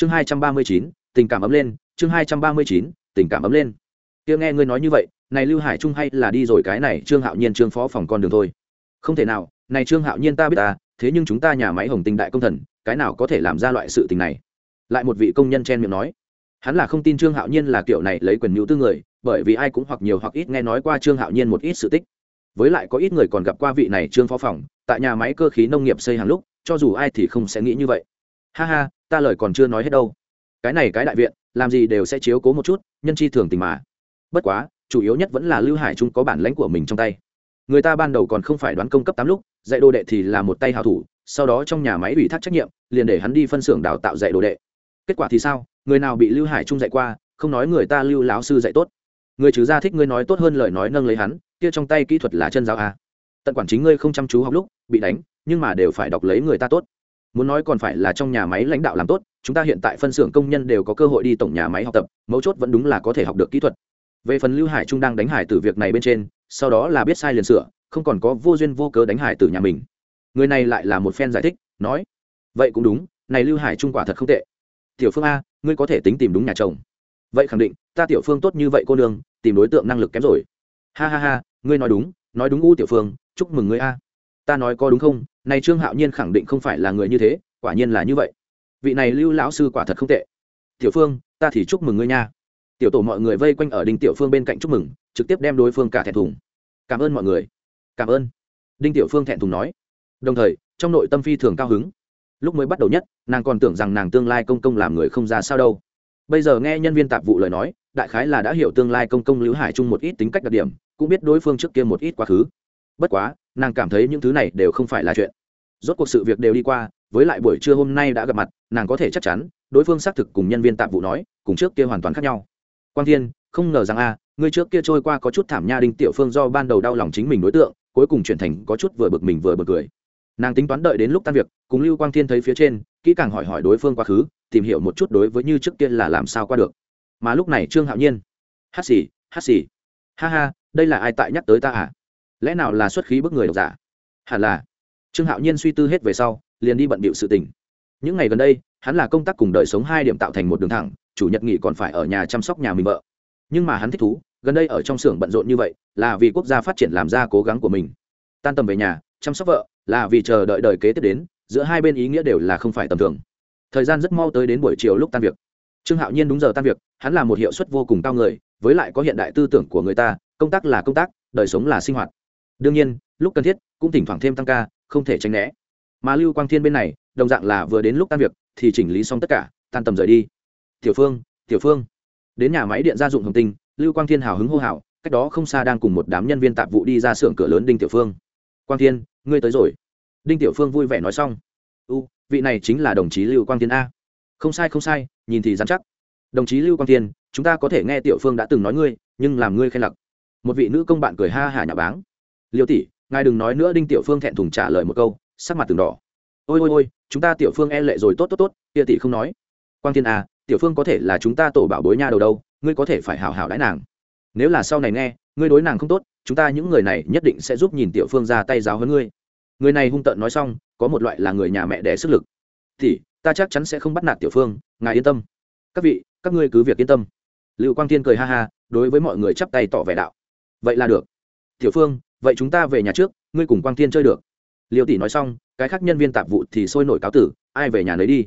chương hai trăm ba mươi chín, tình cảm ấm lên. Chương hai trăm ba mươi chín, tình cảm ấm lên. Kia nghe ngươi nói như vậy, này lưu hải trung hay là đi rồi cái này trương hạo nhiên trương phó phòng con đường thôi. Không thể nào, này trương hạo nhiên ta biết ta, thế nhưng chúng ta nhà máy hồng tinh đại công thần, cái nào có thể làm ra loại sự tình này? Lại một vị công nhân chen miệng nói. Hắn là không tin trương hạo nhiên là kiểu này lấy quyền mưu tư người, bởi vì ai cũng hoặc nhiều hoặc ít nghe nói qua trương hạo nhiên một ít sự tích. Với lại có ít người còn gặp qua vị này trương phó phòng, tại nhà máy cơ khí nông nghiệp xây hàng lúc, cho dù ai thì không sẽ nghĩ như vậy ha ha, ta lời còn chưa nói hết đâu. Cái này cái đại viện, làm gì đều sẽ chiếu cố một chút, nhân chi thường tình mà. Bất quá, chủ yếu nhất vẫn là lưu hải trung có bản lãnh của mình trong tay. Người ta ban đầu còn không phải đoán công cấp tám lúc, dạy đồ đệ thì là một tay hào thủ, sau đó trong nhà máy ủy thác trách nhiệm, liền để hắn đi phân xưởng đào tạo dạy đồ đệ. Kết quả thì sao? Người nào bị lưu hải trung dạy qua, không nói người ta lưu lão sư dạy tốt. Người trừ ra thích ngươi nói tốt hơn lời nói nâng lấy hắn, kia trong tay kỹ thuật là chân giáo a tận quản chính ngươi không chăm chú học lúc, bị đánh, nhưng mà đều phải đọc lấy người ta tốt muốn nói còn phải là trong nhà máy lãnh đạo làm tốt, chúng ta hiện tại phân xưởng công nhân đều có cơ hội đi tổng nhà máy học tập, mấu chốt vẫn đúng là có thể học được kỹ thuật. Về phần lưu hải trung đang đánh hải từ việc này bên trên, sau đó là biết sai liền sửa, không còn có vô duyên vô cớ đánh hải từ nhà mình. Người này lại là một phen giải thích, nói, vậy cũng đúng, này lưu hải trung quả thật không tệ. Tiểu phương a, ngươi có thể tính tìm đúng nhà chồng. Vậy khẳng định, ta tiểu phương tốt như vậy cô nương, tìm đối tượng năng lực kém rồi. Ha ha ha, ngươi nói đúng nói đúng u tiểu phương, chúc mừng ngươi a ta nói có đúng không này trương hạo nhiên khẳng định không phải là người như thế, quả nhiên là như vậy. Vị này lưu lão sư quả thật không tệ. Tiểu phương, ta thì chúc mừng ngươi nha. Tiểu tổ mọi người vây quanh ở đinh tiểu phương bên cạnh chúc mừng, trực tiếp đem đối phương cả thẹn thùng. Cảm ơn mọi người. Cảm ơn. Đinh tiểu phương thẹn thùng nói. Đồng thời, trong nội tâm phi thường cao hứng. Lúc mới bắt đầu nhất, nàng còn tưởng rằng nàng tương lai công công làm người không ra sao đâu. Bây giờ nghe nhân viên tạp vụ lời nói, đại khái là đã hiểu tương lai công công lưu hải chung một ít tính cách đặc điểm, cũng biết đối phương trước kia một ít quá khứ bất quá nàng cảm thấy những thứ này đều không phải là chuyện. Rốt cuộc sự việc đều đi qua với lại buổi trưa hôm nay đã gặp mặt nàng có thể chắc chắn đối phương xác thực cùng nhân viên tạm vụ nói cùng trước kia hoàn toàn khác nhau. Quang thiên không ngờ rằng a à, ngươi trước kia trôi qua có chút thảm nha đinh tiểu phương do ban đầu đau lòng chính mình đối tượng cuối cùng chuyển thành có chút vừa bực mình vừa bực cười. Nàng tính toán đợi đến lúc tan việc cùng lưu quang thiên thấy phía trên kỹ càng hỏi hỏi đối phương quá khứ tìm hiểu một chút đối với như trước kia là làm sao qua được. Mà lúc này trương hạo nhiên hát xì hát xì. Ha ha đây là ai tại nhắc tới ta à? Lẽ nào là xuất khí bức người độc giả? Hẳn là. Trương hạo nhiên suy tư hết về sau, liền đi bận bịu sự tình. Những ngày gần đây, hắn là công tác cùng đời sống hai điểm tạo thành một đường thẳng, chủ nhật nghỉ còn phải ở nhà chăm sóc nhà mình vợ. Nhưng mà hắn thích thú, gần đây ở trong xưởng bận rộn như vậy, là vì quốc gia phát triển làm ra cố gắng của mình. Tan tầm về nhà, chăm sóc vợ, là vì chờ đợi đời kế tiếp đến, giữa hai bên ý nghĩa đều là không phải tầm thường. Thời gian rất mau tới đến buổi chiều lúc tan việc. Trương hạo nhiên đúng giờ tan việc, hắn là một hiệu suất vô cùng cao người, với lại có hiện đại tư tưởng của người ta, công tác là công tác, đời sống là sinh hoạt đương nhiên, lúc cần thiết, cũng thỉnh thoảng thêm tăng ca, không thể tránh né. Mà lưu quang thiên bên này, đồng dạng là vừa đến lúc tan việc, thì chỉnh lý xong tất cả, tan tầm rời đi. Tiểu phương tiểu phương. Đến nhà máy điện gia dụng hồng tinh, lưu quang thiên hào hứng hô hào, cách đó không xa đang cùng một đám nhân viên tạp vụ đi ra xưởng cửa lớn đinh tiểu phương. Quang thiên, ngươi tới rồi. Đinh tiểu phương vui vẻ nói xong. U, vị này chính là đồng chí lưu quang thiên a. Không sai không sai, nhìn thì dám chắc. Đồng chí lưu quang thiên, chúng ta có thể nghe tiểu phương đã từng nói ngươi, nhưng làm ngươi khen lặc. Một vị nữ công bạn cười ha hả nhà báng liêu tỷ, ngài đừng nói nữa, đinh tiểu phương thẹn thùng trả lời một câu, sắc mặt từng đỏ. Ôi ôi ôi, chúng ta tiểu phương e lệ rồi, tốt tốt tốt, kia tỷ không nói. Quang thiên à tiểu phương có thể là chúng ta tổ bảo bối nha đầu đâu, ngươi có thể phải hào hào đãi nàng. Nếu là sau này nghe, ngươi đối nàng không tốt, chúng ta những người này nhất định sẽ giúp nhìn tiểu phương ra tay giáo hơn ngươi. Người này hung tợn nói xong, có một loại là người nhà mẹ đẻ sức lực. Thì ta chắc chắn sẽ không bắt nạt tiểu phương, ngài yên tâm. Các vị, các ngươi cứ việc yên tâm. Lưu quang Thiên cười ha ha, đối với mọi người chắp tay tỏ vẻ đạo. Vậy là được. Tiểu phương vậy chúng ta về nhà trước, ngươi cùng quang Thiên chơi được. Liêu tỷ nói xong, cái khác nhân viên tạp vụ thì sôi nổi cáo tử, ai về nhà lấy đi.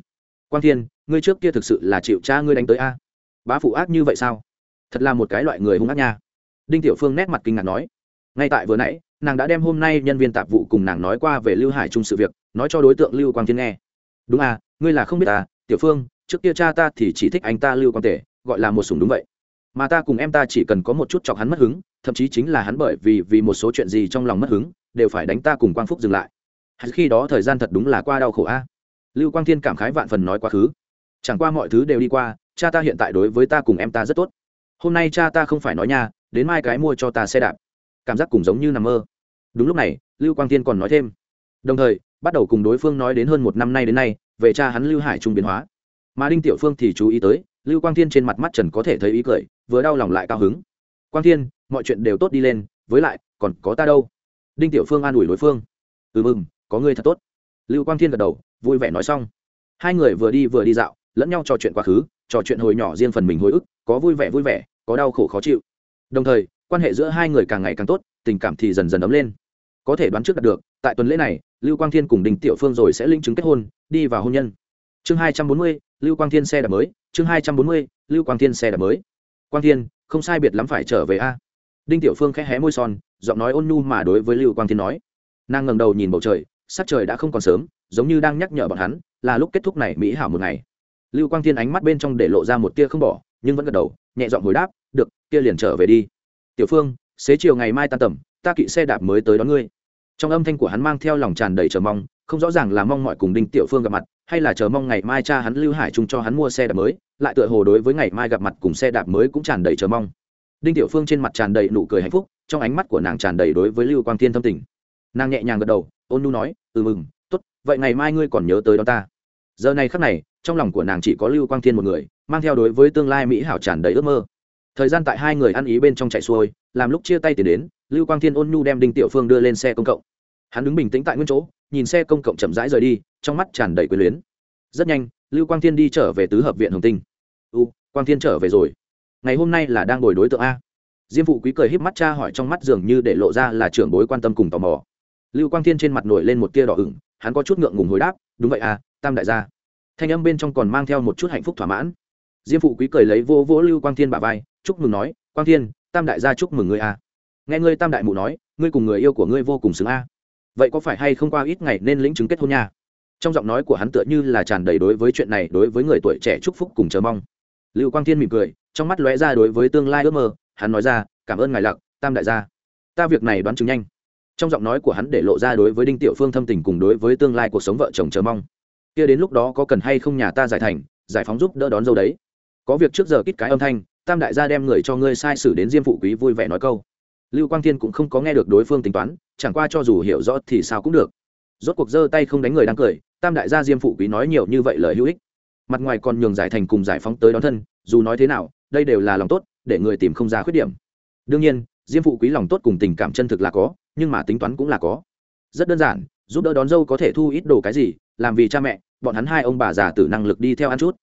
Quang thiên, ngươi trước kia thực sự là chịu cha ngươi đánh tới a. Bá phụ ác như vậy sao? Thật là một cái loại người hung ác nha. Đinh tiểu phương nét mặt kinh ngạc nói. Ngay tại vừa nãy, nàng đã đem hôm nay nhân viên tạp vụ cùng nàng nói qua về lưu hải chung sự việc, nói cho đối tượng lưu quang thiên nghe. Đúng à ngươi là không biết à tiểu phương, trước kia cha ta thì chỉ thích anh ta lưu quang tể, gọi là một sùng đúng vậy mà ta cùng em ta chỉ cần có một chút chọc hắn mất hứng, thậm chí chính là hắn bởi vì vì một số chuyện gì trong lòng mất hứng, đều phải đánh ta cùng quang phúc dừng lại. Khi đó thời gian thật đúng là qua đau khổ a. Lưu quang thiên cảm khái vạn phần nói quá khứ. Chẳng qua mọi thứ đều đi qua, cha ta hiện tại đối với ta cùng em ta rất tốt. Hôm nay cha ta không phải nói nha, đến mai cái mua cho ta xe đạp. Cảm giác cùng giống như nằm mơ. Đúng lúc này, lưu quang thiên còn nói thêm. Đồng thời, bắt đầu cùng đối phương nói đến hơn một năm nay đến nay, về cha hắn lưu hải trung biến hóa. Mà đinh tiểu phương thì chú ý tới lưu quang thiên trên mặt mắt trần có thể thấy ý cười, vừa đau lòng lại cao hứng. Quang thiên, mọi chuyện đều tốt đi lên, với lại, còn có ta đâu? Đinh tiểu phương an ủi đối phương. Ừ mừng có ngươi thật tốt. Lưu quang thiên gật đầu, vui vẻ nói xong. Hai người vừa đi vừa đi dạo, lẫn nhau trò chuyện quá khứ, trò chuyện hồi nhỏ riêng phần mình hồi ức, có vui vẻ vui vẻ, có đau khổ khó chịu. Đồng thời, quan hệ giữa hai người càng ngày càng tốt, tình cảm thì dần dần ấm lên. Có thể đoán trước đạt được, tại tuần lễ này, lưu quang thiên cùng đình tiểu phương rồi sẽ linh chứng kết hôn, đi vào hôn nhân. Chương hai trăm bốn mươi lưu quang thiên xe đạp mới, chương hai trăm bốn mươi, lưu quang thiên xe đạp mới. Quang thiên, không sai biệt lắm phải trở về a. Đinh tiểu phương khẽ hé môi son, giọng nói ôn nhu mà đối với lưu quang thiên nói. Nàng ngẩng đầu nhìn bầu trời, sắc trời đã không còn sớm, giống như đang nhắc nhở bọn hắn, là lúc kết thúc này mỹ hảo một ngày. Lưu quang thiên ánh mắt bên trong để lộ ra một tia không bỏ, nhưng vẫn gật đầu, nhẹ giọng hồi đáp, được, kia liền trở về đi. Tiểu phương, xế chiều ngày mai tan tầm, ta kỵ xe đạp mới tới đón ngươi. Trong âm thanh của hắn mang theo lòng tràn đầy chờ mong, không rõ ràng là mong mọi cùng đinh tiểu phương gặp mặt hay là chờ mong ngày mai cha hắn lưu hải trung cho hắn mua xe đạp mới, lại tựa hồ đối với ngày mai gặp mặt cùng xe đạp mới cũng tràn đầy chờ mong. Đinh tiểu phương trên mặt tràn đầy nụ cười hạnh phúc, trong ánh mắt của nàng tràn đầy đối với lưu quang thiên thâm tình. Nàng nhẹ nhàng gật đầu, ôn nu nói ừ mừng t ố t vậy ngày mai ngươi còn nhớ tới đó ta. Giờ này khắc này, trong lòng của nàng chỉ có lưu quang thiên một người, mang theo đối với tương lai mỹ hảo tràn đầy ước mơ. Thời gian tại hai người ăn ý bên trong chạy xuôi, làm lúc chia tay tiền đến, lưu quang thiên ôn nhu đem đinh tiểu phương đưa lên xe công cộng hắn đứng bình tĩnh tại nguyên chỗ, nhìn xe công cộng chậm rãi rời đi, trong mắt tràn đầy quyền luyến. Rất nhanh, lưu quang thiên đi trở về tứ hợp viện hồng tinh. U quang thiên trở về rồi. Ngày hôm nay là đang ngồi đối tượng a. Diêm phụ quý cười híp mắt cha hỏi trong mắt dường như để lộ ra là trưởng bối quan tâm cùng tò mò. Lưu quang thiên trên mặt nổi lên một tia đỏ ửng, hắn có chút ngượng ngùng hồi đáp, đúng vậy à tam đại gia. Thanh âm bên trong còn mang theo một chút hạnh phúc thỏa mãn. Diêm phụ quý cười lấy vô vỗ lưu quang thiên bà vai, chúc mừng nói, quang thiên, tam đại gia chúc mừng ngươi a. Nghe ngươi tam đại mụ nói, ngươi cùng người yêu của ngươi vô cùng xứng a vậy có phải hay không qua ít ngày nên lĩnh chứng kết hôn nha? Trong giọng nói của hắn tựa như là tràn đầy đối với chuyện này, đối với người tuổi trẻ chúc phúc cùng chờ mong. Lưu quang thiên mỉm cười, trong mắt lóe ra đối với tương lai ước mơ, hắn nói ra, cảm ơn ngài lặc tam đại gia. Ta việc này đoán chứng nhanh. Trong giọng nói của hắn để lộ ra đối với đinh tiểu phương thâm tình cùng đối với tương lai cuộc sống vợ chồng chờ mong. Kia đến lúc đó có cần hay không nhà ta giải thành, giải phóng giúp đỡ đón dâu đấy? Có việc trước giờ kít cái âm thanh, tam đại gia đem người cho ngươi sai sử đến diêm phụ quý vui vẻ nói câu lưu quang thiên cũng không có nghe được đối phương tính toán, chẳng qua cho dù hiểu rõ thì sao cũng được. Rốt cuộc giơ tay không đánh người đang cười, tam đại gia diêm phụ quý nói nhiều như vậy lời hữu ích. Mặt ngoài còn nhường giải thành cùng giải phóng tới đón thân, dù nói thế nào, đây đều là lòng tốt, để người tìm không ra khuyết điểm. Đương nhiên, diêm phụ quý lòng tốt cùng tình cảm chân thực là có, nhưng mà tính toán cũng là có. Rất đơn giản, giúp đỡ đón dâu có thể thu ít đồ cái gì, làm vì cha mẹ, bọn hắn hai ông bà già tử năng lực đi theo ăn chút.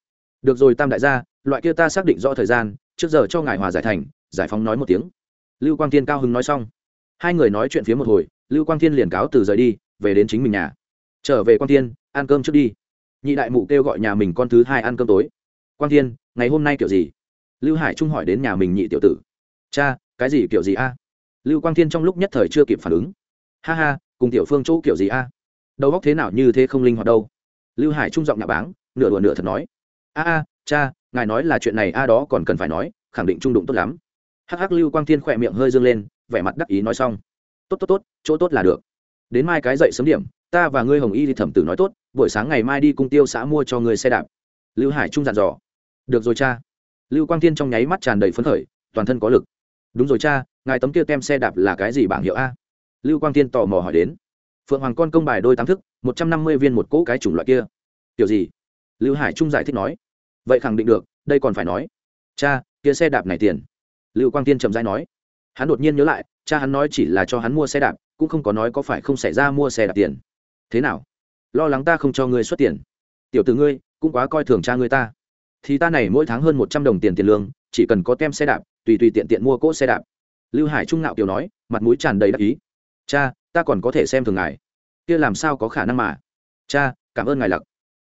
Được rồi tam đại gia, loại kia ta xác định rõ thời gian, trước giờ cho ngài hòa giải thành, giải phóng nói một tiếng lưu quang thiên cao hứng nói xong. Hai người nói chuyện phía một hồi, lưu quang thiên liền cáo từ rời đi, về đến chính mình nhà. Trở về quang thiên, ăn cơm trước đi. Nhị đại mụ kêu gọi nhà mình con thứ hai ăn cơm tối. Quang thiên, ngày hôm nay kiểu gì? Lưu hải trung hỏi đến nhà mình nhị tiểu tử. Cha, cái gì kiểu gì a? Lưu quang thiên trong lúc nhất thời chưa kịp phản ứng. Ha ha, cùng tiểu phương chỗ kiểu gì a? Đầu góc thế nào như thế không linh hoạt đâu. Lưu hải trung giọng nhà báng, nửa đùa nửa thật nói. A a, cha, ngài nói là chuyện này a đó còn cần phải nói, khẳng định trung đụng tốt lắm hắc hắc lưu quang thiên khỏe miệng hơi dương lên, vẻ mặt đắc ý nói xong. Tốt tốt tốt, chỗ tốt là được. Đến mai cái dậy sớm điểm, ta và ngươi hồng y thì thẩm tử nói tốt, buổi sáng ngày mai đi cung tiêu xã mua cho ngươi xe đạp. Lưu hải trung dặn dò. Được rồi cha. Lưu quang thiên trong nháy mắt tràn đầy phấn khởi, toàn thân có lực. Đúng rồi cha, ngài tấm kia tem xe đạp là cái gì bảng hiệu a? Lưu quang thiên tò mò hỏi đến. Phượng hoàng con công bài đôi tám thức, một trăm năm mươi viên một cỗ cái chủng loại kia. Kiểu gì? Lưu hải trung giải thích nói. Vậy khẳng định được, đây còn phải nói. Cha, kia xe đạp này tiền lưu quang tiên chậm rãi nói. Hắn đột nhiên nhớ lại, cha hắn nói chỉ là cho hắn mua xe đạp, cũng không có nói có phải không xảy ra mua xe đạp tiền. Thế nào? Lo lắng ta không cho ngươi xuất tiền. Tiểu t ử ngươi, cũng quá coi thường cha ngươi ta. Thì ta này mỗi tháng hơn một trăm đồng tiền tiền lương, chỉ cần có tem xe đạp, tùy tùy tiện tiện mua cỗ xe đạp. Lưu hải trung ngạo kiều nói, mặt mũi tràn đầy đắc ý. Cha, ta còn có thể xem thường ngài. Kia làm sao có khả năng mà? Cha, cảm ơn ngài lặc.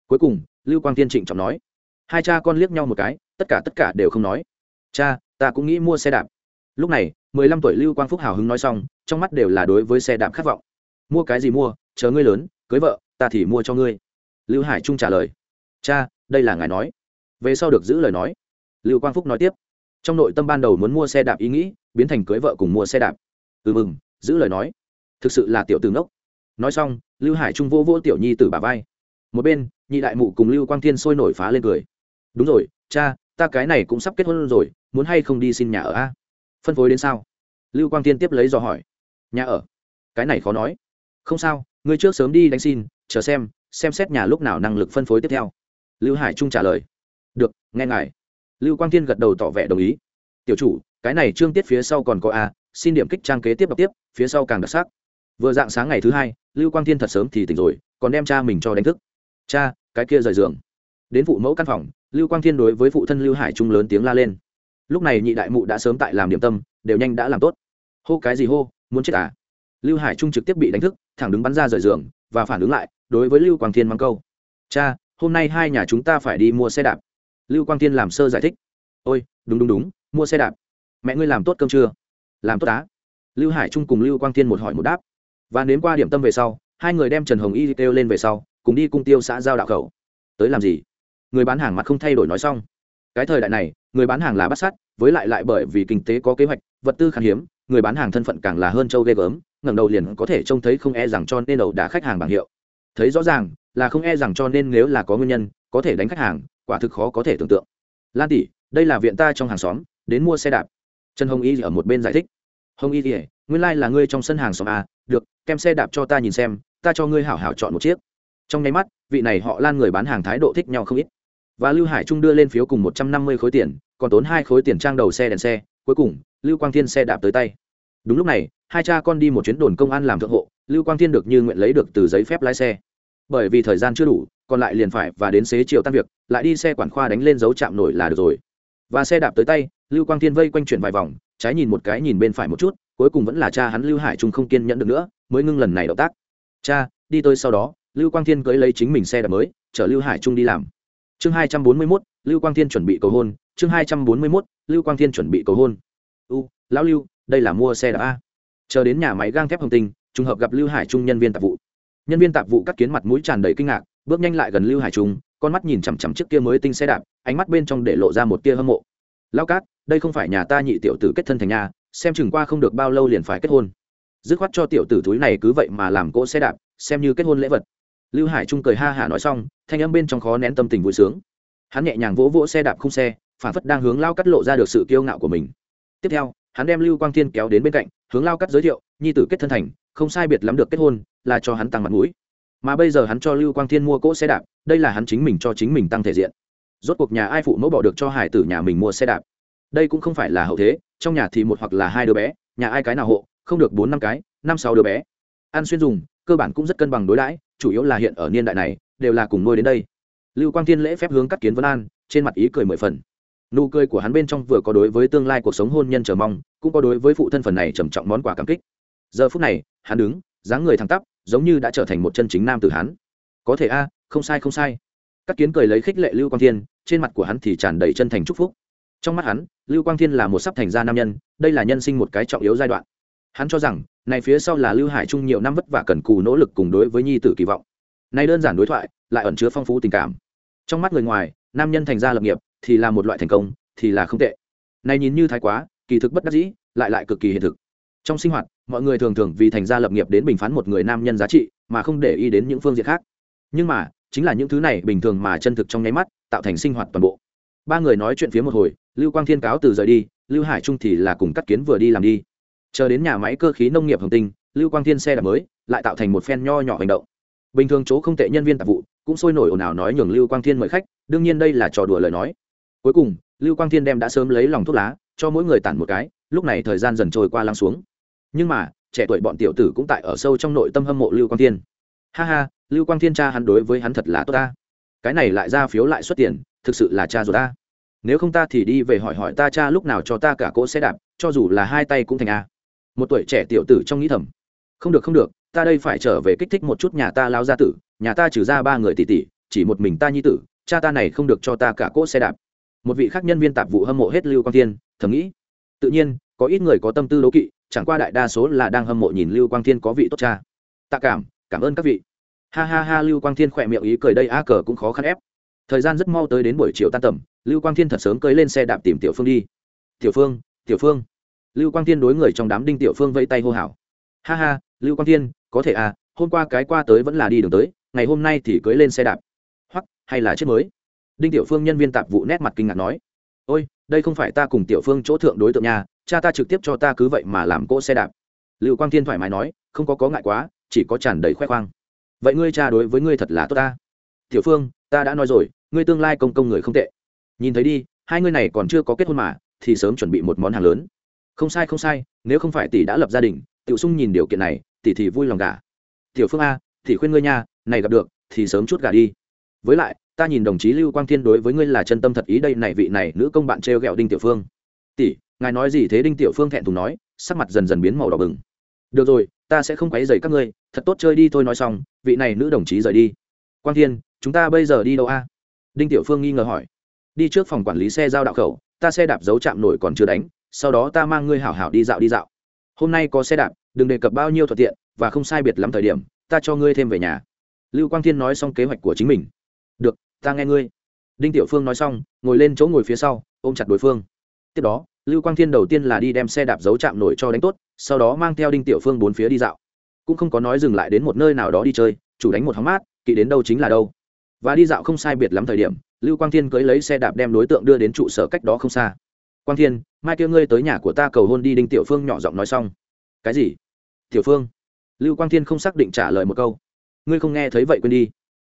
Cuối cùng, lưu quang tiên trịnh trọng nói. Hai cha con liếc nhau một cái, tất cả tất cả đều không nói. Cha ta cũng nghĩ mua xe đạp. Lúc này, mười lăm tuổi lưu quang phúc hào hứng nói xong, trong mắt đều là đối với xe đạp khát vọng. Mua cái gì mua, chờ ngươi lớn, cưới vợ, ta thì mua cho ngươi. Lưu hải trung trả lời. Cha, đây là ngài nói. Về sau được giữ lời nói. Lưu quang phúc nói tiếp. Trong nội tâm ban đầu muốn mua xe đạp ý nghĩ, biến thành cưới vợ cùng mua xe đạp. Ừ mừng, giữ lời nói. Thực sự là tiểu từ ngốc. Nói xong, lưu hải trung vô vô tiểu nhi từ bà vai. Một bên, nhị đại mụ cùng lưu quang thiên sôi nổi phá lên cười. Đúng rồi, cha ta cái này cũng sắp kết hôn rồi, muốn hay không đi xin nhà ở a? Phân phối đến sao? Lưu quang tiên tiếp lấy dò hỏi. Nhà ở? Cái này khó nói. Không sao, ngươi trước sớm đi đánh xin, chờ xem xem xét nhà lúc nào năng lực phân phối tiếp theo. Lưu hải trung trả lời. Được, nghe ngài. Lưu quang tiên gật đầu tỏ vẻ đồng ý. Tiểu chủ, cái này trương tiết phía sau còn có a, xin điểm kích trang kế tiếp đọc tiếp, phía sau càng đặc sắc. Vừa dạng sáng ngày thứ hai, lưu quang tiên thật sớm thì tỉnh rồi, còn đem cha mình cho đánh thức. Cha, cái kia rời giường. Đến vụ mẫu căn phòng lưu quang thiên đối với phụ thân lưu hải trung lớn tiếng la lên. Lúc này nhị đại mụ đã sớm tại làm điểm tâm, đều nhanh đã làm tốt. Hô cái gì hô, muốn chết à? Lưu hải trung trực tiếp bị đánh thức, thẳng đứng bắn ra rời giường, và phản ứng lại, đối với lưu quang thiên mắng câu. Cha, hôm nay hai nhà chúng ta phải đi mua xe đạp. Lưu quang thiên làm sơ giải thích. Ôi, đúng đúng đúng, mua xe đạp. Mẹ ngươi làm tốt cơm chưa làm tốt á? Lưu hải trung cùng lưu quang thiên một hỏi một đáp. Và đến qua điểm tâm về sau, hai người đem trần hồng y kêu lên về sau, cùng đi cung tiêu xã giao đạo khẩu. Tới làm gì? Người bán hàng mặt không thay đổi nói xong. Cái thời đại này người bán hàng là bắt sát với lại lại bởi vì kinh tế có kế hoạch vật tư khan hiếm người bán hàng thân phận càng là hơn châu ghê gớm ngẩng đầu liền có thể trông thấy không e rằng cho nên đầu đã khách hàng bằng hiệu. Thấy rõ ràng là không e rằng cho nên nếu là có nguyên nhân có thể đánh khách hàng quả thực khó có thể tưởng tượng. Lan tỷ đây là viện ta trong hàng xóm đến mua xe đạp. Trần hồng y ở một bên giải thích. Hồng y thì nguyên lai là ngươi trong sân hàng xóm à, được kem xe đạp cho ta nhìn xem ta cho ngươi hảo hảo chọn một chiếc. Trong nháy mắt vị này họ lan người bán hàng thái độ thích nhau không ít và lưu hải trung đưa lên phiếu cùng một trăm năm mươi khối tiền, còn tốn hai khối tiền trang đầu xe đèn xe, cuối cùng, lưu quang thiên xe đạp tới tay. Đúng lúc này, hai cha con đi một chuyến đồn công an làm thượng hộ, lưu quang thiên được như nguyện lấy được từ giấy phép lái xe. Bởi vì thời gian chưa đủ, còn lại liền phải và đến xế chiều tan việc, lại đi xe quản khoa đánh lên dấu chạm nổi là được rồi. Và xe đạp tới tay, lưu quang thiên vây quanh chuyển vài vòng, trái nhìn một cái nhìn bên phải một chút, cuối cùng vẫn là cha hắn lưu hải trung không kiên nhẫn được nữa, mới ngưng lần này động tác. Cha, đi tôi sau đó. Lưu quang thiên cưới lấy chính mình xe đạp mới, chở lưu hải trung đi làm chương hai trăm bốn mươi mốt, lưu quang thiên chuẩn bị cầu hôn. Chương hai trăm bốn mươi mốt, lưu quang thiên chuẩn bị cầu hôn. U, lão lưu, đây là mua xe đạp a. Chờ đến nhà máy gang thép hồng tinh, trùng hợp gặp lưu hải trung nhân viên tạp vụ. Nhân viên tạp vụ cắt kiến mặt mũi tràn đầy kinh ngạc, bước nhanh lại gần lưu hải trung, con mắt nhìn chằm chằm chiếc kia mới tinh xe đạp, ánh mắt bên trong để lộ ra một tia hâm mộ. Lao cát, đây không phải nhà ta nhị tiểu tử kết thân thành nhà, xem chừng qua không được bao lâu liền phải kết hôn. Dứt khoát cho tiểu tử túi này cứ vậy mà làm cỗ xe đạp, xem như kết hôn lễ vật lưu hải trung cười ha hả nói xong, thanh âm bên trong khó nén tâm tình vui sướng. Hắn nhẹ nhàng vỗ vỗ xe đạp khung xe, phản phất đang hướng lao cắt lộ ra được sự kiêu ngạo của mình. Tiếp theo, hắn đem lưu quang thiên kéo đến bên cạnh, hướng lao cắt giới thiệu, nhi tử kết thân thành, không sai biệt lắm được kết hôn, là cho hắn tăng mặt mũi. Mà bây giờ hắn cho lưu quang thiên mua cỗ xe đạp, đây là hắn chính mình cho chính mình tăng thể diện. Rốt cuộc nhà ai phụ mẫu bỏ được cho hải tử nhà mình mua xe đạp? Đây cũng không phải là hậu thế, trong nhà thì một hoặc là hai đứa bé, nhà ai cái nào hộ, không được bốn năm cái, năm sáu đứa bé. Ăn xuyên dùng cơ bản cũng rất cân bằng đối đãi, chủ yếu là hiện ở niên đại này, đều là cùng nuôi đến đây. Lưu quang thiên lễ phép hướng cắt kiến vân an, trên mặt ý cười mười phần. Nụ cười của hắn bên trong vừa có đối với tương lai cuộc sống hôn nhân chờ mong, cũng có đối với phụ thân phần này trầm trọng món quà cảm kích. Giờ phút này, hắn đứng, dáng người thẳng tắp, giống như đã trở thành một chân chính nam tử hắn. Có thể a, không sai không sai. Các kiến cười lấy khích lệ lưu quang thiên, trên mặt của hắn thì tràn đầy chân thành chúc phúc. Trong mắt hắn, lưu quang thiên là một sắp thành gia nam nhân, đây là nhân sinh một cái trọng yếu giai đoạn hắn cho rằng, này phía sau là lưu hải trung nhiều năm vất vả cần cù nỗ lực cùng đối với nhi tử kỳ vọng. Này đơn giản đối thoại, lại ẩn chứa phong phú tình cảm. Trong mắt người ngoài, nam nhân thành gia lập nghiệp, thì là một loại thành công, thì là không tệ. Này nhìn như thái quá, kỳ thực bất đắc dĩ, lại lại cực kỳ hiện thực. Trong sinh hoạt, mọi người thường thường vì thành gia lập nghiệp đến bình phán một người nam nhân giá trị, mà không để ý đến những phương diện khác. Nhưng mà, chính là những thứ này bình thường mà chân thực trong nháy mắt, tạo thành sinh hoạt toàn bộ. Ba người nói chuyện phía một hồi, lưu quang thiên cáo từ rời đi, lưu hải trung thì là cùng cắt kiến vừa đi làm đi chờ đến nhà máy cơ khí nông nghiệp hồng tinh, lưu quang thiên xe đạp mới, lại tạo thành một phen nho nhỏ hành động. Bình thường chỗ không tệ nhân viên tạp vụ, cũng sôi nổi ồn ào nói nhường lưu quang thiên mời khách, đương nhiên đây là trò đùa lời nói. Cuối cùng, lưu quang thiên đem đã sớm lấy lòng thuốc lá, cho mỗi người tản một cái, lúc này thời gian dần trôi qua lăng xuống. Nhưng mà, trẻ tuổi bọn tiểu tử cũng tại ở sâu trong nội tâm hâm mộ lưu quang thiên. Ha ha, lưu quang thiên cha hắn đối với hắn thật là tốt ta. Cái này lại ra phiếu lại xuất tiền, thực sự là cha rồi ta. Nếu không ta thì đi về hỏi hỏi ta cha lúc nào cho ta cả cỗ xe đạp, cho dù là hai tay cũng thành a một tuổi trẻ tiểu tử trong nghĩ thầm. Không được không được, ta đây phải trở về kích thích một chút nhà ta lao gia tử, nhà ta trừ ra ba người tỷ tỷ, chỉ một mình ta nhi tử, cha ta này không được cho ta cả cỗ xe đạp. Một vị khác nhân viên tạp vụ hâm mộ hết lưu quang thiên, thầm nghĩ. Tự nhiên, có ít người có tâm tư đố kỵ, chẳng qua đại đa số là đang hâm mộ nhìn lưu quang thiên có vị tốt cha. Tạ cảm cảm ơn các vị. Ha ha ha, lưu quang thiên khỏe miệng ý cười đây, a cờ cũng khó khăn ép. Thời gian rất mau tới đến buổi chiều tan tầm, lưu quang thiên thật sớm cưới lên xe đạp tìm tiểu phương đi. Tiểu phương tiểu phương lưu quang thiên đối người trong đám đinh tiểu phương vẫy tay hô hào. Ha ha, lưu quang thiên, có thể à hôm qua cái qua tới vẫn là đi đường tới, ngày hôm nay thì cưới lên xe đạp. Hoặc, hay là chết mới. Đinh tiểu phương nhân viên tạp vụ nét mặt kinh ngạc nói. Ôi, đây không phải ta cùng tiểu phương chỗ thượng đối tượng nhà cha ta trực tiếp cho ta cứ vậy mà làm cỗ xe đạp. Lưu quang thiên thoải mái nói, không có có ngại quá, chỉ có tràn đầy khoe khoang. Vậy ngươi cha đối với ngươi thật là tốt ta. Tiểu phương, ta đã nói rồi, ngươi tương lai công công người không tệ. Nhìn thấy đi, hai ngươi này còn chưa có kết hôn mà, thì sớm chuẩn bị một món hàng lớn không sai không sai, nếu không phải tỷ đã lập gia đình, tiểu sung nhìn điều kiện này, tỷ thì vui lòng gả. Tiểu phương a thì khuyên ngươi nha, này gặp được, thì sớm chút gả đi. Với lại, ta nhìn đồng chí lưu quang thiên đối với ngươi là chân tâm thật ý đây, này vị này nữ công bạn treo gẹo đinh tiểu phương. Tỷ, ngài nói gì thế? Đinh tiểu phương thẹn thùng nói, sắc mặt dần dần biến màu đỏ bừng. Được rồi, ta sẽ không quấy rầy các ngươi, thật tốt chơi đi thôi nói xong, vị này nữ đồng chí rời đi. Quang thiên, chúng ta bây giờ đi đâu a? Đinh tiểu phương nghi ngờ hỏi. Đi trước phòng quản lý xe giao đạo khẩu, ta xe đạp giấu chạm nổi còn chưa đánh sau đó ta mang ngươi hảo hảo đi dạo đi dạo. Hôm nay có xe đạp, đừng đề cập bao nhiêu thuận tiện, và không sai biệt lắm thời điểm, ta cho ngươi thêm về nhà. Lưu quang thiên nói xong kế hoạch của chính mình. Được, ta nghe ngươi. Đinh tiểu phương nói xong, ngồi lên chỗ ngồi phía sau, ôm chặt đối phương. Tiếp đó, lưu quang thiên đầu tiên là đi đem xe đạp giấu chạm nổi cho đánh tốt, sau đó mang theo đinh tiểu phương bốn phía đi dạo. Cũng không có nói dừng lại đến một nơi nào đó đi chơi, chủ đánh một hóng mát, kỵ đến đâu chính là đâu. Và đi dạo không sai biệt lắm thời điểm, lưu quang thiên cưới lấy xe đạp đem đối tượng đưa đến trụ sở cách đó không xa quang thiên, mai kia ngươi tới nhà của ta cầu hôn đi, đinh tiểu phương nhỏ giọng nói xong. Cái gì? Tiểu phương? Lưu quang thiên không xác định trả lời một câu. Ngươi không nghe thấy vậy quên đi.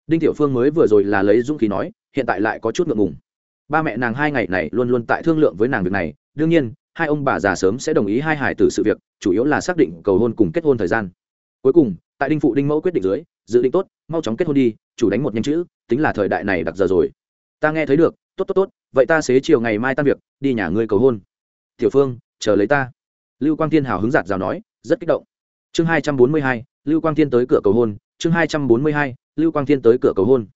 Đinh tiểu phương mới vừa rồi là lấy dũng khí nói, hiện tại lại có chút ngượng ngùng. Ba mẹ nàng hai ngày này luôn luôn tại thương lượng với nàng việc này. Đương nhiên, hai ông bà già sớm sẽ đồng ý hai hải tử sự việc, chủ yếu là xác định cầu hôn cùng kết hôn thời gian. Cuối cùng, tại đinh phụ đinh mẫu quyết định dưới, dự định tốt, mau chóng kết hôn đi, chủ đánh một nhanh chữ, tính là thời đại này đặc giờ rồi. Ta nghe thấy được tốt tốt tốt, vậy ta xế chiều ngày mai tan việc, đi nhà ngươi cầu hôn. Tiểu phương, chờ lấy ta. Lưu quang thiên hào hứng giạt rào nói, rất kích động. Chương hai trăm bốn mươi hai, lưu quang thiên tới cửa cầu hôn. Chương hai trăm bốn mươi hai, lưu quang thiên tới cửa cầu hôn.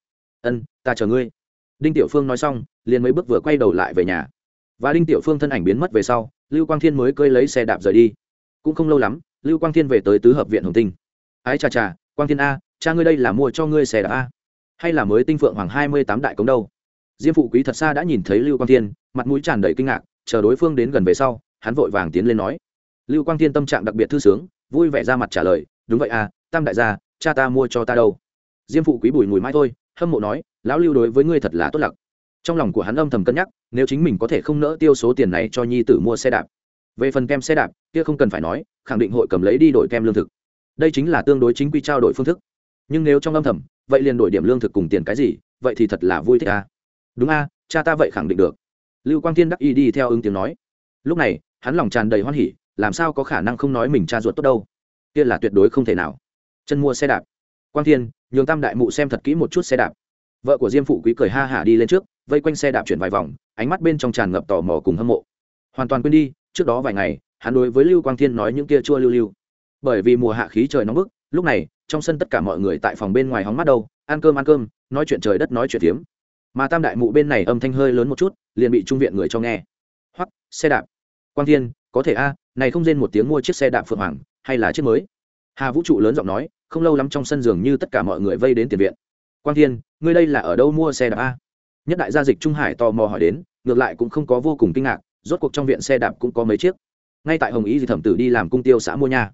Ân, ta chờ ngươi. Đinh tiểu phương nói xong, liền mấy bước vừa quay đầu lại về nhà. Và đinh tiểu phương thân ảnh biến mất về sau, lưu quang thiên mới cơi lấy xe đạp rời đi. Cũng không lâu lắm, lưu quang thiên về tới tứ hợp viện hồng tinh. Ái chà chà, quang thiên a, cha ngươi đây là mua cho ngươi xe đạp a. Hay là mới tinh phượng hoàng hai mươi tám đại cống đâu? Diêm phụ quý thật xa đã nhìn thấy lưu quang thiên, mặt mũi tràn đầy kinh ngạc, chờ đối phương đến gần về sau, hắn vội vàng tiến lên nói. Lưu quang thiên tâm trạng đặc biệt thư sướng, vui vẻ ra mặt trả lời, đúng vậy à tam đại gia, cha ta mua cho ta đâu? Diêm phụ quý bùi mùi mãi thôi, hâm mộ nói, lão lưu đối với ngươi thật là tốt lặc. Trong lòng của hắn âm thầm cân nhắc, nếu chính mình có thể không nỡ tiêu số tiền này cho nhi tử mua xe đạp. Về phần kem xe đạp, kia không cần phải nói, khẳng định hội cầm lấy đi đổi kem lương thực. Đây chính là tương đối chính quy trao đổi phương thức. Nhưng nếu trong âm thầm, vậy liền đổi điểm lương thực cùng tiền cái gì, vậy thì thật là vui thích à đúng a, cha ta vậy khẳng định được. Lưu quang thiên đắc y đi theo ứng tiếng nói. Lúc này, hắn lòng tràn đầy hoan hỉ, làm sao có khả năng không nói mình cha ruột tốt đâu? Kia là tuyệt đối không thể nào. Chân mua xe đạp. Quang thiên, nhường tam đại mụ xem thật kỹ một chút xe đạp. Vợ của diêm phụ quý cười ha hả đi lên trước, vây quanh xe đạp chuyển vài vòng, ánh mắt bên trong tràn ngập tò mò cùng hâm mộ. Hoàn toàn quên đi, trước đó vài ngày, hắn đối với lưu quang thiên nói những kia chua lưu lưu. Bởi vì mùa hạ khí trời nóng bức, lúc này, trong sân tất cả mọi người tại phòng bên ngoài hóng mắt đâu, ăn cơm ăn cơm, nói chuyện trời đất nói chuyện tiếm mà tam đại mụ bên này âm thanh hơi lớn một chút, liền bị trung viện người cho nghe. Hoặc xe đạp. Quang thiên, có thể a, này không rên một tiếng mua chiếc xe đạp phượng hoàng, hay là chiếc mới? Hà vũ trụ lớn giọng nói, không lâu lắm trong sân giường như tất cả mọi người vây đến tiền viện. Quang thiên, ngươi đây là ở đâu mua xe đạp a? Nhất đại gia dịch trung hải tò mò hỏi đến, ngược lại cũng không có vô cùng kinh ngạc, rốt cuộc trong viện xe đạp cũng có mấy chiếc. Ngay tại hồng ý thì thẩm tử đi làm cung tiêu xã mua nhà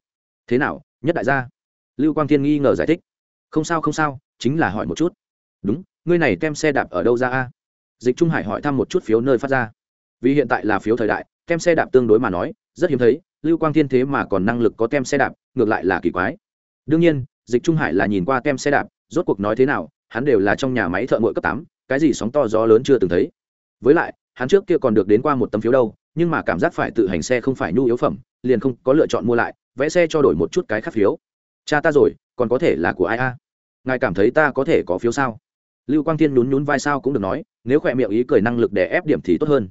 thế nào, nhất đại gia? Lưu quang thiên nghi ngờ giải thích. Không sao không sao, chính là hỏi một chút. Đúng ngươi này tem xe đạp ở đâu ra a? Dịch trung hải hỏi thăm một chút phiếu nơi phát ra. Vì hiện tại là phiếu thời đại tem xe đạp tương đối mà nói, rất hiếm thấy, lưu quang thiên thế mà còn năng lực có tem xe đạp, ngược lại là kỳ quái. Đương nhiên, dịch trung hải là nhìn qua tem xe đạp, rốt cuộc nói thế nào, hắn đều là trong nhà máy thợ ngội cấp tám, cái gì sóng to gió lớn chưa từng thấy. Với lại, hắn trước kia còn được đến qua một tấm phiếu đâu, nhưng mà cảm giác phải tự hành xe không phải nhu yếu phẩm, liền không có lựa chọn mua lại, vẽ xe cho đổi một chút cái khác phiếu. Cha ta rồi, còn có thể là của ai a? Ngài cảm thấy ta có thể có phiếu sao? Lưu quang thiên nhún nhún vai sao cũng được nói, nếu khỏe miệng ý cười năng lực để ép điểm thì tốt hơn.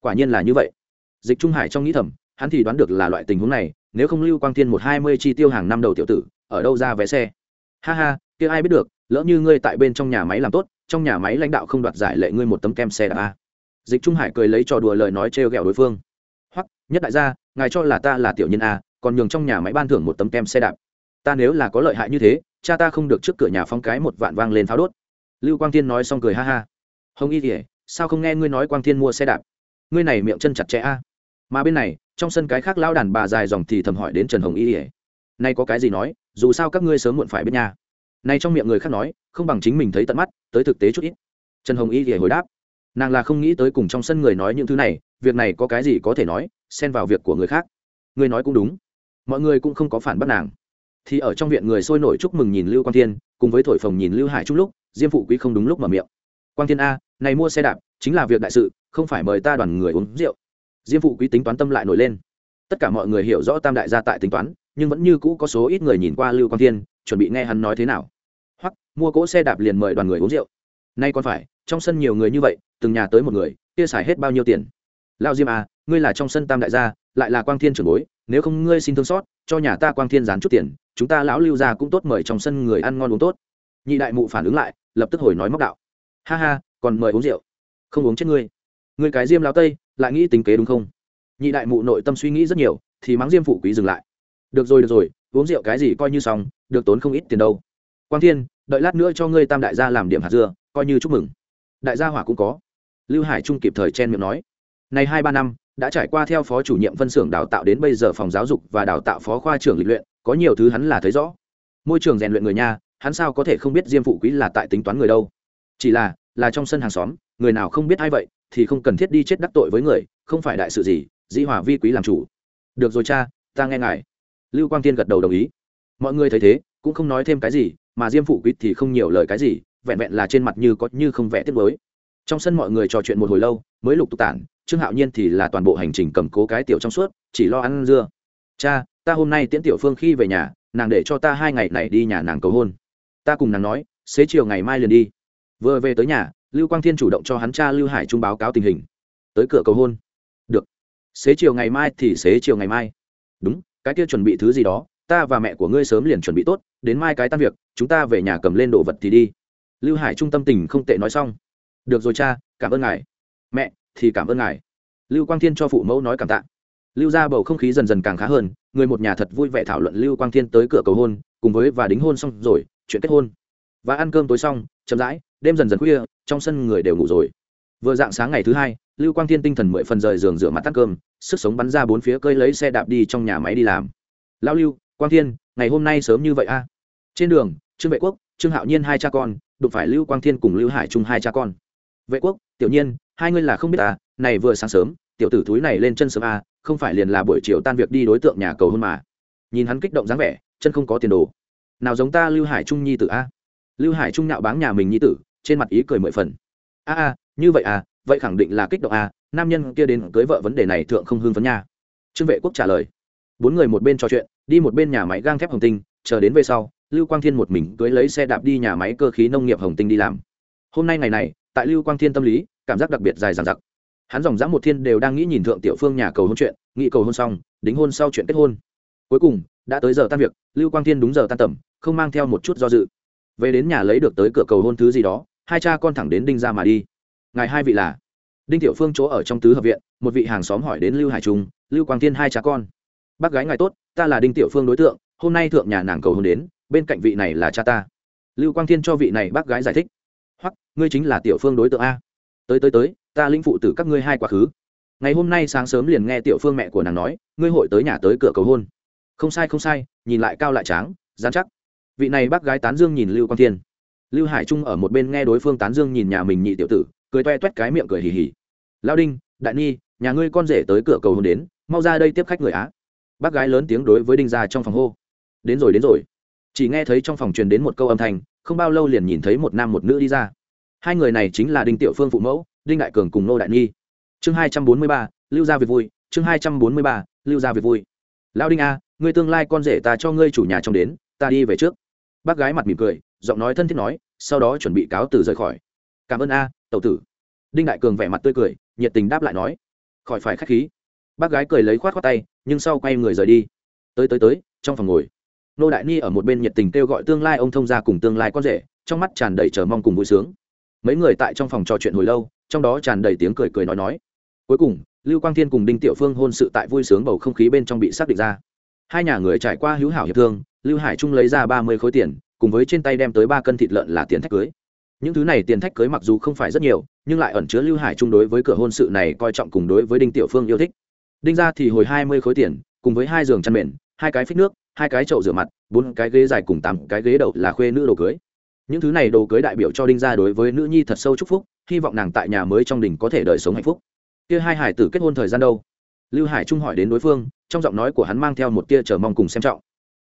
Quả nhiên là như vậy. Dịch trung hải trong nghĩ thầm, hắn thì đoán được là loại tình huống này, nếu không lưu quang thiên một hai mươi chi tiêu hàng năm đầu tiểu tử, ở đâu ra vé xe? Ha ha, kia ai biết được, lỡ như ngươi tại bên trong nhà máy làm tốt, trong nhà máy lãnh đạo không đoạt giải lệ ngươi một tấm kem xe đạp a. Dịch trung hải cười lấy trò đùa lời nói trêu ghẹo đối phương. Hoặc nhất đại gia, ngài cho là ta là tiểu nhân a, còn nhường trong nhà máy ban thưởng một tấm kem xe đạp. Ta nếu là có lợi hại như thế, cha ta không được trước cửa nhà phong cái một vạn vang lên pháo đốt lưu quang thiên nói xong cười ha ha. Hồng y thì sao không nghe ngươi nói quang thiên mua xe đạp? Ngươi này miệng chân chặt chẽ a. Mà bên này, trong sân cái khác lao đàn bà dài dòng thì thầm hỏi đến trần hồng y ỉa nay có cái gì nói, dù sao các ngươi sớm muộn phải biết nha. Nay trong miệng người khác nói, không bằng chính mình thấy tận mắt, tới thực tế chút ít. Trần hồng y ỉa hồi đáp. Nàng là không nghĩ tới cùng trong sân người nói những thứ này, việc này có cái gì có thể nói, xen vào việc của người khác. Người nói cũng đúng. Mọi người cũng không có phản bác nàng. Thì ở trong viện người sôi nổi chúc mừng nhìn lưu quang thiên, cùng với thổi phồng nhìn lưu hải chung lúc diêm phụ quý không đúng lúc mở miệng. Quang thiên a, này mua xe đạp, chính là việc đại sự, không phải mời ta đoàn người uống rượu. Diêm phụ quý tính toán tâm lại nổi lên. Tất cả mọi người hiểu rõ tam đại gia tại tính toán, nhưng vẫn như cũ có số ít người nhìn qua lưu quang thiên, chuẩn bị nghe hắn nói thế nào. Hoặc, mua cỗ xe đạp liền mời đoàn người uống rượu. Nay còn phải, trong sân nhiều người như vậy, từng nhà tới một người, kia xài hết bao nhiêu tiền? Lao diêm à ngươi là trong sân tam đại gia, lại là quang thiên trưởng bối, nếu không ngươi xin thương xót, cho nhà ta quang thiên dán chút tiền, chúng ta lão lưu gia cũng tốt mời trong sân người ăn ngon uống tốt nhị đại mụ phản ứng lại, lập tức hồi nói móc đạo. Ha ha, còn mời uống rượu. Không uống chết ngươi. Ngươi cái diêm lao tây, lại nghĩ tính kế đúng không? Nhị đại mụ nội tâm suy nghĩ rất nhiều, thì mắng diêm phụ quý dừng lại. Được rồi được rồi, uống rượu cái gì coi như xong, được tốn không ít tiền đâu. Quang thiên, đợi lát nữa cho ngươi tam đại gia làm điểm hạt dưa, coi như chúc mừng. Đại gia hỏa cũng có. Lưu hải trung kịp thời chen miệng nói. Này hai ba năm, đã trải qua theo phó chủ nhiệm phân xưởng đào tạo đến bây giờ phòng giáo dục và đào tạo phó khoa trưởng lịch luyện, có nhiều thứ hắn là thấy rõ. Môi trường rèn luyện người nha hắn sao có thể không biết diêm phụ quý là tại tính toán người đâu? Chỉ là là trong sân hàng xóm, người nào không biết ai vậy thì không cần thiết đi chết đắc tội với người, không phải đại sự gì, dĩ hòa vi quý làm chủ. Được rồi cha, ta nghe ngài. Lưu quang tiên gật đầu đồng ý. Mọi người thấy thế, cũng không nói thêm cái gì, mà diêm phụ quý thì không nhiều lời cái gì, vẹn vẹn là trên mặt như có như không vẽ tiết mới trong sân mọi người trò chuyện một hồi lâu, mới lục tục tản, trương hạo nhiên thì là toàn bộ hành trình cầm cố cái tiểu trong suốt, chỉ lo ăn dưa. Cha, ta hôm nay tiễn tiểu phương khi về nhà, nàng để cho ta hai ngày này đi nhà nàng cầu hôn ta cùng nàng nói, xế chiều ngày mai liền đi. Vừa về tới nhà, lưu quang thiên chủ động cho hắn cha lưu hải trung báo cáo tình hình. Tới cửa cầu hôn. Được. Xế chiều ngày mai thì xế chiều ngày mai. Đúng, cái kia chuẩn bị thứ gì đó, ta và mẹ của ngươi sớm liền chuẩn bị tốt, đến mai cái tan việc, chúng ta về nhà cầm lên đồ vật thì đi. Lưu hải trung tâm tình không tệ nói xong. Được rồi cha, cảm ơn ngài. Mẹ, thì cảm ơn ngài. Lưu quang thiên cho phụ mẫu nói cảm tạ. Lưu ra bầu không khí dần dần càng khá hơn, người một nhà thật vui vẻ thảo luận lưu quang thiên tới cửa cầu hôn, cùng với và đính hôn xong rồi chuyện kết hôn. Và ăn cơm tối xong, chậm rãi, đêm dần dần khuya, trong sân người đều ngủ rồi. Vừa dạng sáng ngày thứ hai, lưu quang thiên tinh thần mười phần rời giường rửa mặt tắt cơm, sức sống bắn ra bốn phía cơi lấy xe đạp đi trong nhà máy đi làm. Lao lưu, quang thiên, ngày hôm nay sớm như vậy a? Trên đường, trương vệ quốc, trương hạo nhiên hai cha con, đụng phải lưu quang thiên cùng lưu hải trung hai cha con. Vệ quốc, tiểu nhiên, hai ngươi là không biết à này vừa sáng sớm, tiểu tử túi này lên chân sớm à không phải liền là buổi chiều tan việc đi đối tượng nhà cầu hôn mà. Nhìn hắn kích động dáng vẻ, chân không có tiền đồ nào giống ta lưu hải trung nhi tử a? Lưu hải trung nạo báng nhà mình nhi tử, trên mặt ý cười mười phần. A a, như vậy à vậy khẳng định là kích động a, nam nhân kia đến cưới vợ vấn đề này thượng không hưng phấn nha. Trương vệ quốc trả lời. Bốn người một bên trò chuyện, đi một bên nhà máy gang thép hồng tinh, chờ đến về sau, lưu quang thiên một mình cưới lấy xe đạp đi nhà máy cơ khí nông nghiệp hồng tinh đi làm. Hôm nay ngày này, tại lưu quang thiên tâm lý, cảm giác đặc biệt dài dằng dặc. Hắn dòng dã một thiên đều đang nghĩ nhìn thượng tiểu phương nhà cầu hôn chuyện, nghị cầu hôn xong, đính hôn sau chuyện kết hôn. Cuối cùng, đã tới giờ tan việc, lưu quang thiên đúng giờ tan tầm không mang theo một chút do dự. Về đến nhà lấy được tới cửa cầu hôn thứ gì đó, hai cha con thẳng đến đinh ra mà đi. Ngài hai vị là? Đinh tiểu phương chỗ ở trong tứ hợp viện, một vị hàng xóm hỏi đến lưu hải trung, lưu quang thiên hai cha con? Bác gái ngài tốt, ta là đinh tiểu phương đối tượng, hôm nay thượng nhà nàng cầu hôn đến, bên cạnh vị này là cha ta. Lưu quang thiên cho vị này bác gái giải thích. Hoặc ngươi chính là tiểu phương đối tượng a. Tới tới tới, ta linh phụ tử các ngươi hai quá khứ. Ngày hôm nay sáng sớm liền nghe tiểu phương mẹ của nàng nói, ngươi hội tới nhà tới cửa cầu hôn. Không sai không sai, nhìn lại cao lại tráng, dán chắc vị này bác gái tán dương nhìn lưu quang thiên lưu hải trung ở một bên nghe đối phương tán dương nhìn nhà mình nhị tiểu tử cười toe toét cái miệng cười hì hì lao đinh đại ni nhà ngươi con rể tới cửa cầu hôn đến mau ra đây tiếp khách người á bác gái lớn tiếng đối với đinh gia trong phòng hô đến rồi đến rồi chỉ nghe thấy trong phòng truyền đến một câu âm thanh không bao lâu liền nhìn thấy một nam một nữ đi ra hai người này chính là đinh tiểu phương phụ mẫu đinh đại cường cùng nô đại nhi chương hai trăm bốn mươi ba lưu gia việc vui chương hai trăm bốn mươi ba lưu gia việc vui lao đinh a ngươi tương lai con rể ta cho ngươi chủ nhà trong đến ta đi về trước bác gái mặt mỉm cười giọng nói thân thiết nói sau đó chuẩn bị cáo từ rời khỏi. Cảm ơn a à, tẩu tử. Đinh đại cường vẻ mặt tươi cười nhiệt tình đáp lại nói khỏi phải k h á c h khí. Bác gái cười lấy khoát khoát tay nhưng sau quay người rời đi. Tới tới tới trong phòng ngồi nô đại ni ở một bên nhiệt tình kêu gọi tương lai ông thông gia cùng tương lai con rể trong mắt tràn đầy chờ mong cùng vui sướng. Mấy người tại trong phòng trò chuyện hồi lâu trong đó tràn đầy tiếng cười cười nói nói. Cuối cùng lưu quang thiên cùng đinh tiểu phương hôn sự tại vui sướng bầu không khí bên trong bị xác định ra. Hai nhà người trải qua hữu hảo hiệp thương lưu hải trung lấy ra ba mươi khối tiền, cùng với trên tay đem tới ba cân thịt lợn là tiền thách cưới. Những thứ này tiền thách cưới mặc dù không phải rất nhiều, nhưng lại ẩn chứa lưu hải trung đối với cửa hôn sự này coi trọng cùng đối với đinh tiểu phương yêu thích. Đinh ra thì hồi hai mươi khối tiền, cùng với hai giường chăn mền, hai cái phích nước, hai cái chậu rửa mặt, bốn cái ghế dài cùng tám cái ghế đầu là khuê nữ đồ cưới. Những thứ này đồ cưới đại biểu cho đinh ra đối với nữ nhi thật sâu chúc phúc, hy vọng nàng tại nhà mới trong đình có thể đời sống hạnh phúc. Kia hai hải tử kết hôn thời gian đâu? Lưu hải trung hỏi đến đối phương, trong giọng nói của hắn mang theo một tia chờ mong cùng xem trọng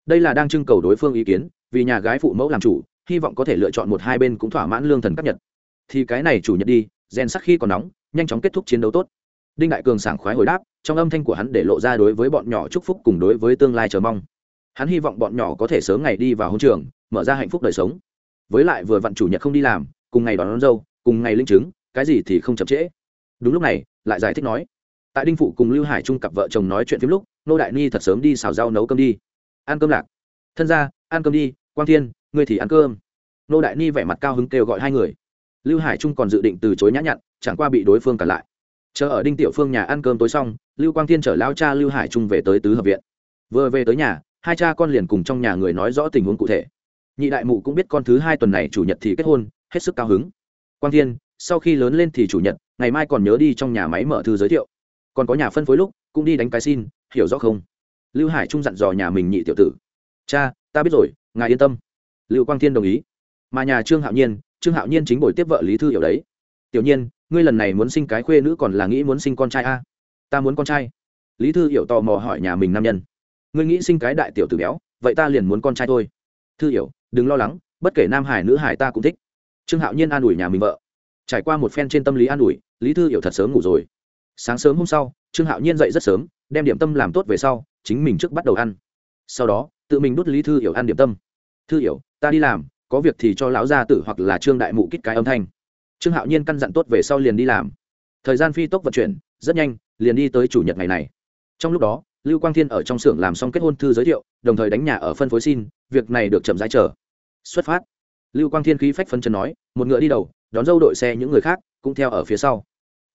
đây là đang trưng cầu đối phương ý kiến vì nhà gái phụ mẫu làm chủ hy vọng có thể lựa chọn một hai bên cũng thỏa mãn lương thần cấp nhật. Thì cái này chủ nhật đi rèn sắc khi còn nóng nhanh chóng kết thúc chiến đấu tốt. Đinh đại cường sảng khoái hồi đáp trong âm thanh của hắn để lộ ra đối với bọn nhỏ chúc phúc cùng đối với tương lai chờ mong. Hắn hy vọng bọn nhỏ có thể sớm ngày đi vào hôn trường mở ra hạnh phúc đời sống. Với lại vừa vặn chủ nhật không đi làm cùng ngày đón, đón dâu cùng ngày linh chứng cái gì thì không chậm trễ. Đúng lúc này lại giải thích nói tại đinh phụ cùng lưu hải trung cặp vợ chồng nói chuyện phim lúc nô đại ni thật sớm đi xào rau nấu cơm đi ăn cơm lạc. Thân ra ăn cơm đi, quang thiên, ngươi thì ăn cơm. Nô đại ni vẻ mặt cao hứng kêu gọi hai người. Lưu hải trung còn dự định từ chối nhã nhặn, chẳng qua bị đối phương cản lại. Chờ ở đinh tiểu phương nhà ăn cơm tối xong, lưu quang thiên chở lao cha lưu hải trung về tới tứ hợp viện. Vừa về tới nhà, hai cha con liền cùng trong nhà người nói rõ tình huống cụ thể. Nhị đại mụ cũng biết con thứ hai tuần này chủ nhật thì kết hôn, hết sức cao hứng. Quang thiên, sau khi lớn lên thì chủ nhật, ngày mai còn nhớ đi trong nhà máy mở thư giới thiệu. Còn có nhà phân phối lúc, cũng đi đánh cái xin, hiểu rõ không? Lưu hải trung dặn dò nhà mình nhị tiểu tử. Cha, ta biết rồi, ngài yên tâm. Lưu quang thiên đồng ý. Mà nhà trương hạo nhiên, trương hạo nhiên chính buổi tiếp vợ lý thư hiểu đấy. Tiểu nhiên, ngươi lần này muốn sinh cái khuê nữ còn là nghĩ muốn sinh con trai a? Ta muốn con trai. Lý thư hiểu tò mò hỏi nhà mình nam nhân. Ngươi nghĩ sinh cái đại tiểu tử béo, vậy ta liền muốn con trai thôi. Thư hiểu, đừng lo lắng, bất kể nam hải nữ hải ta cũng thích. Trương hạo nhiên an ủi nhà mình vợ. Trải qua một phen trên tâm lý an ủi, lý thư hiểu thật sớm ngủ rồi. Sáng sớm hôm sau, trương hạo nhiên dậy rất sớm, đem điểm tâm làm tốt về sau chính mình trước bắt đầu ăn. Sau đó, tự mình đút lý thư hiểu ăn điểm tâm. Thư hiểu, ta đi làm, có việc thì cho lão gia tử hoặc là trương đại mụ kít cái âm thanh. Trương hạo nhiên căn dặn tốt về sau liền đi làm. Thời gian phi tốc vận chuyển, rất nhanh, liền đi tới chủ nhật ngày này. Trong lúc đó, lưu quang thiên ở trong xưởng làm xong kết hôn thư giới thiệu, đồng thời đánh nhà ở phân phối xin, việc này được chậm rãi chờ. Xuất phát. Lưu quang thiên khí phách phân chân nói, một ngựa đi đầu, đón dâu đội xe những người khác, cũng theo ở phía sau.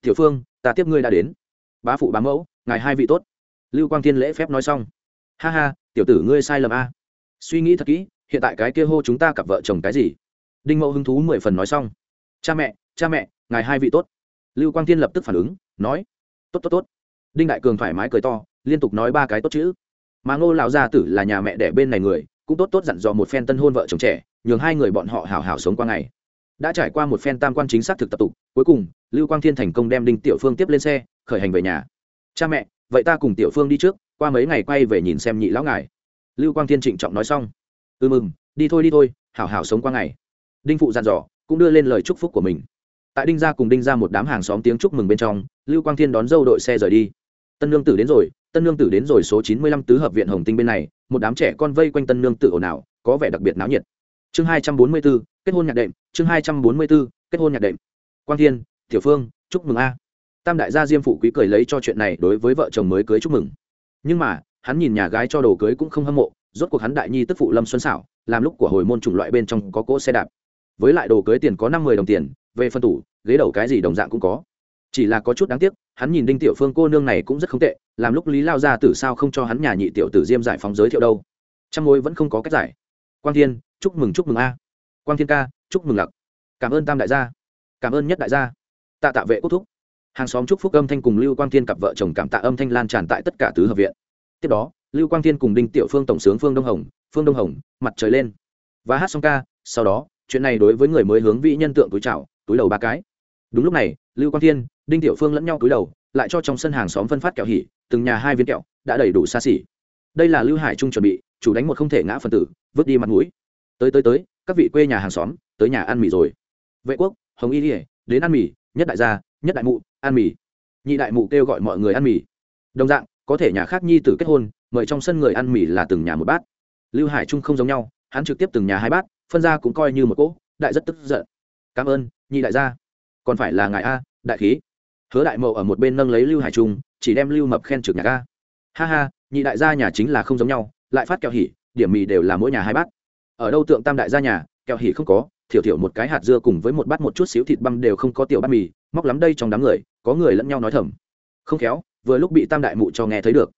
Tiểu phương, ta tiếp ngươi đã đến. Bá phụ bá mẫu, ngài hai vị tốt lưu quang thiên lễ phép nói xong. Ha ha, tiểu tử ngươi sai lầm a. Suy nghĩ thật kỹ, hiện tại cái kia hô chúng ta cặp vợ chồng cái gì? Đinh mẫu hứng thú mười phần nói xong. Cha mẹ cha mẹ, ngài hai vị tốt. Lưu quang thiên lập tức phản ứng, nói, tốt tốt tốt. Đinh đại cường thoải mái cười to, liên tục nói ba cái tốt chữ. Mà ngô lão gia tử là nhà mẹ đẻ bên này người, cũng tốt tốt dặn dò một phen tân hôn vợ chồng trẻ, nhường hai người bọn họ hào hào sống qua ngày. Đã trải qua một phen tam quan chính xác thực tập tục, cuối cùng, lưu quang thiên thành công đem đinh tiểu phương tiếp lên xe, khởi hành về nhà. Cha mẹ vậy ta cùng tiểu phương đi trước, qua mấy ngày quay về nhìn xem nhị lão ngài. Lưu quang thiên trịnh trọng nói xong. Ừ mừng đi thôi đi thôi, hảo hảo sống qua ngày. Đinh phụ dặn dò, cũng đưa lên lời chúc phúc của mình. Tại đinh gia cùng đinh ra một đám hàng xóm tiếng chúc mừng bên trong, lưu quang thiên đón dâu đội xe rời đi. Tân nương tử đến rồi, tân nương tử đến rồi số chín mươi lăm tứ hợp viện hồng tinh bên này, một đám trẻ con vây quanh tân nương tử ồn ào, có vẻ đặc biệt náo nhiệt. Chương hai trăm bốn mươi b ố kết hôn nhạc đệm, chương hai trăm bốn mươi b ố kết hôn nhạc đệm. Quang thiên, tiểu phương, chúc mừng a tam đại gia diêm phụ quý cười lấy cho chuyện này đối với vợ chồng mới cưới chúc mừng. Nhưng mà, hắn nhìn nhà gái cho đồ cưới cũng không hâm mộ, rốt cuộc hắn đại nhi tức phụ lâm xuân xảo làm lúc của hồi môn chủng loại bên trong có cỗ xe đạp. Với lại đồ cưới tiền có năm mươi đồng tiền, về phân tủ, ghế đầu cái gì đồng dạng cũng có. Chỉ là có chút đáng tiếc, hắn nhìn đinh tiểu phương cô nương này cũng rất không tệ, làm lúc lý lao ra tử sao không cho hắn nhà nhị tiểu tử diêm giải phóng giới thiệu đâu. Trăm mối vẫn không có cách giải. Quang thiên, chúc mừng chúc mừng a. Quang thiên ca, chúc mừng lặc. Cảm ơn tam đại gia. Cảm ơn nhất đại gia. Tạ tạ vệ quốc thúc hàng xóm chúc phúc âm thanh cùng lưu quang thiên cặp vợ chồng cảm tạ âm thanh lan tràn tại tất cả tứ hợp viện. Tiếp đó, lưu quang thiên cùng đinh tiểu phương tổng sướng phương đông hồng, phương đông hồng, mặt trời lên. Và hát xong ca, sau đó, chuyện này đối với người mới hướng vị nhân tượng túi chảo túi đầu ba cái. Đúng lúc này, lưu quang thiên, đinh tiểu phương lẫn nhau túi đầu, lại cho trong sân hàng xóm phân phát kẹo hỉ, từng nhà hai viên kẹo, đã đầy đủ xa xỉ. Đây là lưu hải trung chuẩn bị, chủ đánh một không thể ngã phần tử, vứt đi mặt mũi. Tới tới tới, các vị quê nhà hàng xóm, tới nhà ăn mì rồi. Vệ quốc, hồng y ỉa đến ăn mì, nhất đại gia, nhất đại mụ ăn mì. Nhị đại mụ kêu gọi mọi người ăn mì. Đồng dạng, có thể nhà khác nhi tử kết hôn, mời trong sân người ăn mì là từng nhà một bát. Lưu hải trung không giống nhau, hắn trực tiếp từng nhà hai bát, phân ra cũng coi như một cỗ, đại rất tức giận. Cảm ơn, nhị đại gia. Còn phải là ngài a, đại khí. Hứa đại mậu ở một bên nâng lấy lưu hải trung, chỉ đem lưu mập khen trực nhà ga. ha ha, nhị đại gia nhà chính là không giống nhau, lại phát kẹo hỉ, điểm mì đều là mỗi nhà hai bát. Ở đâu tượng tam đại gia nhà, kẹo hỉ không có thiểu thiểu một cái hạt dưa cùng với một bát một chút xíu thịt băm đều không có tiểu bát mì, móc lắm đây trong đám người, có người lẫn nhau nói thầm. Không khéo, vừa lúc bị tam đại mụ cho nghe thấy được.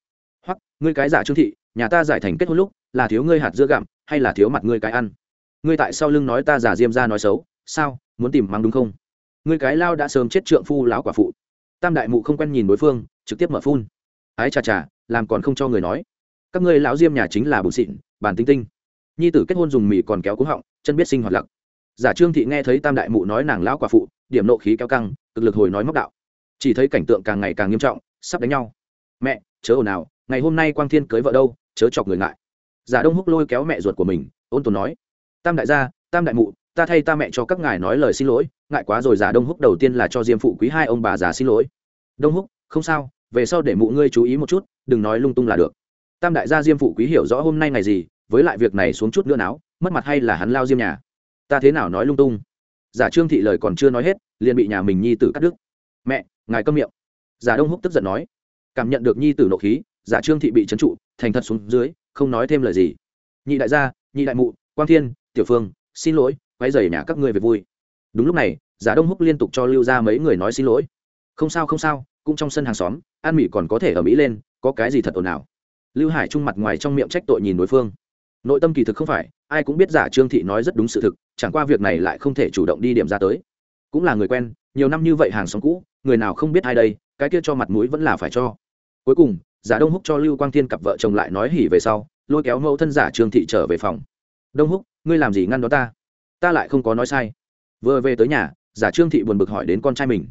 Hoặc ngươi cái giả trương thị, nhà ta giải thành kết hôn lúc, là thiếu ngươi hạt dưa gặm, hay là thiếu mặt ngươi cái ăn? Ngươi tại sau lưng nói ta giả diêm ra nói xấu, sao, muốn tìm mắng đúng không? Ngươi cái lao đã sớm chết trượng phu lão quả phụ. Tam đại mụ không quen nhìn đối phương, trực tiếp mở phun. Ái chà chà, làm còn không cho người nói. Các ngươi lão diêm nhà chính là bùn xịn bàn tinh tinh. Nhi tử kết hôn dùng mì còn kéo cúng họng, chân biết sinh hoạt lặc giả trương thị nghe thấy tam đại mụ nói nàng lão quả phụ, điểm nộ khí kéo căng, cực lực hồi nói móc đạo. Chỉ thấy cảnh tượng càng ngày càng nghiêm trọng, sắp đánh nhau. Mẹ, chớ ồn nào ngày hôm nay quang thiên cưới vợ đâu, chớ chọc người ngại. Giả đông húc lôi kéo mẹ ruột của mình, ôn tồn nói, tam đại gia, tam đại mụ, ta thay ta mẹ cho các ngài nói lời xin lỗi, ngại quá rồi. Giả đông húc đầu tiên là cho diêm phụ quý hai ông bà già xin lỗi. Đông húc, không sao, về sau để mụ ngươi chú ý một chút, đừng nói lung tung là được. Tam đại gia diêm phụ quý hiểu rõ hôm nay ngày gì, với lại việc này xuống chút nữa não mất mặt hay là hắn lao diêm nhà ta thế nào nói lung tung? Giả trương thị lời còn chưa nói hết, liền bị nhà mình nhi tử cắt đứt. Mẹ, ngài câm miệng. Giả đông húc tức giận nói. Cảm nhận được nhi tử nộ khí, giả trương thị bị trấn trụ, thành thật xuống dưới, không nói thêm lời gì. Nhị đại gia, nhị đại mụ, quang thiên, tiểu phương, xin lỗi quay dày nhà các ngươi về vui. Đúng lúc này, giả đông húc liên tục cho lưu ra mấy người nói xin lỗi. Không sao không sao, cũng trong sân hàng xóm an mỹ còn có thể ở mỹ lên, có cái gì thật ồn ào? Lưu hải trung mặt ngoài trong miệng trách tội nhìn đối phương. Nội tâm kỳ thực không phải, ai cũng biết giả trương thị nói rất đúng sự thực chẳng qua việc này lại không thể chủ động đi điểm ra tới. Cũng là người quen, nhiều năm như vậy hàng xóm cũ, người nào không biết ai đây, cái kia cho mặt mũi vẫn là phải cho. Cuối cùng, giả đông húc cho lưu quang thiên cặp vợ chồng lại nói hỉ về sau, lôi kéo mẫu thân giả trương thị trở về phòng. Đông húc, ngươi làm gì ngăn đó ta? Ta lại không có nói sai. Vừa về tới nhà, giả trương thị buồn bực hỏi đến con trai mình.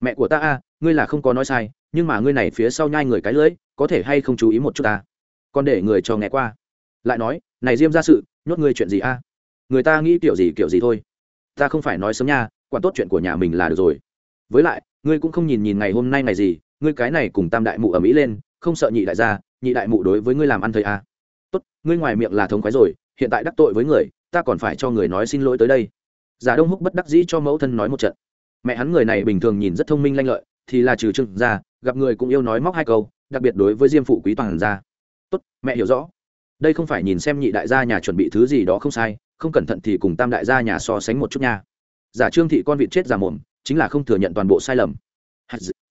Mẹ của ta a, ngươi là không có nói sai, nhưng mà ngươi này phía sau nhai người cái lưỡi, có thể hay không chú ý một chút ta? Còn để người cho nghe qua. Lại nói, này diêm ra sự, nhốt ngươi chuyện gì a? Người ta nghĩ kiểu gì kiểu gì thôi. Ta không phải nói sớm nha, quản tốt chuyện của nhà mình là được rồi. Với lại, ngươi cũng không nhìn nhìn ngày hôm nay ngày gì, ngươi cái này cùng tam đại mụ ở mỹ lên, không sợ nhị đại gia, nhị đại mụ đối với ngươi làm ăn thầy à? tốt, ngươi ngoài miệng là thống khoái rồi, hiện tại đắc tội với người, ta còn phải cho người nói xin lỗi tới đây. Giả đông húc bất đắc dĩ cho mẫu thân nói một trận. Mẹ hắn người này bình thường nhìn rất thông minh lanh lợi, thì là trừ trưng ra, gặp người cũng yêu nói móc hai câu, đặc biệt đối với diêm phụ quý toàn gia tốt, mẹ hiểu rõ. Đây không phải nhìn xem nhị đại gia nhà chuẩn bị thứ gì đó không sai không cẩn thận thì cùng tam đại gia nhà so sánh một chút nha. Giả trương thị con vịt chết giả mồm, chính là không thừa nhận toàn bộ sai lầm.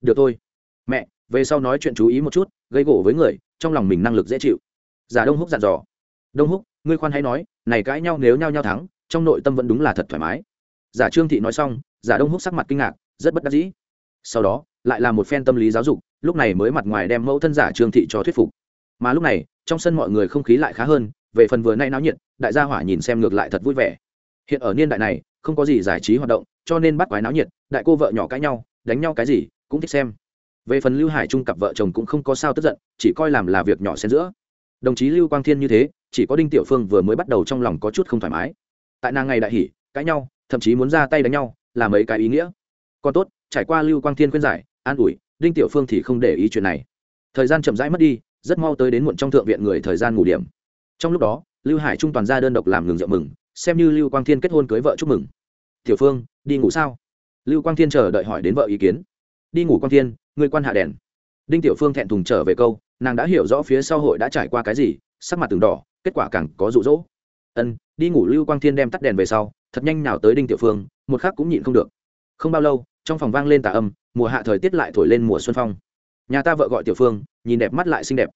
Được thôi. Mẹ, về sau nói chuyện chú ý một chút, gây gỗ với người, trong lòng mình năng lực dễ chịu. Giả đông húc dặn dò. Đông húc, ngươi khoan hãy nói, này cãi nhau nếu nhau nhau thắng, trong nội tâm vẫn đúng là thật thoải mái. Giả trương thị nói xong, giả đông húc sắc mặt kinh ngạc, rất bất đắc dĩ. Sau đó, lại là một phen tâm lý giáo dục, lúc này mới mặt ngoài đem mẫu thân giả trương thị cho thuyết phục mà lúc này, trong sân mọi người không khí lại khá hơn, về phần vừa nay náo nhiệt, đại gia hỏa nhìn xem ngược lại thật vui vẻ. Hiện ở niên đại này, không có gì giải trí hoạt động, cho nên bắt quái náo nhiệt, đại cô vợ nhỏ cãi nhau, đánh nhau cái gì, cũng thích xem. Về phần lưu hải trung cặp vợ chồng cũng không có sao tức giận, chỉ coi làm là việc nhỏ xen giữa. Đồng chí lưu quang thiên như thế, chỉ có đinh tiểu phương vừa mới bắt đầu trong lòng có chút không thoải mái. Tại nàng ngày đại hỉ, cãi nhau, thậm chí muốn ra tay đánh nhau, là mấy cái ý nghĩa. Còn tốt, trải qua lưu quang thiên khuyên giải, an ủi, đinh tiểu phương thì không để ý chuyện này. Thời gian chậm rãi mất đi rất mau tới đến muộn trong thượng viện người thời gian ngủ điểm. Trong lúc đó, lưu hải trung toàn ra đơn độc làm ngừng rượu mừng, xem như lưu quang thiên kết hôn cưới vợ chúc mừng. Tiểu phương, đi ngủ sao? Lưu quang thiên chờ đợi hỏi đến vợ ý kiến. Đi ngủ quang thiên, người quan hạ đèn. Đinh tiểu phương thẹn thùng trở về câu, nàng đã hiểu rõ phía sau hội đã trải qua cái gì, sắc mặt từng đỏ, kết quả càng có rụ rỗ ân, đi ngủ lưu quang thiên đem tắt đèn về sau, thật nhanh nào tới đinh tiểu phương, một khác cũng nhịn không được. Không bao lâu, trong phòng vang lên tà âm, mùa hạ thời tiết lại thổi lên mùa xuân phong nhà ta vợ gọi tiểu phương, nhìn đẹp mắt lại xinh đẹp.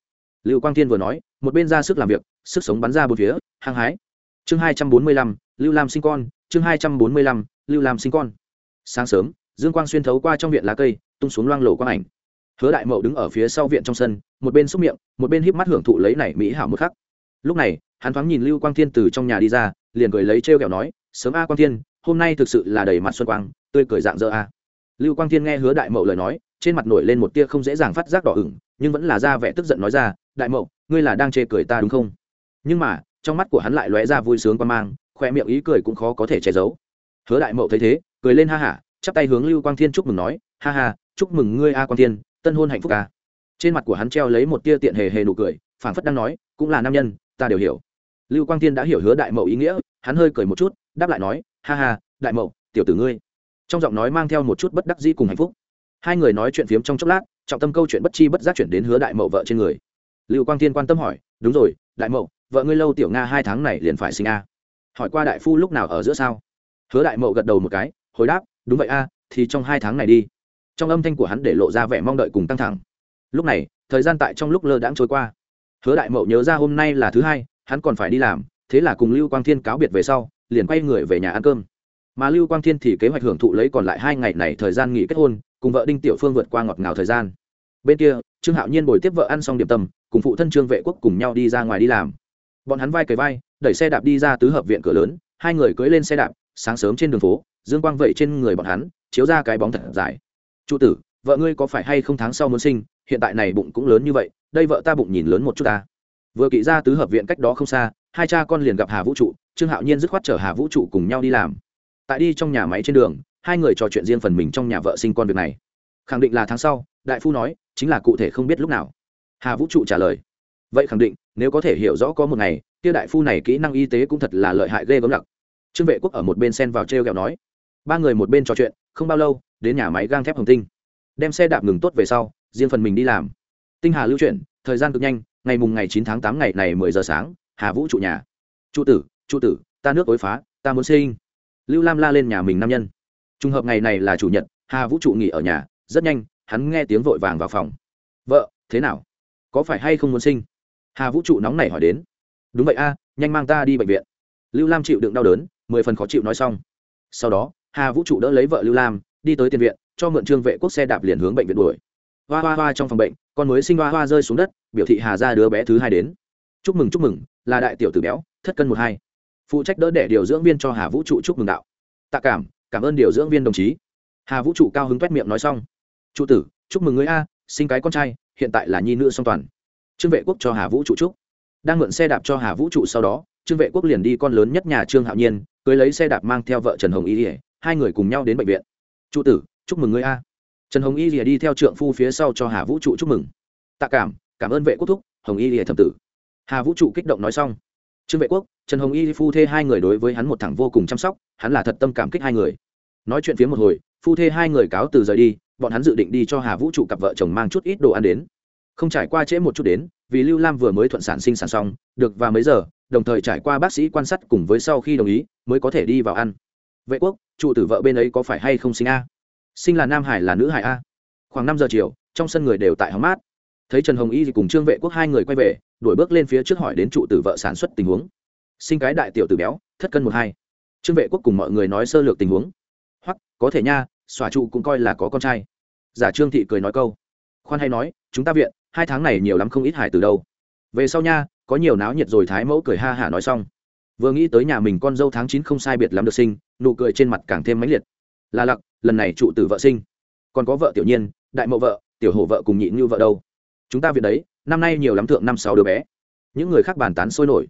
Lưu quang thiên vừa nói, một bên ra sức làm việc, sức sống bắn ra bốn phía, hăng hái. Chương hai trăm bốn mươi lăm, lưu lam sinh con, chương hai trăm bốn mươi lăm, lưu lam sinh con. Sáng sớm, dương quang xuyên thấu qua trong viện lá cây, tung xuống loang lổ quang ảnh. Hứa đại mậu đứng ở phía sau viện trong sân, một bên xúc miệng, một bên híp mắt hưởng thụ lấy này mỹ hảo một khắc. Lúc này, hắn thoáng nhìn lưu quang thiên từ trong nhà đi ra, liền cười lấy trêu kẹo nói, sớm a quang thiên, hôm nay thực sự là đầy mặt xuân quang, tươi cười dạng dỡ a. Lưu quang thiên nghe hứa đại mậu lời nói trên mặt nổi lên một tia không dễ dàng phát giác đỏ ửng, nhưng vẫn là ra vẻ tức giận nói ra, đại mậu, ngươi là đang chê cười ta đúng không? Nhưng mà, trong mắt của hắn lại lóe ra vui sướng quan mang, khoe miệng ý cười cũng khó có thể che giấu. Hứa đại mậu thấy thế, cười lên ha hả, chắp tay hướng lưu quang thiên chúc mừng nói, ha ha, chúc mừng ngươi a quang thiên, tân hôn hạnh phúc ca trên mặt của hắn treo lấy một tia tiện hề hề nụ cười, phảng phất đang nói, cũng là nam nhân, ta đều hiểu. Lưu quang thiên đã hiểu hứa đại mậu ý nghĩa, hắn hơi cười một chút, đáp lại nói, ha ha, đại mậu, tiểu tử ngươi. Trong giọng nói mang theo một chút bất đắc dĩ cùng hạnh phúc hai người nói chuyện phiếm trong chốc lát, trọng tâm câu chuyện bất chi bất giác chuyển đến hứa đại mậu vợ trên người. Lưu quang thiên quan tâm hỏi, đúng rồi, đại mậu, vợ ngươi lâu tiểu nga hai tháng này liền phải sinh a. Hỏi qua đại phu lúc nào ở giữa sao? Hứa đại mậu gật đầu một cái, hồi đáp, đúng vậy a, thì trong hai tháng này đi. Trong âm thanh của hắn để lộ ra vẻ mong đợi cùng căng thẳng. Lúc này, thời gian tại trong lúc lơ đãng trôi qua. Hứa đại mậu nhớ ra hôm nay là thứ hai, hắn còn phải đi làm, thế là cùng lưu quang thiên cáo biệt về sau, liền quay người về nhà ăn cơm. Mà lưu quang thiên thì kế hoạch hưởng thụ lấy còn lại hai ngày này thời gian nghỉ kết hôn cùng vợ đinh tiểu phương vượt qua ngọt ngào thời gian. Bên kia, trương hạo nhiên bồi tiếp vợ ăn xong điểm tâm, cùng phụ thân trương vệ quốc cùng nhau đi ra ngoài đi làm. Bọn hắn vai cầy vai, đẩy xe đạp đi ra tứ hợp viện cửa lớn, hai người cưỡi lên xe đạp, sáng sớm trên đường phố, dương quang vậy trên người bọn hắn, chiếu ra cái bóng thật dài. Trụ tử, vợ ngươi có phải hay không tháng sau muốn sinh, hiện tại này bụng cũng lớn như vậy, đây vợ ta bụng nhìn lớn một chút ta. Vừa kỵ ra tứ hợp viện cách đó không xa, hai cha con liền gặp hà vũ trụ, trương hạo nhiên dứt khoát chở hà vũ trụ cùng nhau đi làm. Tại đi trong nhà máy trên đường hai người trò chuyện riêng phần mình trong nhà vợ sinh con việc này. Khẳng định là tháng sau, đại phu nói, chính là cụ thể không biết lúc nào. Hà vũ trụ trả lời. Vậy khẳng định, nếu có thể hiểu rõ có một ngày tia đại phu này kỹ năng y tế cũng thật là lợi hại ghê gớm lặc. Trương vệ quốc ở một bên sen vào t r e o g ẹ o nói. Ba người một bên trò chuyện, không bao lâu, đến nhà máy gang thép hồng tinh. Đem xe đạp ngừng tốt về sau, riêng phần mình đi làm. Tinh hà lưu chuyển, thời gian cực nhanh, ngày mùng ngày chín tháng tám ngày này mười giờ sáng, hà vũ trụ nhà. Trụ tử trụ tử, ta nước ối phá, ta muốn sinh. Lưu lam la lên nhà mình nam nhân trùng hợp ngày này là chủ nhật, hà vũ trụ nghỉ ở nhà, rất nhanh, hắn nghe tiếng vội vàng vào phòng. Vợ, thế nào? Có phải hay không muốn sinh? Hà vũ trụ nóng nảy hỏi đến. Đúng vậy a, nhanh mang ta đi bệnh viện. Lưu lam chịu đựng đau đớn, mười phần khó chịu nói xong. Sau đó, hà vũ trụ đỡ lấy vợ lưu lam, đi tới tiền viện, cho mượn trương vệ quốc xe đạp liền hướng bệnh viện đuổi. Hoa hoa hoa trong phòng bệnh, con mới sinh hoa hoa rơi xuống đất, biểu thị hà ra đứa bé thứ hai đến. Chúc mừng chúc mừng, là đại tiểu tử béo, thất cân một hai. Phụ trách đỡ để điều dưỡng viên cho hà vũ trụ chúc mừng đạo. Tạ cảm cảm ơn điều dưỡng viên đồng chí. Hà vũ trụ cao hứng toét miệng nói xong. Trụ tử, chúc mừng người a, sinh cái con trai, hiện tại là nhi nữ song toàn. Trương vệ quốc cho hà vũ trụ chúc. Đang mượn xe đạp cho hà vũ trụ sau đó, trương vệ quốc liền đi con lớn nhất nhà trương hạo nhiên, cưới lấy xe đạp mang theo vợ trần hồng y ỉa hai người cùng nhau đến bệnh viện. Trụ tử, chúc mừng người a. Trần hồng y ỉa đi theo trượng phu phía sau cho hà vũ trụ chúc mừng. Tạ cảm cảm ơn vệ quốc thúc, hồng y ỉa thẩm tử. Hà vũ trụ kích động nói xong trương vệ quốc, trần hồng y phu thê hai người đối với hắn một thẳng vô cùng chăm sóc, hắn là thật tâm cảm kích hai người. Nói chuyện phía một hồi, phu thê hai người cáo từ rời đi, bọn hắn dự định đi cho hà vũ trụ cặp vợ chồng mang chút ít đồ ăn đến. Không trải qua trễ một chút đến, vì lưu lam vừa mới thuận sản sinh sản xong, được và mấy giờ, đồng thời trải qua bác sĩ quan sát cùng với sau khi đồng ý, mới có thể đi vào ăn. Vệ quốc, trụ tử vợ bên ấy có phải hay không sinh a? Sinh là nam hải, là nữ hải a? Khoảng năm giờ chiều, trong sân người đều tại hóng mát. Thấy trần hồng y cùng trương vệ quốc hai người quay về đuổi bước lên phía trước hỏi đến trụ tử vợ sản xuất tình huống. Sinh cái đại tiểu tử béo, thất cân một hai. Trương vệ quốc cùng mọi người nói sơ lược tình huống. Hoặc, có thể nha, xòa trụ cũng coi là có con trai. Giả trương thị cười nói câu. Khoan hay nói, chúng ta viện, hai tháng này nhiều lắm không ít hải từ đâu. Về sau nha, có nhiều náo nhiệt rồi thái mẫu cười ha hả nói xong. Vừa nghĩ tới nhà mình con dâu tháng chín không sai biệt lắm được sinh, nụ cười trên mặt càng thêm mãnh liệt. Là lặc, lần này trụ tử vợ sinh. Còn có vợ tiểu nhiên, đại mẫu vợ, tiểu hổ vợ cùng nhị như vợ đâu? Chúng ta viện đấy năm nay nhiều lắm thượng năm sáu đứa bé. Những người khác bàn tán sôi nổi.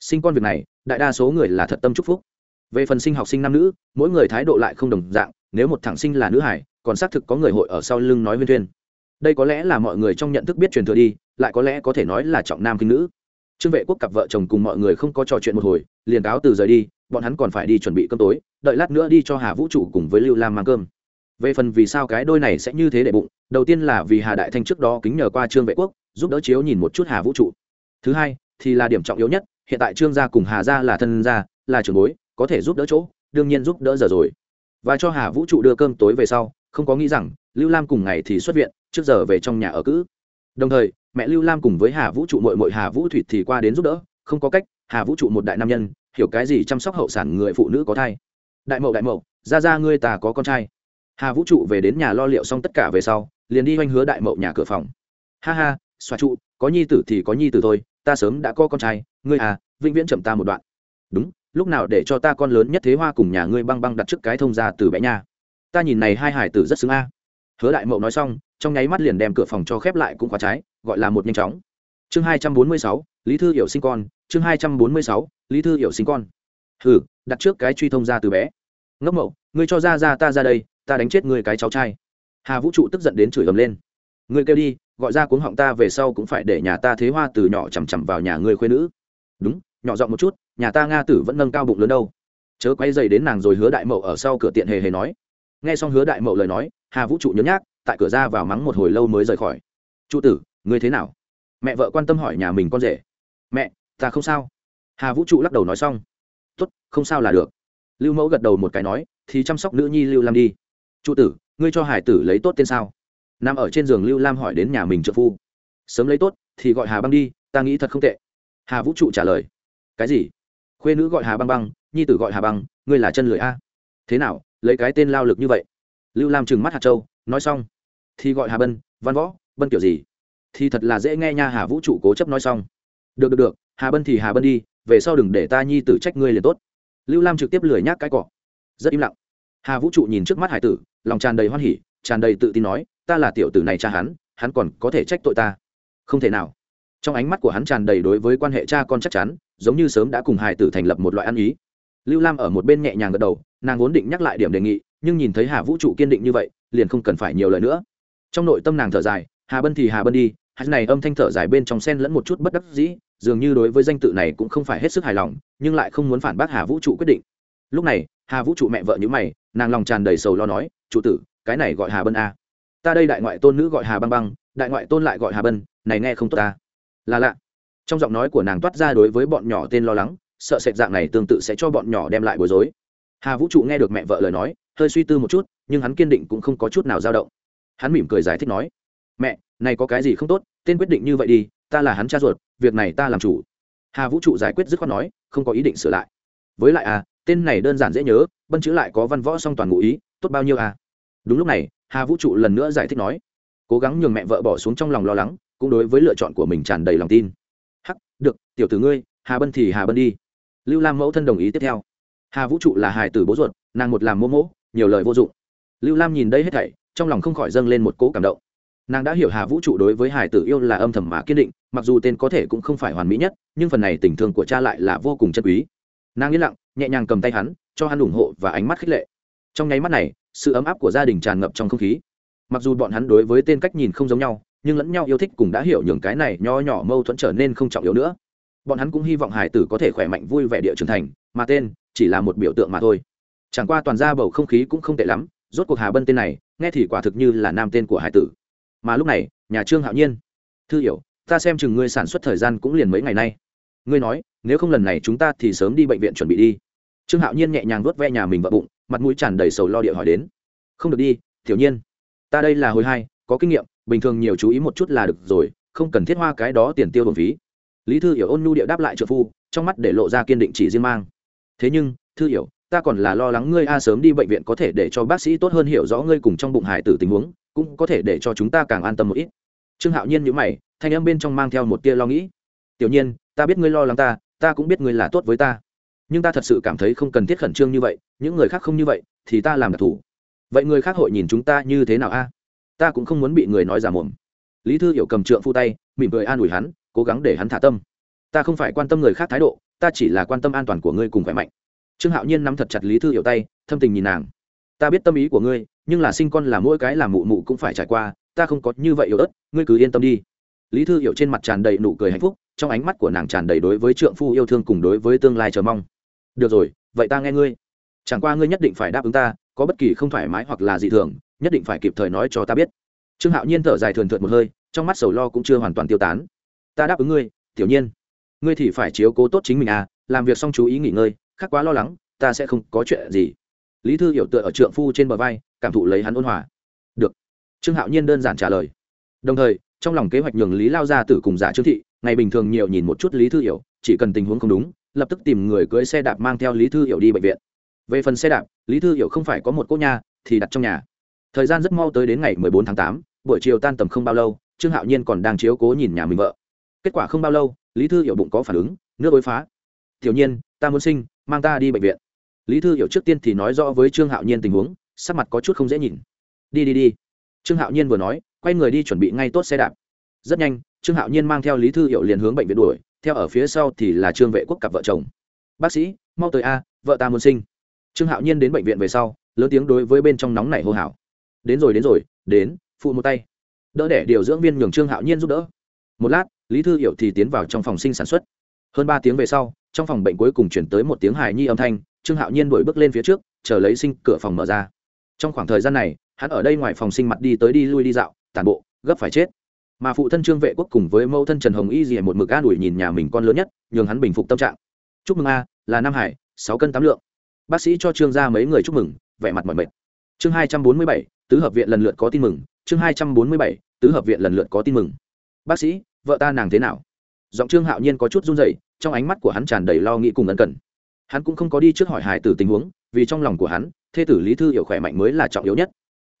Sinh con việc này, đại đa số người là thật tâm chúc phúc. Về phần sinh học sinh nam nữ, mỗi người thái độ lại không đồng dạng, nếu một thẳng sinh là nữ hải, còn xác thực có người hội ở sau lưng nói viên thuyên. Đây có lẽ là mọi người trong nhận thức biết truyền thừa đi, lại có lẽ có thể nói là trọng nam kinh nữ. Trương vệ quốc cặp vợ chồng cùng mọi người không có trò chuyện một hồi, liền cáo từ rời đi, bọn hắn còn phải đi chuẩn bị cơm tối, đợi lát nữa đi cho hà vũ trụ cùng với lưu lam mang cơm. Về phần vì sao cái đôi này sẽ như thế để bụng, đầu tiên là vì hà đại thanh trước đó kính nhờ qua trương vệ quốc giúp đỡ chiếu nhìn một chút hà vũ trụ thứ hai thì là điểm trọng yếu nhất hiện tại trương gia cùng hà gia là thân gia là trưởng bối có thể giúp đỡ chỗ đương nhiên giúp đỡ giờ rồi và cho hà vũ trụ đưa cơm tối về sau không có nghĩ rằng lưu lam cùng ngày thì xuất viện trước giờ về trong nhà ở cữ đồng thời mẹ lưu lam cùng với hà vũ trụ mội mội hà vũ thủy thì qua đến giúp đỡ không có cách hà vũ trụ một đại nam nhân hiểu cái gì chăm sóc hậu sản người phụ nữ có thai đại mậu đại mậu ra ra ngươi ta có con trai hà vũ trụ về đến nhà lo liệu xong tất cả về sau liền đi oanh hứa đại mậu nhà cửa phòng ha ha xoa trụ, có nhi tử thì có nhi tử thôi, ta sớm đã có con trai, ngươi à vĩnh viễn chậm ta một đoạn. Đúng, lúc nào để cho ta con lớn nhất thế hoa cùng nhà ngươi băng băng đặt trước cái thông ra từ bé nha. Ta nhìn này hai hải tử rất xứng a. Hứa đại mậu nói xong, trong nháy mắt liền đem cửa phòng cho khép lại cũng khóa trái, gọi là một nhanh chóng. Chương hai trăm bốn mươi sáu, lý thư hiểu sinh con, chương hai trăm bốn mươi sáu, lý thư hiểu sinh con. Hừ, đặt trước cái truy thông ra từ bé. Ngốc mậu, ngươi cho ra ra ta ra đây, ta đánh chết ngươi cái cháu trai. Hà vũ trụ tức giận đến chửi ầm lên. Ngươi kêu đi gọi ra cuống họng ta về sau cũng phải để nhà ta thế hoa từ nhỏ chằm chằm vào nhà ngươi khuê nữ. Đúng, nhỏ giọng một chút, nhà ta nga tử vẫn nâng cao bụng lớn đâu. Chớ quay dày đến nàng rồi hứa đại mậu ở sau cửa tiện hề hề nói. Nghe xong hứa đại mậu lời nói, hà vũ trụ nhớ nhác, tại cửa ra vào mắng một hồi lâu mới rời khỏi. Trụ tử, ngươi thế nào? Mẹ vợ quan tâm hỏi nhà mình con rể. Mẹ, ta không sao. Hà vũ trụ lắc đầu nói xong. Tốt, không sao là được. Lưu mẫu gật đầu một cái nói, thì chăm sóc nữ nhi lưu lam đi. Trụ tử, ngươi cho hải tử lấy tốt tên sao? Nằm ở trên giường lưu lam hỏi đến nhà mình trợ phu. Sớm lấy tốt, thì gọi hà băng đi, ta nghĩ thật không tệ. Hà vũ trụ trả lời. Cái gì? Khuê nữ gọi hà băng băng, nhi tử gọi hà băng, ngươi là chân lười a? Thế nào, lấy cái tên lao lực như vậy? Lưu lam trừng mắt hạt châu, nói xong. Thì gọi hà bân, văn võ, bân kiểu gì? Thì thật là dễ nghe nha, hà vũ trụ cố chấp nói xong. Được được được, hà bân thì hà bân đi, về sau đừng để ta nhi tử trách ngươi liền tốt. Lưu lam trực tiếp lười nhác cái cỏ rất im lặng. Hà vũ trụ nhìn trước mắt hải tử, lòng tràn đầy hoan hỉ tràn đầy tự tin nói, ta là tiểu tử này cha hắn hắn còn có thể trách tội ta. Không thể nào. Trong ánh mắt của hắn tràn đầy đối với quan hệ cha con chắc chắn, giống như sớm đã cùng hải tử thành lập một loại ăn ý. Lưu lam ở một bên nhẹ nhàng gật đầu, nàng vốn định nhắc lại điểm đề nghị, nhưng nhìn thấy hà vũ trụ kiên định như vậy, liền không cần phải nhiều lời nữa. Trong nội tâm nàng thở dài, hà bân thì hà bân đi. Hắn này âm thanh thở dài bên trong sen lẫn một chút bất đắc dĩ, dường như đối với danh tự này cũng không phải hết sức hài lòng, nhưng lại không muốn phản bác hà vũ trụ quyết định. Lúc này, hà vũ trụ mẹ vợ như mày, nàng lòng tràn đầy sầu lo nói, chủ tử cái này gọi hà bân a. Ta đây đại ngoại tôn nữ gọi hà băng băng, đại ngoại tôn lại gọi hà bân, này nghe không tốt ta. Là lạ. Trong giọng nói của nàng toát ra đối với bọn nhỏ tên lo lắng, sợ sệt dạng này tương tự sẽ cho bọn nhỏ đem lại bối rối. Hà vũ trụ nghe được mẹ vợ lời nói, hơi suy tư một chút, nhưng hắn kiên định cũng không có chút nào dao động. Hắn mỉm cười giải thích nói, mẹ, này có cái gì không tốt, tên quyết định như vậy đi, ta là hắn cha ruột, việc này ta làm chủ. Hà vũ trụ giải quyết dứt khoát nói, không có ý định sửa lại. Với lại à tên này đơn giản dễ nhớ, bân chữ lại có văn võ song toàn ngụ ý, tốt bao nhiêu à? Đúng lúc này, hà vũ trụ lần nữa giải thích nói, cố gắng nhường mẹ vợ bỏ xuống trong lòng lo lắng, cũng đối với lựa chọn của mình tràn đầy lòng tin. Hắc, được, tiểu tử ngươi, hà bân thì hà bân đi. Lưu lam mẫu thân đồng ý tiếp theo. Hà vũ trụ là hài tử bố ruột, nàng một làm mô mỗ, nhiều lời vô dụng. Lưu lam nhìn đây hết thảy, trong lòng không khỏi dâng lên một cỗ cảm động. Nàng đã hiểu hà vũ trụ đối với hải tử yêu là âm thầm mà kiên định, mặc dù tên có thể cũng không phải hoàn mỹ nhất, nhưng phần này tình thương của cha lại là vô cùng chân quý. Nàng yên lặng, nhẹ nhàng cầm tay hắn, cho hắn ủng hộ và ánh mắt khích lệ. Trong nháy mắt này sự ấm áp của gia đình tràn ngập trong không khí. Mặc dù bọn hắn đối với tên cách nhìn không giống nhau, nhưng lẫn nhau yêu thích cùng đã hiểu nhường cái này nho nhỏ mâu thuẫn trở nên không trọng yếu nữa. Bọn hắn cũng hy vọng hải tử có thể khỏe mạnh vui vẻ địa trưởng thành, mà tên chỉ là một biểu tượng mà thôi. Chẳng qua toàn ra bầu không khí cũng không tệ lắm, rốt cuộc hà bân tên này, nghe thì quả thực như là nam tên của hải tử. Mà lúc này, nhà trương hạo nhiên, thư hiểu, ta xem chừng ngươi sản xuất thời gian cũng liền mấy ngày nay. Ngươi nói, nếu không lần này chúng ta thì sớm đi bệnh viện chuẩn bị đi. Trương hạo nhiên nhẹ nhàng vớt ve nhà mình vợ bụng mặt mũi tràn đầy sầu lo địa hỏi đến. Không được đi, tiểu nhiên. Ta đây là hồi hai, có kinh nghiệm, bình thường nhiều chú ý một chút là được rồi, không cần thiết hoa cái đó tiền tiêu bổng phí. Lý thư hiểu ôn nhu địa đáp lại trợ phu, trong mắt để lộ ra kiên định chỉ riêng mang. Thế nhưng, thư hiểu, ta còn là lo lắng ngươi a sớm đi bệnh viện có thể để cho bác sĩ tốt hơn hiểu rõ ngươi cùng trong bụng hải tử tình huống, cũng có thể để cho chúng ta càng an tâm một ít. Trương hạo nhiên nhữ mày, thanh âm bên trong mang theo một tia lo nghĩ. Tiểu nhiên, ta biết ngươi lo lắng ta ta cũng biết ngươi là tốt với ta nhưng ta thật sự cảm thấy không cần thiết khẩn trương như vậy, những người khác không như vậy, thì ta làm đặc thù. Vậy người khác hội nhìn chúng ta như thế nào a? Ta cũng không muốn bị người nói giả mồm. Lý thư hiểu cầm trượng phu tay, mỉm cười an ủi hắn, cố gắng để hắn thả tâm. Ta không phải quan tâm người khác thái độ, ta chỉ là quan tâm an toàn của ngươi cùng khỏe mạnh. Trương hạo nhiên nắm thật chặt lý thư hiểu tay, thâm tình nhìn nàng. Ta biết tâm ý của ngươi, nhưng là sinh con là mỗi cái làm mụ mụ cũng phải trải qua, ta không có như vậy yếu ớt, ngươi cứ yên tâm đi. Lý thư hiểu trên mặt tràn đầy nụ cười hạnh phúc, trong ánh mắt của nàng tràn đầy đối với trượng phu yêu thương cùng đối với tương lai chờ mong được rồi, vậy ta nghe ngươi. Chẳng qua ngươi nhất định phải đáp ứng ta, có bất kỳ không thoải mái hoặc là dị thường, nhất định phải kịp thời nói cho ta biết. Trương hạo nhiên thở dài thường thượt một hơi, trong mắt sầu lo cũng chưa hoàn toàn tiêu tán. Ta đáp ứng ngươi, tiểu nhiên. Ngươi thì phải chiếu cố tốt chính mình à làm việc xong chú ý nghỉ ngơi khác quá lo lắng, ta sẽ không có chuyện gì. Lý thư hiểu tựa ở trượng phu trên bờ vai, cảm thụ lấy hắn ôn hòa. Được. Trương hạo nhiên đơn giản trả lời. Đồng thời, trong lòng kế hoạch nhường lý lao ra tử cùng giả trương thị, ngày bình thường nhiều nhìn một chút lý thư hiểu, chỉ cần tình huống không đúng lập tức tìm người cưới xe đạp mang theo lý thư hiểu đi bệnh viện. Về phần xe đạp, lý thư hiểu không phải có một cỗ nhà thì đặt trong nhà. Thời gian rất mau tới đến ngày mười bốn tháng tám, buổi chiều tan tầm không bao lâu, trương hạo nhiên còn đang chiếu cố nhìn nhà mình vợ. Kết quả không bao lâu, lý thư hiểu bụng có phản ứng, nước ối phá. Tiểu nhiên, ta muốn sinh, mang ta đi bệnh viện. Lý thư hiểu trước tiên thì nói rõ với trương hạo nhiên tình huống, sắc mặt có chút không dễ nhìn. Đi đi đi. Trương hạo nhiên vừa nói, quay người đi chuẩn bị ngay tốt xe đạp. Rất nhanh, trương hạo nhiên mang theo lý thư Hiểu liền hướng bệnh viện đuổi theo ở phía sau thì là trương vệ quốc cặp vợ chồng. Bác sĩ, mau tới a, vợ ta muốn sinh. Trương hạo nhiên đến bệnh viện về sau, lớn tiếng đối với bên trong nóng này hô hào. Đến rồi đến rồi, đến, phụ một tay. Đỡ để điều dưỡng viên nhường trương hạo nhiên giúp đỡ. Một lát, lý thư hiểu thì tiến vào trong phòng sinh sản xuất. Hơn ba tiếng về sau, trong phòng bệnh cuối cùng chuyển tới một tiếng hài nhi âm thanh, trương hạo nhiên đổi bước lên phía trước, chờ lấy sinh cửa phòng mở ra. Trong khoảng thời gian này, hắn ở đây ngoài phòng sinh mặt đi tới đi lui đi dạo tàn bộ, gấp phải chết mà phụ thân trương vệ quốc cùng với mẫu thân trần hồng y dì một mực an ủi nhìn nhà mình con lớn nhất, nhường hắn bình phục tâm trạng. Chúc mừng a, là nam hải, sáu cân tám lượng. Bác sĩ cho trương ra mấy người chúc mừng, vẻ mặt mọi mệt. Chương hai trăm bốn mươi bảy, tứ hợp viện lần lượt có tin mừng. Chương hai trăm bốn mươi bảy, tứ hợp viện lần lượt có tin mừng. Bác sĩ, vợ ta nàng thế nào? Giọng trương hạo nhiên có chút run rẩy, trong ánh mắt của hắn tràn đầy lo nghĩ cùng ân cần hắn cũng không có đi trước hỏi hải tử tình huống, vì trong lòng của hắn, thê tử lý thư hiểu khỏe mạnh mới là trọng yếu nhất.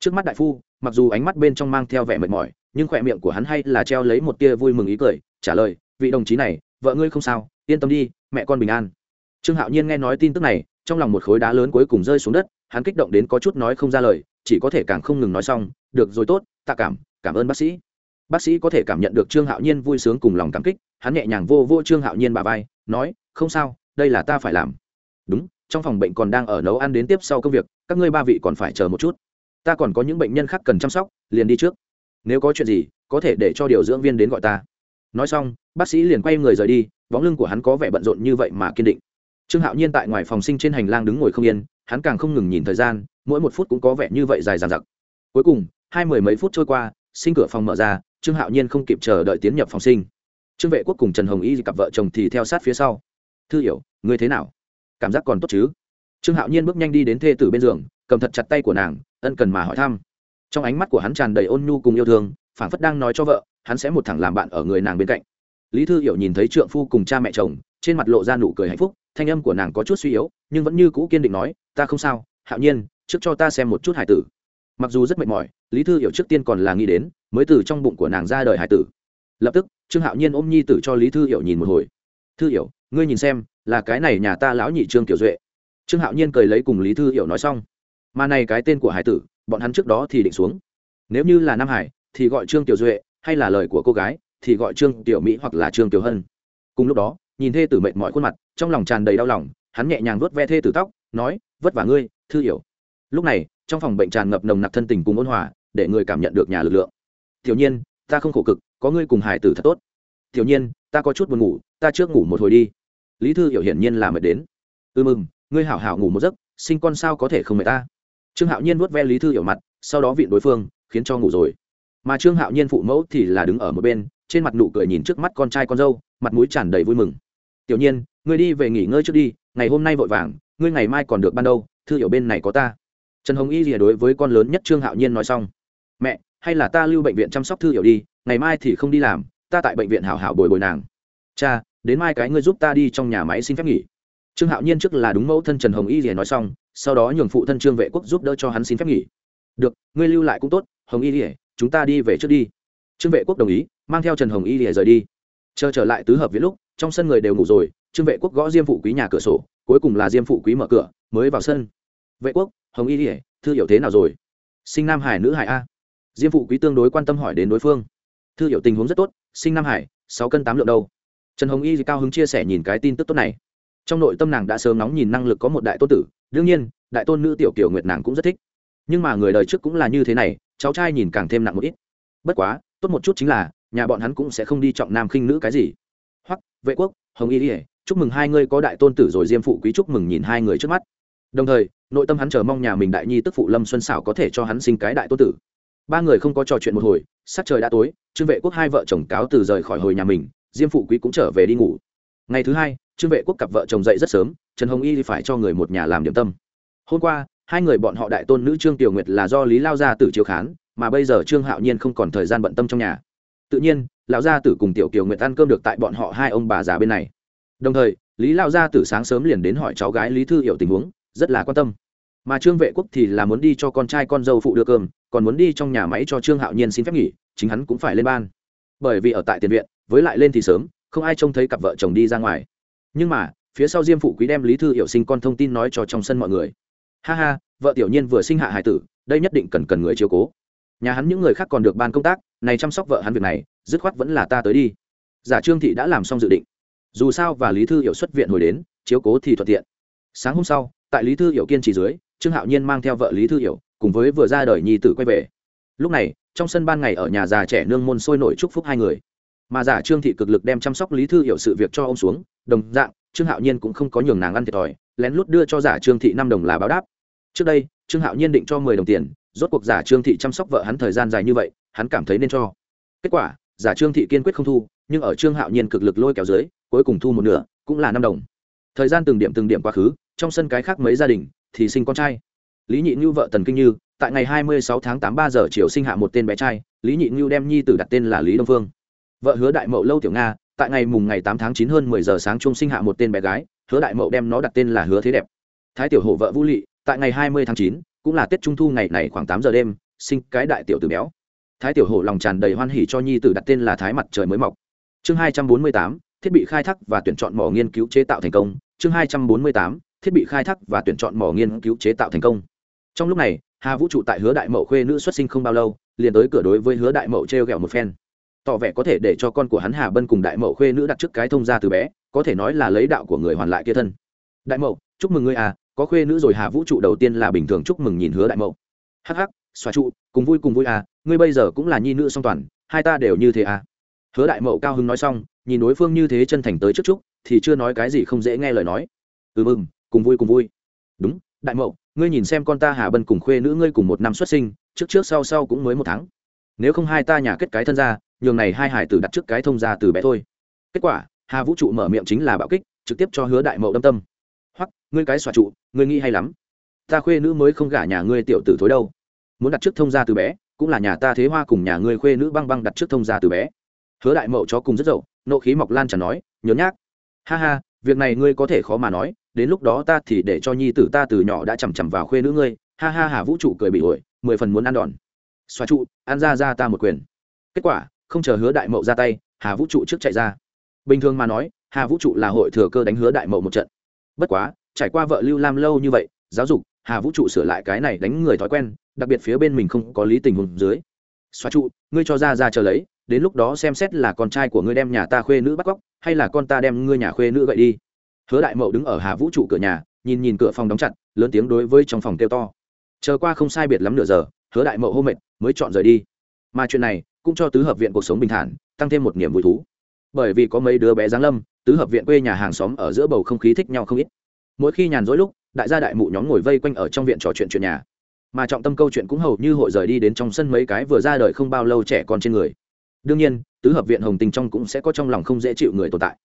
Trước mắt đại phu, mặc dù ánh mắt bên trong mang theo vẻ mệt mỏi nhưng khỏe miệng của hắn hay là treo lấy một tia vui mừng ý cười, trả lời, vị đồng chí này, vợ ngươi không sao, yên tâm đi, mẹ con bình an. Trương hạo nhiên nghe nói tin tức này, trong lòng một khối đá lớn cuối cùng rơi xuống đất, hắn kích động đến có chút nói không ra lời, chỉ có thể càng không ngừng nói xong, được rồi tốt, tạ cảm cảm ơn bác sĩ. Bác sĩ có thể cảm nhận được trương hạo nhiên vui sướng cùng lòng cảm kích, hắn nhẹ nhàng vô vô trương hạo nhiên bà vai, nói, không sao, đây là ta phải làm. Đúng, trong phòng bệnh còn đang ở nấu ăn đến tiếp sau công việc, các ngươi ba vị còn phải chờ một chút. Ta còn có những bệnh nhân khác cần chăm sóc, liền đi trước nếu có chuyện gì, có thể để cho điều dưỡng viên đến gọi ta. Nói xong, bác sĩ liền quay người rời đi, bóng lưng của hắn có vẻ bận rộn như vậy mà kiên định. Trương hạo nhiên tại ngoài phòng sinh trên hành lang đứng ngồi không yên, hắn càng không ngừng nhìn thời gian, mỗi một phút cũng có vẻ như vậy dài dằng dặc. Cuối cùng, hai mười mấy phút trôi qua, sinh cửa phòng mở ra, trương hạo nhiên không kịp chờ đợi tiến nhập phòng sinh. Trương vệ quốc cùng trần hồng y cặp vợ chồng thì theo sát phía sau. Thư hiểu, ngươi thế nào? Cảm giác còn tốt chứ? Trương hạo nhiên bước nhanh đi đến thê tử bên giường, cầm thật chặt tay của nàng, ân cần mà hỏi thăm trong ánh mắt của hắn tràn đầy ôn nhu cùng yêu thương, phảng phất đang nói cho vợ, hắn sẽ một thẳng làm bạn ở người nàng bên cạnh. Lý thư hiểu nhìn thấy trượng phu cùng cha mẹ chồng, trên mặt lộ ra nụ cười hạnh phúc, thanh âm của nàng có chút suy yếu, nhưng vẫn như cũ kiên định nói, ta không sao, hạo nhiên, trước cho ta xem một chút hải tử. Mặc dù rất mệt mỏi, lý thư hiểu trước tiên còn là nghĩ đến, mới từ trong bụng của nàng ra đời hải tử. Lập tức, trương hạo nhiên ôm nhi tử cho lý thư hiểu nhìn một hồi. Thư hiểu, ngươi nhìn xem, là cái này nhà ta lão nhị trương tiểu duệ. Trương hạo nhiên cười lấy cùng lý thư hiểu nói xong. Mà này cái tên của hải tử bọn hắn trước đó thì định xuống. Nếu như là nam hải, thì gọi trương tiểu duệ, hay là lời của cô gái, thì gọi trương tiểu mỹ hoặc là trương tiểu hân. Cùng lúc đó, nhìn thê tử mệt mọi khuôn mặt, trong lòng tràn đầy đau lòng, hắn nhẹ nhàng vuốt ve thê tử tóc, nói, vất vả ngươi, thư hiểu. Lúc này, trong phòng bệnh tràn ngập nồng nặc thân tình cùng ôn hòa, để người cảm nhận được nhà lực lượng. Tiểu nhiên, ta không khổ cực, có ngươi cùng hải tử thật tốt. Tiểu nhiên, ta có chút buồn ngủ, ta trước ngủ một hồi đi. Lý thư hiểu hiển nhiên là mệt đến. Ư ừ mừng ngươi hảo hảo ngủ một giấc, sinh con sao có thể không mệt ta? Trương hạo nhiên vuốt ve lý thư hiểu mặt, sau đó vịn đối phương, khiến cho ngủ rồi. Mà trương hạo nhiên phụ mẫu thì là đứng ở một bên, trên mặt nụ cười nhìn trước mắt con trai con dâu, mặt mũi tràn đầy vui mừng. Tiểu nhiên, ngươi đi về nghỉ ngơi trước đi, ngày hôm nay vội vàng, ngươi ngày mai còn được ban đâu, thư hiểu bên này có ta. Trần hồng y rìa đối với con lớn nhất trương hạo nhiên nói xong. Mẹ, hay là ta lưu bệnh viện chăm sóc thư hiểu đi, ngày mai thì không đi làm, ta tại bệnh viện hảo hảo bồi bồi nàng. Cha, đến mai cái ngươi giúp ta đi trong nhà máy xin phép nghỉ. Trương hạo nhiên trước là đúng mẫu thân trần hồng y rìa nói xong sau đó nhường phụ thân trương vệ quốc giúp đỡ cho hắn xin phép nghỉ. Được, ngươi lưu lại cũng tốt, hồng y lìa, chúng ta đi về trước đi. Trương vệ quốc đồng ý, mang theo trần hồng y lìa rời đi. Chờ trở lại tứ hợp viện lúc, trong sân người đều ngủ rồi, trương vệ quốc gõ diêm phụ quý nhà cửa sổ, cuối cùng là diêm phụ quý mở cửa, mới vào sân. Vệ quốc, hồng y lìa, thư hiểu thế nào rồi? Sinh nam hải nữ hải a. Diêm phụ quý tương đối quan tâm hỏi đến đối phương. Thư hiểu tình huống rất tốt, sinh nam hải, sáu cân tám lượng đâu? Trần hồng y cao hứng chia sẻ nhìn cái tin tức tốt này trong nội tâm nàng đã sớm nóng nhìn năng lực có một đại tôn tử, đương nhiên, đại tôn nữ tiểu kiểu nguyệt nàng cũng rất thích. Nhưng mà người đời trước cũng là như thế này, cháu trai nhìn càng thêm nặng một ít. Bất quá, tốt một chút chính là, nhà bọn hắn cũng sẽ không đi trọng nam khinh nữ cái gì. Hoặc vệ quốc, hồng y ỉa chúc mừng hai người có đại tôn tử rồi diêm phụ quý chúc mừng nhìn hai người trước mắt. Đồng thời, nội tâm hắn chờ mong nhà mình đại nhi tức phụ lâm xuân xảo có thể cho hắn sinh cái đại tôn tử. Ba người không có trò chuyện một hồi, sắc trời đã tối, trương vệ quốc hai vợ chồng cáo từ rời khỏi hồi nhà mình, diêm phụ quý cũng trở về đi ngủ. Ngày thứ hai trương vệ quốc cặp vợ chồng dậy rất sớm, trần hồng y phải cho người một nhà làm điểm tâm. Hôm qua, hai người bọn họ đại tôn nữ trương tiểu nguyệt là do lý lao gia tử chiếu khán, mà bây giờ trương hạo nhiên không còn thời gian bận tâm trong nhà. Tự nhiên, lão gia tử cùng tiểu kiều nguyệt ăn cơm được tại bọn họ hai ông bà già bên này. Đồng thời, lý lao gia tử sáng sớm liền đến hỏi cháu gái lý thư hiểu tình huống, rất là quan tâm. Mà trương vệ quốc thì là muốn đi cho con trai con dâu phụ đưa cơm, còn muốn đi trong nhà máy cho trương hạo nhiên xin phép nghỉ, chính hắn cũng phải lên ban. Bởi vì ở tại tiền viện, với lại lên thì sớm, không ai trông thấy cặp vợ chồng đi ra ngoài nhưng mà, phía sau diêm phụ quý đem lý thư hiểu sinh con thông tin nói cho trong sân mọi người. Ha ha, vợ tiểu nhiên vừa sinh hạ hải tử, đây nhất định cần cần người chiếu cố. Nhà hắn những người khác còn được ban công tác, này chăm sóc vợ hắn việc này, dứt khoát vẫn là ta tới đi. Giả trương thị đã làm xong dự định. Dù sao và lý thư hiểu xuất viện hồi đến, chiếu cố thì thuận tiện. Sáng hôm sau, tại lý thư hiểu kiên trì dưới, trương hạo nhiên mang theo vợ lý thư hiểu, cùng với vừa ra đời nhi tử quay về. Lúc này, trong sân ban ngày ở nhà già trẻ nương môn sôi nổi chúc phúc hai người. Mà giả trương thị cực lực đem chăm sóc lý thư hiểu sự việc cho ông xuống đồng dạng, trương hạo nhiên cũng không có nhường nàng ăn thiệt thòi, lén lút đưa cho giả trương thị năm đồng là báo đáp. Trước đây, trương hạo nhiên định cho mười đồng tiền, rốt cuộc giả trương thị chăm sóc vợ hắn thời gian dài như vậy, hắn cảm thấy nên cho. Kết quả, giả trương thị kiên quyết không thu, nhưng ở trương hạo nhiên cực lực lôi kéo dưới, cuối cùng thu một nửa, cũng là năm đồng. Thời gian từng điểm từng điểm quá khứ, trong sân cái khác mấy gia đình, thì sinh con trai. Lý nhị như vợ tần kinh như, tại ngày hai mươi sáu tháng tám ba giờ chiều sinh hạ một tên bé trai, lý nhị như đem nhi tử đặt tên là lý đông phương. Vợ hứa đại mậu lâu tiểu nga tại ngày mùng ngày tám tháng chín hơn mười giờ sáng chung sinh hạ một tên bé gái, hứa đại mậu đem nó đặt tên là hứa thế đẹp. Thái tiểu hổ vợ vũ lị, tại ngày hai mươi tháng chín, cũng là tết trung thu ngày này khoảng tám giờ đêm, sinh cái đại tiểu tử béo. Thái tiểu hổ lòng tràn đầy hoan hỉ cho nhi tử đặt tên là thái mặt trời mới mọc. Chương hai trăm bốn mươi tám, thiết bị khai thác và tuyển chọn mỏ nghiên cứu chế tạo thành công. Chương hai trăm bốn mươi tám, thiết bị khai thác và tuyển chọn mỏ nghiên cứu chế tạo thành công. Trong lúc này, hà vũ trụ tại hứa đại mậu khuê nữ xuất sinh không bao lâu, liền tới cửa đối với hứa đại mậu t r e o g ẹ o một phen tỏ vẻ có thể để cho con của hắn hà bân cùng đại mậu khuê nữ đặt trước cái thông ra từ bé, có thể nói là lấy đạo của người hoàn lại kia thân. Đại mậu, chúc mừng ngươi à có khuê nữ rồi hà vũ trụ đầu tiên là bình thường chúc mừng nhìn hứa đại mậu. Hắc hắc, xoa trụ, cùng vui cùng vui à ngươi bây giờ cũng là nhi nữ song toàn, hai ta đều như thế à. Hứa đại mậu cao hứng nói xong, nhìn đối phương như thế chân thành tới trước chúc, thì chưa nói cái gì không dễ nghe lời nói. Ừ mừng, cùng vui cùng vui. Đúng, đại mậu, ngươi nhìn xem con ta hà bân cùng khuê nữ ngươi cùng một năm xuất sinh, trước trước sau sau cũng mới một tháng. Nếu không hai ta nhà kết cái thân ra nhường này hai hải tử đặt trước cái thông ra từ bé thôi. Kết quả, hà vũ trụ mở miệng chính là bạo kích, trực tiếp cho hứa đại mậu đâm tâm. Hoặc ngươi cái xòa trụ, ngươi nghĩ hay lắm. Ta khuê nữ mới không gả nhà ngươi tiểu tử thối đâu. Muốn đặt trước thông ra từ bé, cũng là nhà ta thế hoa cùng nhà ngươi khuê nữ băng băng đặt trước thông ra từ bé. Hứa đại mậu chó cùng rất dậu, nộ khí mọc lan chẳng nói, nhớ nhác. Ha ha, việc này ngươi có thể khó mà nói, đến lúc đó ta thì để cho nhi tử ta từ nhỏ đã chằm chằm vào khuê nữ ngươi. Ha ha, hà vũ trụ cười bị ổi, mười phần muốn ăn đòn. Xòa trụ, ăn ra ra ta một quyền. Kết quả không chờ hứa đại mậu ra tay, hà vũ trụ trước chạy ra. Bình thường mà nói, hà vũ trụ là hội thừa cơ đánh hứa đại mậu một trận. Bất quá, trải qua vợ lưu lam lâu như vậy, giáo dục, hà vũ trụ sửa lại cái này đánh người thói quen, đặc biệt phía bên mình không có lý tình hùng dưới. Xoa trụ, ngươi cho ra ra chờ lấy, đến lúc đó xem xét là con trai của ngươi đem nhà ta khuê nữ bắt cóc, hay là con ta đem ngươi nhà khuê nữ gậy đi. Hứa đại mậu đứng ở hà vũ trụ cửa nhà, nhìn nhìn cửa phòng đóng chặt, lớn tiếng đối với trong phòng kêu to. Chờ qua không sai biệt lắm nửa giờ, hứa đại mậu hô mệt, mới chọn rời đi. Mà chuyện này cũng cho tứ hợp viện cuộc sống bình thản, tăng thêm một niềm vui thú. Bởi vì có mấy đứa bé giáng lâm, tứ hợp viện quê nhà hàng xóm ở giữa bầu không khí thích nhau không ít. Mỗi khi nhàn rỗi lúc, đại gia đại mụ nhóm ngồi vây quanh ở trong viện trò chuyện chuyện nhà. Mà trọng tâm câu chuyện cũng hầu như hội rời đi đến trong sân mấy cái vừa ra đời không bao lâu trẻ con trên người. Đương nhiên, tứ hợp viện hồng tình trong cũng sẽ có trong lòng không dễ chịu người tồn tại.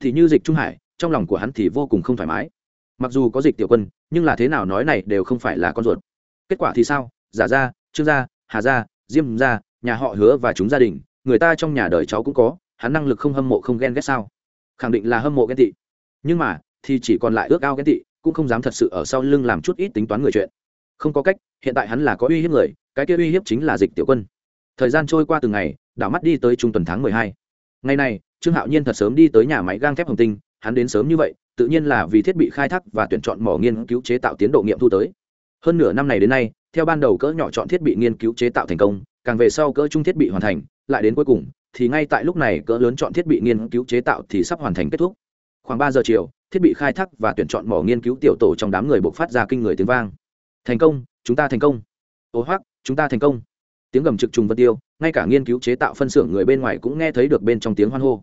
Thì như dịch trung hải, trong lòng của hắn thì vô cùng không thoải mái. Mặc dù có dịch tiểu quân, nhưng là thế nào nói này đều không phải là con ruột. Kết quả thì sao? Giả ra trương gia, hà gia, diêm gia nhà họ hứa và chúng gia đình, người ta trong nhà đời cháu cũng có, hắn năng lực không hâm mộ không ghen ghét sao? Khẳng định là hâm mộ ghen tị. Nhưng mà, thì chỉ còn lại ước ao ghen tị, cũng không dám thật sự ở sau lưng làm chút ít tính toán người chuyện. Không có cách, hiện tại hắn là có uy hiếp người, cái kia uy hiếp chính là dịch tiểu quân. Thời gian trôi qua từng ngày, đảo mắt đi tới trung tuần tháng mười hai. Ngày này, trương hạo nhiên thật sớm đi tới nhà máy gang thép hồng tinh, hắn đến sớm như vậy, tự nhiên là vì thiết bị khai thác và tuyển chọn mỏ nghiên cứu chế tạo tiến độ nghiệm thu tới. Hơn nửa năm này đến nay, theo ban đầu cỡ nhỏ chọn thiết bị nghiên cứu chế tạo thành công càng về sau cỡ trung thiết bị hoàn thành, lại đến cuối cùng, thì ngay tại lúc này cỡ lớn chọn thiết bị nghiên cứu chế tạo thì sắp hoàn thành kết thúc. Khoảng ba giờ chiều, thiết bị khai thác và tuyển chọn mỏ nghiên cứu tiểu tổ trong đám người buộc phát ra kinh người tiếng vang. Thành công, chúng ta thành công. Ô hoác chúng ta thành công. Tiếng gầm trực trùng vân tiêu, ngay cả nghiên cứu chế tạo phân xưởng người bên ngoài cũng nghe thấy được bên trong tiếng hoan hô.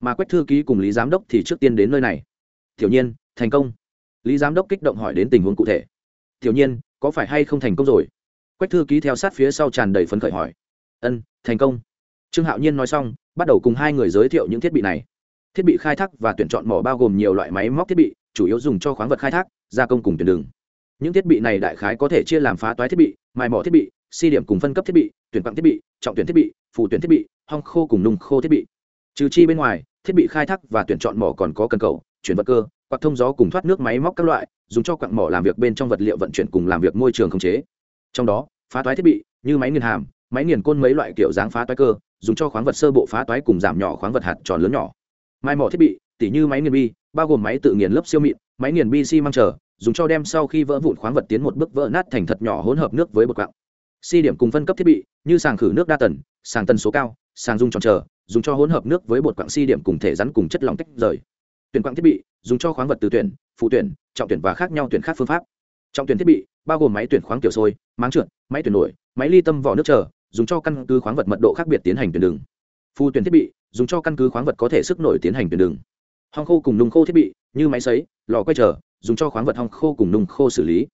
Mà quách thư ký cùng lý giám đốc thì trước tiên đến nơi này. Tiểu nhiên, thành công. Lý giám đốc kích động hỏi đến tình huống cụ thể. Tiểu nhiên, có phải hay không thành công rồi? Quách thư ký theo sát phía sau tràn đầy phấn khởi hỏi. Ân, thành công. Trương hạo nhiên nói xong, bắt đầu cùng hai người giới thiệu những thiết bị này. Thiết bị khai thác và tuyển chọn mỏ bao gồm nhiều loại máy móc thiết bị, chủ yếu dùng cho khoáng vật khai thác, gia công cùng tuyển đường. Những thiết bị này đại khái có thể chia làm phá toái thiết bị, mài mỏ thiết bị si điểm cùng phân cấp thiết bị, tuyển quặng thiết bị, trọng tuyển thiết bị phụ tuyển thiết bị, hong khô cùng nung khô thiết bị. Trừ chi bên ngoài, thiết bị khai thác và tuyển chọn mỏ còn có cần cầu, chuyển vật cơ, quạt thông gió cùng thoát nước máy móc các loại, dùng cho quặng mỏ làm việc bên trong vật liệu vận chuyển cùng làm việc môi trường khống chế trong đó, phá toái thiết bị, như máy nghiền hàm, máy nghiền côn mấy loại kiểu dáng phá toái cơ, dùng cho khoáng vật sơ bộ phá toái cùng giảm nhỏ khoáng vật hạt tròn lớn nhỏ. Mai mỏ thiết bị, tỉ như máy nghiền bi, bao gồm máy tự nghiền lớp siêu mịn, máy nghiền bi xi măng chờ, dùng cho đem sau khi vỡ vụn khoáng vật tiến một bước vỡ nát thành thật nhỏ hỗn hợp nước với bột quặng si điểm cùng phân cấp thiết bị, như sàng khử nước đa tần, sàng tần số cao, sàng dung tròn chờ, dùng cho hỗn hợp nước với bột quặng si điểm cùng thể rắn cùng chất lỏng tách rời. Tuyển quặng thiết bị, dùng cho khoáng vật từ tuyển, phụ tuyển, trọng tuyển và khác nhau tuyển khác phương pháp. Trọng tuyển thiết bị bao gồm máy tuyển khoáng kiểu sôi máng trượt máy tuyển nổi máy ly tâm vỏ nước chờ dùng cho căn cứ khoáng vật mật độ khác biệt tiến hành tuyển đường. Phu tuyển thiết bị dùng cho căn cứ khoáng vật có thể sức nổi tiến hành tuyển đường. Hong khô cùng nung khô thiết bị như máy xấy, lò quay trở dùng cho khoáng vật hong khô cùng nung khô xử lý.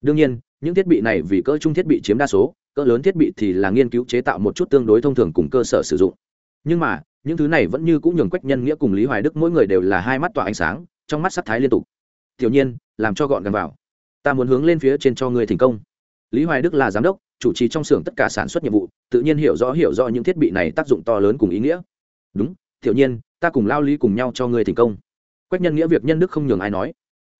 Đương nhiên những thiết bị này vì cỡ trung thiết bị chiếm đa số cỡ lớn thiết bị thì là nghiên cứu chế tạo một chút tương đối thông thường cùng cơ sở sử dụng. Nhưng mà những thứ này vẫn như cũng nhường quách nhân nghĩa cùng lý hoài đức mỗi người đều là hai mắt tỏa ánh sáng trong mắt sắc thái liên tục. Tiểu nhiên làm cho gọn gàng vào ta muốn hướng lên phía trên cho ngươi thành công. Lý hoài đức là giám đốc, chủ trì trong xưởng tất cả sản xuất nhiệm vụ, tự nhiên hiểu rõ hiểu rõ những thiết bị này tác dụng to lớn cùng ý nghĩa. Đúng, tiểu nhiên, ta cùng lao lý cùng nhau cho ngươi thành công. Quách nhân nghĩa việc nhân đức không nhường ai nói.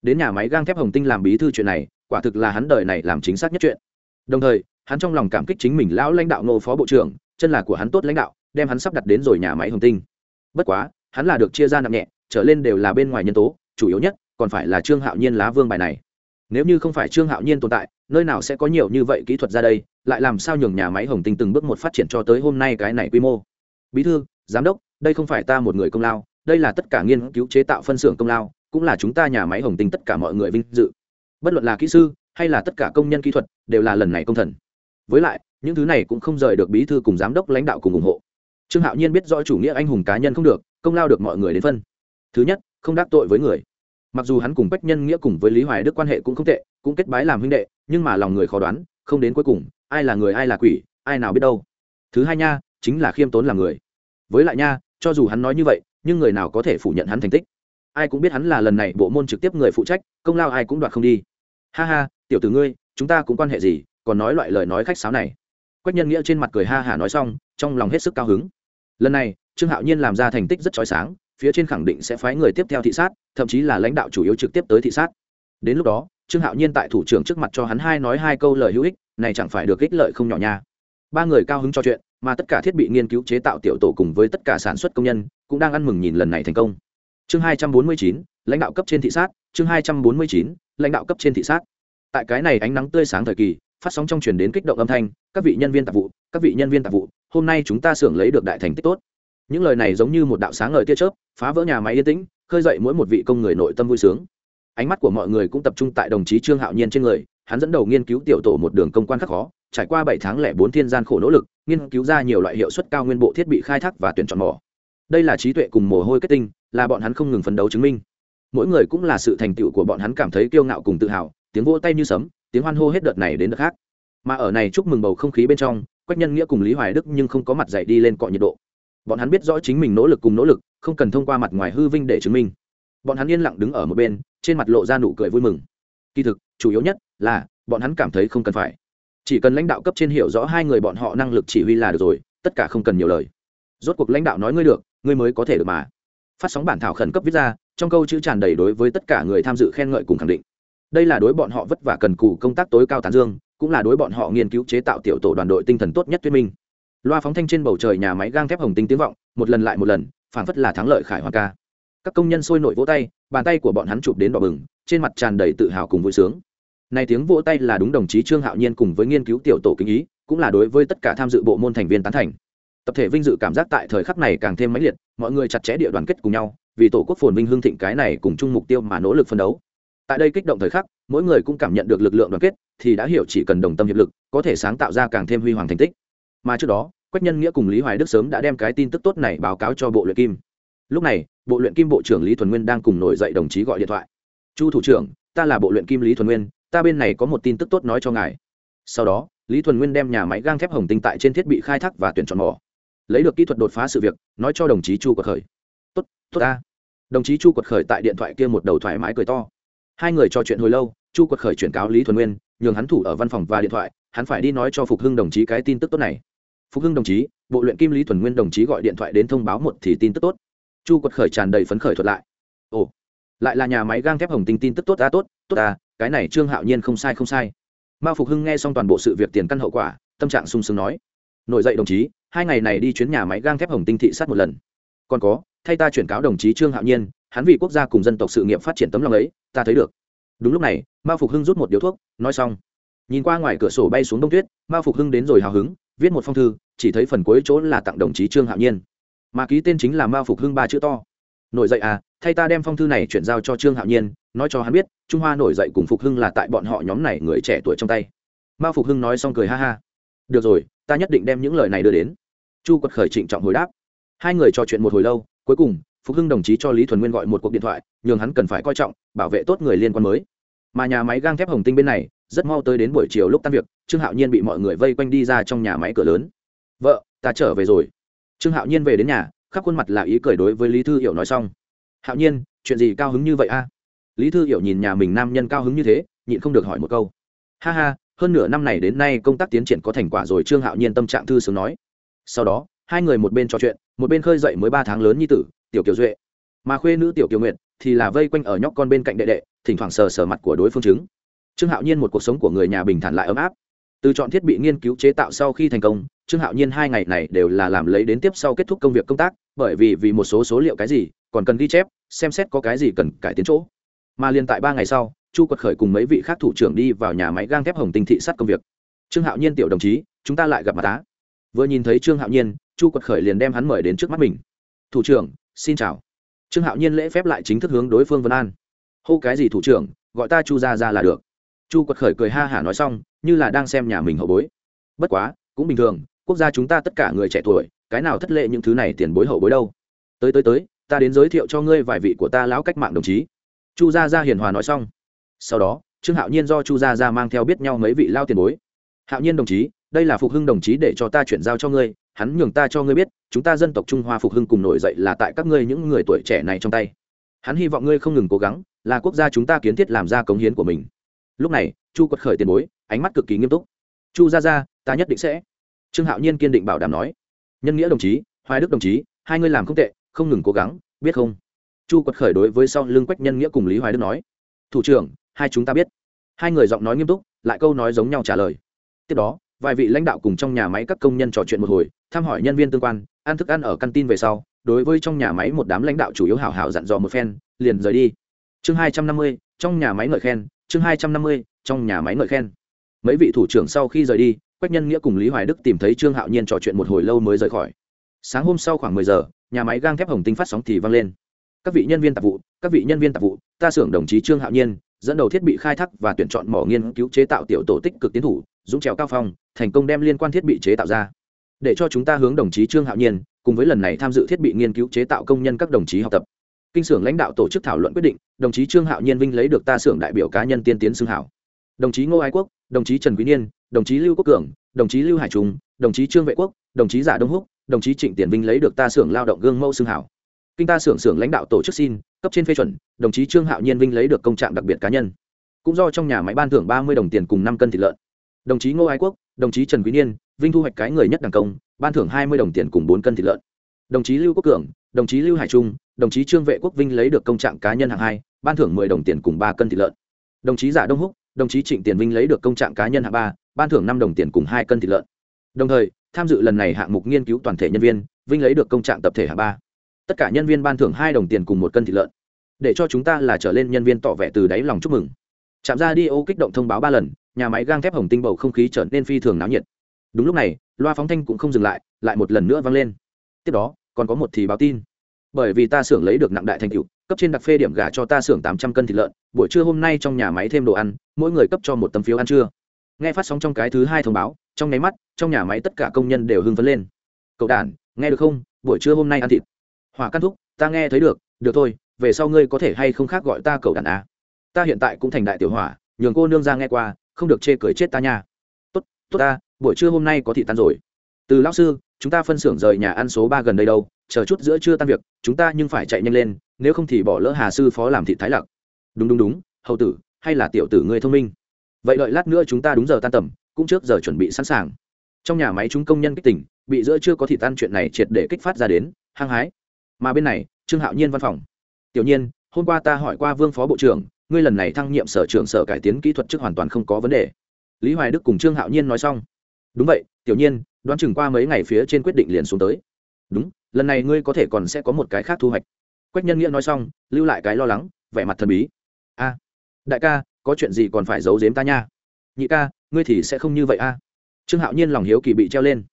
Đến nhà máy gang thép hồng tinh làm bí thư chuyện này, quả thực là hắn đời này làm chính xác nhất chuyện. Đồng thời, hắn trong lòng cảm kích chính mình lão lãnh đạo ngô phó bộ trưởng, chân là của hắn tốt lãnh đạo, đem hắn sắp đặt đến rồi nhà máy hồng tinh. Bất quá, hắn là được chia ra nặng nhẹ, trở lên đều là bên ngoài nhân tố, chủ yếu nhất, còn phải là trương hạo nhiên lá vương bài này nếu như không phải trương hạo nhiên tồn tại, nơi nào sẽ có nhiều như vậy kỹ thuật ra đây, lại làm sao nhường nhà máy hồng tinh từng bước một phát triển cho tới hôm nay cái này quy mô? Bí thư, giám đốc, đây không phải ta một người công lao, đây là tất cả nghiên cứu chế tạo phân xưởng công lao, cũng là chúng ta nhà máy hồng tinh tất cả mọi người vinh dự. Bất luận là kỹ sư, hay là tất cả công nhân kỹ thuật, đều là lần này công thần. Với lại, những thứ này cũng không rời được bí thư cùng giám đốc lãnh đạo cùng ủng hộ. Trương hạo nhiên biết rõ chủ nghĩa anh hùng cá nhân không được, công lao được mọi người đến phân. Thứ nhất, không đắc tội với người mặc dù hắn cùng bách nhân nghĩa cùng với lý hoài đức quan hệ cũng không tệ, cũng kết bái làm huynh đệ, nhưng mà lòng người khó đoán, không đến cuối cùng, ai là người ai là quỷ, ai nào biết đâu. Thứ hai nha, chính là khiêm tốn làm người. Với lại nha, cho dù hắn nói như vậy, nhưng người nào có thể phủ nhận hắn thành tích? Ai cũng biết hắn là lần này bộ môn trực tiếp người phụ trách, công lao ai cũng đoạt không đi. Ha ha, tiểu tử ngươi, chúng ta cũng quan hệ gì, còn nói loại lời nói khách sáo này. Quách nhân nghĩa trên mặt cười ha hả nói xong, trong lòng hết sức cao hứng. Lần này, trương hạo nhiên làm ra thành tích rất trói sáng phía trên khẳng định sẽ phái người tiếp theo thị sát, thậm chí là lãnh đạo chủ yếu trực tiếp tới thị sát. Đến lúc đó, trương hạo nhiên tại thủ trưởng trước mặt cho hắn hai nói hai câu lời hữu ích, này chẳng phải được ích lợi không nhỏ nha. Ba người cao hứng cho chuyện, mà tất cả thiết bị nghiên cứu chế tạo tiểu tổ cùng với tất cả sản xuất công nhân, cũng đang ăn mừng nhìn lần này thành công. Chương hai trăm bốn mươi chín, lãnh đạo cấp trên thị sát, chương hai trăm bốn mươi chín, lãnh đạo cấp trên thị sát. Tại cái này ánh nắng tươi sáng thời kỳ, phát sóng trong truyền đến kích động âm thanh, các vị nhân viên tạp vụ, các vị nhân viên tạp vụ, hôm nay chúng ta xưởng lấy được đại thành tích tốt những lời này giống như một đạo sáng ngời tia chớp, phá vỡ nhà máy yên tĩnh, khơi dậy mỗi một vị công người nội tâm vui sướng. Ánh mắt của mọi người cũng tập trung tại đồng chí trương hạo nhiên trên người, hắn dẫn đầu nghiên cứu tiểu tổ một đường công quan khắc khó, trải qua bảy tháng lẻ bốn thiên gian khổ nỗ lực, nghiên cứu ra nhiều loại hiệu suất cao nguyên bộ thiết bị khai thác và tuyển chọn mỏ. Đây là trí tuệ cùng mồ hôi kết tinh, là bọn hắn không ngừng phấn đấu chứng minh. Mỗi người cũng là sự thành tựu của bọn hắn cảm thấy kiêu ngạo cùng tự hào, tiếng vỗ tay như sấm, tiếng hoan hô hết đợt này đến đợt khác. Mà ở này chúc mừng bầu không khí bên trong, quách nhân nghĩa cùng lý hoài đức nhưng không có mặt dậy đi lên cọ nhiệt độ bọn hắn biết rõ chính mình nỗ lực cùng nỗ lực, không cần thông qua mặt ngoài hư vinh để chứng minh. Bọn hắn yên lặng đứng ở một bên, trên mặt lộ ra nụ cười vui mừng. Kỳ thực, chủ yếu nhất là, bọn hắn cảm thấy không cần phải. Chỉ cần lãnh đạo cấp trên hiểu rõ hai người bọn họ năng lực chỉ huy là được rồi, tất cả không cần nhiều lời. Rốt cuộc lãnh đạo nói ngươi được, ngươi mới có thể được mà. Phát sóng bản thảo khẩn cấp viết ra, trong câu chữ tràn đầy đối với tất cả người tham dự khen ngợi cùng khẳng định. Đây là đối bọn họ vất vả cần cù công tác tối cao tán dương, cũng là đối bọn họ nghiên cứu chế tạo tiểu tổ đoàn đội tinh thần tốt nhất thuyết minh loa phóng thanh trên bầu trời nhà máy gang thép hồng tinh tiếng vọng, một lần lại một lần, phảng phất là thắng lợi khải hoàng ca. Các công nhân sôi nổi vỗ tay, bàn tay của bọn hắn chụp đến đỏ bừng, trên mặt tràn đầy tự hào cùng vui sướng. Này tiếng vỗ tay là đúng đồng chí trương hạo nhiên cùng với nghiên cứu tiểu tổ kinh ý, cũng là đối với tất cả tham dự bộ môn thành viên tán thành. Tập thể vinh dự cảm giác tại thời khắc này càng thêm mãnh liệt, mọi người chặt chẽ địa đoàn kết cùng nhau, vì tổ quốc phồn vinh hương thịnh cái này cùng chung mục tiêu mà nỗ lực phân đấu. Tại đây kích động thời khắc, mỗi người cũng cảm nhận được lực lượng đoàn kết, thì đã hiểu chỉ cần đồng tâm hiệp lực, có thể sáng tạo ra càng thêm huy hoàng thành tích mà trước đó, quách nhân nghĩa cùng lý hoài đức sớm đã đem cái tin tức tốt này báo cáo cho bộ luyện kim. Lúc này, bộ luyện kim bộ trưởng lý thuần nguyên đang cùng nổi dậy đồng chí gọi điện thoại. Chu thủ trưởng, ta là bộ luyện kim lý thuần nguyên, ta bên này có một tin tức tốt nói cho ngài. Sau đó, lý thuần nguyên đem nhà máy gang thép hồng tinh tại trên thiết bị khai thác và tuyển chọn mỏ. Lấy được kỹ thuật đột phá sự việc, nói cho đồng chí chu quật khởi. Tốt tốt ta. Đồng chí chu quật khởi tại điện thoại kia một đầu thoải mái cười to. Hai người trò chuyện hồi lâu, chu quật khởi chuyển cáo lý thuần nguyên, nhường hắn thủ ở văn phòng và điện thoại, hắn phải đi nói cho phục hưng đồng chí cái tin tức tốt này phục hưng đồng chí, bộ luyện kim lý thuần nguyên đồng chí gọi điện thoại đến thông báo một thì tin tức tốt. Chu quật khởi tràn đầy phấn khởi thuật lại. Ồ, lại là nhà máy gang thép hồng tinh tin tức tốt ta tốt tốt ta cái này trương hạo nhiên không sai không sai. Mao phục hưng nghe xong toàn bộ sự việc tiền căn hậu quả, tâm trạng sung sướng nói. Nổi dậy đồng chí, hai ngày này đi chuyến nhà máy gang thép hồng tinh thị sát một lần. Còn có, thay ta chuyển cáo đồng chí trương hạo nhiên, hắn vì quốc gia cùng dân tộc sự nghiệp phát triển tấm lòng ấy, ta thấy được. Đúng lúc này, mao phục hưng rút một điếu thuốc, nói xong. Nhìn qua ngoài cửa sổ bay xuống đông tuyết, mao phục hưng đến rồi hào hứng viết một phong thư, chỉ thấy phần cuối chỗ là tặng đồng chí trương hạo nhiên. Mà ký tên chính là mao phục hưng ba chữ to. Nổi dậy à thay ta đem phong thư này chuyển giao cho trương hạo nhiên, nói cho hắn biết, trung hoa nổi dậy cùng phục hưng là tại bọn họ nhóm này người trẻ tuổi trong tay. Mao phục hưng nói xong cười ha ha. Được rồi, ta nhất định đem những lời này đưa đến. Chu quật khởi trịnh trọng hồi đáp. Hai người trò chuyện một hồi lâu, cuối cùng, phục hưng đồng chí cho lý thuần nguyên gọi một cuộc điện thoại, nhường hắn cần phải coi trọng, bảo vệ tốt người liên quan mới. Mà nhà máy gang thép hồng tinh bên này rất mau tới đến buổi chiều lúc tan việc, trương hạo nhiên bị mọi người vây quanh đi ra trong nhà máy cửa lớn. Vợ, ta trở về rồi. Trương hạo nhiên về đến nhà, khắp khuôn mặt là ý cười đối với lý thư hiểu nói xong. Hạo nhiên, chuyện gì cao hứng như vậy a? Lý thư hiểu nhìn nhà mình nam nhân cao hứng như thế, nhịn không được hỏi một câu. Ha ha, hơn nửa năm này đến nay công tác tiến triển có thành quả rồi, trương hạo nhiên tâm trạng thư sướng nói. Sau đó, hai người một bên trò chuyện, một bên khơi dậy mới ba tháng lớn như tử, tiểu kiều duệ. Mà khuê nữ tiểu kiều nguyện thì là vây quanh ở nhóc con bên cạnh đệ đệ, thỉnh thoảng sờ sờ mặt của đối phương chứng trương hạo nhiên một cuộc sống của người nhà bình thản lại ấm áp. Từ chọn thiết bị nghiên cứu chế tạo sau khi thành công, trương hạo nhiên hai ngày này đều là làm lấy đến tiếp sau kết thúc công việc công tác, bởi vì vì một số số liệu cái gì, còn cần ghi chép, xem xét có cái gì cần cải tiến chỗ. Mà liền tại ba ngày sau, chu quật khởi cùng mấy vị khác thủ trưởng đi vào nhà máy gang thép hồng tinh thị sát công việc. Trương hạo nhiên tiểu đồng chí, chúng ta lại gặp mặt tá vừa nhìn thấy trương hạo nhiên, chu quật khởi liền đem hắn mời đến trước mắt mình. Thủ trưởng, xin chào. Trương hạo nhiên lễ phép lại chính thức hướng đối phương vân an. Hô cái gì thủ trưởng, gọi ta chu ra ra là được chu quật khởi cười ha hả nói xong, như là đang xem nhà mình hậu bối. Bất quá, cũng bình thường, quốc gia chúng ta tất cả người trẻ tuổi, cái nào thất lệ những thứ này tiền bối hậu bối đâu. Tới tới tới, ta đến giới thiệu cho ngươi vài vị của ta lão cách mạng đồng chí. Chu gia gia hiền hòa nói xong. Sau đó, trương hạo nhiên do chu gia gia mang theo biết nhau mấy vị lao tiền bối. Hạo nhiên đồng chí, đây là phục hưng đồng chí để cho ta chuyển giao cho ngươi, hắn nhường ta cho ngươi biết, chúng ta dân tộc trung hoa phục hưng cùng nổi dậy là tại các ngươi những người tuổi trẻ này trong tay. Hắn hy vọng ngươi không ngừng cố gắng, là quốc gia chúng ta kiến thiết làm ra cống hiến của mình lúc này, chu quật khởi tiền bối, ánh mắt cực kỳ nghiêm túc. Chu gia gia, ta nhất định sẽ. Trương hạo nhiên kiên định bảo đảm nói. Nhân nghĩa đồng chí, hoài đức đồng chí, hai ngươi làm không tệ, không ngừng cố gắng, biết không? Chu quật khởi đối với sau lưng quách nhân nghĩa cùng lý hoài đức nói. Thủ trưởng, hai chúng ta biết. Hai người giọng nói nghiêm túc, lại câu nói giống nhau trả lời. Tiếp đó, vài vị lãnh đạo cùng trong nhà máy các công nhân trò chuyện một hồi, thăm hỏi nhân viên tương quan, ăn thức ăn ở căn tin về sau, đối với trong nhà máy một đám lãnh đạo chủ yếu hảo hảo dặn dò một phen, liền rời đi. Chương hai trăm năm mươi, trong nhà máy ngợi khen chương hai trăm năm mươi, trong nhà máy ngợi khen. Mấy vị thủ trưởng sau khi rời đi, quách nhân nghĩa cùng lý hoài đức tìm thấy trương hạo nhiên trò chuyện một hồi lâu mới rời khỏi. Sáng hôm sau khoảng mười giờ, nhà máy gang thép hồng tinh phát sóng thì vang lên. Các vị nhân viên tạp vụ, các vị nhân viên tạp vụ, ta xưởng đồng chí trương hạo nhiên, dẫn đầu thiết bị khai thác và tuyển chọn mỏ nghiên cứu chế tạo tiểu tổ tích cực tiến thủ, dũng trèo cao phong, thành công đem liên quan thiết bị chế tạo ra. Để cho chúng ta hướng đồng chí trương hạo nhiên, cùng với lần này tham dự thiết bị nghiên cứu chế tạo công nhân các đồng chí học tập kinh xưởng lãnh đạo tổ chức thảo luận quyết định, đồng chí trương hạo nhiên vinh lấy được ta xưởng đại biểu cá nhân tiên tiến xưng hảo. Đồng chí ngô ái quốc, đồng chí trần quý niên, đồng chí lưu quốc cường, đồng chí lưu hải trung, đồng chí trương vệ quốc, đồng chí giả đông húc, đồng chí trịnh tiền vinh lấy được ta xưởng lao động gương mẫu xưng hảo. Kinh ta xưởng xưởng lãnh đạo tổ chức xin, cấp trên phê chuẩn, đồng chí trương hạo nhiên vinh lấy được công trạng đặc biệt cá nhân. Cũng do trong nhà máy ban thưởng ba mươi đồng tiền cùng năm cân thịt lợn. Đồng chí ngô ái quốc, đồng chí trần quý niên, vinh thu hoạch cái người nhất đảng công, ban thưởng hai mươi đồng tiền cùng bốn cân thịt lợn. Đồng chí lưu quốc cường đồng chí lưu hải trung, đồng chí trương vệ quốc vinh lấy được công trạng cá nhân hạng hai, ban thưởng mười đồng tiền cùng ba cân thịt lợn. Đồng chí giả đông húc, đồng chí trịnh tiền vinh lấy được công trạng cá nhân hạng ba, ban thưởng năm đồng tiền cùng hai cân thịt lợn. Đồng thời, tham dự lần này hạng mục nghiên cứu toàn thể nhân viên, vinh lấy được công trạng tập thể hạng ba. Tất cả nhân viên ban thưởng hai đồng tiền cùng một cân thịt lợn. Để cho chúng ta là trở lên nhân viên tỏ vẻ từ đáy lòng chúc mừng. Trạm ra đi ô kích động thông báo ba lần, nhà máy gang thép hồng tinh bầu không khí trở nên phi thường náo nhiệt. Đúng lúc này, loa phóng thanh cũng không dừng lại lại một lần nữa vang lên. Tiếp đó còn có một thì báo tin. Bởi vì ta xưởng lấy được nặng đại thành tựu, cấp trên đặc phê điểm gà cho ta xưởng tám trăm cân thịt lợn, buổi trưa hôm nay trong nhà máy thêm đồ ăn, mỗi người cấp cho một tấm phiếu ăn trưa. Nghe phát sóng trong cái thứ hai thông báo, trong nháy mắt, trong nhà máy tất cả công nhân đều hưng phấn lên. Cậu đản, nghe được không? Buổi trưa hôm nay ăn thịt. Hỏa căn thúc, ta nghe thấy được được thôi, về sau ngươi có thể hay không khác gọi ta cậu đản à? ta hiện tại cũng thành đại tiểu hỏa, nhường cô nương ra nghe qua, không được chê cười chết ta nha. Tốt tốt ta, buổi trưa hôm nay có thịt tan rồi. Từ lão sư chúng ta phân xưởng rời nhà ăn số ba gần đây đâu, chờ chút giữa trưa tan việc, chúng ta nhưng phải chạy nhanh lên, nếu không thì bỏ lỡ hà sư phó làm thị thái lặc. Đúng đúng đúng hậu tử, hay là tiểu tử người thông minh? Vậy đợi lát nữa chúng ta đúng giờ tan tầm, cũng trước giờ chuẩn bị sẵn sàng. Trong nhà máy chúng công nhân kích tỉnh, bị giữa chưa có thịt tan chuyện này triệt để kích phát ra đến, hăng hái. Mà bên này, trương hạo nhiên văn phòng. Tiểu nhiên, hôm qua ta hỏi qua vương phó bộ trưởng, ngươi lần này thăng nhiệm sở trưởng sở cải tiến kỹ thuật trước hoàn toàn không có vấn đề. Lý hoài đức cùng trương hạo nhiên nói xong đúng vậy, tiểu nhiên, đoán chừng qua mấy ngày phía trên quyết định liền xuống tới. Đúng, lần này ngươi có thể còn sẽ có một cái khác thu hoạch. Quách nhân nghĩa nói xong, lưu lại cái lo lắng, vẻ mặt thần bí. A, đại ca, có chuyện gì còn phải giấu giếm ta nha. Nhị ca, ngươi thì sẽ không như vậy a. Trương hạo nhiên lòng hiếu kỳ bị treo lên.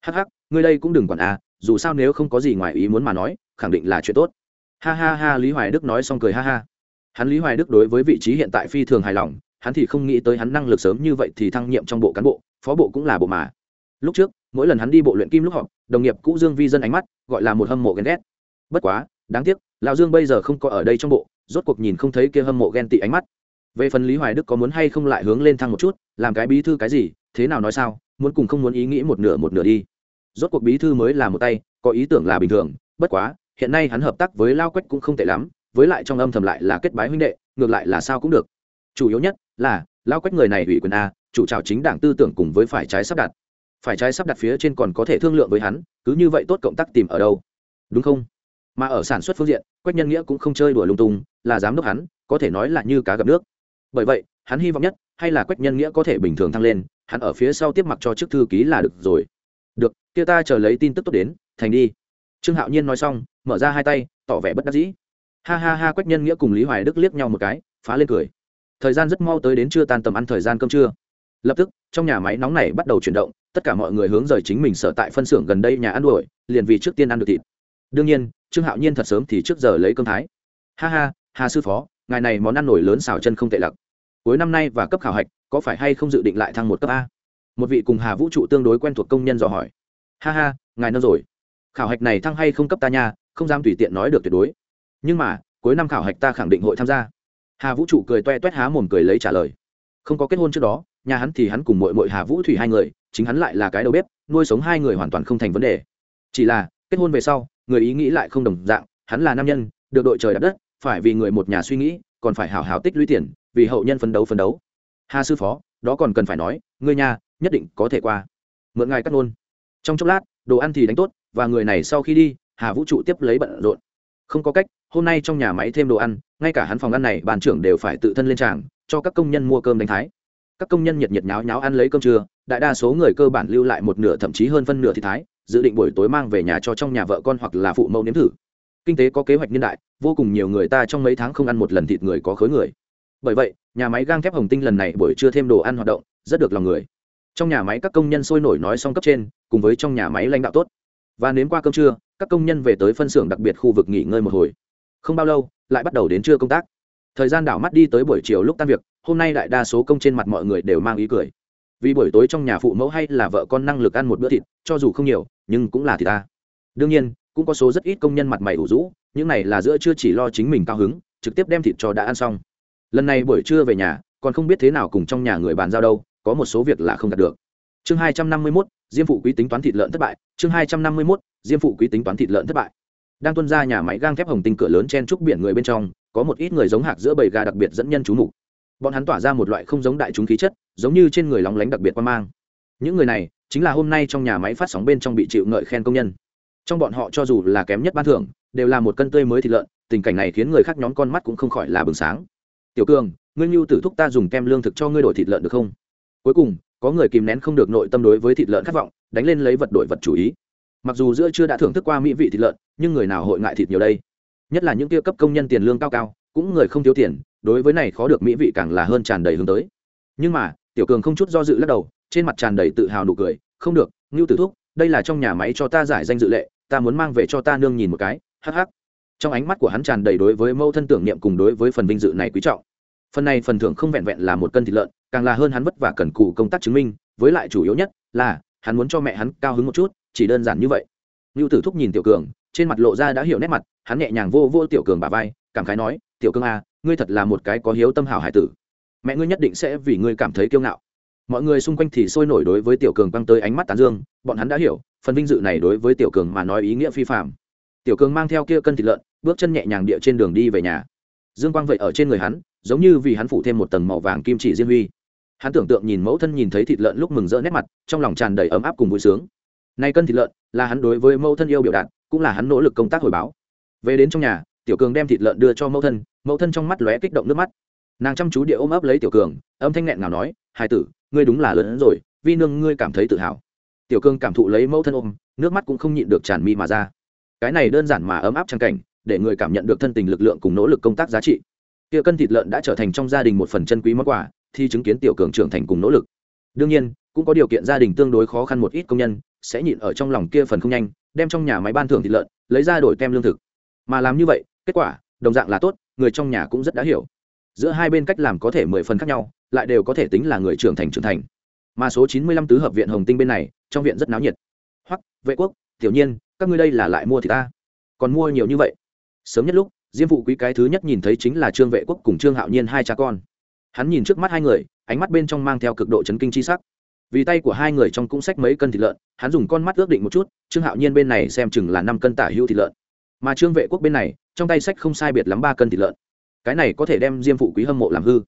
Hắc hắc, ngươi đây cũng đừng quản a, dù sao nếu không có gì ngoài ý muốn mà nói, khẳng định là chuyện tốt. Ha ha ha, lý hoài đức nói xong cười ha ha. Hắn lý hoài đức đối với vị trí hiện tại phi thường hài lòng hắn thì không nghĩ tới hắn năng lực sớm như vậy thì thăng nhiệm trong bộ cán bộ, phó bộ cũng là bộ mà. Lúc trước, mỗi lần hắn đi bộ luyện kim lúc họp, đồng nghiệp cũ dương vi dân ánh mắt, gọi là một hâm mộ ghen ghét. Bất quá, đáng tiếc, lão dương bây giờ không có ở đây trong bộ, rốt cuộc nhìn không thấy kia hâm mộ ghen tị ánh mắt. Về phần lý hoài đức có muốn hay không lại hướng lên thăng một chút, làm cái bí thư cái gì, thế nào nói sao, muốn cùng không muốn ý nghĩ một nửa một nửa đi. Rốt cuộc bí thư mới là một tay, có ý tưởng là bình thường, bất quá, hiện nay hắn hợp tác với lao quách cũng không tệ lắm, với lại trong âm thầm lại là kết bái huynh đệ, ngược lại là sao cũng được. Chủ yếu nhất là, lao quách người này ủy quyền a, chủ trào chính đảng tư tưởng cùng với phải trái sắp đặt. Phải trái sắp đặt phía trên còn có thể thương lượng với hắn, cứ như vậy tốt cộng tác tìm ở đâu. Đúng không? Mà ở sản xuất phương diện, quách nhân nghĩa cũng không chơi đùa lung tung, là giám đốc hắn, có thể nói là như cá gặp nước. Bởi vậy, hắn hy vọng nhất, hay là quách nhân nghĩa có thể bình thường thăng lên, hắn ở phía sau tiếp mặc cho chức thư ký là được rồi. Được, kia ta chờ lấy tin tức tốt đến, thành đi. Trương hạo nhiên nói xong, mở ra hai tay, tỏ vẻ bất đắc dĩ. Ha ha ha, quách nhân nghĩa cùng lý hoài đức liếc nhau một cái, phá lên cười thời gian rất mau tới đến trưa tan tầm ăn thời gian cơm trưa. Lập tức, trong nhà máy nóng này bắt đầu chuyển động, tất cả mọi người hướng rời chính mình sở tại phân xưởng gần đây nhà ăn đuổi, liền vì trước tiên ăn được thịt. Đương nhiên, trương hạo nhiên thật sớm thì trước giờ lấy cơm thái. Ha ha, hà sư phó, ngài này món ăn nổi lớn xào chân không tệ lặc. Cuối năm nay và cấp khảo hạch, có phải hay không dự định lại thăng một cấp a? Một vị cùng hà vũ trụ tương đối quen thuộc công nhân dò hỏi. Ha ha, ngài nói rồi. Khảo hạch này thăng hay không cấp ta nha, không dám tùy tiện nói được tuyệt đối. Nhưng mà, cuối năm khảo hạch ta khẳng định hội tham gia hà vũ trụ cười toe toét há mồm cười lấy trả lời không có kết hôn trước đó nhà hắn thì hắn cùng mội mội hà vũ thủy hai người chính hắn lại là cái đầu bếp nuôi sống hai người hoàn toàn không thành vấn đề chỉ là kết hôn về sau người ý nghĩ lại không đồng dạng hắn là nam nhân được đội trời đạp đất phải vì người một nhà suy nghĩ còn phải hào hào tích lũy tiền vì hậu nhân phấn đấu phấn đấu hà sư phó đó còn cần phải nói ngươi nhà nhất định có thể qua mượn ngài cắt luôn. trong chốc lát đồ ăn thì đánh tốt và người này sau khi đi hà vũ trụ tiếp lấy bận rộn không có cách hôm nay trong nhà máy thêm đồ ăn ngay cả hắn phòng ăn này, bàn trưởng đều phải tự thân lên tràng, cho các công nhân mua cơm đánh thái. Các công nhân nhiệt nhiệt nháo nháo ăn lấy cơm trưa, đại đa số người cơ bản lưu lại một nửa thậm chí hơn phân nửa thì thái, dự định buổi tối mang về nhà cho trong nhà vợ con hoặc là phụ mẫu nếm thử. Kinh tế có kế hoạch niên đại, vô cùng nhiều người ta trong mấy tháng không ăn một lần thịt người có khối người. Bởi vậy, nhà máy gang thép hồng tinh lần này buổi trưa thêm đồ ăn hoạt động, rất được lòng người. Trong nhà máy các công nhân sôi nổi nói xong cấp trên, cùng với trong nhà máy lãnh đạo tốt. Và nếm qua cơm trưa, các công nhân về tới phân xưởng đặc biệt khu vực nghỉ ngơi một hồi không bao lâu, lại bắt đầu đến trưa công tác. Thời gian đảo mắt đi tới buổi chiều lúc tan việc, hôm nay đại đa số công trên mặt mọi người đều mang ý cười. Vì buổi tối trong nhà phụ mẫu hay là vợ con năng lực ăn một bữa thịt, cho dù không nhiều, nhưng cũng là thịt ta đương nhiên, cũng có số rất ít công nhân mặt mày ủ rũ, những này là giữa chưa chỉ lo chính mình cao hứng, trực tiếp đem thịt cho đã ăn xong. Lần này buổi trưa về nhà, còn không biết thế nào cùng trong nhà người bàn giao đâu, có một số việc là không đạt được. Chương hai trăm năm mươi mốt, diêm phụ quý tính toán thịt lợn thất bại, chương hai trăm năm mươi mốt, diêm phụ quý tính toán thịt lợn thất bại đang tuân ra nhà máy gang thép hồng tinh cửa lớn chen trúc biển người bên trong, có một ít người giống hạc giữa bầy gà đặc biệt dẫn nhân chú mục. Bọn hắn tỏa ra một loại không giống đại chúng khí chất, giống như trên người lóng lánh đặc biệt quan mang. Những người này, chính là hôm nay trong nhà máy phát sóng bên trong bị chịu ngợi khen công nhân. Trong bọn họ cho dù là kém nhất ban thưởng, đều là một cân tươi mới thịt lợn, tình cảnh này khiến người khác nhóm con mắt cũng không khỏi là bừng sáng. Tiểu cường, ngươi nhu tử thúc ta dùng kem lương thực cho ngươi đổi thịt lợn được không? Cuối cùng, có người kìm nén không được nội tâm đối với thịt lợn khát vọng, đánh lên lấy vật đổi vật chủ ý mặc dù giữa chưa đã thưởng thức qua mỹ vị thịt lợn, nhưng người nào hội ngại thịt nhiều đây? Nhất là những kia cấp công nhân tiền lương cao cao, cũng người không thiếu tiền, đối với này khó được mỹ vị càng là hơn tràn đầy hướng tới. Nhưng mà, tiểu cường không chút do dự lắc đầu, trên mặt tràn đầy tự hào nụ cười, không được, ngưu tử thúc, đây là trong nhà máy cho ta giải danh dự lệ, ta muốn mang về cho ta nương nhìn một cái. Hắc hắc. Trong ánh mắt của hắn tràn đầy đối với mâu thân tưởng niệm cùng đối với phần vinh dự này quý trọng. Phần này phần thưởng không vẹn vẹn là một cân thịt lợn, càng là hơn hắn vất vả cần cù công tác chứng minh, với lại chủ yếu nhất là, hắn muốn cho mẹ hắn cao hứng một chút chỉ đơn giản như vậy. Ngưu tử thúc nhìn tiểu cường, trên mặt lộ ra đã hiểu nét mặt, hắn nhẹ nhàng vô vô tiểu cường bà vai, cảm khái nói, tiểu cường à ngươi thật là một cái có hiếu tâm hảo hải tử. Mẹ ngươi nhất định sẽ vì ngươi cảm thấy kiêu ngạo. Mọi người xung quanh thì sôi nổi đối với tiểu cường băng tới ánh mắt tán dương, bọn hắn đã hiểu, phần vinh dự này đối với tiểu cường mà nói ý nghĩa phi phạm tiểu cường mang theo kia cân thịt lợn, bước chân nhẹ nhàng địa trên đường đi về nhà. Dương quang vậy ở trên người hắn, giống như vì hắn phủ thêm một tầng màu vàng kim chỉ diên huy. Hắn tưởng tượng nhìn mẫu thân nhìn thấy thịt lợn lúc mừng rỡ nét mặt, trong lòng tràn đầy ấm áp cùng vui sướng nay cân thịt lợn, là hắn đối với mẫu thân yêu biểu đạt, cũng là hắn nỗ lực công tác hồi báo. Về đến trong nhà, tiểu cường đem thịt lợn đưa cho mẫu thân mẫu thân trong mắt lóe kích động nước mắt. Nàng chăm chú địa ôm ấp lấy tiểu cường, âm thanh nghẹn ngào nói hai tử, ngươi đúng là lớn hơn rồi, vi nương ngươi cảm thấy tự hào. Tiểu cường cảm thụ lấy mẫu thân ôm, nước mắt cũng không nhịn được tràn mi mà ra. Cái này đơn giản mà ấm áp trang cảnh, để người cảm nhận được thân tình lực lượng cùng nỗ lực công tác giá trị. Kia cân thịt lợn đã trở thành trong gia đình một phần chân quý món quà thì chứng kiến tiểu cường trưởng thành cùng nỗ lực. Đương nhiên, cũng có điều kiện gia đình tương đối khó khăn một ít công nhân sẽ nhịn ở trong lòng kia phần không nhanh, đem trong nhà máy ban thưởng thịt lợn, lấy ra đổi tem lương thực. Mà làm như vậy, kết quả, đồng dạng là tốt, người trong nhà cũng rất đã hiểu. Giữa hai bên cách làm có thể mười phần khác nhau, lại đều có thể tính là người trưởng thành trưởng thành. Mà số chín mươi lăm tứ hợp viện hồng tinh bên này, trong viện rất náo nhiệt. Hoặc vệ quốc, tiểu nhiên, các ngươi đây là lại mua thì ta. Còn mua nhiều như vậy. Sớm nhất lúc, diêm phụ quý cái thứ nhất nhìn thấy chính là trương vệ quốc cùng trương hạo nhiên hai cha con. Hắn nhìn trước mắt hai người, ánh mắt bên trong mang theo cực độ chấn kinh c h i sắc vì tay của hai người trong cũng xách mấy cân thịt lợn, hắn dùng con mắt ước định một chút, trương hạo nhiên bên này xem chừng là năm cân tả hữu thịt lợn. Mà trương vệ quốc bên này, trong tay sách không sai biệt lắm ba cân thịt lợn. Cái này có thể đem diêm phụ quý hâm mộ làm hư.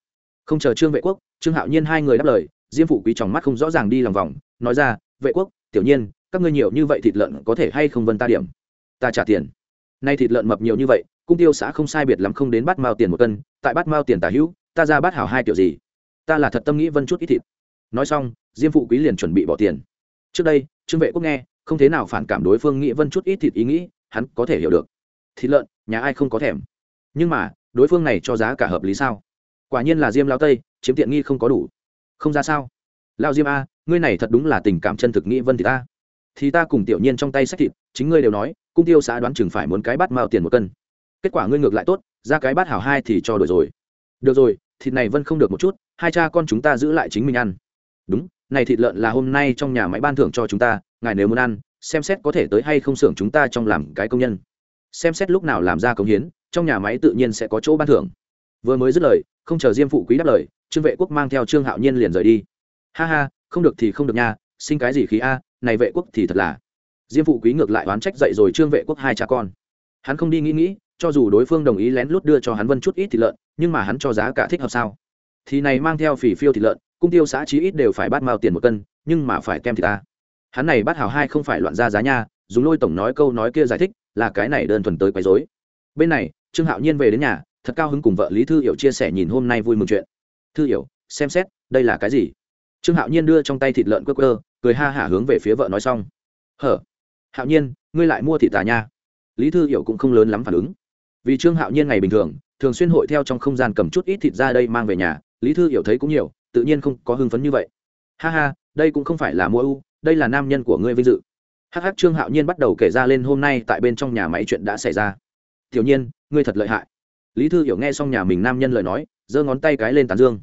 Không chờ trương vệ quốc, trương hạo nhiên hai người đáp lời, diêm phụ quý trong mắt không rõ ràng đi lòng vòng, nói ra, vệ quốc, tiểu nhiên, các ngươi nhiều như vậy thịt lợn có thể hay không vân ta điểm? Ta trả tiền. Nay thịt lợn mập nhiều như vậy, cung tiêu xã không sai biệt lắm không đến bát mao tiền một cân, tại bát mao tiền tả hữu, ta ra bát hảo hai kiểu gì? Ta là thật tâm nghĩ vân chút ít thịt. Nói xong diêm phụ quý liền chuẩn bị bỏ tiền. Trước đây, trương vệ quốc nghe, không thế nào phản cảm đối phương nghĩ vân chút ít thịt ý nghĩ, hắn có thể hiểu được. Thịt lợn, nhà ai không có thèm. Nhưng mà, đối phương này cho giá cả hợp lý sao? Quả nhiên là diêm lao tây, chiếm tiện nghi không có đủ. Không ra sao? Lao diêm a, ngươi này thật đúng là tình cảm chân thực nghĩ vân thì ta. Thì ta cùng tiểu nhiên trong tay sách thịt, chính ngươi đều nói, cung tiêu xã đoán chừng phải muốn cái bát mao tiền một cân. Kết quả ngươi ngược lại tốt, ra cái bát hảo hai thì cho đổi rồi. Được rồi, thịt này vân không được một chút, hai cha con chúng ta giữ lại chính mình ăn. Đúng này thịt lợn là hôm nay trong nhà máy ban thưởng cho chúng ta, ngài nếu muốn ăn, xem xét có thể tới hay không xưởng chúng ta trong làm cái công nhân. Xem xét lúc nào làm ra công hiến, trong nhà máy tự nhiên sẽ có chỗ ban thưởng. Vừa mới dứt lời, không chờ diêm phụ quý đáp lời, trương vệ quốc mang theo trương hạo nhiên liền rời đi. Ha ha, không được thì không được nha, sinh cái gì khí a, này vệ quốc thì thật là. Diêm phụ quý ngược lại oán trách dậy rồi trương vệ quốc hai cha con. Hắn không đi nghĩ nghĩ, cho dù đối phương đồng ý lén lút đưa cho hắn vân chút ít thịt lợn, nhưng mà hắn cho giá cả thích hợp sao? Thì này mang theo phỉ phiêu thịt lợn cung tiêu xã chí ít đều phải bắt mao tiền một cân, nhưng mà phải kem thịt ta. Hắn này bắt hào hai không phải loạn ra giá nha, dùng lôi tổng nói câu nói kia giải thích, là cái này đơn thuần tới quấy rối. Bên này, trương hạo nhiên về đến nhà, thật cao hứng cùng vợ lý thư hiểu chia sẻ nhìn hôm nay vui mừng chuyện. Thư hiểu, xem xét, đây là cái gì? Trương hạo nhiên đưa trong tay thịt lợn quơ quơ, cười ha hả hướng về phía vợ nói xong. Hở? Hạo nhiên, ngươi lại mua thịt tà nha? Lý thư hiểu cũng không lớn lắm phản ứng. Vì trương hạo nhiên ngày bình thường thường xuyên hội theo trong không gian cầm chút ít thịt ra đây mang về nhà, lý thư hiểu thấy cũng nhiều tự nhiên không có hưng phấn như vậy. Ha ha, đây cũng không phải là mua u đây là nam nhân của ngươi vinh dự. Hh trương hạo nhiên bắt đầu kể ra lên hôm nay tại bên trong nhà máy chuyện đã xảy ra. Tiểu nhiên, ngươi thật lợi hại. Lý thư hiểu nghe xong nhà mình nam nhân lời nói, giơ ngón tay cái lên tán dương.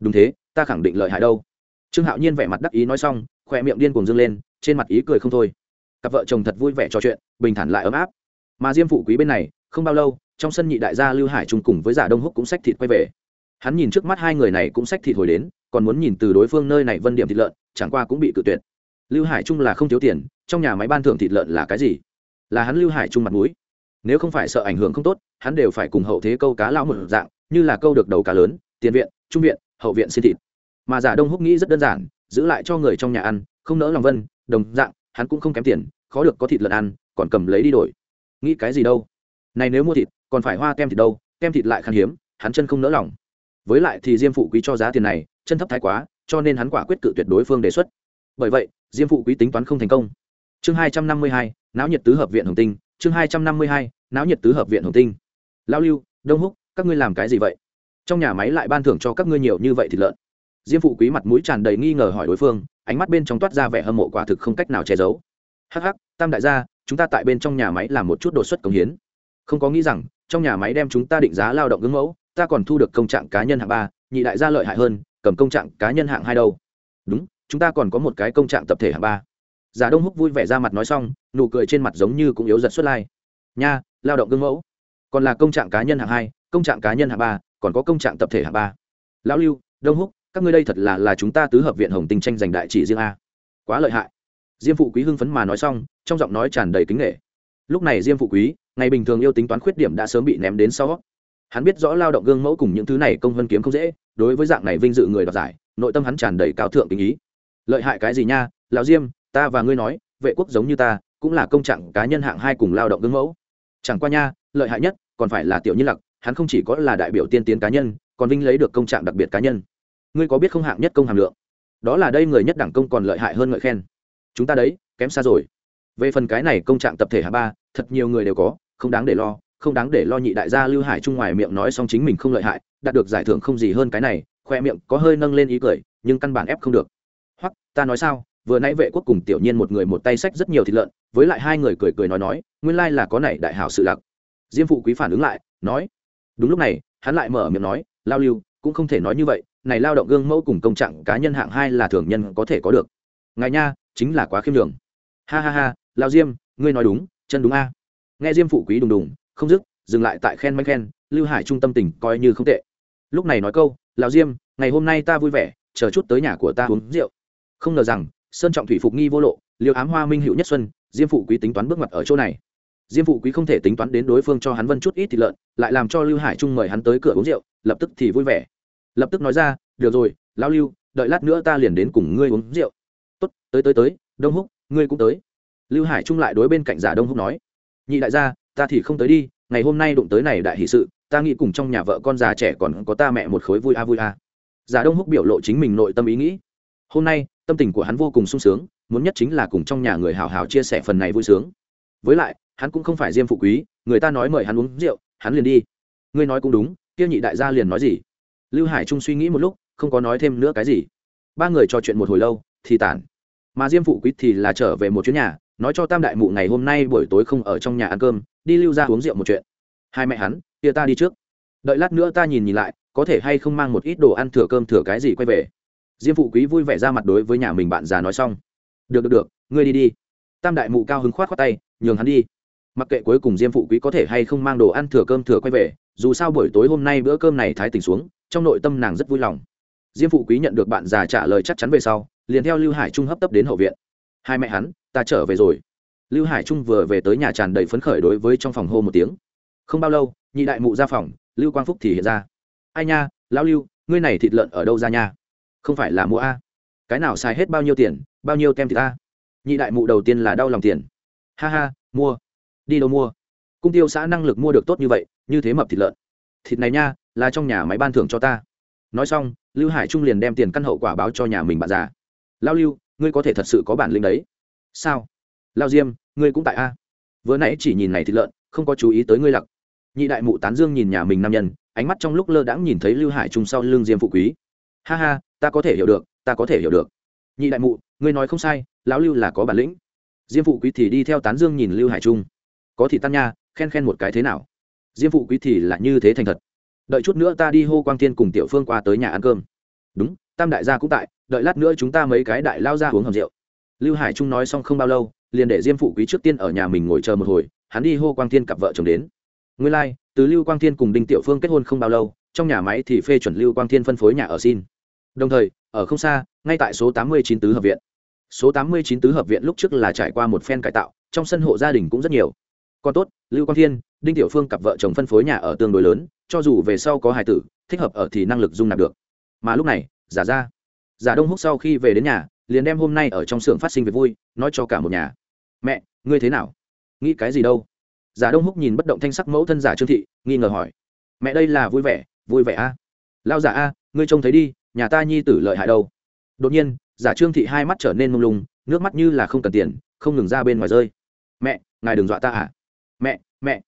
Đúng thế, ta khẳng định lợi hại đâu. Trương hạo nhiên vẻ mặt đắc ý nói xong khỏe miệng điên cuồng dương lên, trên mặt ý cười không thôi. Cặp vợ chồng thật vui vẻ trò chuyện, bình thản lại ấm áp. Mà diêm phụ quý bên này, không bao lâu, trong sân nhị đại gia lưu hải trung cùng với giả đông húc cũng xách thịt quay về hắn nhìn trước mắt hai người này cũng sách thịt hồi đến, còn muốn nhìn từ đối phương nơi này vân điểm thịt lợn, chẳng qua cũng bị cự tuyệt. Lưu hải trung là không thiếu tiền, trong nhà máy ban thưởng thịt lợn là cái gì? Là hắn lưu hải trung mặt mũi. Nếu không phải sợ ảnh hưởng không tốt, hắn đều phải cùng hậu thế câu cá lão một dạng, như là câu được đầu cá lớn, tiền viện, trung viện, hậu viện xin thịt. Mà giả đông húc nghĩ rất đơn giản, giữ lại cho người trong nhà ăn, không nỡ lòng vân, đồng dạng, hắn cũng không kém tiền, khó được có thịt lợn ăn, còn cầm lấy đi đổi. Nghĩ cái gì đâu? Này nếu mua thịt, còn phải hoa kem thịt đâu? Kem thịt lại khan hiếm, hắn chân không nỡ lòng với lại thì diêm phụ quý cho giá tiền này, chân thấp thái quá, cho nên hắn quả quyết cự tuyệt đối phương đề xuất. Bởi vậy, diêm phụ quý tính toán không thành công. Chương hai trăm năm mươi hai, náo nhiệt tứ hợp viện hồng tinh. Chương hai trăm năm mươi hai, náo nhiệt tứ hợp viện hồng tinh. Lao lưu, đông húc, các ngươi làm cái gì vậy? Trong nhà máy lại ban thưởng cho các ngươi nhiều như vậy thịt lợn. Diêm phụ quý mặt mũi tràn đầy nghi ngờ hỏi đối phương, ánh mắt bên trong toát ra vẻ hâm mộ quả thực không cách nào che giấu. Hắc hắc, tam đại gia, chúng ta tại bên trong nhà máy làm một chút đột xuất công hiến. Không có nghĩ rằng, trong nhà máy đem chúng ta định giá lao động gương mẫu ta còn thu được công trạng cá nhân hạng ba, nhị đại gia lợi hại hơn, cầm công trạng cá nhân hạng hai đâu? Đúng, chúng ta còn có một cái công trạng tập thể hạng ba. Giả đông húc vui vẻ ra mặt nói xong, nụ cười trên mặt giống như cũng yếu giật xuất lai. Nha, lao động gương mẫu. Còn là công trạng cá nhân hạng hai, công trạng cá nhân hạng ba, còn có công trạng tập thể hạng ba. Lão lưu, đông húc, các ngươi đây thật là là chúng ta tứ hợp viện hồng tinh tranh giành đại chỉ riêng a. Quá lợi hại. Diêm phụ quý hưng phấn mà nói xong, trong giọng nói tràn đầy kính nghệ. Lúc này diêm phụ quý, ngày bình thường yêu tính toán khuyết điểm đã sớm bị ném đến sau hắn biết rõ lao động gương mẫu cùng những thứ này công vân kiếm không dễ, đối với dạng này vinh dự người đoạt giải, nội tâm hắn tràn đầy cao thượng tình ý. Lợi hại cái gì nha, lão diêm, ta và ngươi nói, vệ quốc giống như ta, cũng là công trạng cá nhân hạng hai cùng lao động gương mẫu. Chẳng qua nha, lợi hại nhất, còn phải là tiểu nhân lặc, hắn không chỉ có là đại biểu tiên tiến cá nhân, còn vinh lấy được công trạng đặc biệt cá nhân. Ngươi có biết không hạng nhất công hàm lượng? Đó là đây người nhất đẳng công còn lợi hại hơn ngợi khen. Chúng ta đấy, kém xa rồi. Về phần cái này công trạng tập thể hạng ba, thật nhiều người đều có, không đáng để lo không đáng để lo nhị đại gia lưu hải trung ngoài miệng nói xong chính mình không lợi hại, đạt được giải thưởng không gì hơn cái này, khoe miệng có hơi nâng lên ý cười, nhưng căn bản ép không được. Hoặc, ta nói sao, vừa nãy vệ quốc cùng tiểu nhiên một người một tay sách rất nhiều thịt lợn, với lại hai người cười cười nói nói, nguyên lai là có này đại hảo sự lạc. diêm phụ quý phản ứng lại, nói, đúng lúc này, hắn lại mở miệng nói, lao lưu, cũng không thể nói như vậy, này lao động gương mẫu cùng công trạng cá nhân hạng hai là thường nhân có thể có được. Ngài nha, chính là quá khiêm đường ha ha ha, lao diêm, ngươi nói đúng, chân đúng a. Nghe diêm phụ quý đùng đùng không dứt, dừng lại tại khen manh khen, lưu hải trung tâm tình coi như không tệ. Lúc này nói câu, Lão diêm, ngày hôm nay ta vui vẻ, chờ chút tới nhà của ta uống rượu. Không ngờ rằng, sơn trọng thủy phục nghi vô lộ, Liêu ám hoa minh hữu nhất xuân, diêm phụ quý tính toán bước mặt ở chỗ này. Diêm phụ quý không thể tính toán đến đối phương cho hắn vân chút ít thịt lợn, lại làm cho lưu hải trung mời hắn tới cửa uống rượu, lập tức thì vui vẻ. Lập tức nói ra, được rồi lao lưu, đợi lát nữa ta liền đến cùng ngươi uống rượu. Tốt, tới tới tới, đông húc, ngươi cũng tới. Lưu hải trung lại đối bên cạnh giả đông húc nói. Nhị đại gia ta thì không tới đi, ngày hôm nay đụng tới này đại hỷ sự, ta nghĩ cùng trong nhà vợ con già trẻ còn có ta mẹ một khối vui a vui a. Giả đông húc biểu lộ chính mình nội tâm ý nghĩ. Hôm nay, tâm tình của hắn vô cùng sung sướng, muốn nhất chính là cùng trong nhà người hào hào chia sẻ phần này vui sướng. Với lại, hắn cũng không phải diêm phụ quý, người ta nói mời hắn uống rượu, hắn liền đi. Ngươi nói cũng đúng, kia nhị đại gia liền nói gì? Lưu hải trung suy nghĩ một lúc, không có nói thêm nữa cái gì. Ba người trò chuyện một hồi lâu, thì tản. Mà diêm phụ quý thì là trở về một chuyến nhà nói cho tam đại mụ ngày hôm nay buổi tối không ở trong nhà ăn cơm, đi lưu ra uống rượu một chuyện. Hai mẹ hắn, kia ta đi trước. Đợi lát nữa ta nhìn nhìn lại, có thể hay không mang một ít đồ ăn thừa cơm thừa cái gì quay về. Diêm phụ quý vui vẻ ra mặt đối với nhà mình bạn già nói xong. Được được được, ngươi đi đi. Tam đại mụ cao hứng khoát khoát tay, nhường hắn đi. Mặc kệ cuối cùng diêm phụ quý có thể hay không mang đồ ăn thừa cơm thừa quay về, dù sao buổi tối hôm nay bữa cơm này thái tỉnh xuống, trong nội tâm nàng rất vui lòng. Diêm phụ quý nhận được bạn già trả lời chắc chắn về sau, liền theo lưu hải trung hấp tấp đến hậu viện hai mẹ hắn, ta trở về rồi. Lưu hải trung vừa về tới nhà tràn đầy phấn khởi đối với trong phòng hô một tiếng. Không bao lâu, nhị đại mụ ra phòng, lưu quang phúc thì hiện ra. Ai nha, lão lưu, ngươi này thịt lợn ở đâu ra nha? Không phải là mua a. Cái nào xài hết bao nhiêu tiền, bao nhiêu tem thịt a? Nhị đại mụ đầu tiên là đau lòng tiền. Ha ha, mua. Đi đâu mua? Cung tiêu xã năng lực mua được tốt như vậy, như thế mập thịt lợn. Thịt này nha, là trong nhà máy ban thưởng cho ta. Nói xong, lưu hải trung liền đem tiền căn hậu quả báo cho nhà mình bạn già. Lao lưu ngươi có thể thật sự có bản lĩnh đấy. Sao? Lao diêm, ngươi cũng tại a? Vừa nãy chỉ nhìn này thịt lợn, không có chú ý tới ngươi lặc. Nhị đại mụ tán dương nhìn nhà mình nam nhân, ánh mắt trong lúc lơ đãng nhìn thấy lưu hải trung sau lưng diêm phụ quý. Ha ha, ta có thể hiểu được, ta có thể hiểu được. Nhị đại mụ, ngươi nói không sai, lão lưu là có bản lĩnh. Diêm phụ quý thì đi theo tán dương nhìn lưu hải trung. Có thì tan nha, khen khen một cái thế nào? Diêm phụ quý thì là như thế thành thật. Đợi chút nữa ta đi hô quang thiên cùng tiểu phương qua tới nhà ăn cơm. Đúng tam đại gia cũng tại đợi lát nữa chúng ta mấy cái đại lao ra uống hầm rượu. Lưu hải trung nói xong không bao lâu liền để diêm phụ quý trước tiên ở nhà mình ngồi chờ một hồi hắn đi hô quang thiên cặp vợ chồng đến. Nguyên lai、like, từ lưu quang thiên cùng đinh tiểu phương kết hôn không bao lâu trong nhà máy thì phê chuẩn lưu quang thiên phân phối nhà ở xin. Đồng thời ở không xa ngay tại số tám mươi chín tứ hợp viện. Số tám mươi chín tứ hợp viện lúc trước là trải qua một phen cải tạo trong sân hộ gia đình cũng rất nhiều. Còn tốt lưu quang thiên đinh tiểu phương cặp vợ chồng phân phối nhà ở tương đối lớn cho dù về sau có hài tử thích hợp ở thì năng lực dung nạp được. Mà lúc này giả ra. Giả đông húc sau khi về đến nhà, liền đem hôm nay ở trong xưởng phát sinh việc vui, nói cho cả một nhà. Mẹ, ngươi thế nào? Nghĩ cái gì đâu? Giả đông húc nhìn bất động thanh sắc mẫu thân giả trương thị, nghi ngờ hỏi. Mẹ, đây là vui vẻ vui vẻ a. Lao giả a, ngươi trông thấy đi, nhà ta nhi tử lợi hại đâu. Đột nhiên, giả trương thị hai mắt trở nên mông lung, nước mắt như là không cần tiền, không ngừng ra bên ngoài rơi. Mẹ, ngài đừng dọa ta à? Mẹ mẹ.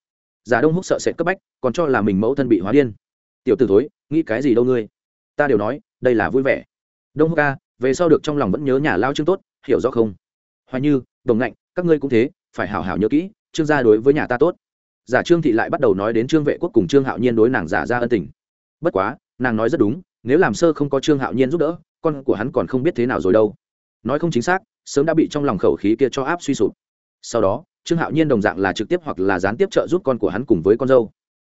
Giả đông húc sợ sệt cấp bách, còn cho là mình mẫu thân bị hóa điên. Tiểu t ử thối, nghĩ cái gì đâu ngươi? Ta đều nói đây là vui vẻ. Đông húc ca, về sau được trong lòng vẫn nhớ nhà lao trương tốt, hiểu rõ không? Hoài như, đồng ngạnh, các ngươi cũng thế, phải hảo hảo nhớ kỹ, trương gia đối với nhà ta tốt. Giả trương thị lại bắt đầu nói đến trương vệ quốc cùng trương hạo nhiên đối nàng giả ra ân tình. Bất quá, nàng nói rất đúng, nếu làm sơ không có trương hạo nhiên giúp đỡ, con của hắn còn không biết thế nào rồi đâu. Nói không chính xác, sớm đã bị trong lòng khẩu khí kia cho áp suy sụp. Sau đó, trương hạo nhiên đồng dạng là trực tiếp hoặc là gián tiếp trợ giúp con của hắn cùng với con dâu.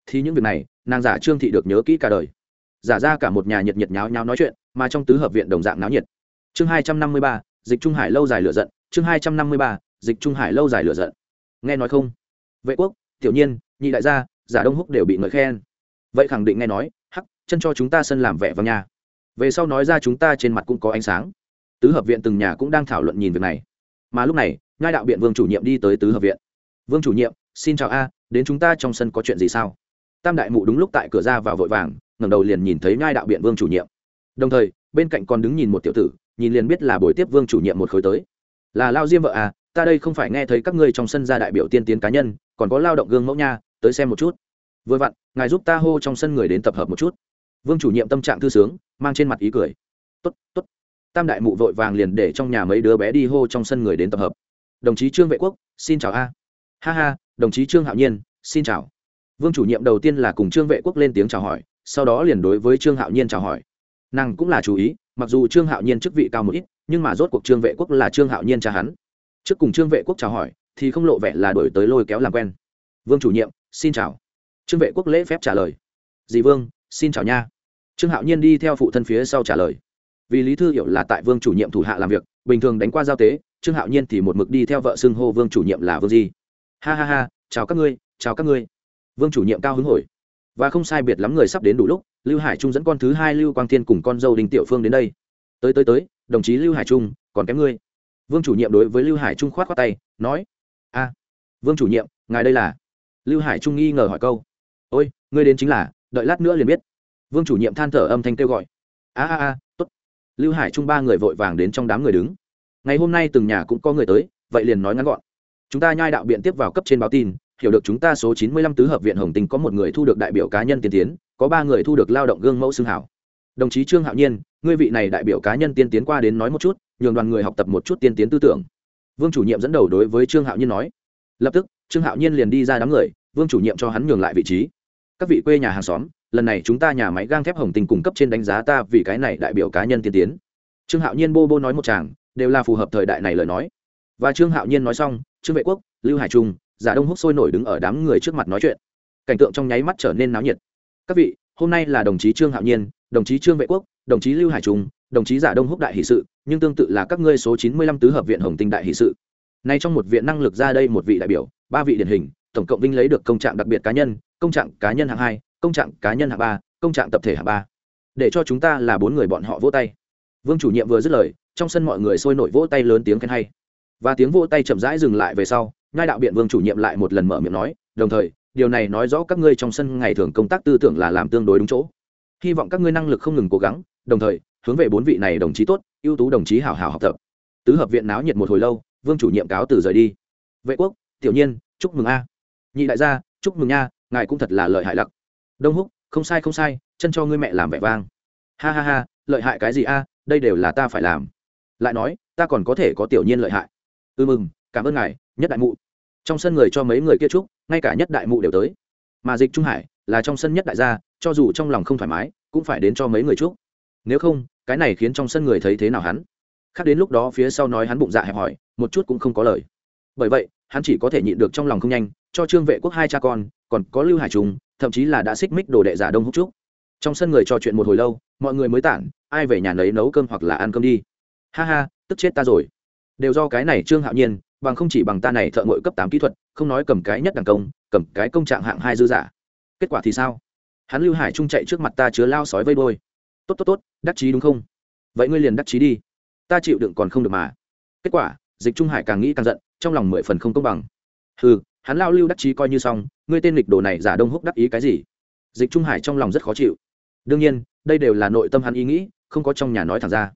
Thì những việc này, nàng giả trương thị được nhớ kỹ cả đời giả ra cả một nhà nhiệt nhiệt nháo nháo nói chuyện, mà trong tứ hợp viện đồng dạng náo nhiệt. Chương hai trăm năm mươi ba, dịch trung hải lâu dài lựa giận. Chương hai trăm năm mươi ba, dịch trung hải lâu dài lựa giận. Nghe nói không? Vệ quốc, tiểu nhiên, nhị đại gia, giả đông húc đều bị ngợi khen. Vậy khẳng định nghe nói, hắc, chân cho chúng ta sân làm vẻ vào nhà về sau nói ra chúng ta trên mặt cũng có ánh sáng. Tứ hợp viện từng nhà cũng đang thảo luận nhìn việc này. Mà lúc này ngai đạo biện vương chủ nhiệm đi tới tứ hợp viện. Vương chủ nhiệm, xin chào a, đến chúng ta trong sân có chuyện gì sao? Tam đại mụ đúng lúc tại cửa ra vào vội vàng ngẩng đầu liền nhìn thấy ngai đạo biện vương chủ nhiệm. Đồng thời, bên cạnh còn đứng nhìn một tiểu tử, nhìn liền biết là buổi tiếp vương chủ nhiệm một khối tới. Là lao diêm vợ à ta đây không phải nghe thấy các ngươi trong sân ra đại biểu tiên tiến cá nhân, còn có lao động gương mẫu nha, tới xem một chút. Vừa vặn, ngài giúp ta hô trong sân người đến tập hợp một chút. Vương chủ nhiệm tâm trạng thư sướng, mang trên mặt ý cười. Tốt tốt. Tam đại mụ vội vàng liền để trong nhà mấy đứa bé đi hô trong sân người đến tập hợp. Đồng chí trương vệ quốc, xin chào a. Ha ha, đồng chí trương hạo nhiên, xin chào. Vương chủ nhiệm đầu tiên là cùng trương vệ quốc lên tiếng chào hỏi sau đó liền đối với trương hạo nhiên chào hỏi. Nàng cũng là chú ý, mặc dù trương hạo nhiên chức vị cao một ít, nhưng mà rốt cuộc trương vệ quốc là trương hạo nhiên cha hắn. Trước cùng trương vệ quốc chào hỏi, thì không lộ vẻ là đổi tới lôi kéo làm quen. Vương chủ nhiệm, xin chào. Trương vệ quốc lễ phép trả lời. Dì vương, xin chào nha. Trương hạo nhiên đi theo phụ thân phía sau trả lời. Vì lý thư hiểu là tại vương chủ nhiệm thủ hạ làm việc, bình thường đánh qua giao tế, trương hạo nhiên thì một mực đi theo vợ xưng hô vương chủ nhiệm là vương di. Ha ha ha, chào các ngươi, chào các ngươi. Vương chủ nhiệm cao hứng hồi và không sai biệt lắm người sắp đến đủ lúc, lưu hải trung dẫn con thứ hai lưu quang thiên cùng con dâu đinh tiểu phương đến đây. Tới tới tới, đồng chí lưu hải trung, còn kém ngươi. Vương chủ nhiệm đối với lưu hải trung khoát khoát tay, nói, a, vương chủ nhiệm, ngài đây là? Lưu hải trung nghi ngờ hỏi câu, ôi, ngươi đến chính là, đợi lát nữa liền biết. Vương chủ nhiệm than thở âm thanh kêu gọi, a a a t ố t lưu hải trung ba người vội vàng đến trong đám người đứng. Ngày hôm nay từng nhà cũng có người tới, vậy liền nói ngắn gọn. Chúng ta nhai đạo biện tiếp vào cấp trên báo tin hiểu được chúng ta số chín mươi lăm tứ hợp viện hồng tinh có một người thu được đại biểu cá nhân tiên tiến, có ba người thu được lao động gương mẫu xương hảo. Đồng chí trương hạo nhiên, ngươi vị này đại biểu cá nhân tiên tiến qua đến nói một chút, nhường đoàn người học tập một chút tiên tiến tư tưởng. Vương chủ nhiệm dẫn đầu đối với trương hạo nhiên nói. Lập tức, trương hạo nhiên liền đi ra đám người, vương chủ nhiệm cho hắn nhường lại vị trí. Các vị quê nhà hàng xóm, lần này chúng ta nhà máy gang thép hồng tinh cung cấp trên đánh giá ta vì cái này đại biểu cá nhân tiên tiến. Trương hạo nhiên bô bô nói một chàng đều là phù hợp thời đại này lời nói. Và trương hạo nhiên nói xong, trương vệ quốc, lưu hải trung giả đông húc sôi nổi đứng ở đám người trước mặt nói chuyện. Cảnh tượng trong nháy mắt trở nên náo nhiệt. Các vị, hôm nay là đồng chí trương hạo nhiên, đồng chí trương vệ quốc, đồng chí lưu hải trung, đồng chí giả đông húc đại hỷ sự, nhưng tương tự là các ngươi số chín mươi lăm tứ hợp viện hồng tinh đại hỷ sự. Nay trong một viện năng lực ra đây một vị đại biểu, ba vị điển hình, tổng cộng vinh lấy được công trạng đặc biệt cá nhân, công trạng cá nhân hạng hai, công trạng cá nhân hạng ba, công trạng tập thể hạng ba. Để cho chúng ta là bốn người bọn họ vỗ tay. Vương chủ nhiệm vừa dứt lời, trong sân mọi người sôi nổi vỗ tay lớn tiếng khen hay. Và tiếng vỗ tay chậm rãi dừng lại về sau nhai đạo biện vương chủ nhiệm lại một lần mở miệng nói, đồng thời, điều này nói rõ các ngươi trong sân ngày thường công tác tư tưởng là làm tương đối đúng chỗ. Hy vọng các ngươi năng lực không ngừng cố gắng, đồng thời, hướng về bốn vị này đồng chí tốt, ưu tú đồng chí hào hào học tập. Tứ hợp viện náo nhiệt một hồi lâu, vương chủ nhiệm cáo từ rời đi. Vệ quốc, tiểu nhiên, chúc mừng a. Nhị đại gia, chúc mừng nha, ngài cũng thật là lợi hại lặc. Đông húc, không sai không sai, chân cho ngươi mẹ làm vẻ vang. Ha ha ha, lợi hại cái gì a, đây đều là ta phải làm. Lại nói, ta còn có thể có tiểu nhiên lợi hại. Ư mừng cảm ơn ngài, nhất đại mụ trong sân người cho mấy người kia chúc, ngay cả nhất đại mụ đều tới. Mà dịch trung hải là trong sân nhất đại gia, cho dù trong lòng không thoải mái, cũng phải đến cho mấy người chúc. Nếu không, cái này khiến trong sân người thấy thế nào hắn? Khác đến lúc đó phía sau nói hắn bụng dạ hẹp hỏi một chút cũng không có lời. Bởi vậy, hắn chỉ có thể nhịn được trong lòng không nhanh, cho trương vệ quốc hai cha con, còn có lưu hải trùng, thậm chí là đã xích mích đồ đệ giả đông húc trúc trong sân người trò chuyện một hồi lâu, mọi người mới tản, ai về nhà lấy nấu cơm hoặc là ăn cơm đi. Ha ha, tức chết ta rồi. Đều do cái này trương hạo nhiên bằng không chỉ bằng ta này thợ ngội cấp tám kỹ thuật, không nói cầm cái nhất đẳng công, cầm cái công trạng hạng hai dư giả. Kết quả thì sao? Hắn lưu hải trung chạy trước mặt ta chứa lao sói vây đôi tốt tốt tốt, đắc chí đúng không? Vậy ngươi liền đắc chí đi. Ta chịu đựng còn không được mà. Kết quả, dịch trung hải càng nghĩ càng giận, trong lòng mười phần không công bằng. Ừ hắn lao lưu đắc chí coi như xong, ngươi tên lịch đồ này giả đông húc đắc ý cái gì? Dịch trung hải trong lòng rất khó chịu. Đương nhiên, đây đều là nội tâm hắn ý nghĩ, không có trong nhà nói thẳng ra.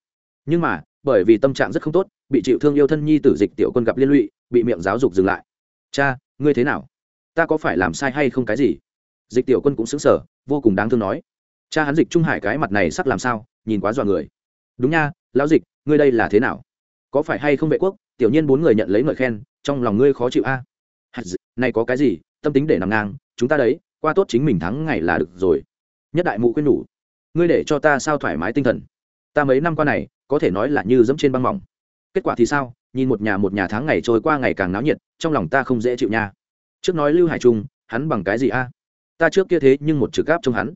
Nhưng mà, bởi vì tâm trạng rất không tốt bị chịu thương yêu thân nhi tử dịch tiểu quân gặp liên lụy, bị miệng giáo dục dừng lại. Cha, ngươi thế nào? Ta có phải làm sai hay không cái gì? Dịch tiểu quân cũng xứng sở vô cùng đáng thương nói. Cha hắn dịch trung hải cái mặt này sắc làm sao, nhìn quá dọa người. Đúng nha, lão dịch, ngươi đây là thế nào? Có phải hay không vệ quốc, tiểu nhiên bốn người nhận lấy ngợi khen, trong lòng ngươi khó chịu a? À? này có cái gì, tâm tính để nằm ngang, chúng ta đấy, qua tốt chính mình thắng ngày là được rồi. Nhất đại mụ khuyên nhủ. Ngươi để cho ta sao thoải mái tinh thần? Ta mấy năm qua này, có thể nói là như dẫm trên băng mỏng kết quả thì sao? Nhìn một nhà một nhà tháng ngày trôi qua ngày càng náo nhiệt, trong lòng ta không dễ chịu nha. Trước nói lưu hải trung, hắn bằng cái gì a? Ta trước kia thế nhưng một trực gáp trong hắn.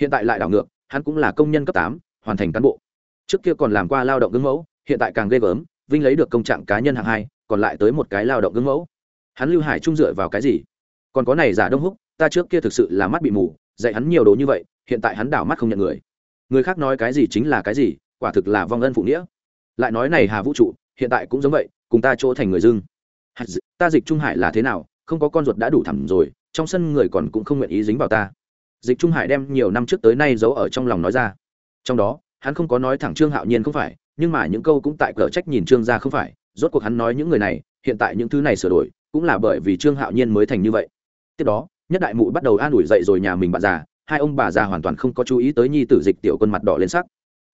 Hiện tại lại đảo ngược, hắn cũng là công nhân cấp tám, hoàn thành cán bộ. Trước kia còn làm qua lao động gương mẫu, hiện tại càng ghê gớm, vinh lấy được công trạng cá nhân hạng hai, còn lại tới một cái lao động gương mẫu. Hắn lưu hải trung dựa vào cái gì? Còn có này giả đông húc, ta trước kia thực sự là mắt bị mù, dạy hắn nhiều đồ như vậy, hiện tại hắn đảo mắt không nhận người. Người khác nói cái gì chính là cái gì, quả thực là vong ân phụ nghĩa lại nói này hà vũ trụ, hiện tại cũng giống vậy, cùng ta chỗ thành người dưng. Ta dịch trung hải là thế nào, không có con ruột đã đủ thẳm rồi, trong sân người còn cũng không nguyện ý dính vào ta. Dịch trung hải đem nhiều năm trước tới nay giấu ở trong lòng nói ra. Trong đó, hắn không có nói thẳng trương hạo nhiên không phải, nhưng mà những câu cũng tại cờ trách nhìn trương ra không phải, rốt cuộc hắn nói những người này, hiện tại những thứ này sửa đổi, cũng là bởi vì trương hạo nhiên mới thành như vậy. Tiếp đó, nhất đại mụ bắt đầu an ủi dậy rồi nhà mình bạn già, hai ông bà già hoàn toàn không có chú ý tới nhi tử dịch tiểu quân mặt đỏ lên sắc.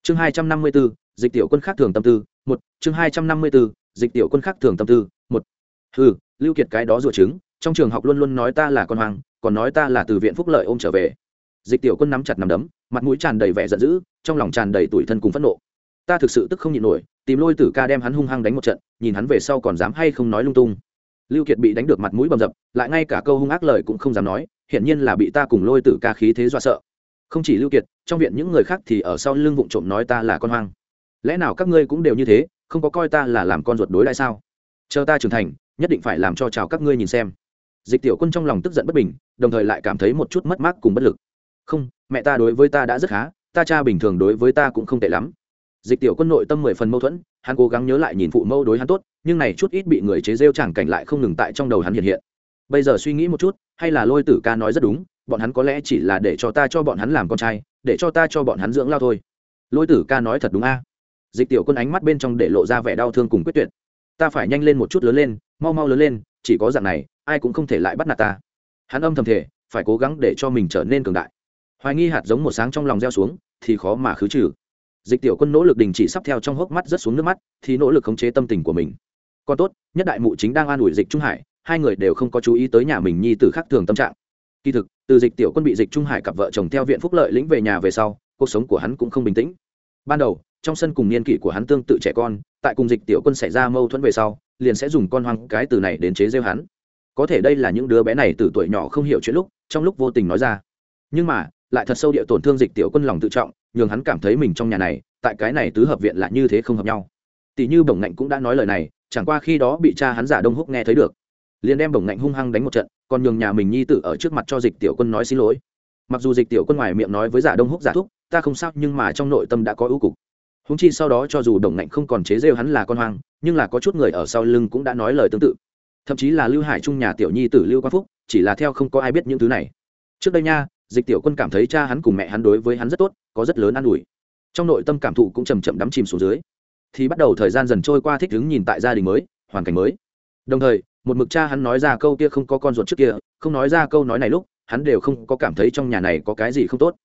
Chương hai trăm năm mươi bốn dịch tiểu quân khác thường tâm tư, một, chương hai trăm năm mươi b ố dịch tiểu quân khác thường tâm tư, một. Ừ lưu kiệt cái đó rủa chứng trong trường học luôn luôn nói ta là con hoang, còn nói ta là từ viện phúc lợi ôm trở về. Dịch tiểu quân nắm chặt nắm đấm, mặt mũi tràn đầy vẻ giận dữ, trong lòng tràn đầy tủi thân cùng phẫn nộ. Ta thực sự tức không nhịn nổi, tìm lôi tử ca đem hắn hung hăng đánh một trận, nhìn hắn về sau còn dám hay không nói lung tung. Lưu kiệt bị đánh được mặt mũi bầm dập, lại ngay cả câu hung ác lời cũng không dám nói, hiển nhiên là bị ta cùng lôi tử ca khí thế dọa sợ. Không chỉ lưu kiệt, trong viện những người khác thì ở sau lưng vụng trộm nói ta là con hoang lẽ nào các ngươi cũng đều như thế, không có coi ta là làm con ruột đối lại sao? Chờ ta trưởng thành, nhất định phải làm cho chào các ngươi nhìn xem. Dịch tiểu quân trong lòng tức giận bất bình, đồng thời lại cảm thấy một chút mất mát cùng bất lực. Không, mẹ ta đối với ta đã rất khá, ta cha bình thường đối với ta cũng không tệ lắm. Dịch tiểu quân nội tâm mười phần mâu thuẫn, hắn cố gắng nhớ lại nhìn phụ mâu đối hắn tốt, nhưng này chút ít bị người chế rêu chẳng cảnh lại không ngừng tại trong đầu hắn hiện hiện. Bây giờ suy nghĩ một chút, hay là lôi tử ca nói rất đúng, bọn hắn có lẽ chỉ là để cho ta cho bọn hắn làm con trai, để cho ta cho bọn hắn dưỡng lao thôi. Lôi tử ca nói thật đúng a dịch tiểu quân ánh mắt bên trong để lộ ra vẻ đau thương cùng quyết tuyệt. Ta phải nhanh lên một chút lớn lên, mau mau lớn lên, chỉ có dạng này, ai cũng không thể lại bắt nạt ta. Hắn âm thầm thể phải cố gắng để cho mình trở nên cường đại. Hoài nghi hạt giống một sáng trong lòng gieo xuống, thì khó mà khứ trừ. Dịch tiểu quân nỗ lực đình chỉ sắp theo trong hốc mắt rất xuống nước mắt, thì nỗ lực khống chế tâm tình của mình. Còn tốt, nhất đại mụ chính đang an ủi dịch trung hải, hai người đều không có chú ý tới nhà mình nhi từ khác thường tâm trạng. Kỳ thực, từ dịch tiểu quân bị dịch trung hải cặp vợ chồng theo viện phúc lợi lĩnh về nhà về sau, cuộc sống của hắn cũng không bình tĩnh ban đầu, trong sân cùng niên kỷ của hắn tương tự trẻ con, tại cùng dịch tiểu quân xảy ra mâu thuẫn về sau, liền sẽ dùng con hoang cái từ này đến chế rêu hắn. Có thể đây là những đứa bé này từ tuổi nhỏ không hiểu chuyện lúc, trong lúc vô tình nói ra. Nhưng mà, lại thật sâu địa tổn thương dịch tiểu quân lòng tự trọng, nhường hắn cảm thấy mình trong nhà này, tại cái này tứ hợp viện lại như thế không hợp nhau. Tỷ như bổng ngạnh cũng đã nói lời này, chẳng qua khi đó bị cha hắn giả đông húc nghe thấy được. Liền đem bổng ngạnh hung hăng đánh một trận, còn nhường nhà mình nhi tử ở trước mặt cho dịch tiểu quân nói xin lỗi. Mặc dù dịch tiểu quân ngoài miệng nói với giả đông húc giả thúc ta không sao, nhưng mà trong nội tâm đã có ưu cục. Húng chi sau đó cho dù đồng ngạnh không còn chế rêu hắn là con hoang, nhưng là có chút người ở sau lưng cũng đã nói lời tương tự. Thậm chí là lưu hải trung nhà tiểu nhi tử lưu quang phúc, chỉ là theo không có ai biết những thứ này. Trước đây nha, dịch tiểu quân cảm thấy cha hắn cùng mẹ hắn đối với hắn rất tốt, có rất lớn an ủi. Trong nội tâm cảm thụ cũng chầm chậm đắm chìm xuống dưới. Thì bắt đầu thời gian dần trôi qua thích ứng nhìn tại gia đình mới, hoàn cảnh mới. Đồng thời, một mực cha hắn nói ra câu kia không có con ruột trước kia, không nói ra câu nói này lúc, hắn đều không có cảm thấy trong nhà này có cái gì không tốt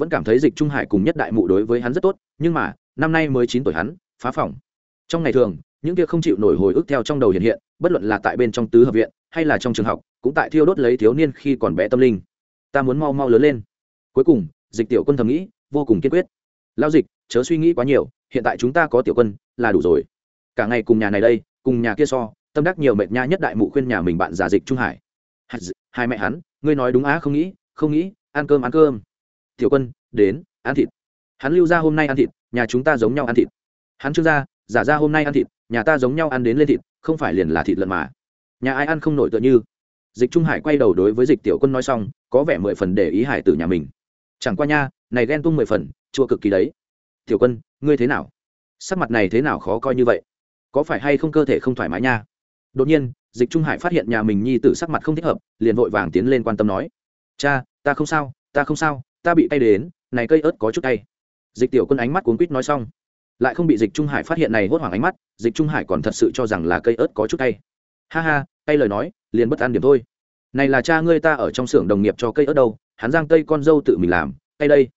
vẫn cảm thấy dịch trung hải cùng nhất đại mụ đối với hắn rất tốt, nhưng mà, năm nay mới chín tuổi hắn, phá phòng. Trong ngày thường, những kia không chịu nổi hồi ức theo trong đầu hiện hiện, bất luận là tại bên trong tứ hợp viện, hay là trong trường học, cũng tại thiêu đốt lấy thiếu niên khi còn bé tâm linh. Ta muốn mau mau lớn lên. Cuối cùng, dịch tiểu quân thầm nghĩ, vô cùng kiên quyết. Lao dịch, chớ suy nghĩ quá nhiều, hiện tại chúng ta có tiểu quân, là đủ rồi. Cả ngày cùng nhà này đây, cùng nhà kia so, tâm đắc nhiều mệt nha nhất đại mụ khuyên nhà mình bạn giả dịch trung hải. Hai mẹ hắn, ngươi nói đúng á, không nghĩ không nghĩ, ăn cơm ăn cơm tiểu quân đến ăn thịt. Hắn lưu ra hôm nay ăn thịt nhà chúng ta giống nhau ăn thịt. Hắn trương gia, giả ra hôm nay ăn thịt nhà ta giống nhau ăn đến lên thịt không phải liền là thịt lợn mà. Nhà ai ăn không nổi tựa như. Dịch trung hải quay đầu đối với dịch tiểu quân nói xong có vẻ mười phần để ý hải từ nhà mình. Chẳng qua nha này ghen tung mười phần chua cực kỳ đấy. Tiểu quân ngươi thế nào? Sắc mặt này thế nào khó coi như vậy? Có phải hay không cơ thể không thoải mái nha? Đột nhiên dịch trung hải phát hiện nhà mình nhi tử sắc mặt không thích hợp liền vội vàng tiến lên quan tâm nói. Cha ta không sao ta không sao ta bị tay đến, này cây ớt có chút tay dịch tiểu quân ánh mắt cuốn quýt nói xong. Lại không bị dịch trung hải phát hiện này hốt hoảng ánh mắt, dịch trung hải còn thật sự cho rằng là cây ớt có chút tay ha ha tay lời nói, liền bất an điểm thôi. Này là cha ngươi ta ở trong xưởng đồng nghiệp cho cây ớt đâu, hắn giang tây con dâu tự mình làm tay đây.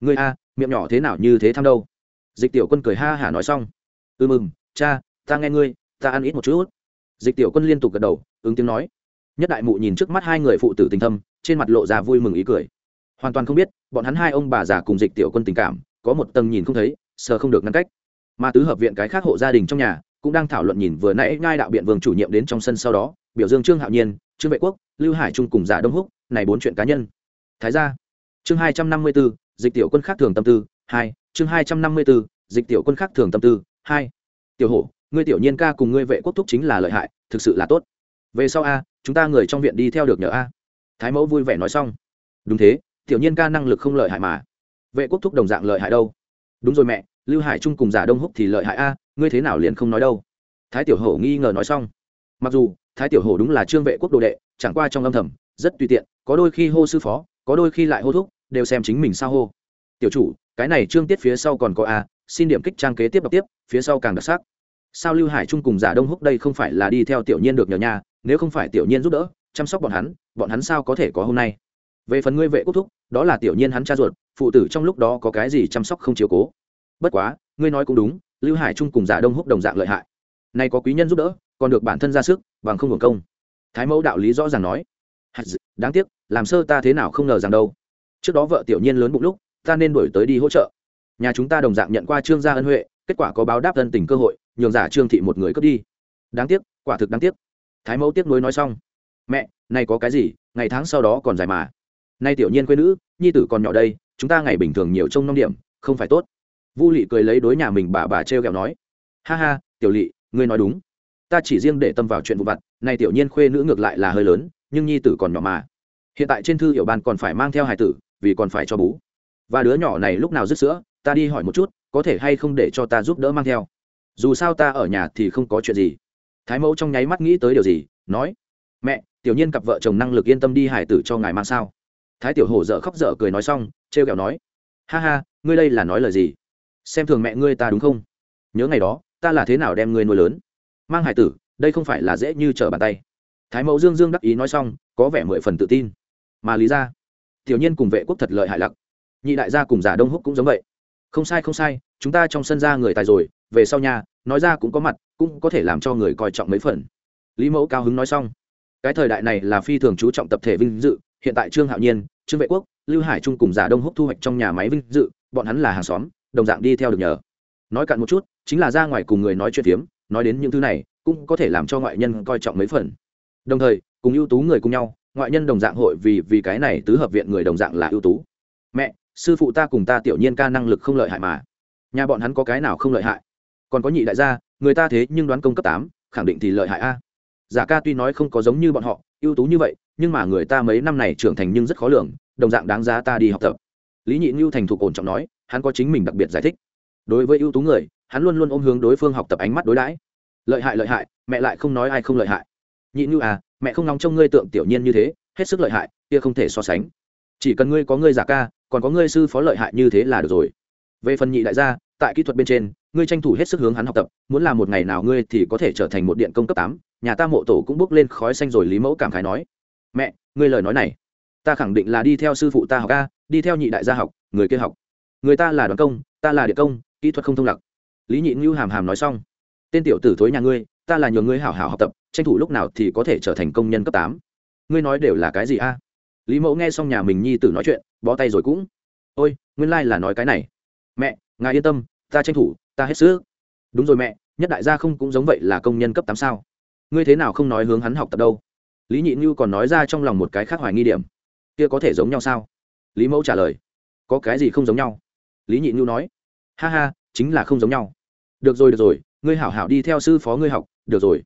Ngươi a, miệng nhỏ thế nào như thế tham đâu? Dịch tiểu quân cười ha hả nói xong. Ừ mừng, cha, ta nghe ngươi, ta ăn ít một chút. Dịch tiểu quân liên tục gật đầu, ứng tiếng nói. Nhất đại mụ nhìn trước mắt hai người phụ tử tình thâm, trên mặt lộ ra vui mừng ý cười hoàn toàn không biết, bọn hắn hai ông bà già cùng dịch tiểu quân tình cảm, có một tầng nhìn không thấy, sờ không được ngăn cách. Mà tứ hợp viện cái khác hộ gia đình trong nhà, cũng đang thảo luận nhìn vừa nãy ngai đạo biện vương chủ nhiệm đến trong sân sau đó, biểu dương trương hạo nhiên, trương vệ quốc, lưu hải trung cùng giả đông húc, này bốn chuyện cá nhân. Thái gia. Chương hai trăm năm mươi bốn dịch tiểu quân khác thường tâm tư, hai, chương hai trăm năm mươi bốn dịch tiểu quân khác thường tâm tư, hai. Tiểu hổ, ngươi tiểu nhiên ca cùng ngươi vệ quốc thúc chính là lợi hại, thực sự là tốt. Về sau a, chúng ta người trong viện đi theo được nhờ a. Thái mẫu vui vẻ nói xong. Đúng thế tiểu nhiên ca năng lực không lợi hại mà. Vệ quốc thúc đồng dạng lợi hại đâu? Đúng rồi mẹ, lưu hải trung cùng giả đông húc thì lợi hại a, ngươi thế nào liền không nói đâu? Thái tiểu hổ nghi ngờ nói xong. Mặc dù, thái tiểu hổ đúng là trương vệ quốc đồ đệ, chẳng qua trong âm thầm, rất tùy tiện, có đôi khi hô sư phó, có đôi khi lại hô thúc, đều xem chính mình sao hô. Tiểu chủ, cái này trương tiết phía sau còn có a, xin điểm kích trang kế tiếp đọc tiếp, phía sau càng đặc sắc. Sao lưu hải trung cùng giả đông húc đây không phải là đi theo tiểu nhiên được nhờ nhà nếu không phải tiểu nhiên giúp đỡ, chăm sóc bọn hắn bọn hắn sao có thể có hôm nay? Về phần ngươi vệ quốc thúc, đó là tiểu nhiên hắn cha ruột, phụ tử trong lúc đó có cái gì chăm sóc không chiếu cố. Bất quá, ngươi nói cũng đúng, lưu hải trung cùng giả đông húc đồng dạng lợi hại. Nay có quý nhân giúp đỡ, còn được bản thân ra sức, bằng không hưởng công. Thái mẫu đạo lý rõ ràng nói. Đáng tiếc, làm sơ ta thế nào không ngờ rằng đâu. Trước đó vợ tiểu nhiên lớn bụng lúc, ta nên đổi tới đi hỗ trợ. Nhà chúng ta đồng dạng nhận qua trương gia ân huệ, kết quả có báo đáp thân tình cơ hội, nhường giả trương thị một người cướp đi. Đáng tiếc, quả thực đáng tiếc. Thái mẫu tiếc nuối nói xong. Mẹ nay có cái gì, ngày tháng sau đó còn dài mà nay tiểu nhiên quê nữ, nhi tử còn nhỏ đây, chúng ta ngày bình thường nhiều trông nông điểm, không phải tốt. Vu lị cười lấy đối nhà mình bà bà t r e o g ẹ o nói, ha ha, tiểu lị, ngươi nói đúng. Ta chỉ riêng để tâm vào chuyện vụ vặt này tiểu nhiên khuê nữ ngược lại là hơi lớn, nhưng nhi tử còn nhỏ mà. Hiện tại trên thư hiệu ban còn phải mang theo hài tử, vì còn phải cho bú. Và đứa nhỏ này lúc nào dứt sữa, ta đi hỏi một chút, có thể hay không để cho ta giúp đỡ mang theo. Dù sao ta ở nhà thì không có chuyện gì. Thái mẫu trong nháy mắt nghĩ tới điều gì, nói, mẹ, tiểu nhiên cặp vợ chồng năng lực yên tâm đi hải tử cho ngài mang sao? Thái tiểu hổ dở khóc dở cười nói xong t r e o kẹo nói, ha ha, ngươi đây là nói lời gì? Xem thường mẹ ngươi ta đúng không? Nhớ ngày đó, ta là thế nào đem ngươi nuôi lớn? Mang hải tử, đây không phải là dễ như trở bàn tay. Thái mẫu dương dương đắc ý nói xong, có vẻ mười phần tự tin. Mà lý ra tiểu nhiên cùng vệ quốc thật lợi hại lặc. Nhị đại gia cùng giả đông húc cũng giống vậy. Không sai không sai, chúng ta trong sân ra người tài rồi, về sau nhà nói ra cũng có mặt, cũng có thể làm cho người coi trọng mấy phần. Lý mẫu cao hứng nói xong, cái thời đại này là phi thường chú trọng tập thể vinh dự hiện tại trương hạo nhiên, trương vệ quốc, lưu hải trung cùng giả đông húc thu hoạch trong nhà máy vinh dự, bọn hắn là hàng xóm, đồng dạng đi theo được nhờ. Nói cạn một chút, chính là ra ngoài cùng người nói chuyện phiếm, nói đến những thứ này, cũng có thể làm cho ngoại nhân coi trọng mấy phần. Đồng thời, cùng ưu tú người cùng nhau, ngoại nhân đồng dạng hội vì vì cái này tứ hợp viện người đồng dạng là ưu tú. Mẹ, sư phụ ta cùng ta tiểu nhiên ca năng lực không lợi hại mà. Nhà bọn hắn có cái nào không lợi hại? Còn có nhị đại gia, người ta thế nhưng đoán công cấp tám, khẳng định thì lợi hại a. Giả ca tuy nói không có giống như bọn họ, ưu tú như vậy nhưng mà người ta mấy năm này trưởng thành nhưng rất khó lường, đồng dạng đáng giá ta đi học tập. Lý nhị ngưu thành thục ổn trọng nói, hắn có chính mình đặc biệt giải thích. Đối với ưu tú người, hắn luôn luôn ôm hướng đối phương học tập ánh mắt đối đãi. Lợi hại lợi hại, mẹ lại không nói ai không lợi hại. Nhị ngưu à mẹ không nóng trong ngươi tượng tiểu nhiên như thế, hết sức lợi hại, kia không thể so sánh. Chỉ cần ngươi có ngươi giả ca, còn có ngươi sư phó lợi hại như thế là được rồi. Về phần nhị đại gia, tại kỹ thuật bên trên, ngươi tranh thủ hết sức hướng hắn học tập, muốn làm một ngày nào ngươi thì có thể trở thành một điện công cấp tám. Nhà ta mộ tổ cũng bước lên khói xanh rồi lý mẫu cảm khái nói mẹ, ngươi lời nói này, ta khẳng định là đi theo sư phụ ta học ca đi theo nhị đại gia học, người kia học. Người ta là đoàn công, ta là điện công, kỹ thuật không thông lặc. Lý nhị ngưu hàm hàm nói xong, tên tiểu tử thối nhà ngươi, ta là nhường ngươi hảo hảo học tập, tranh thủ lúc nào thì có thể trở thành công nhân cấp tám. Ngươi nói đều là cái gì a? Lý mẫu nghe xong nhà mình nhi tử nói chuyện, bó tay rồi cũng, ôi, nguyên lai、like、là nói cái này. Mẹ, ngài yên tâm, ta tranh thủ, ta hết sức. Đúng rồi mẹ, nhất đại gia không cũng giống vậy là công nhân cấp tám sao? Ngươi thế nào không nói hướng hắn học tập đâu? Lý nhị như còn nói ra trong lòng một cái khác hoài nghi điểm. Kia có thể giống nhau sao? Lý mẫu trả lời. Có cái gì không giống nhau? Lý nhị như nói. Ha ha, chính là không giống nhau. Được rồi được rồi, ngươi hảo hảo đi theo sư phó ngươi học, được rồi.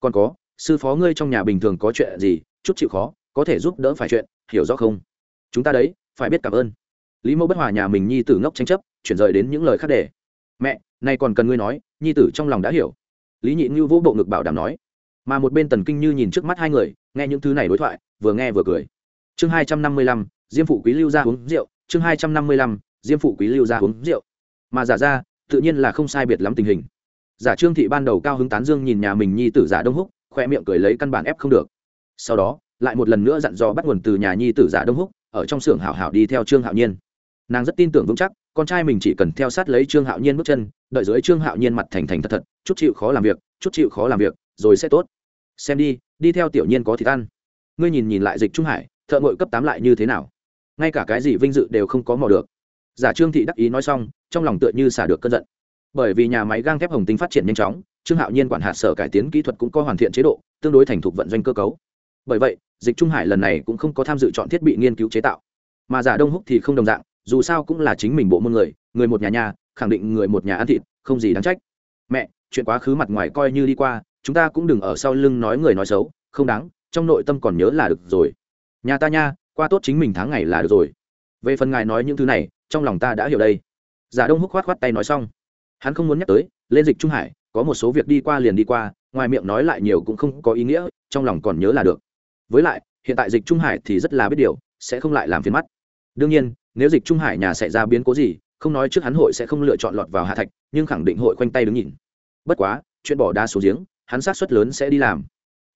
Còn có, sư phó ngươi trong nhà bình thường có chuyện gì, chút chịu khó, có thể giúp đỡ phải chuyện, hiểu rõ không? Chúng ta đấy, phải biết cảm ơn. Lý mẫu bất hòa nhà mình nhi tử ngốc tranh chấp, chuyển rời đến những lời khác để. Mẹ, nay còn cần ngươi nói, nhi tử trong lòng đã hiểu. Lý nhị như vỗ bộ ngực bảo đảm nói mà một bên tần kinh như nhìn trước mắt hai người, nghe những thứ này đối thoại, vừa nghe vừa cười. Chương hai trăm năm mươi lăm, diêm phụ quý lưu ra uống rượu. Chương hai trăm năm mươi lăm, diêm phụ quý lưu ra uống rượu. Mà giả ra, tự nhiên là không sai biệt lắm tình hình. Giả trương thị ban đầu cao hứng tán dương nhìn nhà mình nhi tử giả đông húc, khoe miệng cười lấy căn bản ép không được. Sau đó, lại một lần nữa dặn dò bắt nguồn từ nhà nhi tử giả đông húc, ở trong xưởng hảo hảo đi theo trương hạo nhiên. Nàng rất tin tưởng vững chắc, con trai mình chỉ cần theo sát lấy trương hạo nhiên bước chân, đợi dưới trương hạo nhiên mặt thành thành thật thật, chút chịu khó làm việc, chút chịu khó làm việc, rồi sẽ tốt xem đi đi theo tiểu nhiên có thịt ăn. Ngươi nhìn nhìn lại dịch trung hải, thợ ngội cấp tám lại như thế nào? Ngay cả cái gì vinh dự đều không có mò được. Giả trương thị đắc ý nói xong, trong lòng tựa như xả được cơn giận. Bởi vì nhà máy gang thép hồng tinh phát triển nhanh chóng, trương hạo nhiên quản hạt sở cải tiến kỹ thuật cũng có hoàn thiện chế độ, tương đối thành thục vận doanh cơ cấu. Bởi vậy, dịch trung hải lần này cũng không có tham dự chọn thiết bị nghiên cứu chế tạo. Mà giả đông húc thì không đồng dạng, dù sao cũng là chính mình bộ môn người người một nhà nhà, khẳng định người một nhà ăn thịt, không gì đáng trách. Mẹ, chuyện quá khứ mặt ngoài coi như đi qua chúng ta cũng đừng ở sau lưng nói người nói xấu, không đáng, trong nội tâm còn nhớ là được rồi. Nhà ta nha, qua tốt chính mình tháng ngày là được rồi. Về phần ngài nói những thứ này, trong lòng ta đã hiểu đây. Giả đông húc khoát khoát tay nói xong. Hắn không muốn nhắc tới, lên dịch trung hải, có một số việc đi qua liền đi qua, ngoài miệng nói lại nhiều cũng không có ý nghĩa, trong lòng còn nhớ là được. Với lại, hiện tại dịch trung hải thì rất là biết điều, sẽ không lại làm phiền mắt. Đương nhiên, nếu dịch trung hải nhà xảy ra biến cố gì, không nói trước hắn hội sẽ không lựa chọn lọt vào hạ thạch, nhưng khẳng định hội khoanh tay đứng nhìn. Bất quá, chuyện bỏ đá số giếng hắn sát suất lớn sẽ đi làm.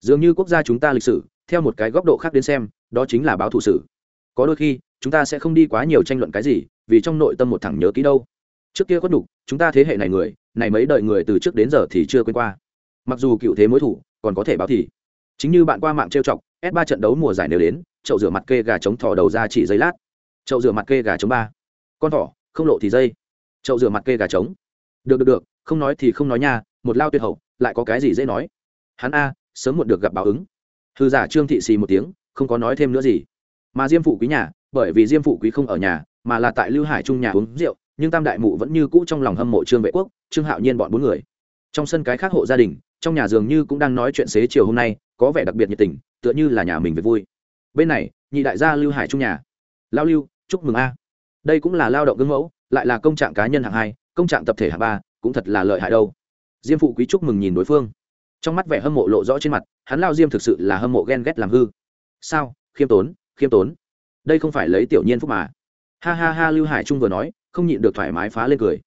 Dường như quốc gia chúng ta lịch sử, theo một cái góc độ khác đến xem, đó chính là báo thủ sử. Có đôi khi, chúng ta sẽ không đi quá nhiều tranh luận cái gì, vì trong nội tâm một thằng nhớ kỹ đâu. Trước kia có đủ chúng ta thế hệ này người, này mấy đời người từ trước đến giờ thì chưa quên qua. Mặc dù cựu thế mối thủ, còn có thể báo thì. Chính như bạn qua mạng trêu chọc, s ba trận đấu mùa giải nếu đến, chậu rửa mặt kê gà chống thò đầu ra chỉ giây lát. Chậu rửa mặt kê gà chống ba. Con thỏ, không lộ thì dây. Chậu rửa mặt kê gà trống được được được, không nói thì không nói nha, một lao tuyệt hậu lại có cái gì dễ nói? Hắn a, sớm muộn được gặp báo ứng. Thư giả trương thị xì một tiếng, không có nói thêm nữa gì. Mà diêm phụ quý nhà, bởi vì diêm phụ quý không ở nhà, mà là tại lưu hải trung nhà uống rượu, nhưng tam đại mụ vẫn như cũ trong lòng hâm mộ trương vệ quốc, trương hạo nhiên bọn bốn người. Trong sân cái khác hộ gia đình, trong nhà dường như cũng đang nói chuyện xế chiều hôm nay, có vẻ đặc biệt nhiệt tình, tựa như là nhà mình về vui. Bên này, nhị đại gia lưu hải trung nhà. Lao lưu, chúc mừng a. Đây cũng là lao động gương mẫu, lại là công trạng cá nhân hạng hai, công trạng tập thể hạng ba, cũng thật là lợi hại đâu diêm phụ quý chúc mừng nhìn đối phương. Trong mắt vẻ hâm mộ lộ rõ trên mặt, hắn lao diêm thực sự là hâm mộ ghen ghét làm hư. Sao? Khiêm tốn khiêm tốn. Đây không phải lấy tiểu nhiên phúc mà. Ha ha ha, lưu hải trung vừa nói, không nhịn được thoải mái phá lên cười.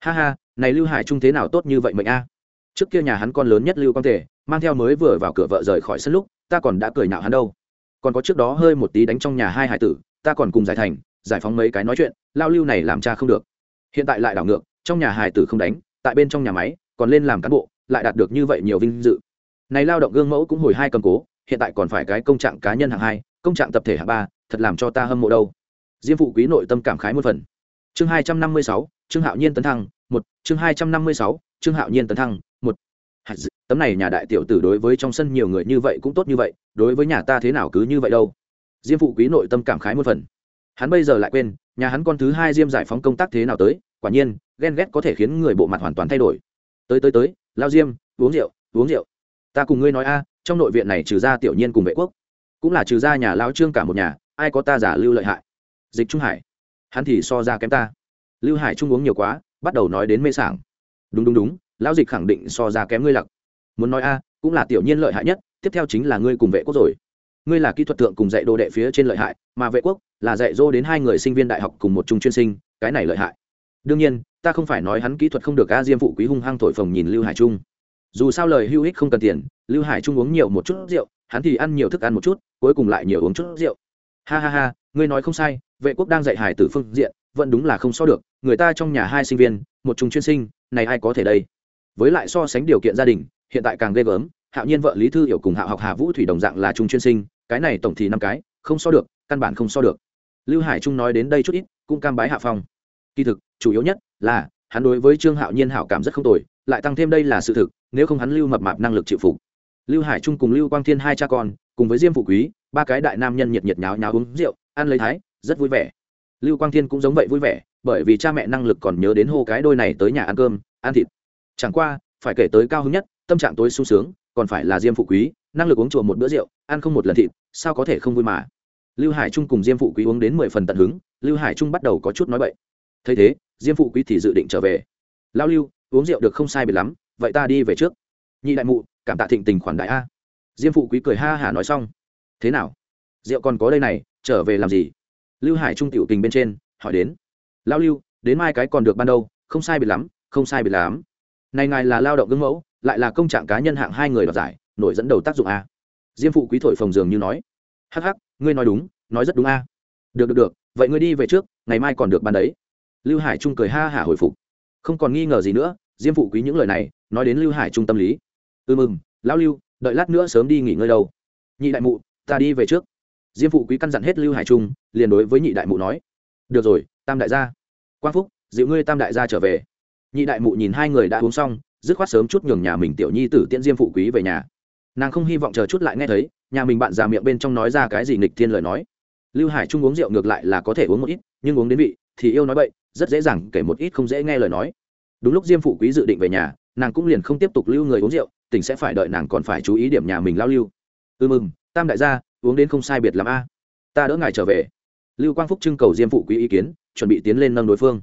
Ha ha, này lưu hải trung thế nào tốt như vậy mệnh a? À? Trước kia nhà hắn con lớn nhất lưu quang thể, mang theo mới vừa vào cửa vợ rời khỏi sân lúc, ta còn đã cười nhạo hắn đâu. Còn có trước đó hơi một tí đánh trong nhà hai hải tử, ta còn cùng giải thành, giải phóng mấy cái nói chuyện, lao lưu này làm cha không được. Hiện tại lại đảo ngược, trong nhà hải tử không đánh, tại bên trong nhà máy còn lên làm cán bộ, lại đạt được như vậy nhiều vinh dự. Này lao động gương mẫu cũng hồi hai cầm cố, hiện tại còn phải cái công trạng cá nhân hạng hai, công trạng tập thể hạng ba, thật làm cho ta hâm mộ đâu. Diêm phụ quý nội tâm cảm khái một phần. Chương hai trăm năm mươi sáu, trương hạo nhiên tấn thăng, một, chương hai trăm năm mươi sáu, trương hạo nhiên tấn thăng, một. Tấm này nhà đại tiểu tử đối với trong sân nhiều người như vậy cũng tốt như vậy, đối với nhà ta thế nào cứ như vậy đâu. Diêm phụ quý nội tâm cảm khái một phần. Hắn bây giờ lại quên, nhà hắn con thứ hai diêm giải phóng công tác thế nào tới, quả nhiên, ghen ghét có thể khiến người bộ mặt hoàn toàn thay đổi tới tới tới, lao diêm, uống rượu uống rượu. Ta cùng ngươi nói a, trong nội viện này trừ ra tiểu nhiên cùng vệ quốc, cũng là trừ ra nhà lao trương cả một nhà, ai có ta giả lưu lợi hại? Dịch trung hải. Hắn thì so ra kém ta. Lưu hải trung uống nhiều quá, bắt đầu nói đến mê sảng. Đúng đúng đúng, lão dịch khẳng định so ra kém ngươi lặc. Muốn nói a, cũng là tiểu nhiên lợi hại nhất, tiếp theo chính là ngươi cùng vệ quốc rồi. Ngươi là kỹ thuật thượng cùng dạy đồ đệ phía trên lợi hại, mà vệ quốc là dạy dô đến hai người sinh viên đại học cùng một trung chuyên sinh, cái này lợi hại. Đương nhiên ta không phải nói hắn kỹ thuật không được a diêm phụ quý hung hăng thổi phồng nhìn lưu hải trung dù sao lời hữu ích không cần tiền lưu hải trung uống nhiều một chút rượu hắn thì ăn nhiều thức ăn một chút cuối cùng lại nhiều uống chút rượu ha ha ha ngươi nói không sai vệ quốc đang dạy hải tử phương diện vẫn đúng là không so được người ta trong nhà hai sinh viên một trung chuyên sinh này ai có thể đây với lại so sánh điều kiện gia đình hiện tại càng ghê gớm hạo nhiên vợ lý thư hiểu cùng hạo học hà vũ thủy đồng dạng là trung chuyên sinh cái này tổng thì năm cái không so được căn bản không so được lưu hải trung nói đến đây chút ít cũng cam bái hạ phong kỳ thực chủ yếu nhất là, hắn đối với trương hạo nhiên hảo cảm rất không tồi, lại tăng thêm đây là sự thực, nếu không hắn lưu mập mạp năng lực chịu phục. Lưu hải trung cùng lưu quang thiên hai cha con, cùng với diêm phụ quý, ba cái đại nam nhân nhiệt nhiệt nháo nháo uống rượu, ăn lấy thái, rất vui vẻ. Lưu quang thiên cũng giống vậy vui vẻ, bởi vì cha mẹ năng lực còn nhớ đến hô cái đôi này tới nhà ăn cơm, ăn thịt. Chẳng qua, phải kể tới cao hứng nhất, tâm trạng tối sung sướng, còn phải là diêm phụ quý, năng lực uống chùa một bữa rượu, ăn không một lần thịt, sao có thể không vui mà? Lưu hải trung cùng diêm phụ quý uống đến mười phần tận hứng, lưu hải trung bắt đầu có chút nói bậy. Thấy thế diêm phụ quý thì dự định trở về. Lao lưu, uống rượu được không sai biệt lắm, vậy ta đi về trước. Nhị đại mụ, cảm tạ thịnh tình khoản đại a. Diêm phụ quý cười ha hả nói xong. Thế nào? Rượu còn có đây này, trở về làm gì? Lưu hải trung tiểu tình bên trên, hỏi đến. Lao lưu, đến mai cái còn được ban đâu? Không sai biệt lắm, không sai biệt lắm. Này ngài là lao động gương mẫu, lại là công trạng cá nhân hạng hai người đoạt giải, nổi dẫn đầu tác dụng a. Diêm phụ quý thổi phòng dường như nói. Hắc hắc, ngươi nói đúng, nói rất đúng a. Được được được, vậy ngươi đi về trước, ngày mai còn được ban đấy lưu hải trung cười ha hả hồi phục. Không còn nghi ngờ gì nữa, diêm phụ quý những lời này, nói đến lưu hải trung tâm lý. Ừ mừng, lão lưu, đợi lát nữa sớm đi nghỉ ngơi đâu. Nhị đại mụ, ta đi về trước. Diêm phụ quý căn dặn hết lưu hải trung, liền đối với nhị đại mụ nói. Được rồi, tam đại gia. Quang phúc, dịu ngươi tam đại gia trở về. Nhị đại mụ nhìn hai người đã uống xong, dứt khoát sớm chút nhường nhà mình tiểu nhi tử tiễn diêm phụ quý về nhà. Nàng không hy vọng chờ chút lại nghe thấy, nhà mình bạn già miệng bên trong nói ra cái gì nghịch thiên lời nói. Lưu hải trung uống rượu ngược lại là có thể uống một ít, nhưng uống đến vị, thì yêu nói bậy rất dễ dàng kể một ít không dễ nghe lời nói. Đúng lúc diêm phụ quý dự định về nhà, nàng cũng liền không tiếp tục lưu người uống rượu, tỉnh sẽ phải đợi nàng còn phải chú ý điểm nhà mình lao lưu. Ư ừ mừng, tam đại gia, uống đến không sai biệt làm a. Ta đỡ ngài trở về. Lưu quang phúc trưng cầu diêm phụ quý ý kiến, chuẩn bị tiến lên nâng đối phương.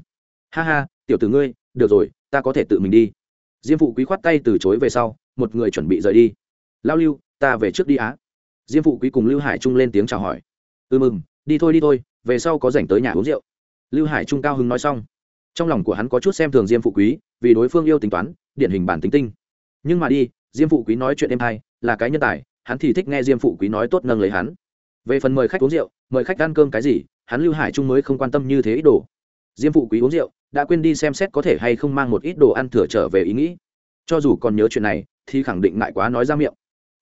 Ha ha, tiểu tử ngươi, được rồi, ta có thể tự mình đi. Diêm phụ quý khoát tay từ chối về sau, một người chuẩn bị rời đi. Lao lưu, ta về trước đi á. Diêm phụ quý cùng lưu hải trung lên tiếng chào hỏi. Ừ mừng, đi thôi đi thôi, về sau có dành tới nhà uống rượu lưu hải trung cao hứng nói xong. Trong lòng của hắn có chút xem thường diêm phụ quý, vì đối phương yêu tính toán, điển hình bản tính tinh. Nhưng mà đi, diêm phụ quý nói chuyện em hay, là cái nhân tài, hắn thì thích nghe diêm phụ quý nói tốt nâng lấy hắn. Về phần mời khách uống rượu, mời khách ăn cơm cái gì, hắn lưu hải trung mới không quan tâm như thế ít đồ. Diêm phụ quý uống rượu, đã quên đi xem xét có thể hay không mang một ít đồ ăn thừa trở về ý nghĩ. Cho dù còn nhớ chuyện này, thì khẳng định ngại quá nói ra miệng.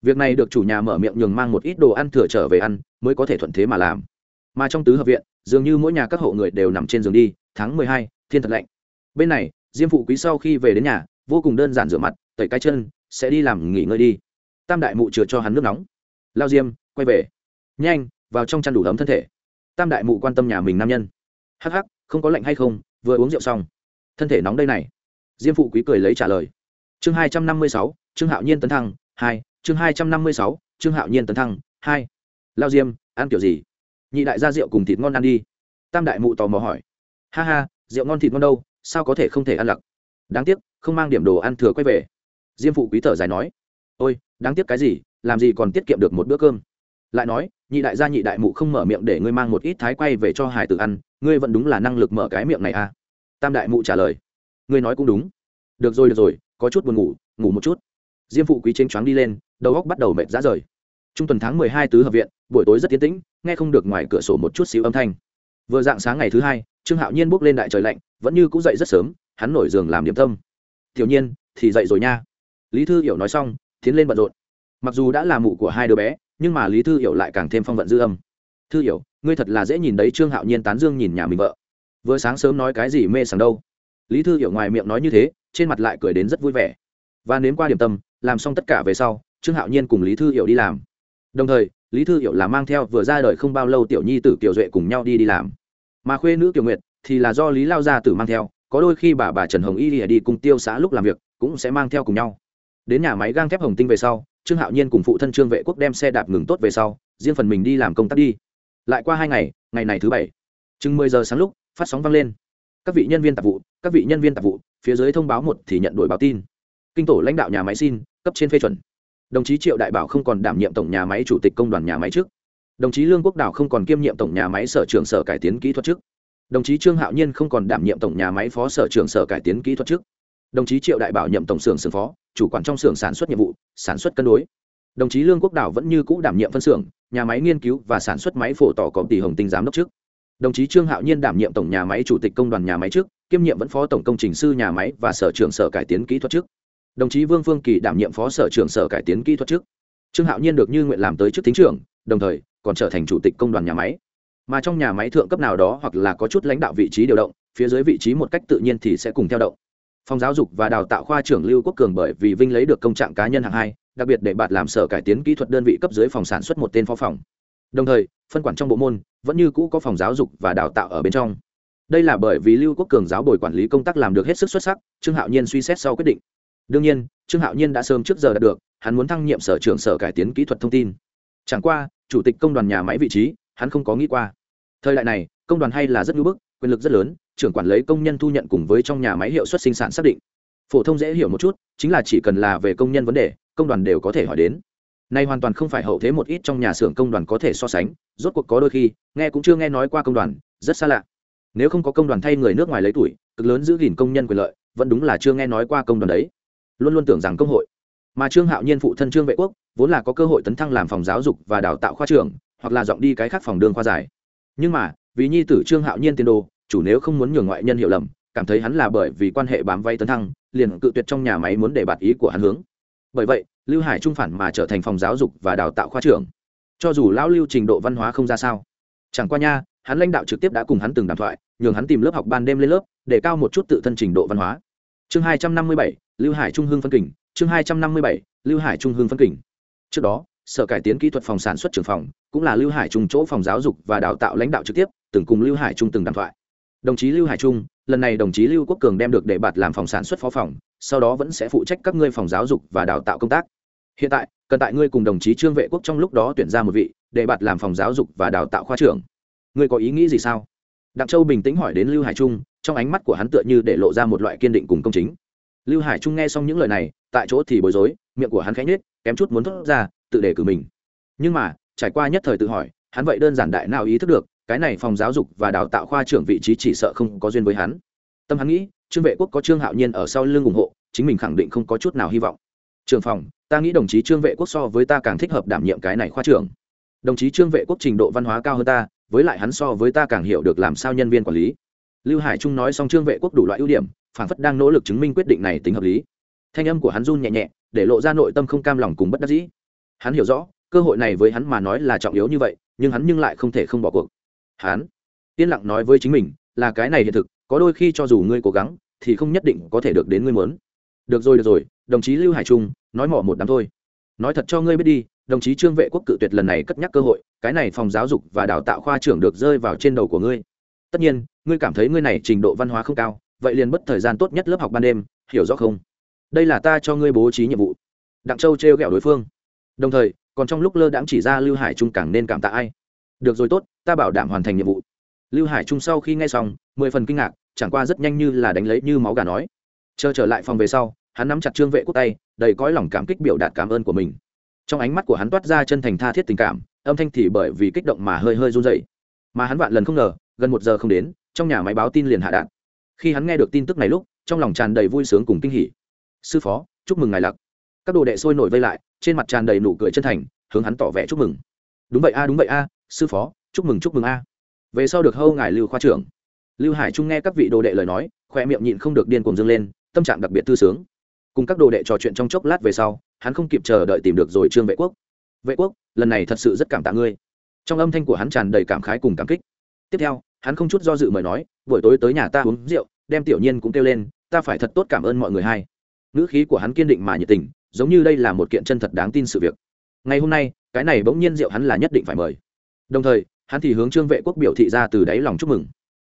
Việc này được chủ nhà mở miệng nhường mang một ít đồ ăn thừa trở về ăn, mới có thể thuận thế mà làm mà trong tứ hợp viện, dường như mỗi nhà các hộ người đều nằm trên giường đi, tháng mười hai, thiên thật lạnh. Bên này, diêm phụ quý sau khi về đến nhà, vô cùng đơn giản rửa mặt, tẩy cái chân, sẽ đi làm nghỉ ngơi đi. Tam đại mụ chừa cho hắn nước nóng. Lao diêm, quay về. Nhanh, vào trong chăn đủ ấm thân thể. Tam đại mụ quan tâm nhà mình nam nhân. Hắc hắc, không có lạnh hay không, vừa uống rượu xong. Thân thể nóng đây này. Diêm phụ quý cười lấy trả lời. Chương hai trăm năm mươi sáu, trương hạo nhiên tấn thăng, hai. Chương hai trăm năm mươi sáu, trương hạo nhiên tấn thăng, hai. Lao diêm, ăn kiểu gì? Nhị đại gia rượu cùng thịt ngon ăn đi. Tam đại mụ tò mò hỏi. Ha ha, rượu ngon thịt ngon đâu, sao có thể không thể ăn lặc? Đáng tiếc, không mang điểm đồ ăn thừa quay về. Diêm phụ quý thở dài nói. Ôi, đáng tiếc cái gì, làm gì còn tiết kiệm được một bữa cơm? Lại nói, nhị đại gia nhị đại mụ không mở miệng để ngươi mang một ít thái quay về cho hải tử ăn, ngươi vẫn đúng là năng lực mở cái miệng này à? Tam đại mụ trả lời. Ngươi nói cũng đúng. Được rồi được rồi, có chút buồn ngủ ngủ một chút. Diêm phụ quý chênh choáng đi lên, đầu góc bắt đầu mệt rã rời. Trung tuần tháng mười hai tứ hợp viện, buổi tối rất tiến tĩnh nghe không được ngoài cửa sổ một chút xíu âm thanh. Vừa dạng sáng ngày thứ hai, trương hạo nhiên bước lên đại trời lạnh, vẫn như cũng dậy rất sớm, hắn nổi giường làm điểm tâm. Tiểu nhiên, thì dậy rồi nha. Lý thư hiểu nói xong, tiến lên bận rộn. Mặc dù đã là mụ của hai đứa bé, nhưng mà lý thư hiểu lại càng thêm phong vận dư âm. Thư hiểu, ngươi thật là dễ nhìn đấy. Trương hạo nhiên tán dương nhìn nhà mình vợ. Vừa sáng sớm nói cái gì mê sảng đâu? Lý thư hiểu ngoài miệng nói như thế, trên mặt lại cười đến rất vui vẻ. Và nếm qua điểm tâm, làm xong tất cả về sau, trương hạo nhiên cùng lý thư hiểu đi làm. Đồng thời lý thư hiểu là mang theo vừa ra đời không bao lâu tiểu nhi tử kiều duệ cùng nhau đi đi làm. Mà khuê nữ kiều nguyệt thì là do lý lao gia tử mang theo, có đôi khi bà bà trần hồng y đi cùng tiêu xã lúc làm việc, cũng sẽ mang theo cùng nhau. Đến nhà máy gang thép hồng tinh về sau, trương hạo nhiên cùng phụ thân trương vệ quốc đem xe đạp ngừng tốt về sau, riêng phần mình đi làm công tác đi. Lại qua hai ngày ngày này thứ bảy, chừng mười giờ sáng lúc, phát sóng vang lên. Các vị nhân viên tạp vụ, các vị nhân viên tạp vụ, phía dưới thông báo một thì nhận đổi báo tin. Kinh tổ lãnh đạo nhà máy xin, cấp trên phê chuẩn đồng chí triệu đại bảo không còn đảm nhiệm tổng nhà máy chủ tịch công đoàn nhà máy trước. Đồng chí lương quốc đảo không còn kiêm nhiệm tổng nhà máy sở trưởng sở cải tiến kỹ thuật trước. Đồng chí trương hạo nhiên không còn đảm nhiệm tổng nhà máy phó sở trưởng sở cải tiến kỹ thuật trước. Đồng chí triệu đại bảo nhậm tổng xưởng xưởng phó, chủ quản trong xưởng sản xuất nhiệm vụ, sản xuất cân đối. Đồng chí lương quốc đảo vẫn như cũ đảm nhiệm phân xưởng, nhà máy nghiên cứu và sản xuất máy phổ tỏ cộng tỷ hồng tinh giám đốc trước. Đồng chí trương hạo nhiên đảm nhiệm tổng nhà máy chủ tịch công đoàn nhà máy trước, kiêm nhiệm vẫn phó tổng công trình sư nhà máy và sở trưởng sở cải tiến kỹ thuật trước đồng chí vương phương kỳ đảm nhiệm phó sở trưởng sở cải tiến kỹ thuật trước. Trương hạo nhiên được như nguyện làm tới chức thính trưởng, đồng thời còn trở thành chủ tịch công đoàn nhà máy. Mà trong nhà máy thượng cấp nào đó hoặc là có chút lãnh đạo vị trí điều động, phía dưới vị trí một cách tự nhiên thì sẽ cùng theo động. Phòng giáo dục và đào tạo khoa trưởng lưu quốc cường bởi vì vinh lấy được công trạng cá nhân hạng hai, đặc biệt để bạn làm sở cải tiến kỹ thuật đơn vị cấp dưới phòng sản xuất một tên phó phòng. Đồng thời, phân quản trong bộ môn, vẫn như cũ có phòng giáo dục và đào tạo ở bên trong. Đây là bởi vì lưu quốc cường giáo bồi quản lý công tác làm được hết sức xuất sắc, trương hạo nhiên suy xét sau quyết định đương nhiên, trương hạo nhiên đã sớm trước giờ đạt được, hắn muốn thăng nhiệm sở trưởng sở cải tiến kỹ thuật thông tin. Chẳng qua, chủ tịch công đoàn nhà máy vị trí, hắn không có nghĩ qua. Thời đại này, công đoàn hay là rất ngưỡng bức, quyền lực rất lớn, trưởng quản lý công nhân thu nhận cùng với trong nhà máy hiệu suất sinh sản xác định. Phổ thông dễ hiểu một chút, chính là chỉ cần là về công nhân vấn đề, công đoàn đều có thể hỏi đến. Nay hoàn toàn không phải hậu thế một ít trong nhà xưởng công đoàn có thể so sánh, rốt cuộc có đôi khi, nghe cũng chưa nghe nói qua công đoàn, rất xa lạ. Nếu không có công đoàn thay người nước ngoài lấy tuổi, cực lớn giữ gìn công nhân quyền lợi, vẫn đúng là chưa nghe nói qua công đoàn đấy luôn luôn tưởng rằng công hội. Mà trương hạo nhiên phụ thân trương vệ quốc, vốn là có cơ hội tấn thăng làm phòng giáo dục và đào tạo khoa trưởng, hoặc là dọn đi cái khác phòng đường khoa giải. Nhưng mà, vì nhi tử trương hạo nhiên tiền đồ, chủ nếu không muốn nhường ngoại nhân hiểu lầm, cảm thấy hắn là bởi vì quan hệ bám vay tấn thăng, liền cự tuyệt trong nhà máy muốn để bạt ý của hắn hướng. Bởi vậy, lưu hải trung phản mà trở thành phòng giáo dục và đào tạo khoa trưởng. Cho dù lão lưu trình độ văn hóa không ra sao, chẳng qua nha, hắn lãnh đạo trực tiếp đã cùng hắn từng đàm thoại, nhường hắn tìm lớp học ban đêm lên lớp, để cao một chút tự thân trình độ văn hóa. Chương hai trăm năm mươi bảy lưu hải trung hương phân kình, chương hai trăm năm mươi bảy, lưu hải trung hương phân kình. Trước đó, sở cải tiến kỹ thuật phòng sản xuất trưởng phòng, cũng là lưu hải trung chỗ phòng giáo dục và đào tạo lãnh đạo trực tiếp, từng cùng lưu hải trung từng đàm thoại. Đồng chí lưu hải trung, lần này đồng chí lưu quốc cường đem được để bạt làm phòng sản xuất phó phòng, sau đó vẫn sẽ phụ trách các ngươi phòng giáo dục và đào tạo công tác. Hiện tại, cần tại ngươi cùng đồng chí trương vệ quốc trong lúc đó tuyển ra một vị để bạt làm phòng giáo dục và đào tạo khoa trưởng. Ngươi có ý nghĩ gì sao? Đặng châu bình tĩnh hỏi đến lưu hải trung, trong ánh mắt của hắn tựa như để lộ ra một loại kiên định cùng công chính lưu hải trung nghe xong những lời này, tại chỗ thì bối rối, miệng của hắn khẽ nhết kém chút muốn thốt ra, tự để cử mình. Nhưng mà, trải qua nhất thời tự hỏi, hắn vậy đơn giản đại nào ý thức được, cái này phòng giáo dục và đào tạo khoa trưởng vị trí chỉ sợ không có duyên với hắn. Tâm hắn nghĩ, trương vệ quốc có trương hạo nhiên ở sau lưng ủng hộ, chính mình khẳng định không có chút nào hy vọng. Trường phòng, ta nghĩ đồng chí trương vệ quốc so với ta càng thích hợp đảm nhiệm cái này khoa trưởng. Đồng chí trương vệ quốc trình độ văn hóa cao hơn ta, với lại hắn so với ta càng hiểu được làm sao nhân viên quản lý. Lưu hải trung nói xong trương vệ quốc đủ loại ưu điểm phản phất đang nỗ lực chứng minh quyết định này tính hợp lý. Thanh âm của hắn run nhẹ nhẹ, để lộ ra nội tâm không cam lòng cùng bất đắc dĩ. Hắn hiểu rõ, cơ hội này với hắn mà nói là trọng yếu như vậy, nhưng hắn nhưng lại không thể không bỏ cuộc. Hắn, yên lặng nói với chính mình, là cái này hiện thực, có đôi khi cho dù ngươi cố gắng, thì không nhất định có thể được đến ngươi muốn. Được rồi được rồi, đồng chí lưu hải trung, nói mỏ một đám thôi. Nói thật cho ngươi biết đi, đồng chí trương vệ quốc cự tuyệt lần này cất nhắc cơ hội, cái này phòng giáo dục và đào tạo khoa trưởng được rơi vào trên đầu của ngươi. Tất nhiên, ngươi cảm thấy ngươi này trình độ văn hóa không cao vậy liền bất thời gian tốt nhất lớp học ban đêm, hiểu rõ không? Đây là ta cho ngươi bố trí nhiệm vụ. Đặng châu trêu ghẹo đối phương. Đồng thời, còn trong lúc lơ đãng chỉ ra lưu hải trung càng nên cảm tạ ai. Được rồi tốt, ta bảo đảm hoàn thành nhiệm vụ. Lưu hải trung sau khi nghe xong, mười phần kinh ngạc, chẳng qua rất nhanh như là đánh lấy như máu gà nói. Chờ trở lại phòng về sau, hắn nắm chặt trương vệ quốc tay, đầy cõi lòng cảm kích biểu đạt cảm ơn của mình. Trong ánh mắt của hắn toát ra chân thành tha thiết tình cảm, âm thanh thì bởi vì kích động mà hơi hơi run dậy mà hắn vạn lần không ngờ, gần một giờ không đến, trong nhà máy báo tin liền hạ đạn khi hắn nghe được tin tức này lúc, trong lòng tràn đầy vui sướng cùng kinh hỉ. Sư phó, chúc mừng ngài lặc. Các đồ đệ sôi nổi vây lại, trên mặt tràn đầy nụ cười chân thành, hướng hắn tỏ vẻ chúc mừng. Đúng vậy a, đúng vậy a, sư phó, chúc mừng chúc mừng a. Về sau được hâu ngài lưu khoa trưởng. Lưu hải trung nghe các vị đồ đệ lời nói, khoe miệng nhịn không được điên cuồng dâng lên, tâm trạng đặc biệt thư sướng. Cùng các đồ đệ trò chuyện trong chốc lát về sau, hắn không kịp chờ đợi tìm được rồi trương vệ quốc. Vệ quốc, lần này thật sự rất cảm tạ ngươi. Trong âm thanh của hắn tràn đầy cảm khái cùng cảm kích. Tiếp theo hắn không chút do dự mời nói, buổi tối tới nhà ta uống rượu, đem tiểu nhiên cũng kêu lên, ta phải thật tốt cảm ơn mọi người hai. Ngữ khí của hắn kiên định mà nhiệt tình, giống như đây là một kiện chân thật đáng tin sự việc. Ngày hôm nay, cái này bỗng nhiên rượu hắn là nhất định phải mời. Đồng thời, hắn thì hướng trương vệ quốc biểu thị ra từ đáy lòng chúc mừng.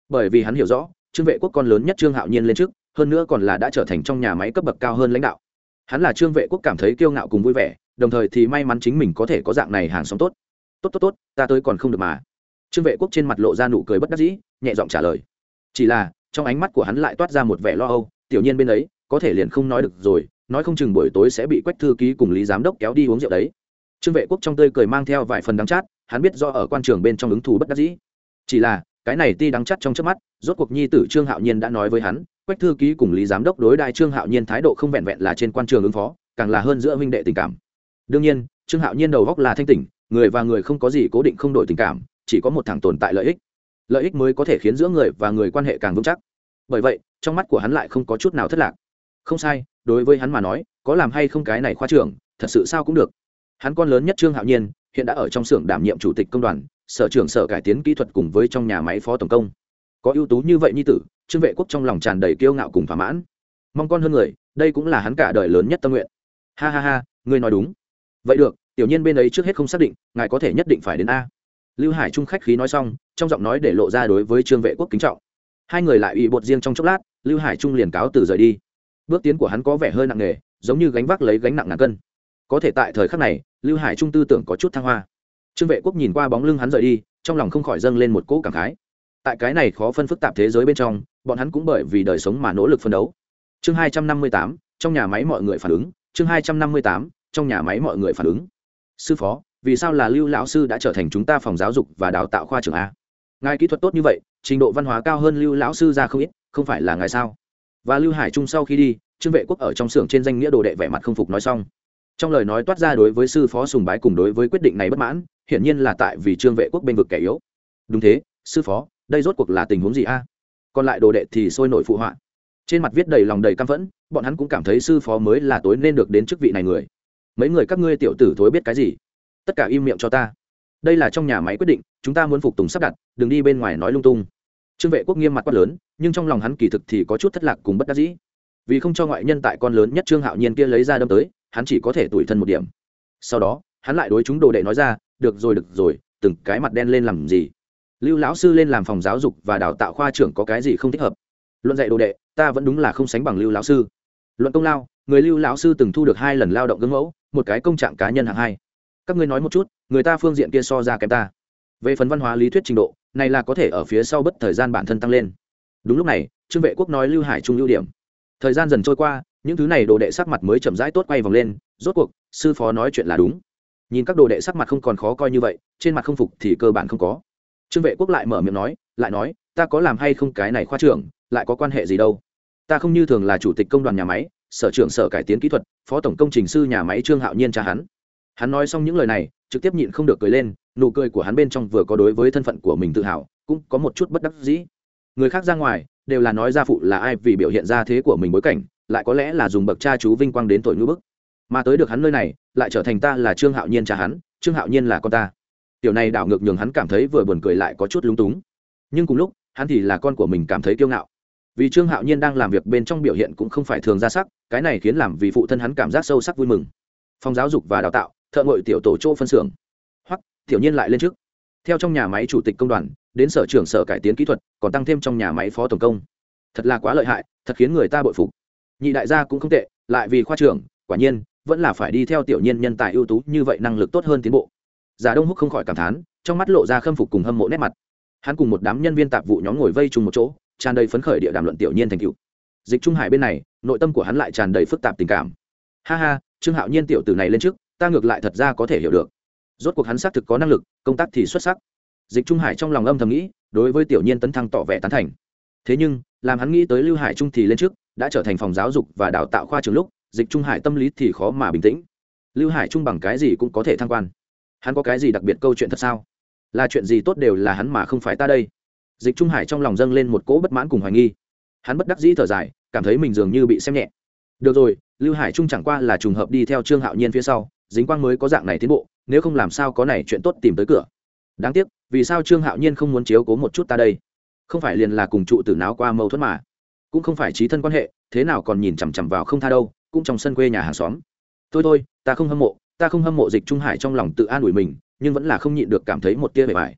Bởi vì hắn hiểu rõ, trương vệ quốc con lớn nhất trương hạo nhiên lên trước, hơn nữa còn là đã trở thành trong nhà máy cấp bậc cao hơn lãnh đạo. Hắn là trương vệ quốc cảm thấy kiêu ngạo cùng vui vẻ, đồng thời thì may mắn chính mình có thể có dạng này hàng xóm tốt. Tốt tốt tốt, ta tới còn không được mà trương vệ quốc trên mặt lộ ra nụ cười bất đắc dĩ, nhẹ giọng trả lời. Chỉ là, trong ánh mắt của hắn lại toát ra một vẻ lo âu, tiểu nhiên bên ấy, có thể liền không nói được rồi, nói không chừng buổi tối sẽ bị quách thư ký cùng lý giám đốc kéo đi uống rượu đấy. Trương vệ quốc trong tươi cười mang theo vài phần đắng chát, hắn biết do ở quan trường bên trong ứng thù bất đắc dĩ. Chỉ là, cái này ti đắng chát trong trước mắt, rốt cuộc nhi tử trương hạo nhiên đã nói với hắn, quách thư ký cùng lý giám đốc đối đại trương hạo nhiên thái độ không vẹn vẹn là trên quan trường ứng phó, càng là hơn giữa huynh đệ tình cảm. Đương nhiên, trương hạo nhiên đầu góc là thanh tỉnh, người và người không có gì cố định không đổi tình cảm chỉ có một thằng tồn tại lợi ích. Lợi ích mới có thể khiến giữa người và người quan hệ càng vững chắc. Bởi vậy, trong mắt của hắn lại không có chút nào thất lạc. Không sai, đối với hắn mà nói, có làm hay không cái này khoa trưởng, thật sự sao cũng được. Hắn con lớn nhất trương hạo nhiên, hiện đã ở trong xưởng đảm nhiệm chủ tịch công đoàn, sở trưởng sở cải tiến kỹ thuật cùng với trong nhà máy phó tổng công. Có ưu tú như vậy như tử, trương vệ quốc trong lòng tràn đầy kiêu ngạo cùng thỏa mãn. Mong con hơn người, đây cũng là hắn cả đời lớn nhất tâm nguyện. Ha ha ha, ngươi nói đúng. Vậy được, tiểu nhiên bên ấy trước hết không xác định, ngài có thể nhất định phải đến a lưu hải trung khách khí nói xong, trong giọng nói để lộ ra đối với trương vệ quốc kính trọng. Hai người lại ủy bột riêng trong chốc lát, lưu hải trung liền cáo từ rời đi. Bước tiến của hắn có vẻ hơi nặng nề, giống như gánh vác lấy gánh nặng ngàn cân. Có thể tại thời khắc này, lưu hải trung tư tưởng có chút thăng hoa. Trương vệ quốc nhìn qua bóng lưng hắn rời đi, trong lòng không khỏi dâng lên một cỗ cảm khái. Tại cái này khó phân phức tạp thế giới bên trong, bọn hắn cũng bởi vì đời sống mà nỗ lực phân đấu. Chương hai trăm năm mươi tám, trong nhà máy mọi người phản ứng, chương hai trăm năm mươi tám, trong nhà máy mọi người phản ứng. Sư phó vì sao là lưu lão sư đã trở thành chúng ta phòng giáo dục và đào tạo khoa trưởng a? Ngài kỹ thuật tốt như vậy, trình độ văn hóa cao hơn lưu lão sư ra không ít, không phải là ngài sao? Và lưu hải trung sau khi đi, trương vệ quốc ở trong xưởng trên danh nghĩa đồ đệ vẻ mặt không phục nói xong. Trong lời nói toát ra đối với sư phó sùng bái cùng đối với quyết định này bất mãn, hiển nhiên là tại vì trương vệ quốc bênh vực kẻ yếu. Đúng thế, sư phó, đây rốt cuộc là tình huống gì a? Còn lại đồ đệ thì sôi nổi phụ họa. Trên mặt viết đầy lòng đầy căm phẫn, bọn hắn cũng cảm thấy sư phó mới là tối nên được đến chức vị này người. Mấy người các ngươi tiểu tử thối biết cái gì? Tất cả im miệng cho ta. Đây là trong nhà máy quyết định, chúng ta muốn phục tùng sắp đặt, đừng đi bên ngoài nói lung tung. Trương vệ quốc nghiêm mặt quát lớn, nhưng trong lòng hắn kỳ thực thì có chút thất lạc cùng bất đắc dĩ. Vì không cho ngoại nhân tại con lớn nhất trương hạo nhiên kia lấy ra đâm tới, hắn chỉ có thể tủi thân một điểm. Sau đó, hắn lại đối chúng đồ đệ nói ra, được rồi được rồi, từng cái mặt đen lên làm gì? Lưu lão sư lên làm phòng giáo dục và đào tạo khoa trưởng có cái gì không thích hợp? Luận dạy đồ đệ, ta vẫn đúng là không sánh bằng lưu lão sư. Luận công lao, người lưu lão sư từng thu được hai lần lao động gương mẫu, một cái công trạng cá nhân hạng hai các ngươi nói một chút, người ta phương diện kia so ra kém ta. Về phần văn hóa lý thuyết trình độ, này là có thể ở phía sau bất thời gian bản thân tăng lên. Đúng lúc này, trương vệ quốc nói lưu hải trung ưu điểm. Thời gian dần trôi qua, những thứ này đồ đệ sắc mặt mới chậm rãi tốt quay vòng lên, rốt cuộc, sư phó nói chuyện là đúng. Nhìn các đồ đệ sắc mặt không còn khó coi như vậy, trên mặt không phục thì cơ bản không có. Trương vệ quốc lại mở miệng nói, lại nói, ta có làm hay không cái này khoa trưởng, lại có quan hệ gì đâu? Ta không như thường là chủ tịch công đoàn nhà máy, sở trưởng sở cải tiến kỹ thuật, phó tổng công trình sư nhà máy trương hạo nhiên cha hắn hắn nói xong những lời này, trực tiếp nhịn không được cười lên, nụ cười của hắn bên trong vừa có đối với thân phận của mình tự hào, cũng có một chút bất đắc dĩ. Người khác ra ngoài, đều là nói gia phụ là ai vì biểu hiện ra thế của mình bối cảnh, lại có lẽ là dùng bậc cha chú vinh quang đến tội ngữ bức. Mà tới được hắn nơi này, lại trở thành ta là trương hạo nhiên cha hắn, trương hạo nhiên là con ta. Tiểu này đảo ngược nhường hắn cảm thấy vừa buồn cười lại có chút lúng túng. Nhưng cùng lúc, hắn thì là con của mình cảm thấy kiêu ngạo. Vì trương hạo nhiên đang làm việc bên trong biểu hiện cũng không phải thường ra sắc, cái này khiến làm vì phụ thân hắn cảm giác sâu sắc vui mừng. Phòng giáo dục và đào tạo thợ ngội tiểu tổ chỗ phân xưởng. Hoặc tiểu nhiên lại lên trước. Theo trong nhà máy chủ tịch công đoàn, đến sở trưởng sở cải tiến kỹ thuật, còn tăng thêm trong nhà máy phó tổng công. Thật là quá lợi hại, thật khiến người ta bội phục. Nhị đại gia cũng không tệ, lại vì khoa trưởng, quả nhiên, vẫn là phải đi theo tiểu nhiên nhân tài ưu tú như vậy năng lực tốt hơn tiến bộ. Giả đông húc không khỏi cảm thán, trong mắt lộ ra khâm phục cùng hâm mộ nét mặt. Hắn cùng một đám nhân viên tạp vụ nhóm ngồi vây chung một chỗ, tràn đầy phấn khởi địa đàm luận tiểu nhiên thành cựu dịch trung hải bên này, nội tâm của hắn lại tràn đầy phức tạp tình cảm. Ha ha, trương hạo nhiên tiểu tử này lên trước ta ngược lại thật ra có thể hiểu được. Rốt cuộc hắn xác thực có năng lực, công tác thì xuất sắc. Dịch trung hải trong lòng âm thầm nghĩ, đối với tiểu nhiên tấn thăng tỏ vẻ tán thành. Thế nhưng, làm hắn nghĩ tới lưu hải trung thì lên trước, đã trở thành phòng giáo dục và đào tạo khoa trường lúc, dịch trung hải tâm lý thì khó mà bình tĩnh. Lưu hải trung bằng cái gì cũng có thể thăng quan. Hắn có cái gì đặc biệt câu chuyện thật sao? Là chuyện gì tốt đều là hắn mà không phải ta đây. Dịch trung hải trong lòng dâng lên một cỗ bất mãn cùng hoài nghi. Hắn bất đắc dĩ thở dài, cảm thấy mình dường như bị xem nhẹ. Được rồi, lưu hải trung chẳng qua là trùng hợp đi theo trương hạo nhiên phía sau dính quang mới có dạng này tiến bộ, nếu không làm sao có này chuyện tốt tìm tới cửa. Đáng tiếc, vì sao trương hạo nhiên không muốn chiếu cố một chút ta đây? Không phải liền là cùng trụ tử náo qua mâu thuẫn mà. Cũng không phải trí thân quan hệ, thế nào còn nhìn chằm chằm vào không tha đâu, cũng trong sân quê nhà hàng xóm. Thôi thôi, ta không hâm mộ, ta không hâm mộ dịch trung hải trong lòng tự an ủi mình, nhưng vẫn là không nhịn được cảm thấy một tia bề bài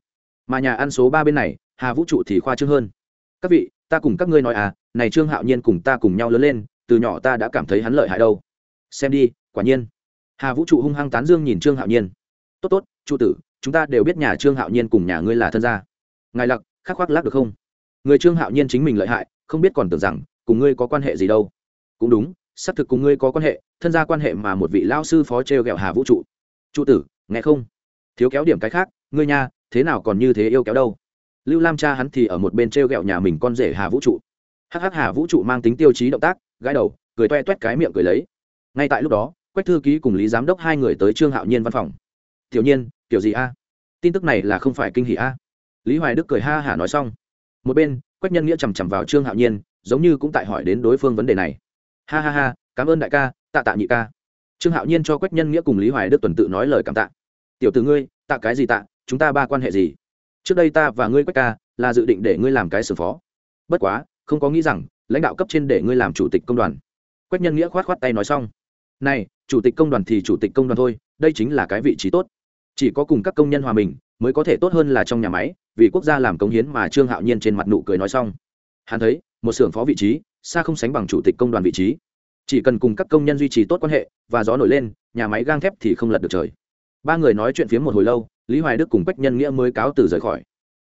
mà nhà ăn số ba bên này, hà vũ trụ thì khoa trương hơn. Các vị, ta cùng các ngươi nói à này trương hạo nhiên cùng ta cùng nhau lớn lên, từ nhỏ ta đã cảm thấy hắn lợi hại đâu. Xem đi, quả nhiên hà vũ trụ hung hăng tán dương nhìn trương hạo nhiên. Tốt tốt trụ tử, chúng ta đều biết nhà trương hạo nhiên cùng nhà ngươi là thân gia. Ngài lặc, khắc khoác lác được không? Người trương hạo nhiên chính mình lợi hại, không biết còn tưởng rằng, cùng ngươi có quan hệ gì đâu? Cũng đúng, xác thực cùng ngươi có quan hệ, thân gia quan hệ mà một vị lao sư phó t r e o g ẹ o hà vũ trụ. Trụ tử, nghe không? Thiếu kéo điểm cái khác, ngươi nha, thế nào còn như thế yêu kéo đâu? Lưu lam cha hắn thì ở một bên t r e o g ẹ o nhà mình con rể hà vũ trụ. Hắc hắc, hà vũ trụ mang tính tiêu chí động tác, gãi đầu, cười toe toét cái miệng cười lấy. Ngay tại lúc đó quách thư ký cùng lý giám đốc hai người tới trương hạo nhiên văn phòng. Tiểu nhiên, kiểu gì a? Tin tức này là không phải kinh hỷ a? Lý hoài đức cười ha hả nói xong. Một bên, quách nhân nghĩa chằm chằm vào trương hạo nhiên, giống như cũng tại hỏi đến đối phương vấn đề này. Ha ha ha, cảm ơn đại ca, tạ tạ nhị ca. Trương hạo nhiên cho quách nhân nghĩa cùng lý hoài đức tuần tự nói lời cảm tạ. Tiểu từ ngươi, tạ cái gì tạ, chúng ta ba quan hệ gì? Trước đây ta và ngươi quách ca là dự định để ngươi làm cái xử phó. Bất quá, không có nghĩ rằng lãnh đạo cấp trên để ngươi làm chủ tịch công đoàn. Quách nhân nghĩa khoát khoát tay nói xong này, chủ tịch công đoàn thì chủ tịch công đoàn thôi, đây chính là cái vị trí tốt. Chỉ có cùng các công nhân hòa mình, mới có thể tốt hơn là trong nhà máy, vì quốc gia làm công hiến mà trương hạo nhiên trên mặt nụ cười nói xong. Hắn thấy, một xưởng phó vị trí, xa không sánh bằng chủ tịch công đoàn vị trí. Chỉ cần cùng các công nhân duy trì tốt quan hệ, và gió nổi lên, nhà máy gang thép thì không lật được trời. Ba người nói chuyện phía một hồi lâu, lý hoài đức cùng quách nhân nghĩa mới cáo từ rời khỏi.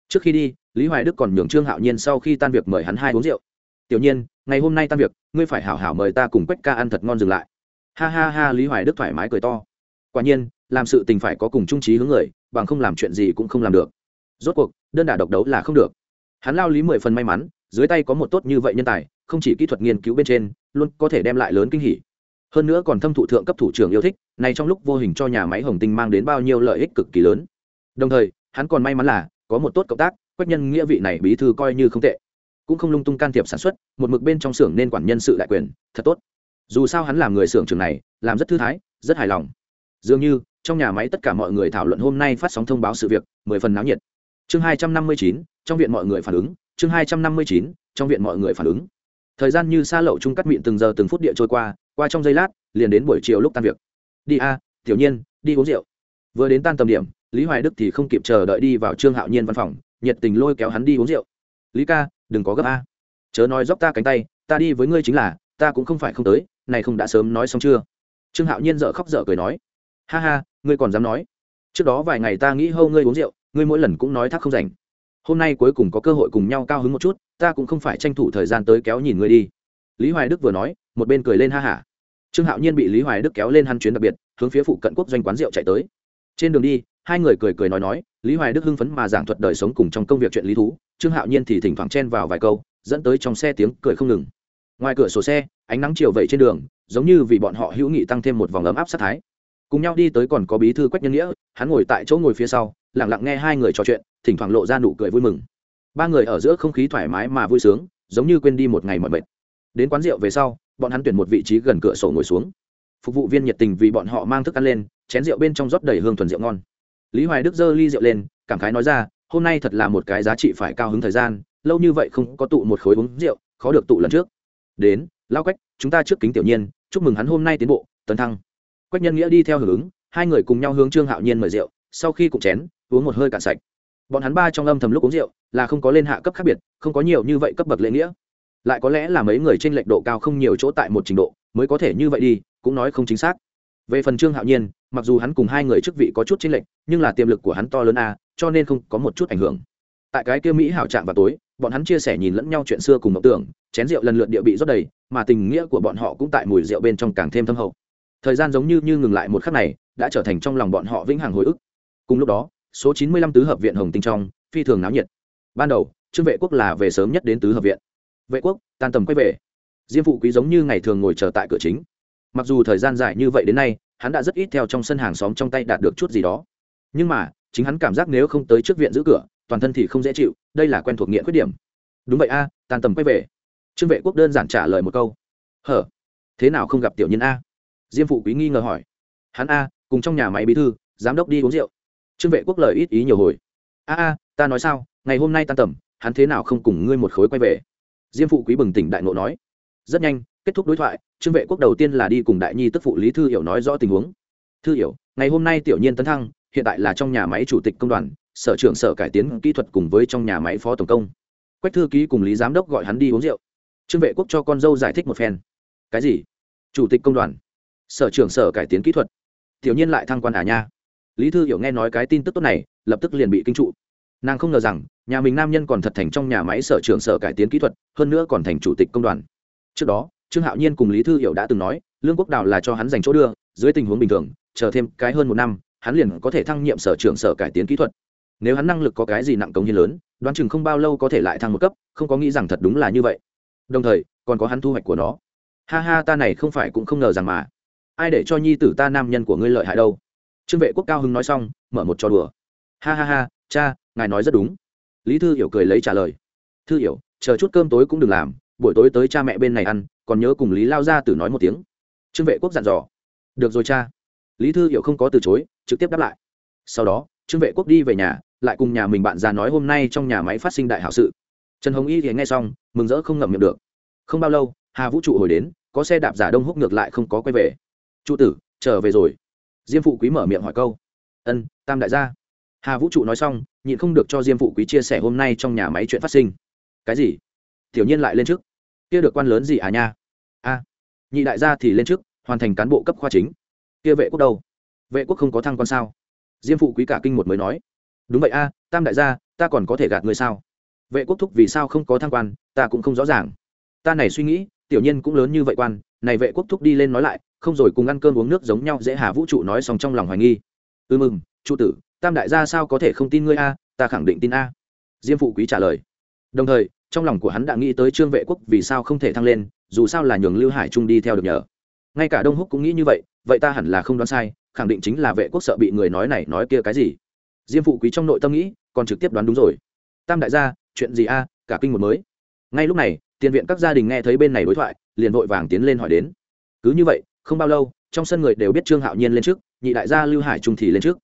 Trước khi đi, lý hoài đức còn nhường trương hạo nhiên sau khi tan việc mời hắn hai uống rượu. Tiểu nhiên, ngày hôm nay tan việc, ngươi phải hảo hảo mời ta cùng quách ca ăn thật ngon dừng lại ha ha ha, lý hoài đức thoải mái cười to. Quả nhiên, làm sự tình phải có cùng trung trí hướng người, bằng không làm chuyện gì cũng không làm được. Rốt cuộc, đơn đả độc đấu là không được. Hắn lao lý mười phần may mắn, dưới tay có một tốt như vậy nhân tài, không chỉ kỹ thuật nghiên cứu bên trên, luôn có thể đem lại lớn kinh hỉ. Hơn nữa còn thâm thụ thượng cấp thủ trưởng yêu thích, này trong lúc vô hình cho nhà máy hồng tinh mang đến bao nhiêu lợi ích cực kỳ lớn. Đồng thời, hắn còn may mắn là, có một tốt cộng tác, quách nhân nghĩa vị này bí thư coi như không tệ. Cũng không lung tung can thiệp sản xuất, một mực bên trong xưởng nên quản nhân sự đại quyền, thật tốt dù sao hắn làm người xưởng trường này, làm rất thư thái, rất hài lòng. Dường như, trong nhà máy tất cả mọi người thảo luận hôm nay phát sóng thông báo sự việc, mười phần náo nhiệt. Chương hai trăm năm mươi chín, trong viện mọi người phản ứng. Chương hai trăm năm mươi chín, trong viện mọi người phản ứng. Thời gian như xa lậu chung cắt miệng từng giờ từng phút địa trôi qua qua trong giây lát, liền đến buổi chiều lúc tan việc. Đi a, tiểu nhiên, đi uống rượu. Vừa đến tan tầm điểm, lý hoài đức thì không kịp chờ đợi đi vào trương hạo nhiên văn phòng, nhiệt tình lôi kéo hắn đi uống rượu. Lý ca, đừng có gấp a. Chớ nói dốc ta cánh tay, ta đi với ngươi chính là, ta cũng không phải không tới này không đã sớm nói xong chưa? Trương hạo nhiên dợ khóc dở cười nói, ha ha, ngươi còn dám nói? Trước đó vài ngày ta nghĩ hâu ngươi uống rượu, ngươi mỗi lần cũng nói thác không rảnh. Hôm nay cuối cùng có cơ hội cùng nhau cao hứng một chút, ta cũng không phải tranh thủ thời gian tới kéo nhìn ngươi đi. Lý hoài đức vừa nói, một bên cười lên ha hả. Trương hạo nhiên bị lý hoài đức kéo lên hắn chuyến đặc biệt, hướng phía phụ cận quốc doanh quán rượu chạy tới. Trên đường đi, hai người cười cười nói nói, lý hoài đức hưng phấn mà giảng thuật đời sống cùng trong công việc chuyện lý thú, trương hạo nhiên thì thỉnh thoảng chen vào vài câu, dẫn tới trong xe tiếng cười không ngừng. Ngoài cửa sổ xe ánh nắng chiều vậy trên đường, giống như vì bọn họ hữu nghị tăng thêm một vòng ấm áp sát thái. Cùng nhau đi tới còn có bí thư quách nhân nghĩa, hắn ngồi tại chỗ ngồi phía sau lẳng lặng nghe hai người trò chuyện, thỉnh thoảng lộ ra nụ cười vui mừng. Ba người ở giữa không khí thoải mái mà vui sướng, giống như quên đi một ngày mọi mệt. Đến quán rượu về sau, bọn hắn tuyển một vị trí gần cửa sổ ngồi xuống. Phục vụ viên nhiệt tình vì bọn họ mang thức ăn lên, chén rượu bên trong rót đầy hương thuần rượu ngon. Lý hoài đức giơ ly rượu lên, cảm khái nói ra, hôm nay thật là một cái giá trị phải cao hứng thời gian, lâu như vậy không có tụ một khối uống rượu, khó được tụ lần trước. Đến lao quách, chúng ta trước kính tiểu nhiên, chúc mừng hắn hôm nay tiến bộ, tấn thăng. Quách nhân nghĩa đi theo hưởng ứng, hai người cùng nhau hướng trương hạo nhiên mời rượu, sau khi cùng chén, uống một hơi cạn sạch. Bọn hắn ba trong âm thầm lúc uống rượu, là không có lên hạ cấp khác biệt, không có nhiều như vậy cấp bậc lễ nghĩa. Lại có lẽ là mấy người trên lệch độ cao không nhiều chỗ tại một trình độ, mới có thể như vậy đi, cũng nói không chính xác. Về phần trương hạo nhiên, mặc dù hắn cùng hai người chức vị có chút chênh lệch, nhưng là tiềm lực của hắn to lớn a, cho nên không có một chút ảnh hưởng. Tại cái kia mỹ hảo trạng vào tối, bọn hắn chia sẻ nhìn lẫn nhau chuyện xưa cùng mộng tưởng, chén rượu lần lượt địa bị rót đầy mà tình nghĩa của bọn họ cũng tại mùi rượu bên trong càng thêm thâm hậu. Thời gian giống như như ngừng lại một khắc này, đã trở thành trong lòng bọn họ vĩnh hằng hồi ức. Cùng lúc đó, số chín mươi lăm tứ hợp viện hồng tinh trong, phi thường náo nhiệt. Ban đầu, trương vệ quốc là về sớm nhất đến tứ hợp viện. Vệ quốc, tan tầm quay về. Diêm phụ quý giống như ngày thường ngồi chờ tại cửa chính. Mặc dù thời gian dài như vậy đến nay, hắn đã rất ít theo trong sân hàng xóm trong tay đạt được chút gì đó. Nhưng mà, chính hắn cảm giác nếu không tới trước viện giữ cửa, toàn thân thì không dễ chịu, đây là quen thuộc nghiện khuyết điểm. Đúng vậy a, tan tầm quay về trương vệ quốc đơn giản trả lời một câu. Hở, thế nào không gặp tiểu nhân a? Diêm phụ quý nghi ngờ hỏi. Hắn a, cùng trong nhà máy bí thư, giám đốc đi uống rượu. Trương vệ quốc lời ít ý nhiều hồi. A a, ta nói sao, ngày hôm nay tan tầm, hắn thế nào không cùng ngươi một khối quay về? Diêm phụ quý bừng tỉnh đại ngộ nói. Rất nhanh, kết thúc đối thoại, trương vệ quốc đầu tiên là đi cùng đại nhi tức phụ lý thư hiểu nói rõ tình huống. Thư hiểu, ngày hôm nay tiểu nhiên tấn thăng, hiện tại là trong nhà máy chủ tịch công đoàn, sở trưởng sở cải tiến kỹ thuật cùng với trong nhà máy phó tổng công. Quách thư ký cùng lý giám đốc gọi hắn đi uống rượu trương vệ quốc cho con dâu giải thích một phen. Cái gì? Chủ tịch công đoàn. Sở trưởng sở cải tiến kỹ thuật. Tiểu nhiên lại thăng quan à nha. Lý thư hiểu nghe nói cái tin tức tốt này, lập tức liền bị kinh trụ. Nàng không ngờ rằng, nhà mình nam nhân còn thật thành trong nhà máy sở trưởng sở cải tiến kỹ thuật, hơn nữa còn thành chủ tịch công đoàn. Trước đó, trương hạo nhiên cùng lý thư hiểu đã từng nói, lương quốc đào là cho hắn dành chỗ đưa, dưới tình huống bình thường, chờ thêm cái hơn một năm, hắn liền có thể thăng nhiệm sở trưởng sở cải tiến kỹ thuật. Nếu hắn năng lực có cái gì nặng công như lớn, đoán chừng không bao lâu có thể lại thăng một cấp, không có nghĩ rằng thật đúng là như vậy đồng thời, còn có hắn thu hoạch của nó. Ha ha, ta này không phải cũng không ngờ rằng mà. Ai để cho nhi tử ta nam nhân của ngươi lợi hại đâu? Trương vệ quốc cao hưng nói xong, mở một trò đùa. Ha ha ha, cha, ngài nói rất đúng. Lý thư hiểu cười lấy trả lời. Thư hiểu, chờ chút cơm tối cũng đừng làm, buổi tối tới cha mẹ bên này ăn, còn nhớ cùng lý lao ra tử nói một tiếng. Trương vệ quốc dặn dò. Được rồi cha. Lý thư hiểu không có từ chối, trực tiếp đáp lại. Sau đó, trương vệ quốc đi về nhà, lại cùng nhà mình bạn già nói hôm nay trong nhà máy phát sinh đại hảo sự trần hồng y thì nghe xong, mừng rỡ không ngậm miệng được. Không bao lâu, hà vũ trụ hồi đến, có xe đạp giả đông húc ngược lại không có quay về. Trụ tử, trở về rồi. Diêm phụ quý mở miệng hỏi câu. Ân, tam đại gia. Hà vũ trụ nói xong, nhịn không được cho diêm phụ quý chia sẻ hôm nay trong nhà máy chuyện phát sinh. Cái gì? Tiểu nhiên lại lên trước. Kia được quan lớn gì à nha? A, nhị đại gia thì lên trước, hoàn thành cán bộ cấp khoa chính. Kia vệ quốc đâu? Vệ quốc không có thăng quan sao? Diêm phụ quý cả kinh một mới nói. Đúng vậy a, tam đại gia, ta còn có thể gạt người sao? Vệ quốc thúc vì sao không có thăng quan, ta cũng không rõ ràng. Ta này suy nghĩ, tiểu nhân cũng lớn như vậy quan, này vệ quốc thúc đi lên nói lại, không rồi cùng ăn cơm uống nước giống nhau dễ hà vũ trụ nói xong trong lòng hoài nghi. Ư mừng, trụ tử, tam đại gia sao có thể không tin ngươi a, ta khẳng định tin a. Diêm phụ quý trả lời. Đồng thời, trong lòng của hắn đã nghĩ tới trương vệ quốc vì sao không thể thăng lên, dù sao là nhường lưu hải trung đi theo được nhờ. Ngay cả đông húc cũng nghĩ như vậy vậy ta hẳn là không đoán sai, khẳng định chính là vệ quốc sợ bị người nói này nói kia cái gì. Diêm phụ quý trong nội tâm nghĩ, còn trực tiếp đoán đúng rồi. Tam đại gia chuyện gì a, cả kinh một mới. Ngay lúc này, tiền viện các gia đình nghe thấy bên này đối thoại, liền vội vàng tiến lên hỏi đến. Cứ như vậy, không bao lâu, trong sân người đều biết trương hạo nhiên lên trước, nhị đại gia lưu hải trung thì lên trước.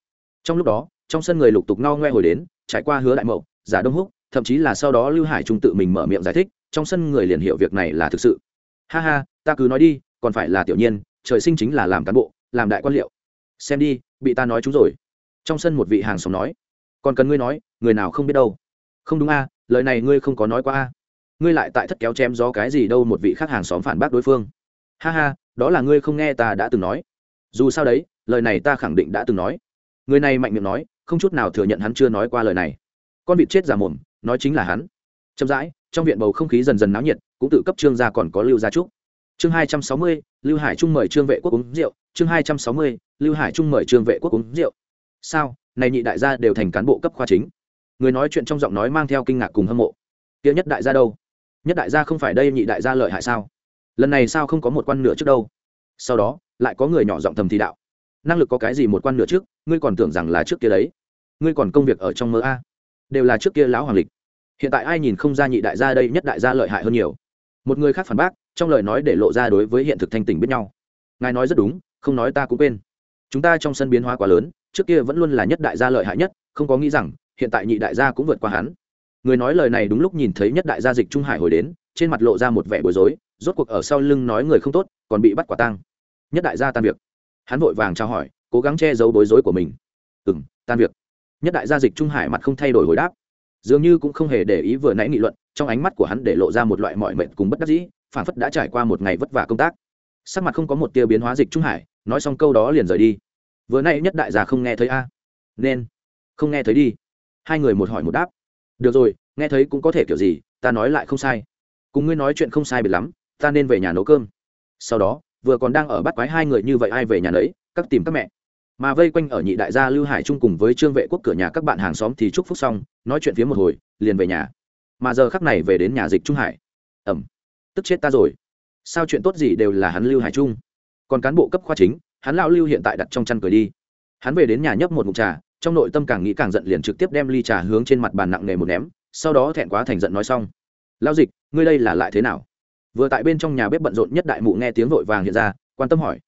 Trong lúc đó, trong sân người lục tục no ngoe hồi đến, trải qua hứa đại mậu, giả đông húc, thậm chí là sau đó lưu hải trung tự mình mở miệng giải thích, trong sân người liền hiểu việc này là thực sự. Ha ha, ta cứ nói đi, còn phải là tiểu nhiên, trời sinh chính là làm cán bộ, làm đại quan liệu. Xem đi, bị ta nói chúng rồi. Trong sân một vị hàng xóm nói, còn cần ngươi nói, người nào không biết đâu. Không đúng a lời này ngươi không có nói qua a. Ngươi lại tại thất kéo chém gió cái gì đâu một vị khách hàng xóm phản bác đối phương. Ha ha, đó là ngươi không nghe ta đã từng nói. Dù sao đấy, lời này ta khẳng định đã từng nói. Người này mạnh miệng nói, không chút nào thừa nhận hắn chưa nói qua lời này. Con vịt chết giả mồm, nói chính là hắn. Chậm rãi, trong viện bầu không khí dần dần náo nhiệt, cũng tự cấp trương gia còn có lưu gia trúc. Chương hai trăm sáu mươi, lưu hải trung mời trương vệ quốc uống rượu. Chương hai trăm sáu mươi, lưu hải trung mời trương vệ quốc uống rượu. Sao, này nhị đại gia đều thành cán bộ cấp khoa chính? Người nói chuyện trong giọng nói mang theo kinh ngạc cùng hâm mộ. Kia nhất đại gia đâu? Nhất đại gia không phải đây nhị đại gia lợi hại sao? Lần này sao không có một quan nửa trước đâu? Sau đó, lại có người nhỏ giọng thầm thì đạo. Năng lực có cái gì một quan nửa trước? Ngươi còn tưởng rằng là trước kia đấy. Ngươi còn công việc ở trong mơ a? Đều là trước kia lão hoàng lịch. Hiện tại ai nhìn không ra nhị đại gia đây nhất đại gia lợi hại hơn nhiều. Một người khác phản bác, trong lời nói để lộ ra đối với hiện thực thanh tình biết nhau. Ngài nói rất đúng, không nói ta cũng quên. Chúng ta trong sân biến hóa quá lớn, trước kia vẫn luôn là nhất đại gia lợi hại nhất, không có nghĩ rằng hiện tại nhị đại gia cũng vượt qua hắn. Người nói lời này đúng lúc nhìn thấy nhất đại gia dịch trung hải hồi đến, trên mặt lộ ra một vẻ bối rối, rốt cuộc ở sau lưng nói người không tốt, còn bị bắt quả tang. Nhất đại gia tan việc. Hắn vội vàng trao hỏi, cố gắng che giấu bối rối của mình. Ừ m tan việc. Nhất đại gia dịch trung hải mặt không thay đổi hồi đáp. Dường như cũng không hề để ý vừa nãy nghị luận, trong ánh mắt của hắn để lộ ra một loại mọi mệnh cùng bất đắc dĩ phản phất đã trải qua một ngày vất vả công tác. Sắc mặt không có một tia biến hóa dịch trung hải, nói xong câu đó liền rời đi. Vừa nay nhất đại gia không nghe thấy a. Nên, không nghe thấy đi hai người một hỏi một đáp. Được rồi, nghe thấy cũng có thể kiểu gì, ta nói lại không sai. Cùng ngươi nói chuyện không sai biệt lắm, ta nên về nhà nấu cơm. Sau đó, vừa còn đang ở bắt quái hai người như vậy ai về nhà nấy, các tìm các mẹ. Mà vây quanh ở nhị đại gia lưu hải trung cùng với trương vệ quốc cửa nhà các bạn hàng xóm thì chúc phúc xong, nói chuyện phía một hồi, liền về nhà. Mà giờ khắc này về đến nhà dịch trung hải. Ẩm. Tức chết ta rồi. Sao chuyện tốt gì đều là hắn lưu hải trung. Còn cán bộ cấp khoa chính, hắn lão lưu hiện tại đặt trong chăn cười đi. Hắn về đến nhà nhấp một mục trà trong nội tâm càng nghĩ càng giận liền trực tiếp đem ly trà hướng trên mặt bàn nặng nề một ném, sau đó thẹn quá thành giận nói xong. Lao dịch, ngươi đây là lại thế nào? Vừa tại bên trong nhà bếp bận rộn nhất đại mụ nghe tiếng vội vàng hiện ra, quan tâm hỏi.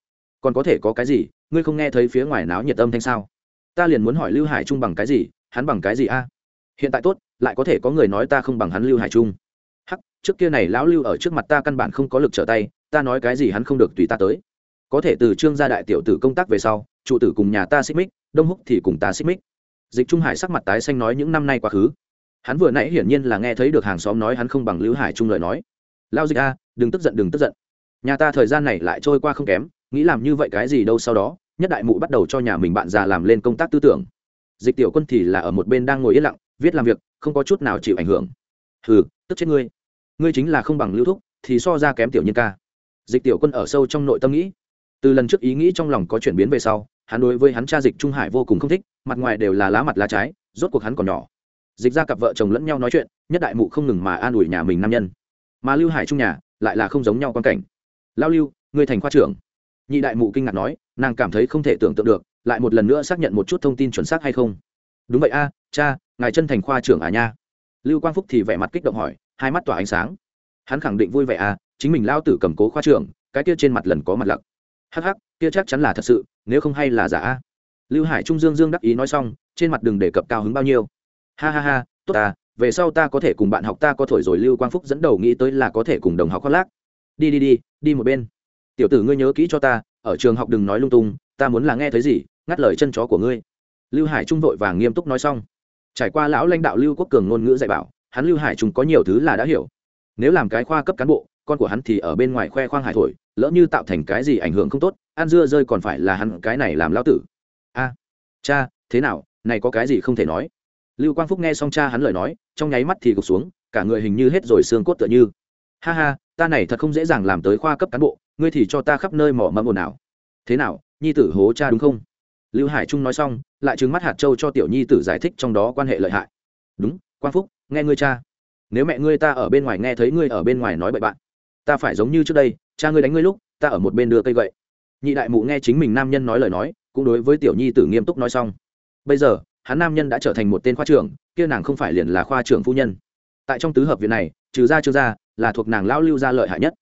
Còn có thể có cái gì? Ngươi không nghe thấy phía ngoài náo nhiệt âm thanh sao? Ta liền muốn hỏi lưu hải trung bằng cái gì? Hắn bằng cái gì a? Hiện tại tốt, lại có thể có người nói ta không bằng hắn lưu hải trung. Hắc, trước kia này lão lưu ở trước mặt ta căn bản không có lực trở tay, ta nói cái gì hắn không được tùy ta tới. Có thể từ trương gia đại tiểu tử công tác về sau, trụ tử cùng nhà ta xích mích đông húc thì cùng ta xích mích. Dịch trung hải sắc mặt tái xanh nói những năm nay quá khứ. Hắn vừa nãy hiển nhiên là nghe thấy được hàng xóm nói hắn không bằng lưu hải trung lời nói. Lao dịch a, đừng tức giận, đừng tức giận. Nhà ta thời gian này lại trôi qua không kém, nghĩ làm như vậy cái gì đâu sau đó, nhất đại mụ bắt đầu cho nhà mình bạn già làm lên công tác tư tưởng. Dịch tiểu quân thì là ở một bên đang ngồi yên lặng, viết làm việc, không có chút nào chịu ảnh hưởng. Hừ, tức chết ngươi. Ngươi chính là không bằng lưu thúc, thì so ra kém tiểu nhân ca. Dịch tiểu quân ở sâu trong nội tâm nghĩ. Từ lần trước ý nghĩ trong lòng có chuyển biến về sau hắn đối với hắn cha dịch trung hải vô cùng không thích, mặt ngoài đều là lá mặt lá trái, rốt cuộc hắn còn nhỏ. Dịch ra cặp vợ chồng lẫn nhau nói chuyện, nhất đại mụ không ngừng mà an ủi nhà mình nam nhân. Mà lưu hải trung nhà, lại là không giống nhau quan cảnh. Lao lưu người thành khoa trưởng. Nhị đại mụ kinh ngạc nói, nàng cảm thấy không thể tưởng tượng được, lại một lần nữa xác nhận một chút thông tin chuẩn xác hay không. Đúng vậy a, cha, ngài chân thành khoa trưởng à nha. Lưu quang phúc thì vẻ mặt kích động hỏi, hai mắt tỏa ánh sáng. Hắn khẳng định vui vẻ à chính mình lao tử cầm cố khoa trưởng, cái kia trên mặt lần có mặt lặng hắc hắc, kia chắc chắn là thật sự, nếu không hay là giả lưu hải trung dương dương đắc ý nói xong, trên mặt đừng đề cập cao hứng bao nhiêu. Ha ha ha, tốt ta, về sau ta có thể cùng bạn học, ta có thổi rồi lưu quang phúc dẫn đầu nghĩ tới là có thể cùng đồng học khoác lác. Đi đi đi đi một bên. Tiểu tử ngươi nhớ kỹ cho ta, ở trường học đừng nói lung tung, ta muốn là nghe thấy gì, ngắt lời chân chó của ngươi. Lưu hải trung vội vàng nghiêm túc nói xong. Trải qua lão lãnh đạo lưu quốc cường ngôn ngữ dạy bảo, hắn lưu hải trung có nhiều thứ là đã hiểu. Nếu làm cái khoa cấp cán bộ con của hắn thì ở bên ngoài khoe khoang hải thổi, lỡ như tạo thành cái gì ảnh hưởng không tốt, ăn dưa rơi còn phải là hắn cái này làm lao tử. A, cha, thế nào, này có cái gì không thể nói? Lưu quang phúc nghe xong cha hắn lời nói, trong nháy mắt thì gục xuống, cả người hình như hết rồi xương cốt tựa như. Ha ha, ta này thật không dễ dàng làm tới khoa cấp cán bộ, ngươi thì cho ta khắp nơi mỏ mẫm ồn ào. Thế nào, nhi tử hố cha đúng không? Lưu hải trung nói xong, lại trừng mắt hạt châu cho tiểu nhi tử giải thích trong đó quan hệ lợi hại. Đúng, quang phúc, nghe ngươi cha. Nếu mẹ ngươi ta ở bên ngoài nghe thấy ngươi ở bên ngoài nói bậy bạn ta phải giống như trước đây, cha ngươi đánh ngươi lúc, ta ở một bên đưa cây gậy. Nhị đại mụ nghe chính mình nam nhân nói lời nói, cũng đối với tiểu nhi tử nghiêm túc nói xong. Bây giờ, hắn nam nhân đã trở thành một tên khoa trưởng, kia nàng không phải liền là khoa trưởng phu nhân. Tại trong tứ hợp viện này, trừ ra trừ ra, là thuộc nàng lão lưu gia lợi hại nhất.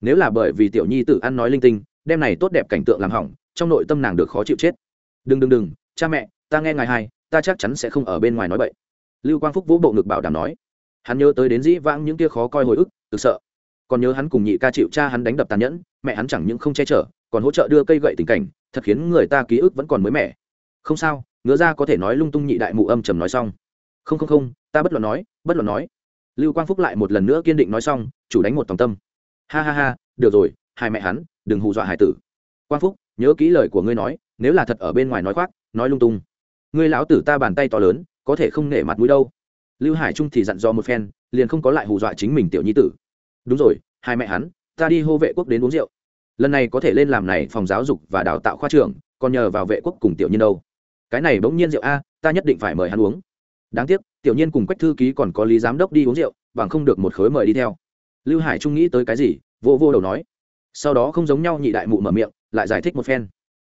Nếu là bởi vì tiểu nhi tử ăn nói linh tinh đem này tốt đẹp cảnh tượng làm hỏng, trong nội tâm nàng được khó chịu chết. Đừng đừng đừng, cha mẹ, ta nghe ngài hai, ta chắc chắn sẽ không ở bên ngoài nói bậy. Lưu quang phúc vũ bộ ngực bảo đảm nói. Hắn nhớ tới đến dĩ vãng những kia khó coi hồi ức, thực sợ còn nhớ hắn cùng nhị ca chịu cha hắn đánh đập tàn nhẫn, mẹ hắn chẳng những không che chở, còn hỗ trợ đưa cây gậy tình cảnh, thật khiến người ta ký ức vẫn còn mới mẻ. Không sao, ngứa ra có thể nói lung tung nhị đại mụ âm trầm nói xong. Không không không, ta bất luận nói, bất luận nói. Lưu quang phúc lại một lần nữa kiên định nói xong, chủ đánh một tòng tâm. Ha ha ha, được rồi, hai mẹ hắn, đừng hù dọa hải tử. Quang phúc, nhớ kỹ lời của ngươi nói, nếu là thật ở bên ngoài nói khoác, nói lung tung. Ngươi lão tử ta bàn tay to lớn, có thể không nể mặt mũi đâu. Lưu hải trung thì dặn dò một phen, liền không có lại hù dọa chính mình tiểu nhi tử đúng rồi, hai mẹ hắn, ta đi hô vệ quốc đến uống rượu. Lần này có thể lên làm này phòng giáo dục và đào tạo khoa trưởng, còn nhờ vào vệ quốc cùng tiểu nhiên đâu. Cái này bỗng nhiên rượu a, ta nhất định phải mời hắn uống. Đáng tiếc, tiểu nhiên cùng quách thư ký còn có lý giám đốc đi uống rượu, bằng không được một khối mời đi theo. Lưu hải trung nghĩ tới cái gì, vô vô đầu nói. Sau đó không giống nhau nhị đại mụ mở miệng, lại giải thích một phen.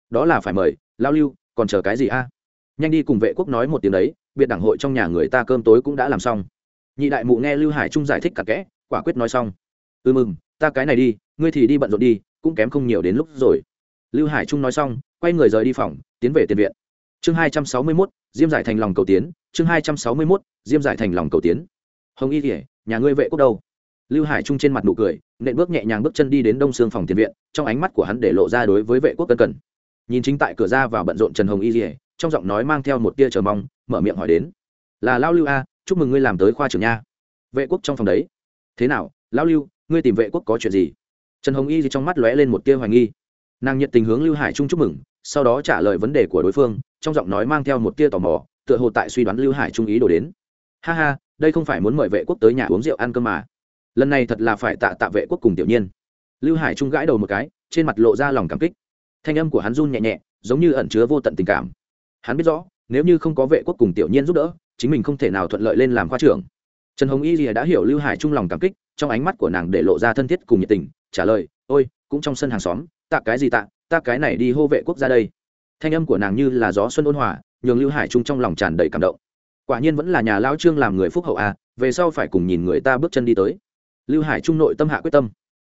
Đó là phải mời, lao lưu, còn chờ cái gì a? Nhanh đi cùng vệ quốc nói một tiếng đấy, biệt đảng hội trong nhà người ta cơm tối cũng đã làm xong. Nhị đại mụ nghe lưu hải trung giải thích cặn kẽ, quả quyết nói xong ừ mừng, ta cái này đi, ngươi thì đi bận rộn đi, cũng kém không nhiều đến lúc rồi. Lưu hải trung nói xong, quay người rời đi phòng, tiến về tiền viện. Chương hai trăm sáu mươi mốt, diêm giải thành lòng cầu tiến, chương hai trăm sáu mươi mốt, diêm giải thành lòng cầu tiến. Hồng y kỉa nhà ngươi vệ quốc đâu? Lưu hải trung trên mặt nụ cười, nện bước nhẹ nhàng bước chân đi đến đông xương phòng tiền viện, trong ánh mắt của hắn để lộ ra đối với vệ quốc cân cần. Nhìn chính tại cửa ra vào bận rộn trần hồng y kỉa trong giọng nói mang theo một tia chờ mong, mở miệng hỏi đến. Là lao lưu a chúc mừng ngươi làm tới khoa trưởng nha. Vệ quốc trong phòng đấy. Thế nào, lao lưu ngươi tìm vệ quốc có chuyện gì? Trần hồng y thì trong mắt lóe lên một tia hoài nghi. Nàng nhiệt tình hướng lưu hải trung chúc mừng, sau đó trả lời vấn đề của đối phương, trong giọng nói mang theo một tia tò mò, tựa hồ tại suy đoán lưu hải trung ý đổ đến. Ha ha, đây không phải muốn mời vệ quốc tới nhà uống rượu ăn cơm mà. Lần này thật là phải tạ tạ vệ quốc cùng tiểu nhiên lưu hải trung gãi đầu một cái, trên mặt lộ ra lòng cảm kích. Thanh âm của hắn run nhẹ nhẹ, giống như ẩn chứa vô tận tình cảm. Hắn biết rõ, nếu như không có vệ quốc cùng tiểu nhiên giúp đỡ, chính mình không thể nào thuận lợi lên làm khoa trưởng trần hồng y rìa đã hiểu lưu hải trung lòng cảm kích, trong ánh mắt của nàng để lộ ra thân thiết cùng nhiệt tình, trả lời, ôi, cũng trong sân hàng xóm, tạ cái gì tạ, ta cái này đi hô vệ quốc ra đây. Thanh âm của nàng như là gió xuân ôn hòa, nhường lưu hải trung trong lòng tràn đầy cảm động. Quả nhiên vẫn là nhà lao trương làm người phúc hậu à về sau phải cùng nhìn người ta bước chân đi tới. Lưu hải trung nội tâm hạ quyết tâm.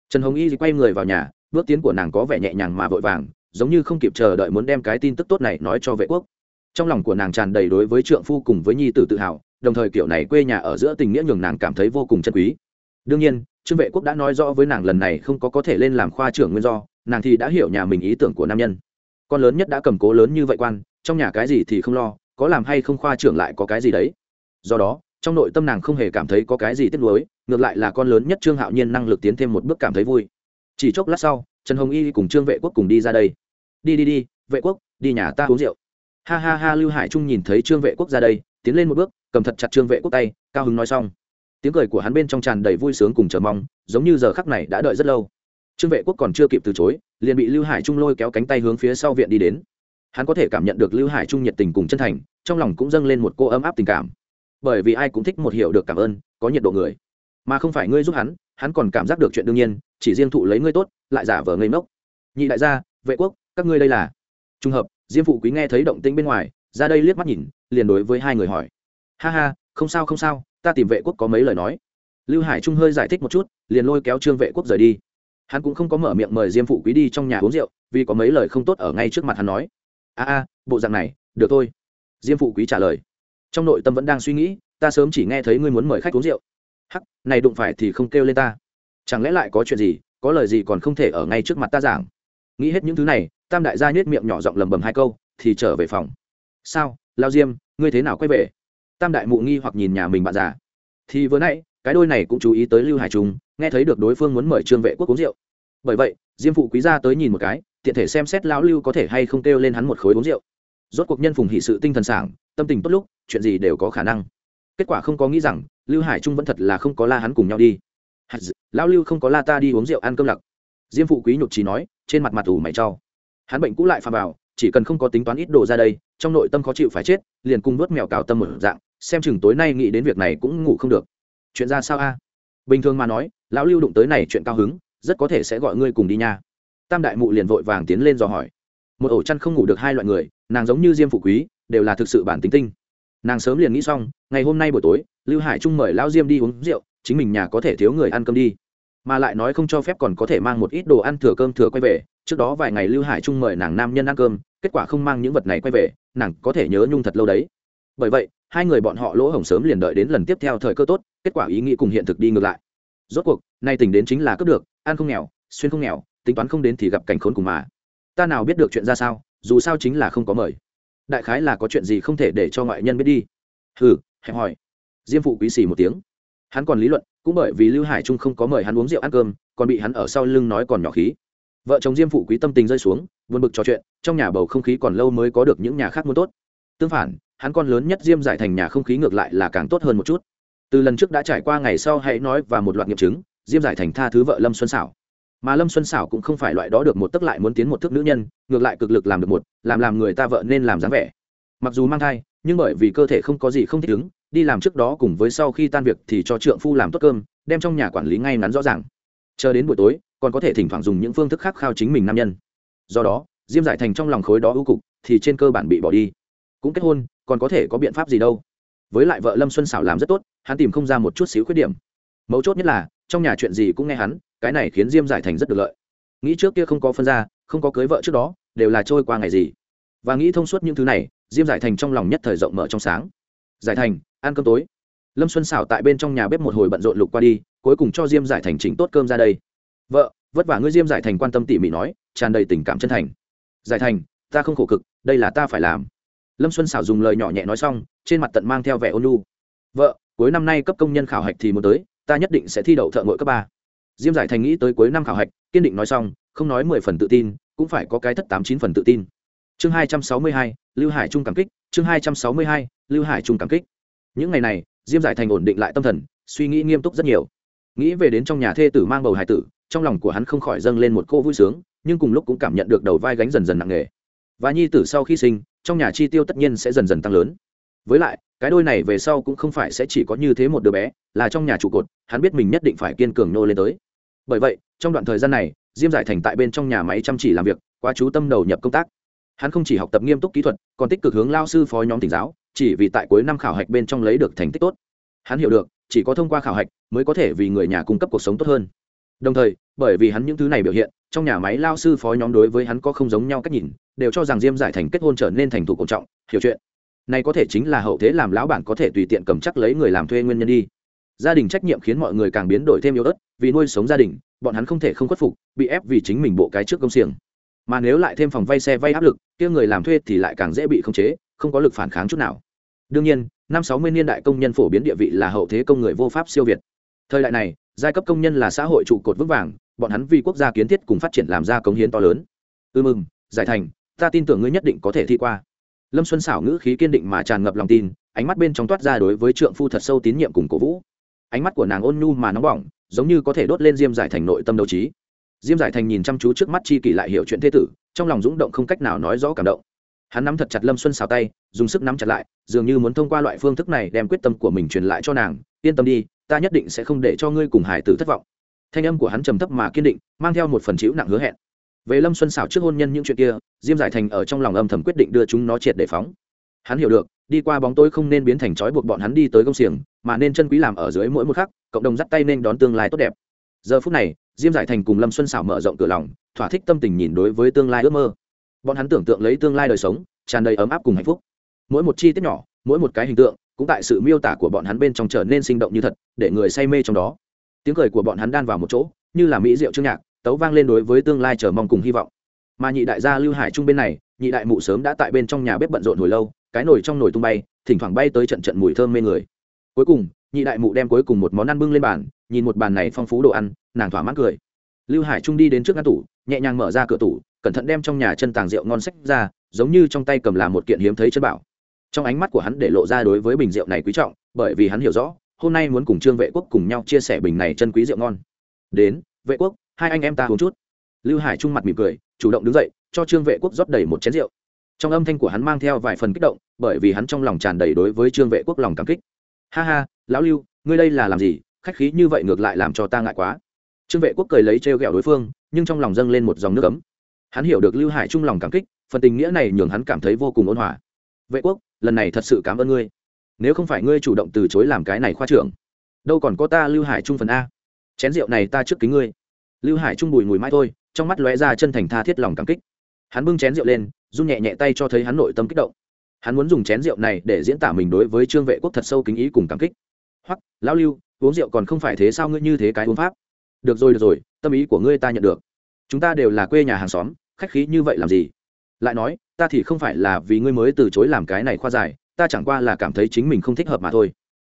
Trần hồng y quay người vào nhà, bước tiến của nàng có vẻ nhẹ nhàng mà vội vàng, giống như không kịp chờ đợi muốn đem cái tin tức tốt này nói cho vệ quốc. Trong lòng của nàng tràn đầy đối với trượng phu cùng với nhi tử tự hào đồng thời kiểu này quê nhà ở giữa tình nghĩa nhường nàng cảm thấy vô cùng chân quý. Đương nhiên, trương vệ quốc đã nói rõ với nàng lần này không có có thể lên làm khoa trưởng nguyên do, nàng thì đã hiểu nhà mình ý tưởng của nam nhân. Con lớn nhất đã cầm cố lớn như vậy quan, trong nhà cái gì thì không lo, có làm hay không khoa trưởng lại có cái gì đấy. Do đó, trong nội tâm nàng không hề cảm thấy có cái gì tiếc nuối, ngược lại là con lớn nhất trương hạo nhiên năng lực tiến thêm một bước cảm thấy vui. Chỉ chốc lát sau, trần hồng y cùng trương vệ quốc cùng đi ra đây. Đi đi đi, vệ quốc, đi nhà ta uống rượu. Ha ha ha, lưu hải trung nhìn thấy trương vệ quốc ra đây, tiến lên một bước cầm thật chặt trương vệ quốc tay, cao hứng nói xong. Tiếng cười của hắn bên trong tràn đầy vui sướng cùng chờ mong, giống như giờ khắc này đã đợi rất lâu. Trương vệ quốc còn chưa kịp từ chối, liền bị lưu hải trung lôi kéo cánh tay hướng phía sau viện đi đến. Hắn có thể cảm nhận được lưu hải trung nhiệt tình cùng chân thành, trong lòng cũng dâng lên một cô ấm áp tình cảm. Bởi vì ai cũng thích một hiểu được cảm ơn, có nhiệt độ người. Mà không phải ngươi giúp hắn hắn còn cảm giác được chuyện đương nhiên, chỉ riêng thụ lấy ngươi tốt, lại giả vờ ngây ngốc. Nhị đại gia, vệ quốc, các ngươi đây là. Trùng hợp, diêm phụ quý nghe thấy động tĩnh bên ngoài, ra đây liếc mắt nhìn, liền đối với hai người hỏi ha ha, không sao không sao, ta tìm vệ quốc có mấy lời nói. Lưu hải trung hơi giải thích một chút, liền lôi kéo trương vệ quốc rời đi. Hắn cũng không có mở miệng mời diêm phụ quý đi trong nhà uống rượu, vì có mấy lời không tốt ở ngay trước mặt hắn nói. A a, bộ dạng này, được thôi. Diêm phụ quý trả lời. Trong nội tâm vẫn đang suy nghĩ, ta sớm chỉ nghe thấy ngươi muốn mời khách uống rượu. Hắc, này đụng phải thì không kêu lên ta. Chẳng lẽ lại có chuyện gì, có lời gì còn không thể ở ngay trước mặt ta giảng? Nghĩ hết những thứ này, tam đại gia nhét miệng nhỏ giọng lầm bầm hai câu, thì trở về phòng. Sao, lao diêm, ngươi thế nào quay về? Tam đại mụ nghi hoặc nhìn nhà mình bạn già. Thì vừa nãy, cái đôi này cũng chú ý tới lưu hải trung, nghe thấy được đối phương muốn mời trương vệ quốc uống rượu. Bởi vậy, diêm phụ quý ra tới nhìn một cái, tiện thể xem xét lão lưu có thể hay không kêu lên hắn một khối uống rượu. Rốt cuộc nhân phùng hỷ sự tinh thần sảng, tâm tình tốt lúc, chuyện gì đều có khả năng. Kết quả không có nghĩ rằng, lưu hải trung vẫn thật là không có la hắn cùng nhau đi. Lão lưu không có la ta đi uống rượu ăn cơm lặc. Diêm phụ quý nhục trí nói, trên mặt mặt ủ mày trau hắn bệnh cũ lại phà vào, chỉ cần không có tính toán ít đồ ra đây, trong nội tâm khó chịu phải chết, liền cung vớt mèo cào tâm một dạng xem chừng tối nay nghĩ đến việc này cũng ngủ không được. Chuyện ra sao a? Bình thường mà nói, lão lưu đụng tới này chuyện cao hứng, rất có thể sẽ gọi ngươi cùng đi nha. Tam đại mụ liền vội vàng tiến lên dò hỏi. Một ổ chăn không ngủ được hai loại người, nàng giống như diêm phụ quý, đều là thực sự bản tính tinh. Nàng sớm liền nghĩ xong, ngày hôm nay buổi tối, lưu hải trung mời lão diêm đi uống rượu, chính mình nhà có thể thiếu người ăn cơm đi. Mà lại nói không cho phép còn có thể mang một ít đồ ăn thừa cơm thừa quay về, trước đó vài ngày lưu hải trung mời nàng nam nhân ăn cơm, kết quả không mang những vật này quay về, nàng có thể nhớ nhung thật lâu đấy. Bởi vậy hai người bọn họ lỗ hổng sớm liền đợi đến lần tiếp theo thời cơ tốt, kết quả ý nghĩ cùng hiện thực đi ngược lại. Rốt cuộc, nay tỉnh đến chính là cướp được, ăn không nghèo, xuyên không nghèo, tính toán không đến thì gặp cảnh khốn cùng mà. Ta nào biết được chuyện ra sao, dù sao chính là không có mời. Đại khái là có chuyện gì không thể để cho ngoại nhân biết đi. Hừ, hẹp hỏi diêm phụ quý xì một tiếng. Hắn còn lý luận, cũng bởi vì lưu hải trung không có mời hắn uống rượu ăn cơm, còn bị hắn ở sau lưng nói còn nhỏ khí. Vợ chồng diêm phụ quý tâm tình rơi xuống, buồn bực trò chuyện, trong nhà bầu không khí còn lâu mới có được những nhà khác muốn tốt. Tương phản hắn con lớn nhất diêm giải thành nhà không khí ngược lại là càng tốt hơn một chút. Từ lần trước đã trải qua ngày sau hãy nói và một loạt nghiệm chứng, diêm giải thành tha thứ vợ lâm xuân xảo mà lâm xuân xảo cũng không phải loại đó được một tức lại muốn tiến một thước nữ nhân, ngược lại cực lực làm được một, làm làm người ta vợ nên làm dáng vẻ. Mặc dù mang thai, nhưng bởi vì cơ thể không có gì không thích ứng, đi làm trước đó cùng với sau khi tan việc thì cho trượng phu làm tốt cơm, đem trong nhà quản lý ngay ngắn rõ ràng. Chờ đến buổi tối, còn có thể thỉnh thoảng dùng những phương thức khác khao chính mình nam nhân. Do đó, diêm giải thành trong lòng khối đó ưu cục, thì trên cơ bản bị bỏ đi. Cũng kết hôn còn có thể có biện pháp gì đâu. Với lại vợ lâm xuân xảo làm rất tốt, hắn tìm không ra một chút xíu khuyết điểm. Mấu chốt nhất là, trong nhà chuyện gì cũng nghe hắn, cái này khiến diêm giải thành rất được lợi. Nghĩ trước kia không có phân ra, không có cưới vợ trước đó, đều là trôi qua ngày gì. Và nghĩ thông suốt những thứ này, diêm giải thành trong lòng nhất thời rộng mở trong sáng. Giải thành, ăn cơm tối. Lâm xuân xảo tại bên trong nhà bếp một hồi bận rộn lục qua đi, cuối cùng cho diêm giải thành chỉnh tốt cơm ra đây. Vợ, vất vả ngươi diêm giải thành quan tâm tỉ mỉ nói, tràn đầy tình cảm chân thành. Giải thành, ta không khổ cực, đây là ta phải làm lâm xuân xảo dùng lời nhỏ nhẹ nói xong, trên mặt tận mang theo vẻ ôn lu vợ, cuối năm nay cấp công nhân khảo hạch thì muốn tới, ta nhất định sẽ thi đậu thợ ngội cấp ba. Diêm giải thành nghĩ tới cuối năm khảo hạch, kiên định nói xong, không nói mười phần tự tin, cũng phải có cái thất tám chín phần tự tin. Chương hai trăm sáu mươi hai, lưu hải trung cảm kích, chương hai trăm sáu mươi hai, lưu hải trung cảm kích. Những ngày này, diêm giải thành ổn định lại tâm thần, suy nghĩ nghiêm túc rất nhiều. Nghĩ về đến trong nhà thê tử mang bầu hải tử, trong lòng của hắn không khỏi dâng lên một cô vui sướng, nhưng cùng lúc cũng cảm nhận được đầu vai gánh dần dần nặng nề và nhi tử sau khi sinh, trong nhà chi tiêu tất nhiên sẽ dần dần tăng lớn. Với lại, cái đôi này về sau cũng không phải sẽ chỉ có như thế một đứa bé, là trong nhà trụ cột, hắn biết mình nhất định phải kiên cường nô lên tới. Bởi vậy, trong đoạn thời gian này, diêm giải thành tại bên trong nhà máy chăm chỉ làm việc, quá chú tâm đầu nhập công tác. Hắn không chỉ học tập nghiêm túc kỹ thuật, còn tích cực hướng lao sư phó nhóm tỉnh giáo, chỉ vì tại cuối năm khảo hạch bên trong lấy được thành tích tốt. Hắn hiểu được, chỉ có thông qua khảo hạch mới có thể vì người nhà cung cấp cuộc sống tốt hơn đồng thời, bởi vì hắn những thứ này biểu hiện, trong nhà máy lao sư phó nhóm đối với hắn có không giống nhau cách nhìn, đều cho rằng diêm giải thành kết hôn trở nên thành thủ cổ trọng, hiểu chuyện. Này có thể chính là hậu thế làm lão bản có thể tùy tiện cầm chắc lấy người làm thuê nguyên nhân đi. Gia đình trách nhiệm khiến mọi người càng biến đổi thêm yếu ớt, vì nuôi sống gia đình, bọn hắn không thể không khuất phục, bị ép vì chính mình bộ cái trước công xiềng. Mà nếu lại thêm phòng vay xe vay áp lực, kia người làm thuê thì lại càng dễ bị khống chế, không có lực phản kháng chút nào. Đương nhiên, năm sáu mươi niên đại công nhân phổ biến địa vị là hậu thế công người vô pháp siêu việt. Thời đại này giai cấp công nhân là xã hội trụ cột vững vàng, bọn hắn vì quốc gia kiến thiết cùng phát triển làm ra cống hiến to lớn. Ư mừng giải thành, ta tin tưởng ngươi nhất định có thể thi qua. Lâm xuân xảo ngữ khí kiên định mà tràn ngập lòng tin, ánh mắt bên trong toát ra đối với trượng phu thật sâu tín nhiệm cùng cổ vũ. Ánh mắt của nàng ôn nhu mà nóng bỏng, giống như có thể đốt lên diêm giải thành nội tâm đấu trí. Diêm giải thành nhìn chăm chú trước mắt chi kỷ lại hiểu chuyện thế tử, trong lòng rúng động không cách nào nói rõ cảm động. Hắn nắm thật chặt lâm xuân xào tay, dùng sức nắm chặt lại, dường như muốn thông qua loại phương thức này đem quyết tâm của mình truyền lại cho nàng. Yên tâm đi ta nhất định sẽ không để cho ngươi cùng hải tử thất vọng. Thanh âm của hắn trầm thấp mà kiên định, mang theo một phần chịu nặng hứa hẹn. Về lâm xuân xảo trước hôn nhân những chuyện kia, diêm giải thành ở trong lòng âm thầm quyết định đưa chúng nó triệt để phóng. Hắn hiểu được, đi qua bóng tối không nên biến thành trói buộc bọn hắn đi tới công xiềng, mà nên chân quý làm ở dưới mỗi một khắc, cộng đồng dắt tay nên đón tương lai tốt đẹp. Giờ phút này, diêm giải thành cùng lâm xuân xảo mở rộng cửa lòng, thỏa thích tâm tình nhìn đối với tương lai ước mơ. Bọn hắn tưởng tượng lấy tương lai đời sống, tràn đầy ấm áp cùng hạnh phúc. Mỗi một chi tiết nhỏ, mỗi một cái hình tượng cũng tại sự miêu tả của bọn hắn bên trong trở nên sinh động như thật, để người say mê trong đó. Tiếng cười của bọn hắn đan vào một chỗ, như là mỹ rượu chương nhạc, tấu vang lên đối với tương lai chờ mong cùng hy vọng. Mà nhị đại gia lưu hải trung bên này, nhị đại mụ sớm đã tại bên trong nhà bếp bận rộn hồi lâu, cái nồi trong nồi tung bay, thỉnh thoảng bay tới trận trận mùi thơm mê người. Cuối cùng, nhị đại mụ đem cuối cùng một món ăn bưng lên bàn, nhìn một bàn này phong phú đồ ăn, nàng thỏa mãn cười. Lưu hải trung đi đến trước ngăn tủ, nhẹ nhàng mở ra cửa tủ, cẩn thận đem trong nhà chân tàng rượu ngon sách ra, giống như trong tay cầm là một kiện hiếm thấy chân bảo trong ánh mắt của hắn để lộ ra đối với bình rượu này quý trọng, bởi vì hắn hiểu rõ, hôm nay muốn cùng trương vệ quốc cùng nhau chia sẻ bình này chân quý rượu ngon. Đến, vệ quốc, hai anh em ta uống chút. Lưu hải trung mặt mỉm cười, chủ động đứng dậy, cho trương vệ quốc rót đầy một chén rượu. Trong âm thanh của hắn mang theo vài phần kích động, bởi vì hắn trong lòng tràn đầy đối với trương vệ quốc lòng cảm kích. Ha ha, lão lưu, ngươi đây là làm gì? Khách khí như vậy ngược lại làm cho ta ngại quá. Trương vệ quốc cười lấy trêu ghẹo đối phương, nhưng trong lòng dâng lên một dòng nước ấm. Hắn hiểu được lưu hải trung lòng cảm kích, phần tình nghĩa này nhường hắn cảm thấy vô cùng ôn hòa. Vệ quốc lần này thật sự cảm ơn ngươi. Nếu không phải ngươi chủ động từ chối làm cái này khoa trưởng, đâu còn có ta lưu hải trung phần a. Chén rượu này ta trước kính ngươi. Lưu hải trung bùi mùi mai thôi, trong mắt lóe ra chân thành tha thiết lòng cảm kích. Hắn bưng chén rượu lên, run nhẹ nhẹ tay cho thấy hắn nội tâm kích động. Hắn muốn dùng chén rượu này để diễn tả mình đối với trương vệ quốc thật sâu kính ý cùng cảm kích. Hoặc lão lưu, uống rượu còn không phải thế sao ngươi như thế cái uống pháp? Được rồi được rồi, tâm ý của ngươi ta nhận được. Chúng ta đều là quê nhà hàng xóm, khách khí như vậy làm gì? Lại nói ta thì không phải là vì ngươi mới từ chối làm cái này khoa giải, ta chẳng qua là cảm thấy chính mình không thích hợp mà thôi.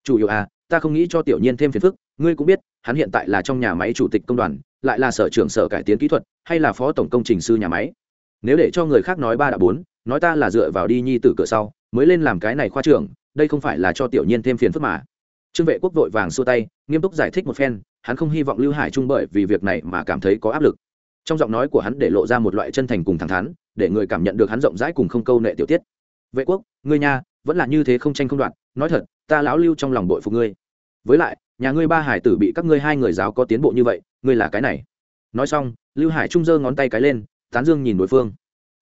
Chủ yếu à ta không nghĩ cho tiểu nhiên thêm phiền phức, ngươi cũng biết, hắn hiện tại là trong nhà máy chủ tịch công đoàn, lại là sở trưởng sở cải tiến kỹ thuật, hay là phó tổng công trình sư nhà máy. Nếu để cho người khác nói ba đã bốn, nói ta là dựa vào đi nhi từ cửa sau, mới lên làm cái này khoa trưởng, đây không phải là cho tiểu nhiên thêm phiền phức mà. Trương vệ quốc vội vàng xua tay, nghiêm túc giải thích một phen, hắn không hy vọng lưu hải trung bởi vì việc này mà cảm thấy có áp lực. Trong giọng nói của hắn để lộ ra một loại chân thành cùng thẳng thắn để người cảm nhận được hắn rộng rãi cùng không câu nệ tiểu tiết. Vệ quốc, ngươi nha, vẫn là như thế không tranh không đoạn nói thật, ta lão lưu trong lòng bội phục ngươi. Với lại, nhà ngươi ba hải tử bị các ngươi hai người giáo có tiến bộ như vậy, ngươi là cái này. Nói xong, lưu hải trung giơ ngón tay cái lên, tán dương nhìn đối phương.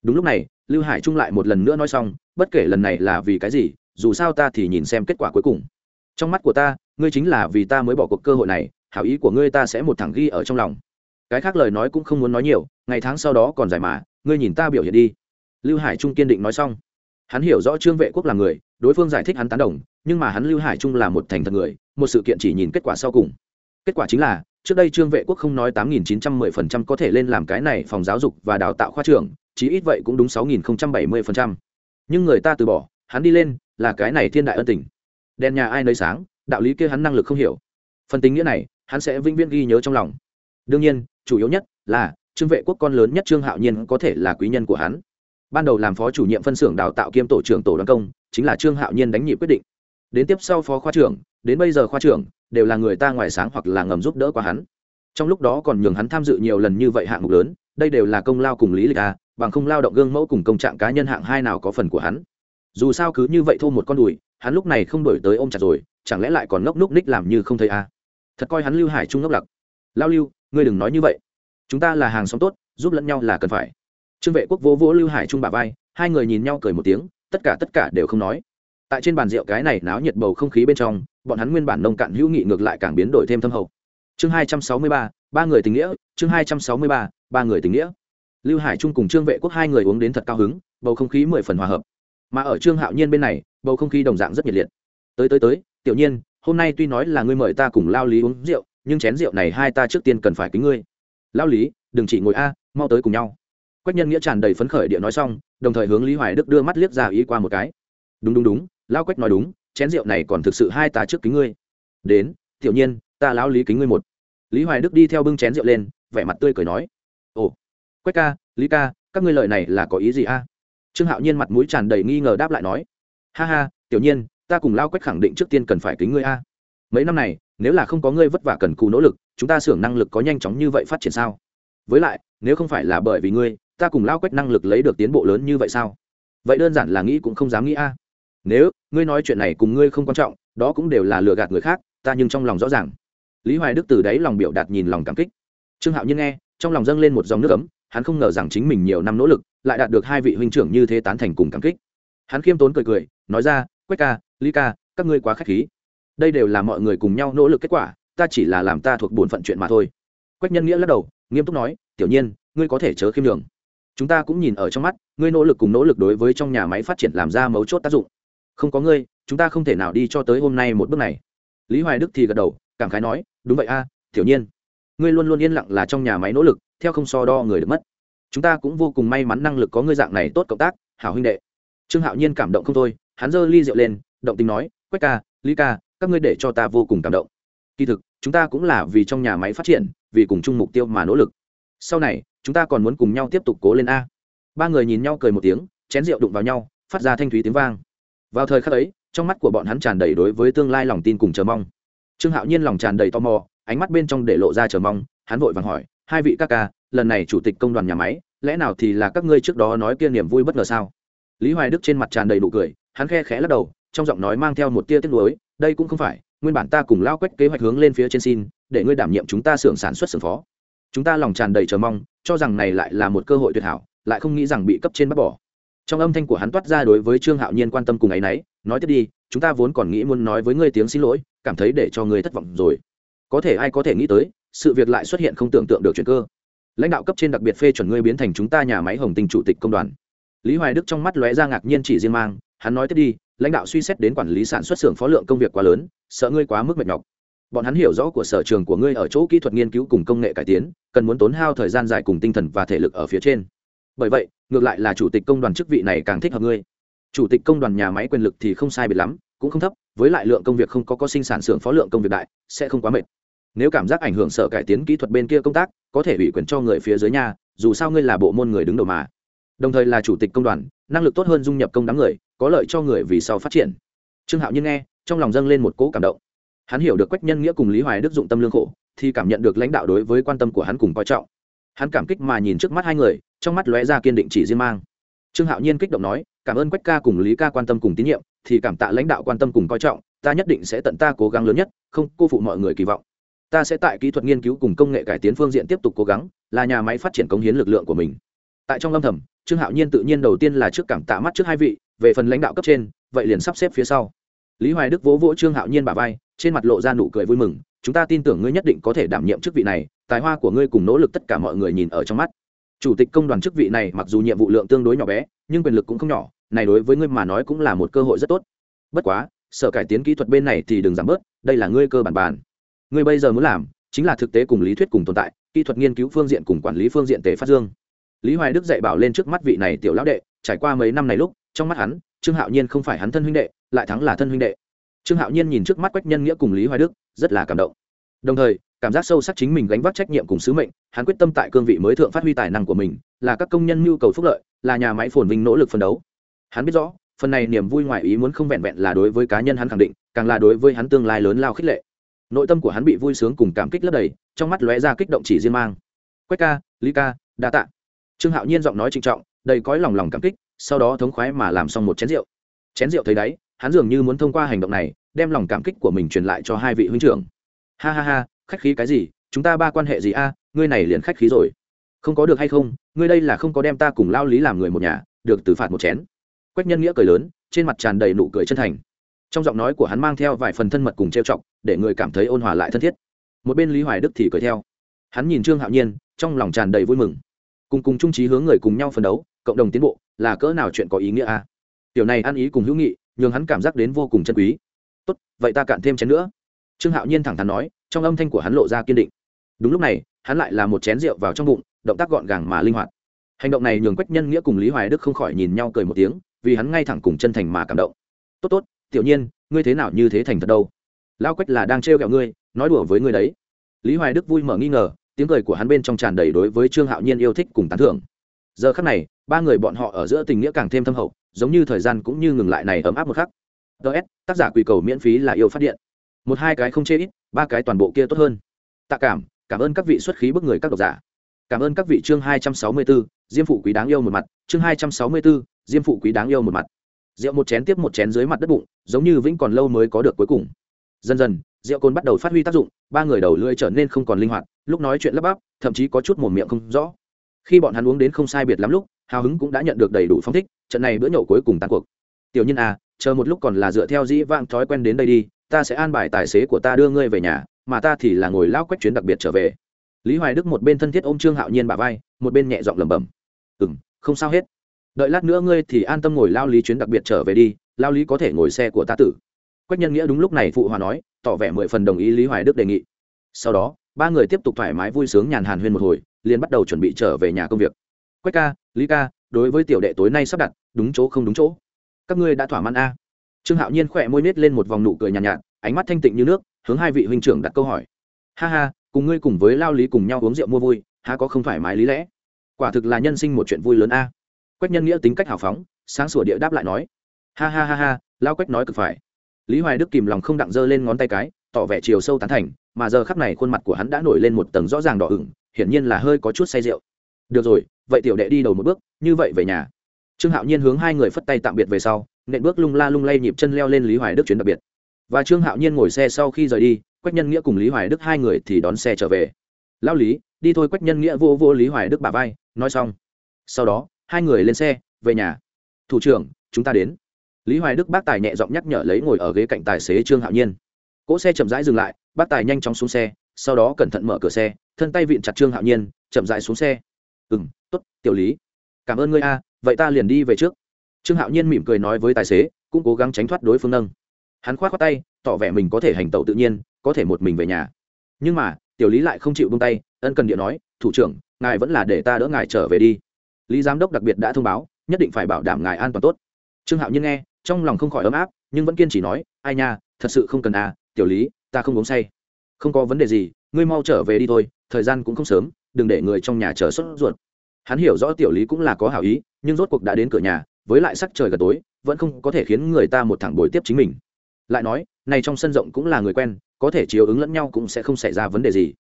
Đúng lúc này, lưu hải trung lại một lần nữa nói xong, bất kể lần này là vì cái gì, dù sao ta thì nhìn xem kết quả cuối cùng. Trong mắt của ta, ngươi chính là vì ta mới bỏ cuộc cơ hội này, hảo ý của ngươi ta sẽ một thẳng ghi ở trong lòng. Cái khác lời nói cũng không muốn nói nhiều, ngày tháng sau đó còn dài mà ngươi nhìn ta biểu hiện đi. Lưu hải trung kiên định nói xong. Hắn hiểu rõ trương vệ quốc là người, đối phương giải thích hắn tán đồng, nhưng mà hắn lưu hải trung là một thành thật người, một sự kiện chỉ nhìn kết quả sau cùng. Kết quả chính là, trước đây trương vệ quốc không nói tám nghìn chín trăm mười phần trăm có thể lên làm cái này phòng giáo dục và đào tạo khoa trưởng, chí ít vậy cũng đúng sáu nghìn không trăm bảy mươi phần trăm. Nhưng người ta từ bỏ, hắn đi lên, là cái này thiên đại ân tình. Đèn nhà ai nơi sáng, đạo lý kia hắn năng lực không hiểu. Phần tính nghĩa này, hắn sẽ vĩnh viễn ghi nhớ trong lòng. Đương nhiên, chủ yếu nhất là trương vệ quốc con lớn nhất trương hạo nhiên có thể là quý nhân của hắn. Ban đầu làm phó chủ nhiệm phân xưởng đào tạo kiêm tổ trưởng tổ đoàn công, chính là trương hạo nhiên đánh nhị quyết định. Đến tiếp sau phó khoa trưởng, đến bây giờ khoa trưởng, đều là người ta ngoài sáng hoặc là ngầm giúp đỡ qua hắn. Trong lúc đó còn nhường hắn tham dự nhiều lần như vậy hạng mục lớn, đây đều là công lao cùng lý lịch a bằng không lao động gương mẫu cùng công trạng cá nhân hạng hai nào có phần của hắn. Dù sao cứ như vậy thô một con đùi, hắn lúc này không đổi tới ôm chặt rồi, chẳng lẽ lại còn ngốc núc ních làm như không thấy a thật coi hắn lưu hải trung ngốc lặc. Lao lưu, ngươi đừng nói như vậy chúng ta là hàng xóm tốt, giúp lẫn nhau là cần phải. Trương vệ quốc vô vỗ lưu hải trung bà vai, hai người nhìn nhau cười một tiếng, tất cả tất cả đều không nói. Tại trên bàn rượu cái này náo nhiệt bầu không khí bên trong, bọn hắn nguyên bản nông cạn hữu nghị ngược lại càng biến đổi thêm thâm hậu. Chương hai trăm sáu mươi ba ba người tình nghĩa, chương hai trăm sáu mươi ba ba người tình nghĩa. Lưu hải trung cùng trương vệ quốc hai người uống đến thật cao hứng, bầu không khí mười phần hòa hợp. Mà ở trương hạo nhiên bên này, bầu không khí đồng dạng rất nhiệt liệt. Tới tới tới, tiểu nhiên, hôm nay tuy nói là ngươi mời ta cùng lao lý uống rượu, nhưng chén rượu này hai ta trước tiên cần phải kính ngươi lao lý, đừng chỉ ngồi a, mau tới cùng nhau. Quách nhân nghĩa tràn đầy phấn khởi địa nói xong, đồng thời hướng lý hoài đức đưa mắt liếc ra ý qua một cái. Đúng đúng đúng lao quách nói đúng, chén rượu này còn thực sự hai ta trước kính ngươi. Đến, tiểu nhiên, ta lão lý kính ngươi một. Lý hoài đức đi theo bưng chén rượu lên, vẻ mặt tươi cười nói. Ồ, quách ca, lý ca, các ngươi lời này là có ý gì a? Trương hạo nhiên mặt mũi tràn đầy nghi ngờ đáp lại nói. Ha ha, tiểu nhiên, ta cùng lao quách khẳng định trước tiên cần phải kính ngươi a mấy năm này, nếu là không có ngươi vất vả cần cù nỗ lực, chúng ta xưởng năng lực có nhanh chóng như vậy phát triển sao? Với lại, nếu không phải là bởi vì ngươi, ta cùng lao quách năng lực lấy được tiến bộ lớn như vậy sao? Vậy đơn giản là nghĩ cũng không dám nghĩ a. Nếu ngươi nói chuyện này cùng ngươi không quan trọng, đó cũng đều là lừa gạt người khác, ta nhưng trong lòng rõ ràng. Lý hoài đức từ đáy lòng biểu đạt nhìn lòng cảm kích. Trương hạo nhiên nghe, trong lòng dâng lên một dòng nước ấm, hắn không ngờ rằng chính mình nhiều năm nỗ lực, lại đạt được hai vị huynh trưởng như thế tán thành cùng cảm kích. Hắn khiêm tốn cười cười, nói ra, quách ca, lý ca, các ngươi quá k h á c h khí đây đều là mọi người cùng nhau nỗ lực kết quả, ta chỉ là làm ta thuộc bổn phận chuyện mà thôi. Quách nhân nghĩa lắc đầu, nghiêm túc nói, tiểu nhiên, ngươi có thể chớ khiêm đường chúng ta cũng nhìn ở trong mắt, ngươi nỗ lực cùng nỗ lực đối với trong nhà máy phát triển làm ra mấu chốt tác dụng. Không có ngươi, chúng ta không thể nào đi cho tới hôm nay một bước này. Lý hoài đức thì gật đầu, cảm khái nói, đúng vậy a, tiểu nhiên, ngươi luôn luôn yên lặng là trong nhà máy nỗ lực, theo không so đo người được mất. Chúng ta cũng vô cùng may mắn năng lực có ngươi dạng này tốt cộng tác, hảo huynh đệ. Trương hạo nhiên cảm động không thôi, hắn giơ ly rượu lên, động tình nói, quách ca, lý ca các ngươi để cho ta vô cùng cảm động. Kỳ thực, chúng ta cũng là vì trong nhà máy phát triển, vì cùng chung mục tiêu mà nỗ lực. Sau này, chúng ta còn muốn cùng nhau tiếp tục cố lên a. Ba người nhìn nhau cười một tiếng, chén rượu đụng vào nhau, phát ra thanh thúy tiếng vang. Vào thời khắc ấy, trong mắt của bọn hắn tràn đầy đối với tương lai lòng tin cùng chờ mong. Trương hạo nhiên lòng tràn đầy tò mò, ánh mắt bên trong để lộ ra chờ mong, hắn vội vàng hỏi, hai vị các ca, lần này chủ tịch công đoàn nhà máy, lẽ nào thì là các ngươi trước đó nói kia niềm vui bất ngờ sao? Lý hoài đức trên mặt tràn đầy nụ cười, hắn khe khẽ lắc đầu, trong giọng nói mang theo một tia tiếc nuối đây cũng không phải, nguyên bản ta cùng lao quách kế hoạch hướng lên phía trên xin, để ngươi đảm nhiệm chúng ta xưởng sản xuất xưởng phó. Chúng ta lòng tràn đầy chờ mong, cho rằng này lại là một cơ hội tuyệt hảo, lại không nghĩ rằng bị cấp trên bắt bỏ. Trong âm thanh của hắn toát ra đối với trương hạo nhiên quan tâm cùng ấ y n ấ y nói tiếp đi, chúng ta vốn còn nghĩ muốn nói với ngươi tiếng xin lỗi, cảm thấy để cho ngươi thất vọng rồi. Có thể ai có thể nghĩ tới, sự việc lại xuất hiện không tưởng tượng được chuyện cơ. Lãnh đạo cấp trên đặc biệt phê chuẩn ngươi biến thành chúng ta nhà máy hồng tình chủ tịch công đoàn. Lý hoài đức trong mắt lóe ra ngạc nhiên chỉ riêng mang, hắn nói tiếp đi lãnh đạo suy xét đến quản lý sản xuất xưởng phó lượng công việc quá lớn, sợ ngươi quá mức mệt nhọc. Bọn hắn hiểu rõ của sở trường của ngươi ở chỗ kỹ thuật nghiên cứu cùng công nghệ cải tiến, cần muốn tốn hao thời gian dài cùng tinh thần và thể lực ở phía trên. Bởi vậy, ngược lại là chủ tịch công đoàn chức vị này càng thích hợp ngươi. Chủ tịch công đoàn nhà máy quyền lực thì không sai biệt lắm, cũng không thấp, với lại lượng công việc không có có sinh sản xưởng phó lượng công việc đại, sẽ không quá mệt. Nếu cảm giác ảnh hưởng sở cải tiến kỹ thuật bên kia công tác, có thể ủy quyền cho người phía dưới nhà, dù sao ngươi là bộ môn người đứng đầu mà đồng thời là chủ tịch công đoàn, năng lực tốt hơn dung nhập công đám người, có lợi cho người vì sau phát triển. Trương hạo nhiên nghe, trong lòng dâng lên một cỗ cảm động. Hắn hiểu được quách nhân nghĩa cùng lý hoài đức dụng tâm lương khổ, thì cảm nhận được lãnh đạo đối với quan tâm của hắn cùng coi trọng. Hắn cảm kích mà nhìn trước mắt hai người, trong mắt lóe ra kiên định chỉ riêng mang. Trương hạo nhiên kích động nói, cảm ơn quách ca cùng lý ca quan tâm cùng tín nhiệm, thì cảm tạ lãnh đạo quan tâm cùng coi trọng, ta nhất định sẽ tận ta cố gắng lớn nhất, không cô phụ mọi người kỳ vọng. Ta sẽ tại kỹ thuật nghiên cứu cùng công nghệ cải tiến phương diện tiếp tục cố gắng, là nhà máy phát triển cống hiến lực lượng của mình. Tại trong lâm thầm trương hạo nhiên tự nhiên đầu tiên là trước cảm tạ mắt trước hai vị, về phần lãnh đạo cấp trên, vậy liền sắp xếp phía sau. Lý hoài đức vỗ vỗ trương hạo nhiên bà vai, trên mặt lộ ra nụ cười vui mừng, chúng ta tin tưởng ngươi nhất định có thể đảm nhiệm chức vị này, tài hoa của ngươi cùng nỗ lực tất cả mọi người nhìn ở trong mắt. Chủ tịch công đoàn chức vị này mặc dù nhiệm vụ lượng tương đối nhỏ bé, nhưng quyền lực cũng không nhỏ, này đối với ngươi mà nói cũng là một cơ hội rất tốt. Bất quá, sở cải tiến kỹ thuật bên này thì đừng giảm bớt, đây là ngươi cơ bản bàn. Ngươi bây giờ muốn làm, chính là thực tế cùng lý thuyết cùng tồn tại, kỹ thuật nghiên cứu phương diện cùng quản lý phương diện tề phát dương lý hoài đức dạy bảo lên trước mắt vị này tiểu lão đệ, trải qua mấy năm này lúc, trong mắt hắn, trương hạo nhiên không phải hắn thân huynh đệ, lại thắng là thân huynh đệ. Trương hạo nhiên nhìn trước mắt quách nhân nghĩa cùng lý hoài đức, rất là cảm động. Đồng thời, cảm giác sâu sắc chính mình gánh vác trách nhiệm cùng sứ mệnh, hắn quyết tâm tại cương vị mới thượng phát huy tài năng của mình, là các công nhân nhu cầu phúc lợi, là nhà máy phồn vinh nỗ lực phấn đấu. Hắn biết rõ, phần này niềm vui ngoài ý muốn không vẹn vẹn là đối với cá nhân hắn khẳng định, càng là đối với hắn tương lai lớn lao khích lệ. Nội tâm của hắn bị vui sướng cùng cảm kích lấp đầy, trong mắt lóe ra kích động chỉ riêng mang. Quách ca, lý ca, đa tạ trương hạo nhiên giọng nói trịnh trọng, đầy cõi lòng lòng cảm kích, sau đó thống khoái mà làm xong một chén rượu. Chén rượu thấy đáy hắn dường như muốn thông qua hành động này, đem lòng cảm kích của mình truyền lại cho hai vị huynh trưởng. Ha ha ha, khách khí cái gì, chúng ta ba quan hệ gì a, ngươi này liền khách khí rồi. Không có được hay không, ngươi đây là không có đem ta cùng lao lý làm người một nhà, được từ phạt một chén. Quách nhân nghĩa cười lớn, trên mặt tràn đầy nụ cười chân thành. Trong giọng nói của hắn mang theo vài phần thân mật cùng trêu chọc, để người cảm thấy ôn hòa lại thân thiết. Một bên lý hoài đức thì cười theo. Hắn nhìn trương hạo nhiên, trong lòng tràn đầy vui mừng cùng cùng trung trí hướng người cùng nhau phấn đấu, cộng đồng tiến bộ, là cỡ nào chuyện có ý nghĩa a? À? tiểu này ăn ý cùng hữu nghị, nhường hắn cảm giác đến vô cùng chân quý. Tốt, vậy ta cạn thêm chén nữa. Trương hạo nhiên thẳng thắn nói, trong âm thanh của hắn lộ ra kiên định. Đúng lúc này, hắn lại là một chén rượu vào trong bụng, động tác gọn gàng mà linh hoạt. Hành động này nhường quách nhân nghĩa cùng lý hoài đức không khỏi nhìn nhau cười một tiếng, vì hắn ngay thẳng cùng chân thành mà cảm động. Tốt tốt, tiểu nhiên, ngươi thế nào như thế thành thật đâu? Lao quách là đang trêu ghẹo ngươi, nói đùa với ngươi đấy. Lý hoài đức vui mở nghi ngờ tiếng cười của hắn bên trong tràn đầy đối với trương hạo nhiên yêu thích cùng tán thưởng. Giờ khắc này ba người bọn họ ở giữa tình nghĩa càng thêm thâm hậu giống như thời gian cũng như ngừng lại này ấm áp một khắc. Ts tác giả quỳ cầu miễn phí là yêu phát điện. Một hai cái không chê ít ba cái toàn bộ kia tốt hơn. Tạ cảm cảm ơn các vị xuất khí bức người các độc giả. Cảm ơn các vị chương hai trăm sáu mươi 264, diêm phụ quý đáng yêu một mặt chương hai trăm sáu mươi 264, diêm phụ quý đáng yêu một mặt. Rượu một chén tiếp một chén dưới mặt đất bụng giống như vĩnh còn lâu mới có được cuối cùng. Dần dần rượu cồn bắt đầu phát huy tác dụng ba người đầu lưỡi trở nên không còn linh hoạt lúc nói chuyện lắp bắp, thậm chí có chút mồm miệng không rõ. Khi bọn hắn uống đến không sai biệt lắm lúc, hào hứng cũng đã nhận được đầy đủ phong thích, trận này bữa nhậu cuối cùng tan cuộc. Tiểu nhân à chờ một lúc còn là dựa theo dĩ vãng thói quen đến đây đi, ta sẽ an bài tài xế của ta đưa ngươi về nhà, mà ta thì là ngồi lao quách chuyến đặc biệt trở về. Lý hoài đức một bên thân thiết ôm trương hạo nhiên bà vai, một bên nhẹ giọng lẩm bẩm. Ừ m không sao hết. Đợi lát nữa ngươi thì an tâm ngồi lao lý chuyến đặc biệt trở về đi, lao lý có thể ngồi xe của ta tử. Quách nhân nghĩa đúng lúc này phụ hòa nói, tỏ vẻ mười phần đồng ý lý hoài đức đề nghị. Sau đó ba người tiếp tục thoải mái vui sướng nhàn hàn huyên một hồi liền bắt đầu chuẩn bị trở về nhà công việc. Quách ca lý ca đối với tiểu đệ tối nay sắp đặt đúng chỗ không đúng chỗ. Các ngươi đã thỏa mãn a? Trương hạo nhiên khỏe môi nết lên một vòng nụ cười nhàn nhạt, nhạt ánh mắt thanh tịnh như nước hướng hai vị huynh trưởng đặt câu hỏi. Ha ha cùng ngươi cùng với lao lý cùng nhau uống rượu mua vui há có không thoải mái lý lẽ? Quả thực là nhân sinh một chuyện vui lớn a. Quách nhân nghĩa tính cách hào phóng sáng sủa địa đáp lại nói. Ha ha ha ha lao quách nói cực phải. Lý hoài đức kìm lòng không đặng dơ lên ngón tay cái tỏ vẻ chiều sâu tán thành, mà giờ khắc này khuôn mặt của hắn đã nổi lên một tầng rõ ràng đỏ ửng, hiển nhiên là hơi có chút say rượu. Được rồi, vậy tiểu đệ đi đầu một bước, như vậy về nhà. Trương hạo nhiên hướng hai người phất tay tạm biệt về sau, nện bước lung la lung lay nhịp chân leo lên lý hoài đức chuyến đặc biệt. Và trương hạo nhiên ngồi xe sau khi rời đi, quách nhân nghĩa cùng lý hoài đức hai người thì đón xe trở về. Lao lý, đi thôi. Quách nhân nghĩa vô vô lý hoài đức bà vai, nói xong. Sau đó, hai người lên xe, về nhà. Thủ trưởng, chúng ta đến. Lý hoài đức bác tài nhẹ giọng nhắc nhở lấy ngồi ở ghế cạnh tài xế trương hạo nhiên cỗ xe chậm rãi dừng lại, bác tài nhanh chóng xuống xe, sau đó cẩn thận mở cửa xe, thân tay vịn chặt trương hạo nhiên, chậm rãi xuống xe. Ừ m t ố t tiểu lý. Cảm ơn ngươi a, vậy ta liền đi về trước. Trương hạo nhiên mỉm cười nói với tài xế, cũng cố gắng tránh thoát đối phương nâng. Hắn k h o á t khoác tay, tỏ vẻ mình có thể hành tẩu tự nhiên, có thể một mình về nhà. Nhưng mà, tiểu lý lại không chịu bông tay, ân cần điện nói, thủ trưởng, ngài vẫn là để ta đỡ ngài trở về đi. Lý giám đốc đặc biệt đã thông báo, nhất định phải bảo đảm ngài an toàn tốt. Trương hạo nhiên nghe, trong lòng không khỏi ấm áp, nhưng vẫn kiên trì nói, ai nha, thật sự không cần à tiểu lý, ta không uống say. Không có vấn đề gì, ngươi mau trở về đi thôi, thời gian cũng không sớm, đừng để người trong nhà chờ sốt ruột. Hắn hiểu rõ tiểu lý cũng là có hảo ý, nhưng rốt cuộc đã đến cửa nhà, với lại sắc trời gần tối, vẫn không có thể khiến người ta một thẳng bồi tiếp chính mình. Lại nói, này trong sân rộng cũng là người quen, có thể chiều ứng lẫn nhau cũng sẽ không xảy ra vấn đề gì.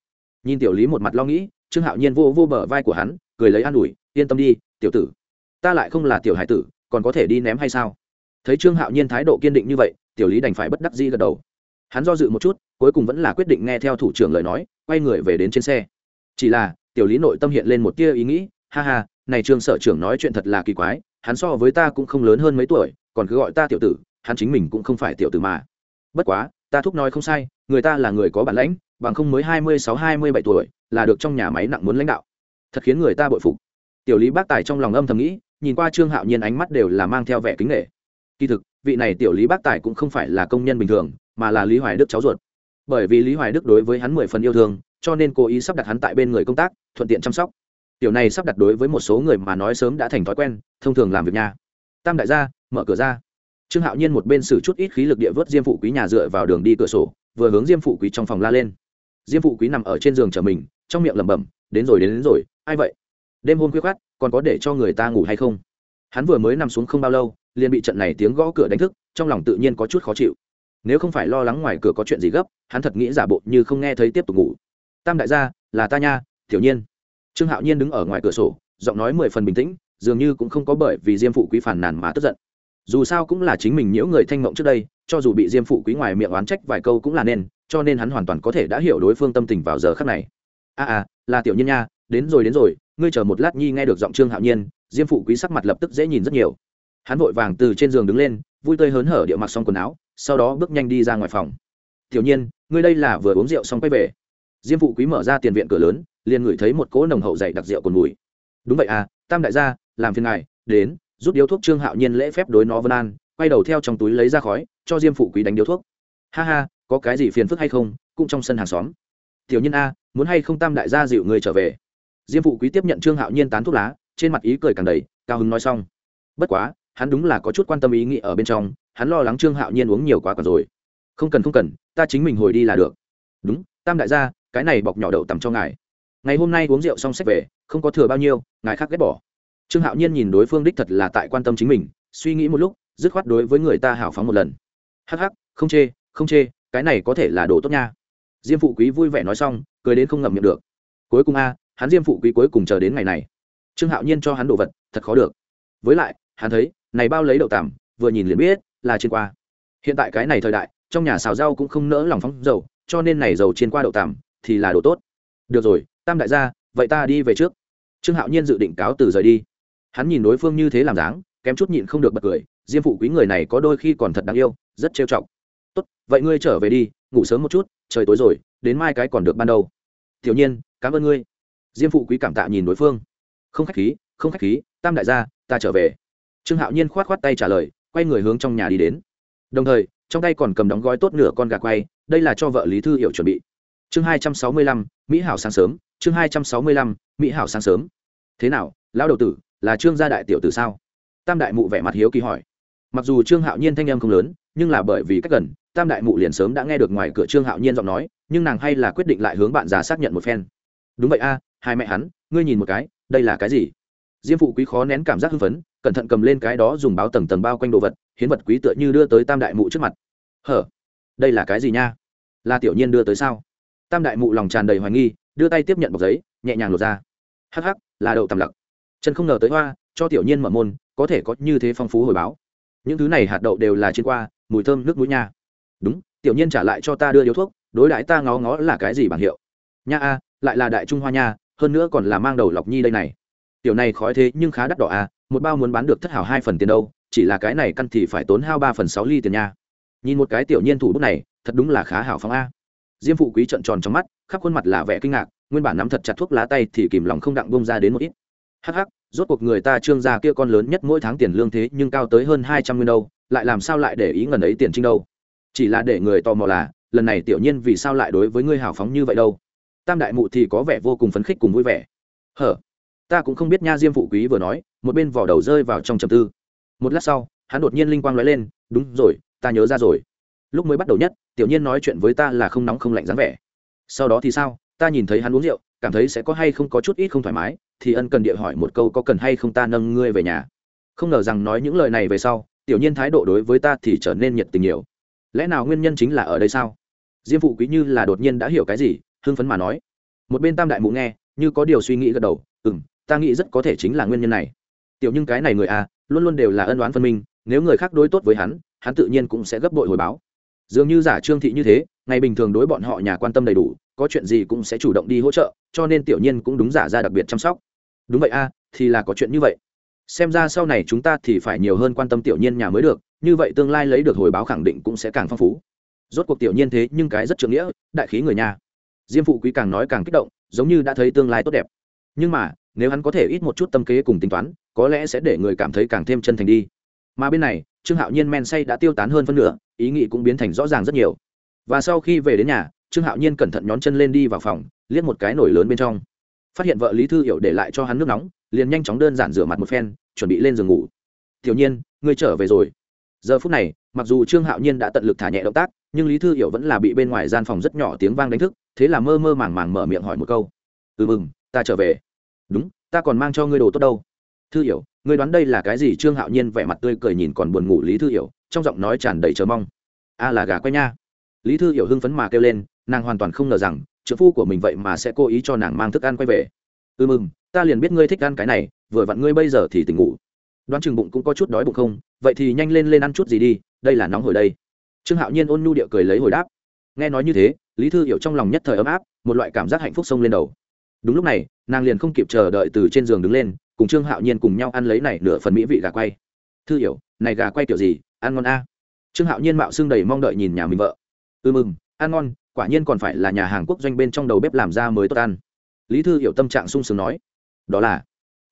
Nhìn tiểu lý một mặt lo nghĩ, trương hạo nhiên vô vô bờ vai của hắn, cười lấy an ủi, yên tâm đi, tiểu tử, ta lại không là tiểu hải tử, còn có thể đi ném hay sao? Thấy trương hạo nhiên thái độ kiên định như vậy, tiểu lý đành phải bất đắc dĩ gật đầu hắn do dự một chút, cuối cùng vẫn là quyết định nghe theo thủ trưởng lời nói, quay người về đến trên xe. Chỉ là, tiểu lý nội tâm hiện lên một tia ý nghĩ, ha ha, này trương sở trưởng nói chuyện thật là kỳ quái, hắn so với ta cũng không lớn hơn mấy tuổi, còn cứ gọi ta tiểu tử, hắn chính mình cũng không phải tiểu tử mà. Bất quá, ta thúc nói không sai, người ta là người có bản lãnh, bằng không mới hai mươi sáu, hai mươi bảy tuổi, là được trong nhà máy nặng muốn lãnh đạo. Thật khiến người ta bội phục. Tiểu lý bác tài trong lòng âm thầm nghĩ, nhìn qua trương hạo nhiên ánh mắt đều là mang theo vẻ kính nghệ kỳ thực, vị này tiểu lý bác tài cũng không phải là công nhân bình thường mà là lý hoài đức cháu ruột. Bởi vì lý hoài đức đối với hắn mười phần yêu thương cho nên cố ý sắp đặt hắn tại bên người công tác thuận tiện chăm sóc. Tiểu này sắp đặt đối với một số người mà nói sớm đã thành thói quen thông thường làm việc nhà. Tam đại gia mở cửa ra. Trương hạo nhiên một bên xử chút ít khí lực địa vớt diêm phụ quý nhà dựa vào đường đi cửa sổ vừa hướng diêm phụ quý trong phòng la lên. Diêm phụ quý nằm ở trên giường chờ mình trong miệng lẩm bẩm đến rồi đến, đến rồi ai vậy? Đêm hôm khuya khoát còn có để cho người ta ngủ hay không? Hắn vừa mới nằm xuống không bao lâu liền bị trận này tiếng gõ cửa đánh thức trong lòng tự nhiên có chút khó chịu nếu không phải lo lắng ngoài cửa có chuyện gì gấp hắn thật nghĩ giả bộ như không nghe thấy tiếp tục ngủ. Tam đại gia là ta nha tiểu nhiên. Trương hạo nhiên đứng ở ngoài cửa sổ giọng nói mười phần bình tĩnh dường như cũng không có bởi vì diêm phụ quý phản nàn mà tức giận. Dù sao cũng là chính mình nhiễu người thanh mộng trước đây cho dù bị diêm phụ quý ngoài miệng oán trách vài câu cũng là nên cho nên hắn hoàn toàn có thể đã hiểu đối phương tâm tình vào giờ khắc này. A à, à là tiểu nhiên nha đến rồi đến rồi ngươi chờ một lát nhi nghe được giọng trương hạo nhiên diêm phụ quý sắc mặt lập tức dễ nhìn rất nhiều. Hắn vội vàng từ trên giường đứng lên vui tươi hớn hở điệu mặc xong quần áo sau đó bước nhanh đi ra ngoài phòng. Tiểu nhiên, ngươi đây là vừa uống rượu xong quay về. Diêm phụ quý mở ra tiền viện cửa lớn, liền ngửi thấy một cỗ nồng hậu dày đặc rượu còn mùi. Đúng vậy à tam đại gia, làm phiền ngài, đến, rút điếu thuốc trương hạo nhiên lễ phép đối nó vân an, quay đầu theo trong túi lấy ra khói, cho diêm phụ quý đánh điếu thuốc. Ha ha, có cái gì phiền phức hay không, cũng trong sân hàng xóm. Tiểu nhân a, muốn hay không tam đại gia dịu người trở về? Diêm phụ quý tiếp nhận trương hạo nhiên tán thuốc lá, trên mặt ý cười càng đầy, cao hứng nói xong. Bất quá, hắn đúng là có chút quan tâm ý nghĩ ở bên trong hắn lo lắng trương hạo nhiên uống nhiều quá còn rồi. Không cần không cần, ta chính mình hồi đi là được. Đúng, tam đại gia, cái này bọc nhỏ đậu tầm cho ngài. Ngày hôm nay uống rượu xong xếp về, không có thừa bao nhiêu, ngài khác ghét bỏ. Trương hạo nhiên nhìn đối phương đích thật là tại quan tâm chính mình, suy nghĩ một lúc, dứt khoát đối với người ta hào phóng một lần. Hắc hắc, không chê không chê, cái này có thể là đồ tốt nha. Diêm phụ quý vui vẻ nói xong, cười đến không ngậm miệng được. Cuối cùng a, hắn diêm phụ quý cuối cùng chờ đến ngày này. Trương hạo nhiên cho hắn đồ vật, thật khó được. Với lại, hắn thấy, này bao lấy đậu tằm, vừa nhìn liền biết là trên qua. Hiện tại cái này thời đại, trong nhà xào rau cũng không nỡ lòng phóng dầu, cho nên này dầu trên qua đậu tằm thì là đồ tốt. Được rồi, tam đại gia, vậy ta đi về trước. Trương hạo nhiên dự định cáo từ rời đi. Hắn nhìn đối phương như thế làm dáng, kém chút nhịn không được bật cười, diêm phụ quý người này có đôi khi còn thật đáng yêu, rất trêu chọc. Tốt, vậy ngươi trở về đi, ngủ sớm một chút, trời tối rồi, đến mai cái còn được ban đầu. Tiểu nhiên, cảm ơn ngươi. Diêm phụ quý cảm tạ nhìn đối phương. Không khách khí, không khách khí, tam đại gia, ta trở về. Trương hạo nhiên khoát khoát tay trả lời quay người hướng trong nhà đi đến. Đồng thời, trong tay còn cầm đóng gói tốt nửa con gà quay, đây là cho vợ lý thư hiểu chuẩn bị. Chương hai trăm sáu mươi lăm, mỹ hảo sáng sớm, chương hai trăm sáu mươi lăm, mỹ hảo sáng sớm. Thế nào, lão đầu tử, là trương gia đại tiểu tử sao? Tam đại mụ vẻ mặt hiếu kỳ hỏi. Mặc dù trương hạo nhiên thanh em không lớn, nhưng là bởi vì cách gần, tam đại mụ liền sớm đã nghe được ngoài cửa trương hạo nhiên giọng nói, nhưng nàng hay là quyết định lại hướng bạn già xác nhận một phen. Đúng vậy a, hai mẹ hắn, ngươi nhìn một cái, đây là cái gì? Diêm phụ quý khó nén cảm giác hưng phấn, cẩn thận cầm lên cái đó dùng báo tầng tầng bao quanh đồ vật, hiến vật quý tựa như đưa tới tam đại mụ trước mặt. Hở, đây là cái gì nha? Là tiểu nhiên đưa tới sao? Tam đại mụ lòng tràn đầy hoài nghi, đưa tay tiếp nhận bọc giấy, nhẹ nhàng lột ra. Hắc hắc, là đậu tầm lặc. Chân không ngờ tới hoa, cho tiểu nhiên mở môn, có thể có như thế phong phú hồi báo. Những thứ này hạt đậu đều là trên qua, mùi thơm nước mũi nha. Đúng, tiểu nhiên trả lại cho ta đưa điếu thuốc, đối đãi ta ngó ngó là cái gì bảng hiệu? Nha a, lại là đại trung hoa nha, hơn nữa còn là mang đầu lọc nhi đây này tiểu này khói thế nhưng khá đắt đỏ à? một bao muốn bán được thất hảo hai phần tiền đâu, chỉ là cái này căn thì phải tốn hao ba phần sáu ly tiền nha. Nhìn một cái tiểu nhiên thủ bút này, thật đúng là khá hảo phóng a. Diêm phụ quý trận tròn trong mắt, khắp khuôn mặt là vẻ kinh ngạc, nguyên bản nắm thật chặt thuốc lá tay thì kìm lòng không đặng bông ra đến một ít. Hắc hắc, rốt cuộc người ta trương gia kia con lớn nhất mỗi tháng tiền lương thế nhưng cao tới hơn hai trăm nguyên đâu, lại làm sao lại để ý ngần ấy tiền trinh đâu? Chỉ là để người tò mò là, lần này tiểu nhiên vì sao lại đối với ngươi hào phóng như vậy đâu? Tam đại mụ thì có vẻ vô cùng phấn khích cùng vui vẻ. Hở? Ta cũng không biết nha diêm phụ quý vừa nói, một bên vỏ đầu rơi vào trong trầm tư. Một lát sau, hắn đột nhiên linh quang nói lên, đúng rồi, ta nhớ ra rồi. Lúc mới bắt đầu nhất, tiểu nhiên nói chuyện với ta là không nóng không lạnh dáng vẻ. Sau đó thì sao? Ta nhìn thấy hắn uống rượu, cảm thấy sẽ có hay không có chút ít không thoải mái, thì ân cần địa hỏi một câu có cần hay không ta nâng ngươi về nhà. Không ngờ rằng nói những lời này về sau, tiểu nhiên thái độ đối với ta thì trở nên nhiệt tình nhiều. Lẽ nào nguyên nhân chính là ở đây sao? Diêm phụ quý như là đột nhiên đã hiểu cái gì, hưng phấn mà nói. Một bên tam đại mụ nghe, như có điều suy nghĩ gật đầu ừ m ta nghĩ rất có thể chính là nguyên nhân này. Tiểu nhưng cái này người à luôn luôn đều là ân đoán phân minh, nếu người khác đối tốt với hắn hắn tự nhiên cũng sẽ gấp bội hồi báo. Dường như giả trương thị như thế, ngày bình thường đối bọn họ nhà quan tâm đầy đủ, có chuyện gì cũng sẽ chủ động đi hỗ trợ, cho nên tiểu nhiên cũng đúng giả ra đặc biệt chăm sóc. Đúng vậy a thì là có chuyện như vậy. Xem ra sau này chúng ta thì phải nhiều hơn quan tâm tiểu nhiên nhà mới được, như vậy tương lai lấy được hồi báo khẳng định cũng sẽ càng phong phú. Rốt cuộc tiểu nhiên thế nhưng cái rất trưởng nghĩa, đại khí người nhà. Diêm phụ quý càng nói càng kích động, giống như đã thấy tương lai tốt đẹp. Nhưng mà nếu hắn có thể ít một chút tâm kế cùng tính toán, có lẽ sẽ để người cảm thấy càng thêm chân thành đi. Mà bên này, trương hạo nhiên men say đã tiêu tán hơn phân nửa, ý nghĩ cũng biến thành rõ ràng rất nhiều. Và sau khi về đến nhà, trương hạo nhiên cẩn thận nhón chân lên đi vào phòng, liếc một cái nổi lớn bên trong. Phát hiện vợ lý thư hiểu để lại cho hắn nước nóng, liền nhanh chóng đơn giản rửa mặt một phen, chuẩn bị lên giường ngủ. Tiểu nhiên, ngươi trở về rồi. Giờ phút này, mặc dù trương hạo nhiên đã tận lực thả nhẹ động tác, nhưng lý thư hiểu vẫn là bị bên ngoài gian phòng rất nhỏ tiếng vang đánh thức, thế là mơ mơ màng màng mở miệng hỏi một câu. Ừ mừng, ta trở về đúng, ta còn mang cho ngươi đồ tốt đâu. Thư hiểu, ngươi đoán đây là cái gì? Trương hạo nhiên vẻ mặt tươi cười nhìn còn buồn ngủ lý thư hiểu, trong giọng nói tràn đầy chờ mong. A là gà quay nha. Lý thư hiểu hưng phấn mà kêu lên, nàng hoàn toàn không ngờ rằng, trợ phu của mình vậy mà sẽ cố ý cho nàng mang thức ăn quay về. Ừ mừng, ta liền biết ngươi thích ăn cái này, vừa vặn ngươi bây giờ thì tỉnh ngủ. Đoán chừng bụng cũng có chút đói bụng không? Vậy thì nhanh lên lên ăn chút gì đi, đây là nóng hồi đây. Trương hạo nhiên ôn nhu địa cười lấy hồi đáp. Nghe nói như thế, lý thư hiểu trong lòng nhất thời ấm áp, một loại cảm giác hạnh phúc sông lên đầu đúng lúc này, nàng liền không kịp chờ đợi từ trên giường đứng lên, cùng trương hạo nhiên cùng nhau ăn lấy này nửa phần mỹ vị gà quay. Thư hiểu, này gà quay kiểu gì? Ăn ngon a? Trương hạo nhiên mạo xương đầy mong đợi nhìn nhà mình vợ. Ừ mừng, ăn ngon, quả nhiên còn phải là nhà hàng quốc doanh bên trong đầu bếp làm ra mới tốt ăn. Lý thư hiểu tâm trạng sung sướng nói. Đó là.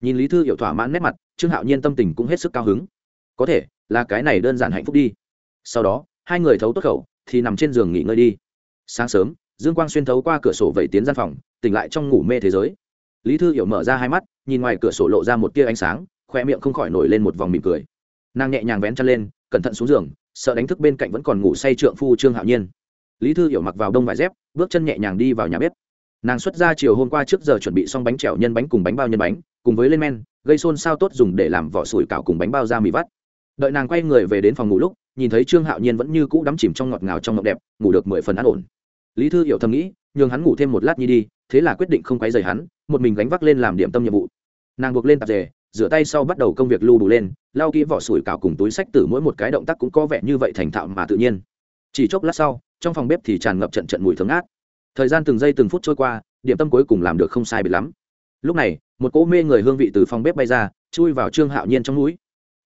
Nhìn lý thư hiểu thỏa mãn nét mặt, trương hạo nhiên tâm tình cũng hết sức cao hứng. Có thể, là cái này đơn giản hạnh phúc đi. Sau đó, hai người thấu tốt khẩu, thì nằm trên giường nghỉ ngơi đi. Sáng sớm, dương quang xuyên thấu qua cửa sổ vẩy tiến gian phòng tỉnh lại trong ngủ mê thế giới. Lý thư hiểu mở ra hai mắt, nhìn ngoài cửa sổ lộ ra một tia ánh sáng, khoe miệng không khỏi nổi lên một vòng mỉm cười. Nàng nhẹ nhàng vén chân lên, cẩn thận xuống giường, sợ đánh thức bên cạnh vẫn còn ngủ say trượng phu trương hạo nhiên. Lý thư hiểu mặc vào đông vải dép, bước chân nhẹ nhàng đi vào nhà bếp. Nàng xuất ra chiều hôm qua trước giờ chuẩn bị xong bánh trèo nhân bánh cùng bánh bao nhân bánh, cùng với lên men, gây xôn xao tốt dùng để làm vỏ sủi cảo cùng bánh bao ra mì vắt. Đợi nàng quay người về đến phòng ngủ lúc, nhìn thấy trương hạo nhiên vẫn như cũ đắm chìm trong ngọt ngào trong ngọc đẹp, ngủ được mười phần an ổn. Lý thư hiểu thầm nghĩ nhường hắn ngủ thêm một lát nhi đi, thế là quyết định không quấy rầy hắn, một mình gánh vác lên làm điểm tâm nhiệm vụ. Nàng buộc lên tạp dề, rửa tay sau bắt đầu công việc lưu đủ lên, lau kỹ vỏ sủi cảo cùng túi sách tử mỗi một cái động tác cũng có vẻ như vậy thành thạo mà tự nhiên. Chỉ chốc lát sau, trong phòng bếp thì tràn ngập trận trận mùi thơm ngát. Thời gian từng giây từng phút trôi qua, điểm tâm cuối cùng làm được không sai biệt lắm. Lúc này, một cỗ mê người hương vị từ phòng bếp bay ra, chui vào trương hạo nhiên trong mũi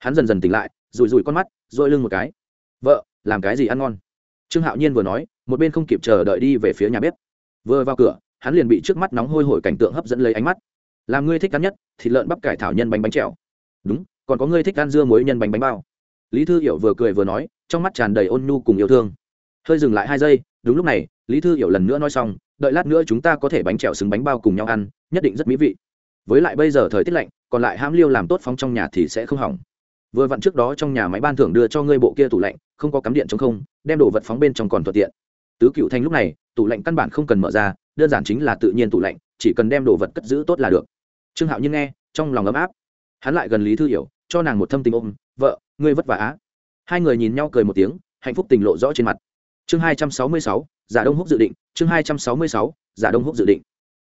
hắn dần dần tỉnh lại rùi rùi con mắt, dội lưng một cái. Vợ, làm cái gì ăn ngon? Trương hạo nhiên vừa nói, một bên không kịp chờ đợi đi về phía nhà bếp vừa vào cửa, hắn liền bị trước mắt nóng hôi hổi cảnh tượng hấp dẫn lấy ánh mắt. Làm ngươi thích ăn nhất, thịt lợn bắp cải thảo nhân bánh bánh trèo. Đúng, còn có ngươi thích ăn dưa muối nhân bánh bánh bao. Lý thư hiểu vừa cười vừa nói, trong mắt tràn đầy ôn nhu cùng yêu thương. Hơi dừng lại hai giây, đúng lúc này, lý thư hiểu lần nữa nói xong, đợi lát nữa chúng ta có thể bánh trèo xứng bánh bao cùng nhau ăn, nhất định rất mỹ vị. Với lại bây giờ thời tiết lạnh, còn lại ham liêu làm tốt phóng trong nhà thì sẽ không hỏng. Vừa vặn trước đó trong nhà máy ban thưởng đưa cho ngươi bộ kia tủ lạnh, không có cắm điện chống không, đem đồ vật phóng bên trong còn thuận tiện tứ cựu thanh lúc này, tủ lạnh căn bản không cần mở ra, đơn giản chính là tự nhiên tủ lạnh, chỉ cần đem đồ vật cất giữ tốt là được. Trương hạo nhiên nghe, trong lòng ấm áp. Hắn lại gần lý thư hiểu, cho nàng một thâm tình ôm, vợ, ngươi vất vả á? Hai người nhìn nhau cười một tiếng, hạnh phúc tình lộ rõ trên mặt. Chương hai trăm sáu mươi sáu, giả đông húc dự định, chương hai trăm sáu mươi sáu, giả đông húc dự định.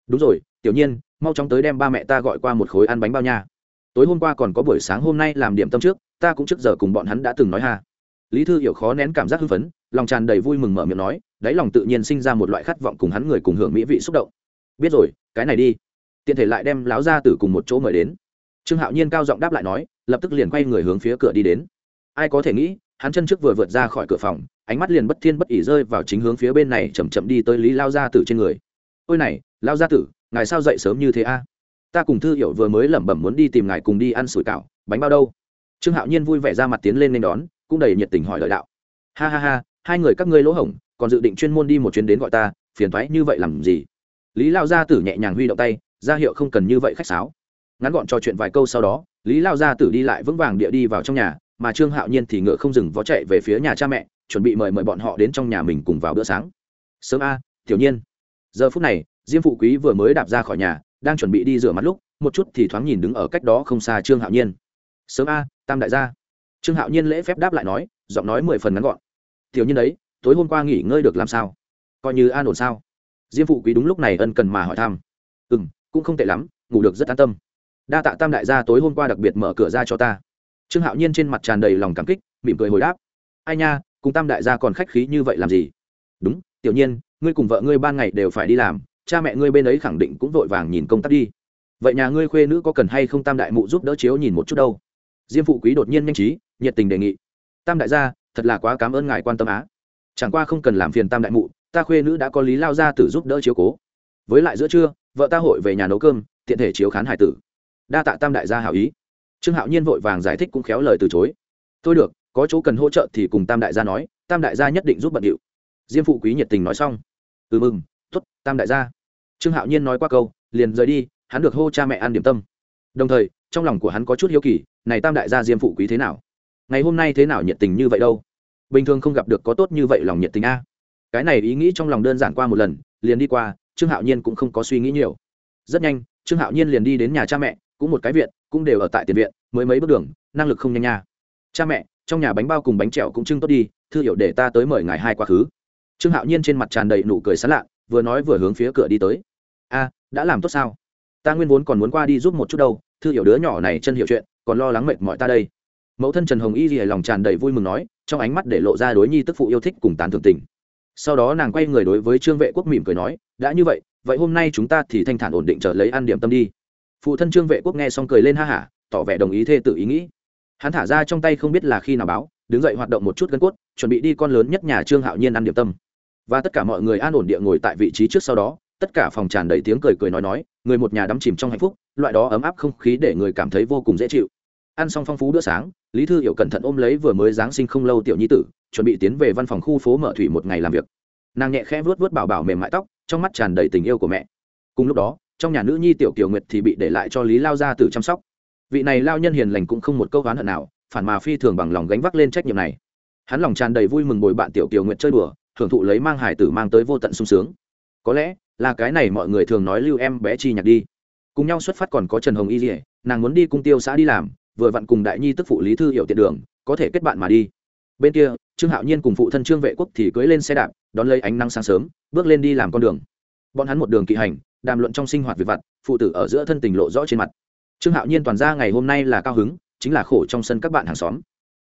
Đúng rồi, tiểu nhiên, mau chóng tới đem ba mẹ ta gọi qua một khối ăn bánh bao nha. Tối hôm qua còn có buổi sáng hôm nay làm điểm tâm trước, ta cũng trước giờ cùng bọn hắn đã từng nói hà. lý thư hiểu khó nén cảm giác hưng phấn lòng tràn đầy vui mừng mở miệng nói, đáy lòng tự nhiên sinh ra một loại khát vọng cùng hắn người cùng hưởng mỹ vị xúc động. Biết rồi, cái này đi. Tiện thể lại đem láo ra từ cùng một chỗ mời đến. Trương hạo nhiên cao giọng đáp lại nói, lập tức liền quay người hướng phía cửa đi đến. Ai có thể nghĩ, hắn chân trước vừa vượt ra khỏi cửa phòng, ánh mắt liền bất thiên bất ỉ rơi vào chính hướng phía bên này chầm chậm đi tới lý lao gia tử trên người. Ôi này lao gia tử, ngài sao dậy sớm như thế a? Ta cùng thư hiểu vừa mới lẩm bẩm muốn đi tìm ngài cùng đi ăn sủi cảo, bánh bao đâu? Trương hạo nhiên vui vẻ ra mặt tiến lên nên đón, cũng đầy nhiệt tình hỏi lời đạo. Ha ha ha hai người các ngươi lỗ hổng, còn dự định chuyên môn đi một chuyến đến gọi ta, phiền thoái như vậy làm gì? Lý lao gia tử nhẹ nhàng huy động tay, ra hiệu không cần như vậy khách sáo. Ngắn gọn trò chuyện vài câu sau đó, lý lao gia tử đi lại vững vàng địa đi vào trong nhà, mà trương hạo nhiên thì ngựa không dừng vó chạy về phía nhà cha mẹ, chuẩn bị mời mời bọn họ đến trong nhà mình cùng vào bữa sáng. Sớm a, tiểu nhiên. Giờ phút này, diêm phụ quý vừa mới đạp ra khỏi nhà, đang chuẩn bị đi rửa mặt lúc, một chút thì thoáng nhìn đứng ở cách đó không xa trương hạo nhiên. Sớm a, tam đại gia. Trương hạo nhiên lễ phép đáp lại nói, giọng nói mười phần ngắn gọn tiểu nhiên đấy, tối hôm qua nghỉ ngơi được làm sao? Coi như an ổn sao? Diêm phụ quý đúng lúc này ân cần mà hỏi thăm. Ừ m cũng không tệ lắm, ngủ được rất an tâm. Đa tạ tam đại gia tối hôm qua đặc biệt mở cửa ra cho ta. Trương hạo nhiên trên mặt tràn đầy lòng cảm kích, mỉm cười hồi đáp. Ai nha, cùng tam đại gia còn khách khí như vậy làm gì? Đúng, tiểu nhiên ngươi cùng vợ ngươi ban ngày đều phải đi làm, cha mẹ ngươi bên ấy khẳng định cũng vội vàng nhìn công tác đi. Vậy nhà ngươi khuê nữ có cần hay không tam đại mụ giúp đỡ chiếu nhìn một chút đâu? Diêm phụ quý đột nhiên nhanh trí, nhiệt tình đề nghị. Tam đại gia thật là quá cảm ơn ngài quan tâm á. Chẳng qua không cần làm phiền tam đại mụ, ta khuê nữ đã có lý lao ra tử giúp đỡ chiếu cố. Với lại giữa trưa, vợ ta hội về nhà nấu cơm, tiện thể chiếu khán hải tử. Đa tạ tam đại gia hảo ý. Trương hạo nhiên vội vàng giải thích cũng khéo lời từ chối. Thôi được, có chỗ cần hỗ trợ thì cùng tam đại gia nói, tam đại gia nhất định giúp bận điệu. Diêm phụ quý nhiệt tình nói xong. Ừ mừng t ố t tam đại gia. Trương hạo nhiên nói qua câu, liền rời đi, hắn được hô cha mẹ ăn điểm tâm. Đồng thời, trong lòng của hắn có chút hiếu kỳ, này tam đại gia diêm phụ quý thế nào? Ngày hôm nay thế nào nhiệt tình như vậy đâu? Bình thường không gặp được có tốt như vậy lòng nhiệt tình a. Cái này ý nghĩ trong lòng đơn giản qua một lần, liền đi qua, trương hạo nhiên cũng không có suy nghĩ nhiều. Rất nhanh, trương hạo nhiên liền đi đến nhà cha mẹ, cũng một cái viện, cũng đều ở tại tiền viện, mới mấy bước đường, năng lực không nhanh nha. Cha mẹ, trong nhà bánh bao cùng bánh trẹo cũng trưng tốt đi, thư hiểu để ta tới mời ngài hai quá khứ. Trương hạo nhiên trên mặt tràn đầy nụ cười sán lạ, vừa nói vừa hướng phía cửa đi tới. A, đã làm tốt sao? Ta nguyên vốn còn muốn qua đi giúp một chút đâu, thư hiểu đứa nhỏ này chân hiểu chuyện, còn lo lắng mệt mỏi ta đây mẫu thân trần hồng y lìa lòng tràn đầy vui mừng nói, trong ánh mắt để lộ ra đối nhi tức phụ yêu thích cùng tán thưởng tình. Sau đó nàng quay người đối với trương vệ quốc mỉm cười nói, đã như vậy vậy hôm nay chúng ta thì thanh thản ổn định trở lấy ăn điểm tâm đi. Phụ thân trương vệ quốc nghe xong cười lên ha hả, tỏ vẻ đồng ý thê tự ý nghĩ. Hắn thả ra trong tay không biết là khi nào báo, đứng dậy hoạt động một chút gân cốt, chuẩn bị đi con lớn nhất nhà trương hạo nhiên ăn điểm tâm. Và tất cả mọi người an ổn địa ngồi tại vị trí trước sau đó, tất cả phòng tràn đầy tiếng cười cười nói nói, người một nhà đắm chìm trong hạnh phúc, loại đó ấm áp không khí để người cảm thấy vô cùng dễ chịu. Ăn xong phong phú bữa sáng lý thư hiểu cẩn thận ôm lấy vừa mới giáng sinh không lâu tiểu nhi tử, chuẩn bị tiến về văn phòng khu phố mở thủy một ngày làm việc. Nàng nhẹ khẽ vuốt vuốt bảo bảo mềm mại tóc, trong mắt tràn đầy tình yêu của mẹ. Cùng lúc đó, trong nhà nữ nhi tiểu kiều nguyệt thì bị để lại cho lý lao gia tử chăm sóc. Vị này lao nhân hiền lành cũng không một câu oán hận nào, phản mà phi thường bằng lòng gánh vác lên trách nhiệm này. Hắn lòng tràn đầy vui mừng bồi bạn tiểu kiều Nguyệt chơi đùa, hưởng thụ lấy mang hải tử mang tới vô tận sung sướng. Có lẽ là cái này mọi người thường nói lưu em bé chi nhạc đi. Cùng nhau xuất phát còn có trần hồng y dỉa nàng muốn đi cung tiêu xã đi làm vừa vặn cùng đại nhi tức phụ lý thư hiểu tiện đường, có thể kết bạn mà đi. Bên kia, trương hạo nhiên cùng phụ thân trương vệ quốc thì cưới lên xe đạp, đón lấy ánh nắng sáng sớm, bước lên đi làm con đường. Bọn hắn một đường kỵ hành, đàm luận trong sinh hoạt việc vặt, phụ tử ở giữa thân tình lộ rõ trên mặt. Trương hạo nhiên toàn ra ngày hôm nay là cao hứng, chính là khổ trong sân các bạn hàng xóm.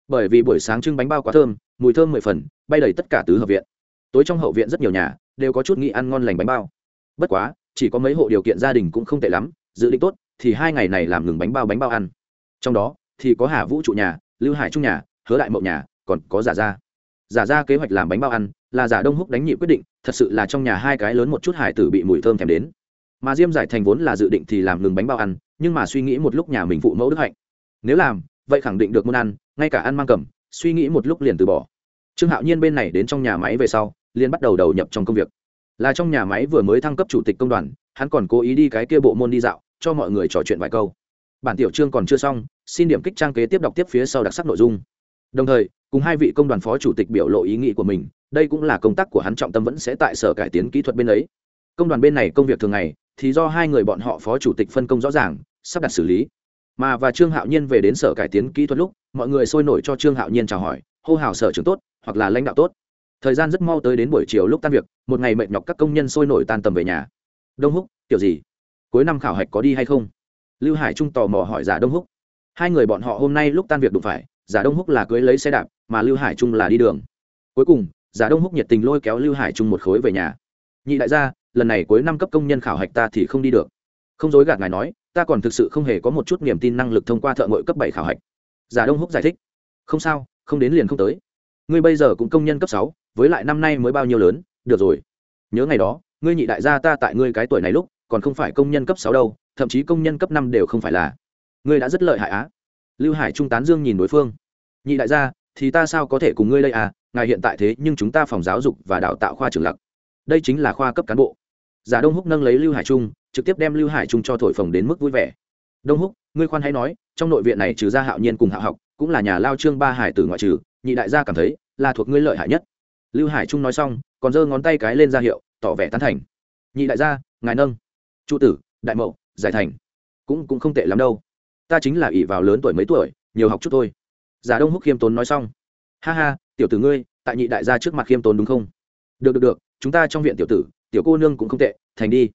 Bởi vì buổi sáng trưng bánh bao quá thơm, mùi thơm mười phần, bay đầy tất cả tứ hợp viện. Tối trong hậu viện rất nhiều nhà, đều có chút nghĩ ăn ngon lành bánh bao. Bất quá, chỉ có mấy hộ điều kiện gia đình cũng không tệ lắm, dự định tốt, thì hai ngày này làm ngừng bánh bao bánh bao ăn trong đó thì có hà vũ trụ nhà, lưu hải trung nhà, hứa đại mậu nhà, còn có giả ra. giả ra kế hoạch làm bánh bao ăn, là giả đông húc đánh nhị quyết định, thật sự là trong nhà hai cái lớn một chút hải tử bị mùi thơm thèm đến. Mà diêm giải thành vốn là dự định thì làm ngừng bánh bao ăn, nhưng mà suy nghĩ một lúc nhà mình phụ mẫu đức hạnh. Nếu làm, vậy khẳng định được muốn ăn, ngay cả ăn mang cầm, suy nghĩ một lúc liền từ bỏ. Trương hạo nhiên bên này đến trong nhà máy về sau, liền bắt đầu đầu nhập trong công việc. Là trong nhà máy vừa mới thăng cấp chủ tịch công đoàn, hắn còn cố ý đi cái kia bộ môn đi dạo, cho mọi người trò chuyện vài câu bản tiểu chương còn chưa xong, xin điểm kích trang kế tiếp đọc tiếp phía sau đặc sắc nội dung. Đồng thời, cùng hai vị công đoàn phó chủ tịch biểu lộ ý nghĩ của mình, đây cũng là công tác của hắn trọng tâm vẫn sẽ tại sở cải tiến kỹ thuật bên ấy. Công đoàn bên này công việc thường ngày, thì do hai người bọn họ phó chủ tịch phân công rõ ràng, sắp đặt xử lý. Mà và trương hạo nhiên về đến sở cải tiến kỹ thuật lúc, mọi người sôi nổi cho trương hạo nhiên chào hỏi, hô hào sở trưởng tốt, hoặc là lãnh đạo tốt. Thời gian rất mau tới đến buổi chiều lúc tan việc, một ngày mệt nhọc các công nhân sôi nổi tan tầm về nhà. Đông húc kiểu gì? Cuối năm khảo hạch có đi hay không? Lưu hải trung tò mò hỏi giả đông húc. Hai người bọn họ hôm nay lúc tan việc đụng phải, giả đông húc là cưới lấy xe đạp, mà lưu hải trung là đi đường. Cuối cùng, giả đông húc nhiệt tình lôi kéo lưu hải trung một khối về nhà. Nhị đại gia, lần này cuối năm cấp công nhân khảo hạch ta thì không đi được. Không dối gạt ngài nói, ta còn thực sự không hề có một chút niềm tin năng lực thông qua thợ ngội cấp bảy khảo hạch. Giả đông húc giải thích. Không sao, không đến liền không tới. Ngươi bây giờ cũng công nhân cấp sáu, với lại năm nay mới bao nhiêu lớn, được rồi. Nhớ ngày đó, ngươi nhị đại gia ta tại ngươi cái tuổi này lúc, còn không phải công nhân cấp sáu đâu thậm chí công nhân cấp năm đều không phải là. Ngươi đã rất lợi hại á. Lưu hải trung tán dương nhìn đối phương. Nhị đại gia, thì ta sao có thể cùng ngươi đây à? Ngài hiện tại thế nhưng chúng ta phòng giáo dục và đào tạo khoa trưởng lặc. Đây chính là khoa cấp cán bộ. Giả đông húc nâng lấy lưu hải trung, trực tiếp đem lưu hải trung cho thổi phồng đến mức vui vẻ. Đông húc, ngươi khoan hãy nói, trong nội viện này trừ gia hạo nhiên cùng hạ học, cũng là nhà lao trương ba hải tử ngoại trừ, nhị đại gia cảm thấy là thuộc ngươi lợi hại nhất. Lưu hải trung nói xong, còn giơ ngón tay cái lên ra hiệu, tỏ vẻ tán thành. Nhị đại gia, ngài nâng. Trụ tử, đại mậu giải thành. Cũng cũng không tệ lắm đâu. Ta chính là ỷ vào lớn tuổi mấy tuổi, nhiều học chút thôi. Giả đông húc khiêm tốn nói xong. Ha ha, tiểu tử ngươi, tại nhị đại gia trước mặt khiêm tốn đúng không? Được được được, chúng ta trong viện tiểu tử, tiểu cô nương cũng không tệ, thành đi.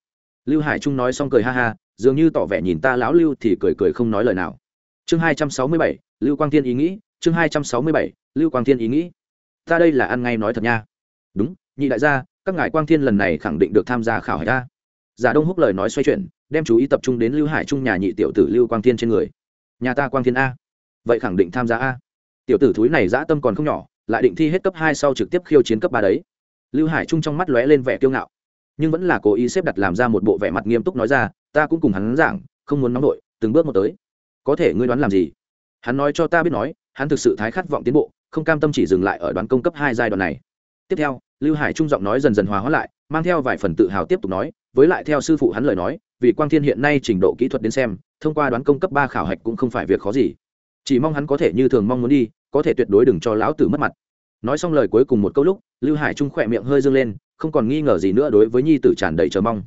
Lưu hải trung nói xong cười ha ha, dường như tỏ vẻ nhìn ta lão lưu thì cười cười không nói lời nào. Chương hai trăm sáu mươi bảy, lưu quang thiên ý nghĩ, chương hai trăm sáu mươi bảy, lưu quang thiên ý nghĩ. Ta đây là ăn ngay nói thật nha. Đúng, nhị đại gia, các ngài quang thiên lần này khẳng định được tham gia khảo hải ta. Giả đông húc lời nói xoay chuyển đem chú ý tập trung đến lưu hải trung nhà nhị tiểu tử lưu quang thiên trên người. Nhà ta quang thiên a. Vậy khẳng định tham gia a. Tiểu tử thúi này dã tâm còn không nhỏ, lại định thi hết cấp hai sau trực tiếp khiêu chiến cấp ba đấy. Lưu hải trung trong mắt lóe lên vẻ kiêu ngạo, nhưng vẫn là cố ý xếp đặt làm ra một bộ vẻ mặt nghiêm túc nói ra, ta cũng cùng hắn giảng, không muốn nóng đội, từng bước một tới. Có thể ngươi đoán làm gì? Hắn nói cho ta biết nói, hắn thực sự thái khát vọng tiến bộ, không cam tâm chỉ dừng lại ở đoán công cấp hai giai đoạn này. Tiếp theo, lưu hải trung giọng nói dần dần hòa hóa lại, mang theo vài phần tự hào tiếp tục nói, với lại theo sư phụ hắn lời nói vì quang thiên hiện nay trình độ kỹ thuật đến xem, thông qua đoán công cấp ba khảo hạch cũng không phải việc khó gì. Chỉ mong hắn có thể như thường mong muốn đi, có thể tuyệt đối đừng cho lão tử mất mặt. Nói xong lời cuối cùng một câu lúc, lưu hải trung khỏe miệng hơi dâng lên, không còn nghi ngờ gì nữa đối với nhi tử tràn đầy chờ mong.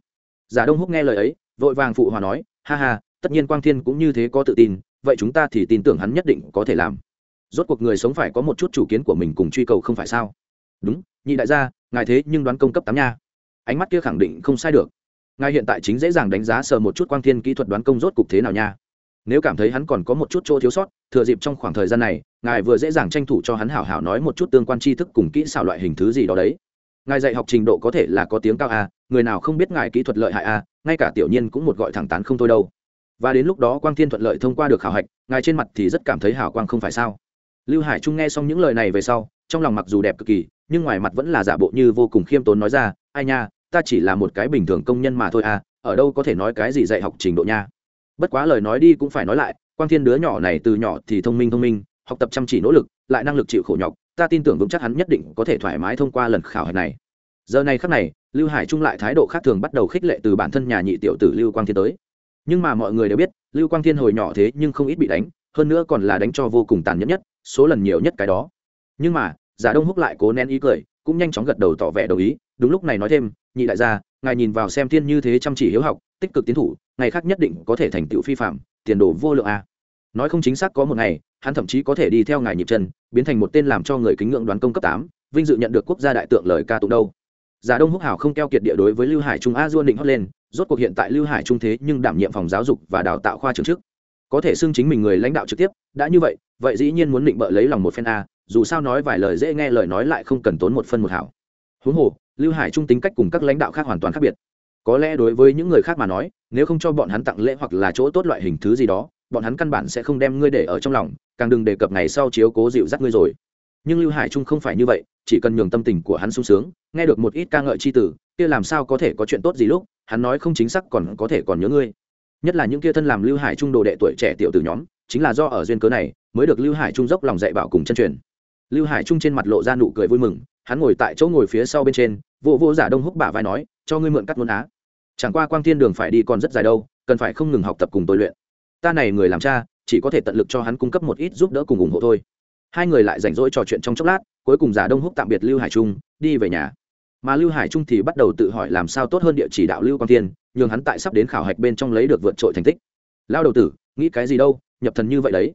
Giả đông húc nghe lời ấy, vội vàng phụ hòa nói, ha ha, tất nhiên quang thiên cũng như thế có tự tin, vậy chúng ta thì tin tưởng hắn nhất định có thể làm. Rốt cuộc người sống phải có một chút chủ kiến của mình cùng truy cầu không phải sao? Đúng, nhị đại gia, ngài thế nhưng đoán công cấp tám nha. Ánh mắt kia khẳng định không sai được ngài hiện tại chính dễ dàng đánh giá sờ một chút quang thiên kỹ thuật đoán công rốt cục thế nào nha. Nếu cảm thấy hắn còn có một chút chỗ thiếu sót, thừa dịp trong khoảng thời gian này, ngài vừa dễ dàng tranh thủ cho hắn hảo hảo nói một chút tương quan tri thức cùng kỹ xảo loại hình thứ gì đó đấy. Ngài dạy học trình độ có thể là có tiếng cao a người nào không biết ngài kỹ thuật lợi hại a ngay cả tiểu nhiên cũng một gọi thẳng tán không thôi đâu. Và đến lúc đó quang thiên thuận lợi thông qua được khảo hạch, ngài trên mặt thì rất cảm thấy hảo quang không phải sao. Lưu hải trung nghe xong những lời này về sau, trong lòng mặc dù đẹp cực kỳ, nhưng ngoài mặt vẫn là giả bộ như vô cùng khiêm tốn nói ra, ai nha ta chỉ là một cái bình thường công nhân mà thôi à ở đâu có thể nói cái gì dạy học trình độ nha. Bất quá lời nói đi cũng phải nói lại, quang thiên đứa nhỏ này từ nhỏ thì thông minh thông minh, học tập chăm chỉ nỗ lực, lại năng lực chịu khổ nhọc, ta tin tưởng vững chắc hắn nhất định có thể thoải mái thông qua lần khảo hạch này. Giờ này khắc này, lưu hải trung lại thái độ khác thường bắt đầu khích lệ từ bản thân nhà nhị tiểu tử lưu quang thiên tới. Nhưng mà mọi người đều biết, lưu quang thiên hồi nhỏ thế nhưng không ít bị đánh, hơn nữa còn là đánh cho vô cùng tàn nhẫn nhất, số lần nhiều nhất cái đó. Nhưng mà, giả đông húc lại cố nén ý cười, cũng nhanh chóng gật đầu tỏ vẻ đồng ý đúng lúc này nói thêm nhị đại gia ngài nhìn vào xem thiên như thế chăm chỉ hiếu học tích cực tiến thủ ngày khác nhất định có thể thành tựu phi phạm tiền đồ vô lượng a. Nói không chính xác có một ngày hắn thậm chí có thể đi theo ngài nhịp chân biến thành một tên làm cho người kính ngưỡng đoán công cấp tám vinh dự nhận được quốc gia đại tượng lời ca tụng đâu. Giả đông húc hảo không keo kiệt địa đối với lưu hải trung a duôn định hót lên rốt cuộc hiện tại lưu hải trung thế nhưng đảm nhiệm phòng giáo dục và đào tạo khoa trường chức, có thể xưng chính mình người lãnh đạo trực tiếp đã như vậy vậy dĩ nhiên muốn định bợ lấy lòng một phen a dù sao nói vài lời dễ nghe lời nói lại không cần tốn một phân một hảo. Huống hồ lưu hải trung tính cách cùng các lãnh đạo khác hoàn toàn khác biệt. Có lẽ đối với những người khác mà nói, nếu không cho bọn hắn tặng lễ hoặc là chỗ tốt loại hình thứ gì đó, bọn hắn căn bản sẽ không đem ngươi để ở trong lòng, càng đừng đề cập ngày sau chiếu cố dịu dắt ngươi rồi. Nhưng lưu hải trung không phải như vậy, chỉ cần nhường tâm tình của hắn sung sướng, nghe được một ít ca ngợi c h i tử kia làm sao có thể có chuyện tốt gì lúc, hắn nói không chính xác còn có thể còn nhớ ngươi. Nhất là những kia thân làm lưu hải trung đồ đệ tuổi trẻ tiểu từ nhóm, chính là do ở duyên cớ này, mới được lưu hải trung dốc lòng dạy bảo cùng chân truyền. Lưu hải trung trên mặt lộ ra nụ cười vui mừng hắn ngồi tại chỗ ngồi phía sau bên trên, vô vô giả đông húc bả vai nói, cho ngươi mượn cắt ngôn á. Chẳng qua quang thiên đường phải đi còn rất dài đâu, cần phải không ngừng học tập cùng tôi luyện. Ta này người làm cha, chỉ có thể tận lực cho hắn cung cấp một ít giúp đỡ cùng ủng hộ thôi. Hai người lại rảnh rỗi trò chuyện trong chốc lát, cuối cùng giả đông húc tạm biệt lưu hải trung, đi về nhà. Mà lưu hải trung thì bắt đầu tự hỏi làm sao tốt hơn địa chỉ đạo lưu quang thiên, nhường hắn tại sắp đến khảo hạch bên trong lấy được vượt trội thành tích. Lao đầu tử, nghĩ cái gì đâu, nhập thần như vậy đấy.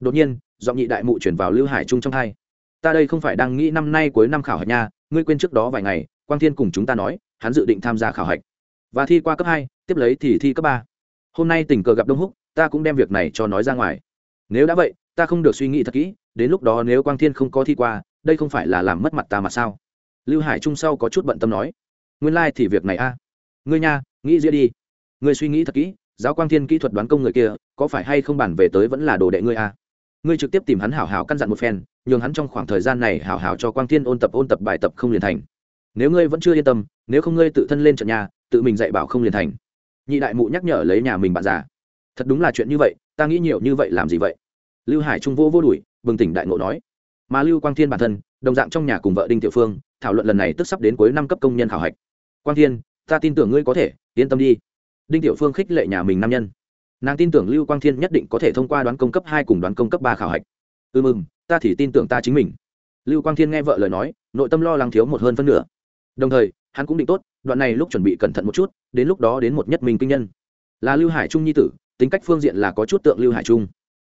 Đột nhiên, giọng nhị đại mụ chuyển vào lưu hải trung trong hai ta đây không phải đang nghĩ năm nay cuối năm khảo hạch nha, ngươi quên trước đó vài ngày, quang thiên cùng chúng ta nói, hắn dự định tham gia khảo hạch. Và thi qua cấp hai, tiếp lấy thì thi cấp ba. Hôm nay tình cờ gặp đông húc, ta cũng đem việc này cho nói ra ngoài. Nếu đã vậy, ta không được suy nghĩ thật kỹ, đến lúc đó nếu quang thiên không có thi qua, đây không phải là làm mất mặt ta mà sao? Lưu hải trung sau có chút bận tâm nói. Nguyên lai、like、thì việc này a. Ngươi nha, nghĩ dĩa đi. Ngươi suy nghĩ thật kỹ, giáo quang thiên kỹ thuật đoán công người kia, có phải hay không bản về tới vẫn là đồ đệ ngươi a? Ngươi trực tiếp tìm hắn hảo hảo căn dặn một phen, nhường hắn trong khoảng thời gian này hảo hảo cho quang thiên ôn tập ôn tập bài tập không liền thành. Nếu ngươi vẫn chưa yên tâm, nếu không ngươi tự thân lên trận nhà, tự mình dạy bảo không liền thành. Nhị đại mụ nhắc nhở lấy nhà mình bạn già. Thật đúng là chuyện như vậy, ta nghĩ nhiều như vậy làm gì vậy? Lưu hải trung vô vô đuổi, bừng tỉnh đại ngộ nói. Mà lưu quang thiên bản thân, đồng dạng trong nhà cùng vợ đinh tiểu phương, thảo luận lần này tức sắp đến cuối năm cấp công nhân khảo hạch. Quang thiên, ta tin tưởng ngươi có thể, yên tâm đi. Đinh tiểu phương khích lệ nhà mình nam nhân nàng tin tưởng lưu quang thiên nhất định có thể thông qua đoán công cấp hai cùng đoán công cấp ba khảo hạch. Ừ mừng, ta thì tin tưởng ta chính mình. Lưu quang thiên nghe vợ lời nói, nội tâm lo lắng thiếu một hơn phân nửa. Đồng thời, hắn cũng định tốt, đoạn này lúc chuẩn bị cẩn thận một chút, đến lúc đó đến một nhất mình kinh nhân. Là lưu hải trung nhi tử, tính cách phương diện là có chút tượng lưu hải trung.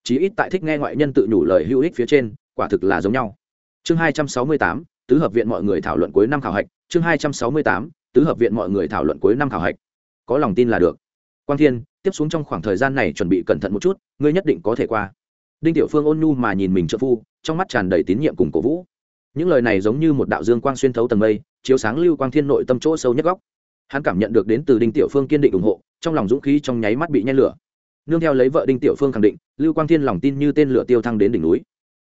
Chí ít tại thích nghe ngoại nhân tự nhủ lời hữu ích phía trên, quả thực là giống nhau. Chương hai trăm sáu mươi tám, tứ hợp viện mọi người thảo luận cuối năm khảo hạch. Chương hai trăm sáu mươi tám, tứ hợp viện mọi người thảo luận cuối năm khảo hạch. Có lòng tin là được quang thiên, tiếp xuống trong khoảng thời gian này chuẩn bị cẩn thận một chút, ngươi nhất định có thể qua. Đinh tiểu phương ôn nhu mà nhìn mình trợ phu, trong mắt tràn đầy tín nhiệm cùng cổ vũ. Những lời này giống như một đạo dương quang xuyên thấu tầng mây, chiếu sáng lưu quang thiên nội tâm chỗ sâu nhất góc. Hắn cảm nhận được đến từ đinh tiểu phương kiên định ủng hộ, trong lòng dũng khí trong nháy mắt bị nhen lửa. Nương theo lấy vợ đinh tiểu phương khẳng định, lưu quang thiên lòng tin như tên lửa tiêu thăng đến đỉnh núi.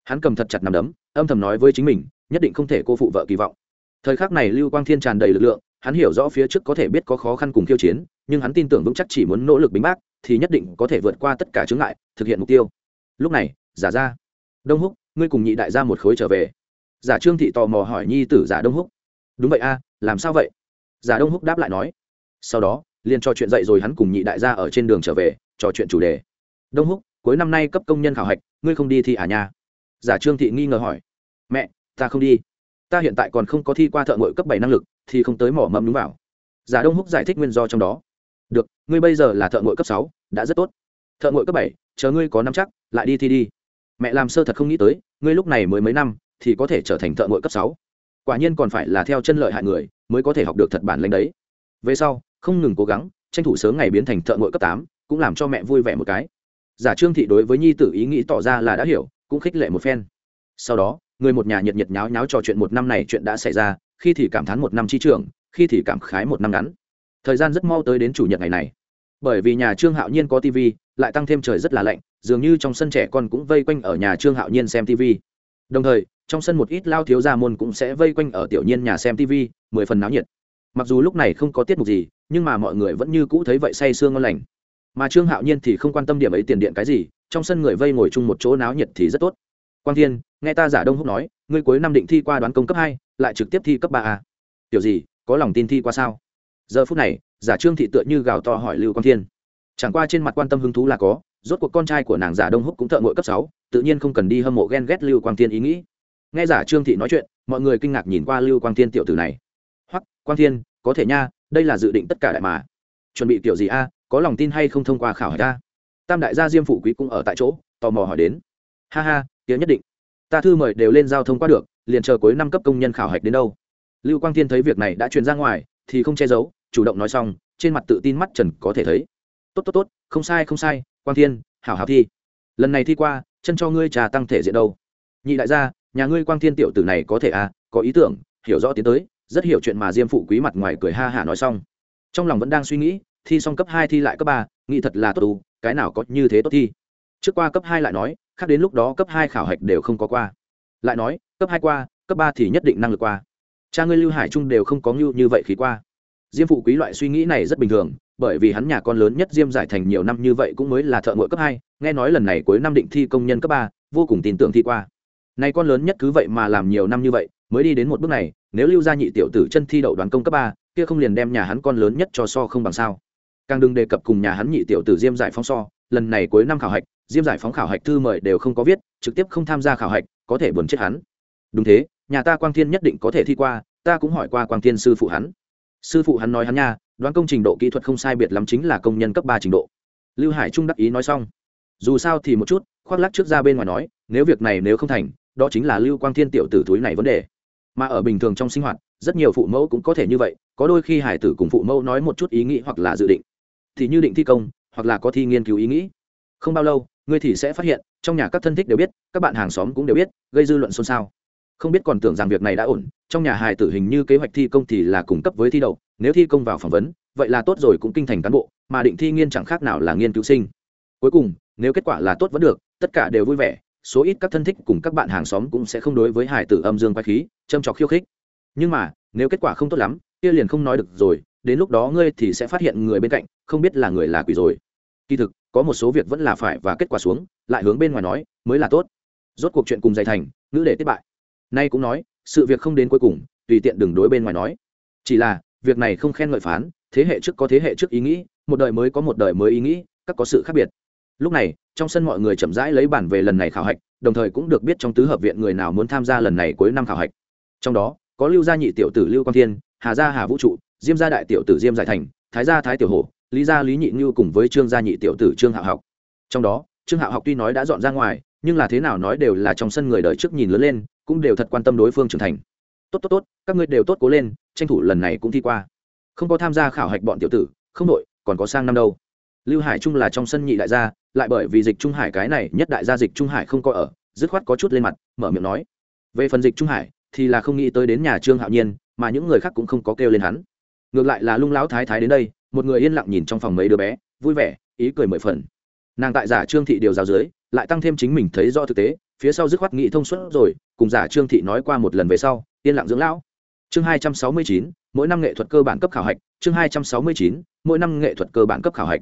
Hắn cầm thật chặt nằm đấm, âm thầm nói với chính mình, nhất định không thể cô phụ vợ kỳ vọng. Thời khắc này lưu quang thiên tràn đầy lực lượng hắn hiểu rõ phía trước có thể biết có khó khăn cùng khiêu chiến, nhưng hắn tin tưởng vững chắc chỉ muốn nỗ lực bính bác, thì nhất định có thể vượt qua tất cả chướng ngại, thực hiện mục tiêu. Lúc này, giả ra. Đông húc, ngươi cùng nhị đại gia một khối trở về. Giả trương thị tò mò hỏi nhi tử giả đông húc. Đúng vậy a, làm sao vậy? Giả đông húc đáp lại nói. Sau đó, liền trò chuyện dậy rồi hắn cùng nhị đại gia ở trên đường trở về, trò chuyện chủ đề. Đông húc, cuối năm nay cấp công nhân khảo hạch, ngươi không đi thi à nha? Giả trương thị nghi ngờ hỏi. Mẹ, ta không đi. Ta hiện tại còn không có thi qua thợ ngội cấp bảy năng lực thì không tới mỏ mẫm đúng vào. Giả đông húc giải thích nguyên do trong đó. Được, ngươi bây giờ là thợ ngội cấp sáu, đã rất tốt. Thợ ngội cấp bảy, chờ ngươi có năm chắc, lại đi thi đi. Mẹ làm sơ thật không nghĩ tới, ngươi lúc này mới mấy năm, thì có thể trở thành thợ ngội cấp sáu. Quả nhiên còn phải là theo chân lợi hại người, mới có thể học được thật bản lanh đấy. Về sau, không ngừng cố gắng, tranh thủ sớm ngày biến thành thợ ngội cấp tám, cũng làm cho mẹ vui vẻ một cái. Giả trương thị đối với nhi tử ý nghĩ tỏ ra là đã hiểu, cũng khích lệ một phen. Sau đó người một nhà nhiệt nhiệt nháo nháo trò chuyện một năm này chuyện đã xảy ra, khi thì cảm thán một năm chi trường khi thì cảm khái một năm ngắn. Thời gian rất mau tới đến chủ nhật ngày này. Bởi vì nhà trương hạo nhiên có tv lại tăng thêm trời rất là lạnh, dường như trong sân trẻ con cũng vây quanh ở nhà trương hạo nhiên xem tv đồng thời, trong sân một ít lao thiếu gia môn cũng sẽ vây quanh ở tiểu nhiên nhà xem tv mười phần náo nhiệt. Mặc dù lúc này không có tiết mục gì, nhưng mà mọi người vẫn như cũ thấy vậy say sương ngon lành. Mà trương hạo nhiên thì không quan tâm điểm ấy tiền điện cái gì, trong sân người vây ngồi chung một chỗ náo nhiệt thì rất tốt quang thiên, nghe ta giả đông húc nói, ngươi cuối năm định thi qua đoán công cấp hai, lại trực tiếp thi cấp ba a. Kiểu gì, có lòng tin thi qua sao? Giờ phút này, giả trương thị tựa như gào to hỏi lưu quang thiên. Chẳng qua trên mặt quan tâm hứng thú là có, rốt cuộc con trai của nàng giả đông húc cũng thợ ngội cấp sáu, tự nhiên không cần đi hâm mộ ghen ghét lưu quang thiên ý nghĩ. Nghe giả trương thị nói chuyện, mọi người kinh ngạc nhìn qua lưu quang thiên tiểu tử này. Hoặc quang thiên, có thể nha, đây là dự định tất cả đại mà. Chuẩn bị kiểu gì a, có lòng tin hay không thông qua khảo hỏi ta tam đại gia diêm phụ quý cũng ở tại chỗ, tò mò hỏi đến. Ha ha kia nhất định. Ta thư mời đều lên giao thông qua được, liền chờ cuối năm cấp công nhân khảo hạch đến đâu. Lưu quang thiên thấy việc này đã truyền ra ngoài, thì không che giấu, chủ động nói xong, trên mặt tự tin mắt trần có thể thấy. Tốt tốt tốt, không sai không sai, quang thiên, hảo hảo thi. Lần này thi qua, chân cho ngươi trà tăng thể diện đâu. Nhị đại gia, nhà ngươi quang thiên tiểu tử này có thể à có ý tưởng, hiểu rõ tiến tới, rất hiểu chuyện mà diêm phụ quý mặt ngoài cười ha hả nói xong. Trong lòng vẫn đang suy nghĩ, thi xong cấp hai thi lại cấp ba, nghĩ thật là tốt đủ cái nào có như thế tốt thi trước qua cấp hai lại nói, khác đến lúc đó cấp hai khảo hạch đều không có qua. Lại nói, cấp hai qua, cấp ba thì nhất định năng lực qua. Cha ngươi lưu hải trung đều không có ngưu như vậy khí qua. Diêm phụ quý loại suy nghĩ này rất bình thường, bởi vì hắn nhà con lớn nhất diêm giải thành nhiều năm như vậy cũng mới là thợ ngội cấp hai, nghe nói lần này cuối năm định thi công nhân cấp ba, vô cùng tin tưởng thi qua. Này con lớn nhất cứ vậy mà làm nhiều năm như vậy, mới đi đến một bước này, nếu lưu gia nhị tiểu tử chân thi đậu đoàn công cấp ba, kia không liền đem nhà hắn con lớn nhất cho so không bằng sao. Càng đừng đề cập cùng nhà hắn nhị tiểu tử diêm giải phóng so lần này cuối năm khảo hạch, diêm giải phóng khảo hạch thư mời đều không có viết, trực tiếp không tham gia khảo hạch, có thể buồn chết hắn. Đúng thế, nhà ta quang thiên nhất định có thể thi qua, ta cũng hỏi qua quang thiên sư phụ hắn. Sư phụ hắn nói hắn nha, đoán công trình độ kỹ thuật không sai biệt lắm chính là công nhân cấp ba trình độ. Lưu hải trung đắc ý nói xong. Dù sao thì một chút, khoác lắc trước ra bên ngoài nói, nếu việc này nếu không thành, đó chính là lưu quang thiên tiểu tử túi này vấn đề. Mà ở bình thường trong sinh hoạt, rất nhiều phụ mẫu cũng có thể như vậy, có đôi khi hải tử cùng phụ mẫu nói một chút ý nghĩ hoặc là dự định. Thì như định thi công hoặc là có thi nghiên cứu ý nghĩ. Không bao lâu, ngươi thì sẽ phát hiện, trong nhà các thân thích đều biết, các bạn hàng xóm cũng đều biết, gây dư luận xôn xao. Không biết còn tưởng rằng việc này đã ổn, trong nhà hài tử hình như kế hoạch thi công thì là cung cấp với thi đậu, nếu thi công vào phỏng vấn, vậy là tốt rồi cũng kinh thành cán bộ, mà định thi nghiên chẳng khác nào là nghiên cứu sinh. Cuối cùng, nếu kết quả là tốt vẫn được, tất cả đều vui vẻ, số ít các thân thích cùng các bạn hàng xóm cũng sẽ không đối với hải tử âm dương quay khí, châm trọc khiêu khích. Nhưng mà, nếu kết quả không tốt lắm, kia liền không nói được rồi, đến lúc đó ngươi thì sẽ phát hiện người bên cạnh, không biết là người là quỷ rồi kỳ thực, có một số việc vẫn là phải và kết quả xuống, lại hướng bên ngoài nói, mới là tốt. Rốt cuộc chuyện cùng dày thành, ngữ để tiếp bại. Nay cũng nói, sự việc không đến cuối cùng, tùy tiện đừng đối bên ngoài nói. Chỉ là, việc này không khen ngợi phán, thế hệ trước có thế hệ trước ý nghĩ, một đời mới có một đời mới ý nghĩ, các có sự khác biệt. Lúc này, trong sân mọi người chậm rãi lấy bản về lần này khảo hạch, đồng thời cũng được biết trong tứ hợp viện người nào muốn tham gia lần này cuối năm khảo hạch. Trong đó, có lưu gia nhị tiểu tử lưu quang thiên, hà gia hà vũ trụ, diêm gia đại tiểu tử diêm giải thành, thái gia thái tiểu hổ lý gia lý nhị như cùng với trương gia nhị tiểu tử trương Hạo học. Trong đó, trương Hạo học tuy nói đã dọn ra ngoài, nhưng là thế nào nói đều là trong sân người đời trước nhìn lớn lên, cũng đều thật quan tâm đối phương trưởng thành. Tốt tốt tốt, các ngươi đều tốt cố lên, tranh thủ lần này cũng thi qua. Không có tham gia khảo hạch bọn tiểu tử, không đội, còn có sang năm đâu. Lưu hải trung là trong sân nhị đại gia, lại bởi vì dịch trung hải cái này, nhất đại gia dịch trung hải không có ở, dứt khoát có chút lên mặt, mở miệng nói. Về phần dịch trung hải, thì là không nghĩ tới đến nhà trương hạo nhiên, mà những người khác cũng không có kêu lên hắn. Ngược lại là lung lão thái thái đến đây một người yên lặng nhìn trong phòng mấy đứa bé, vui vẻ, ý cười mười phần. Nàng tại giả trương thị điều giáo dưới, lại tăng thêm chính mình thấy do thực tế, phía sau dứt khoát nghị thông suốt rồi, cùng giả trương thị nói qua một lần về sau, yên lặng dưỡng lão. Chương hai trăm sáu mươi chín, mỗi năm nghệ thuật cơ bản cấp khảo hạch, chương hai trăm sáu mươi chín, mỗi năm nghệ thuật cơ bản cấp khảo hạch.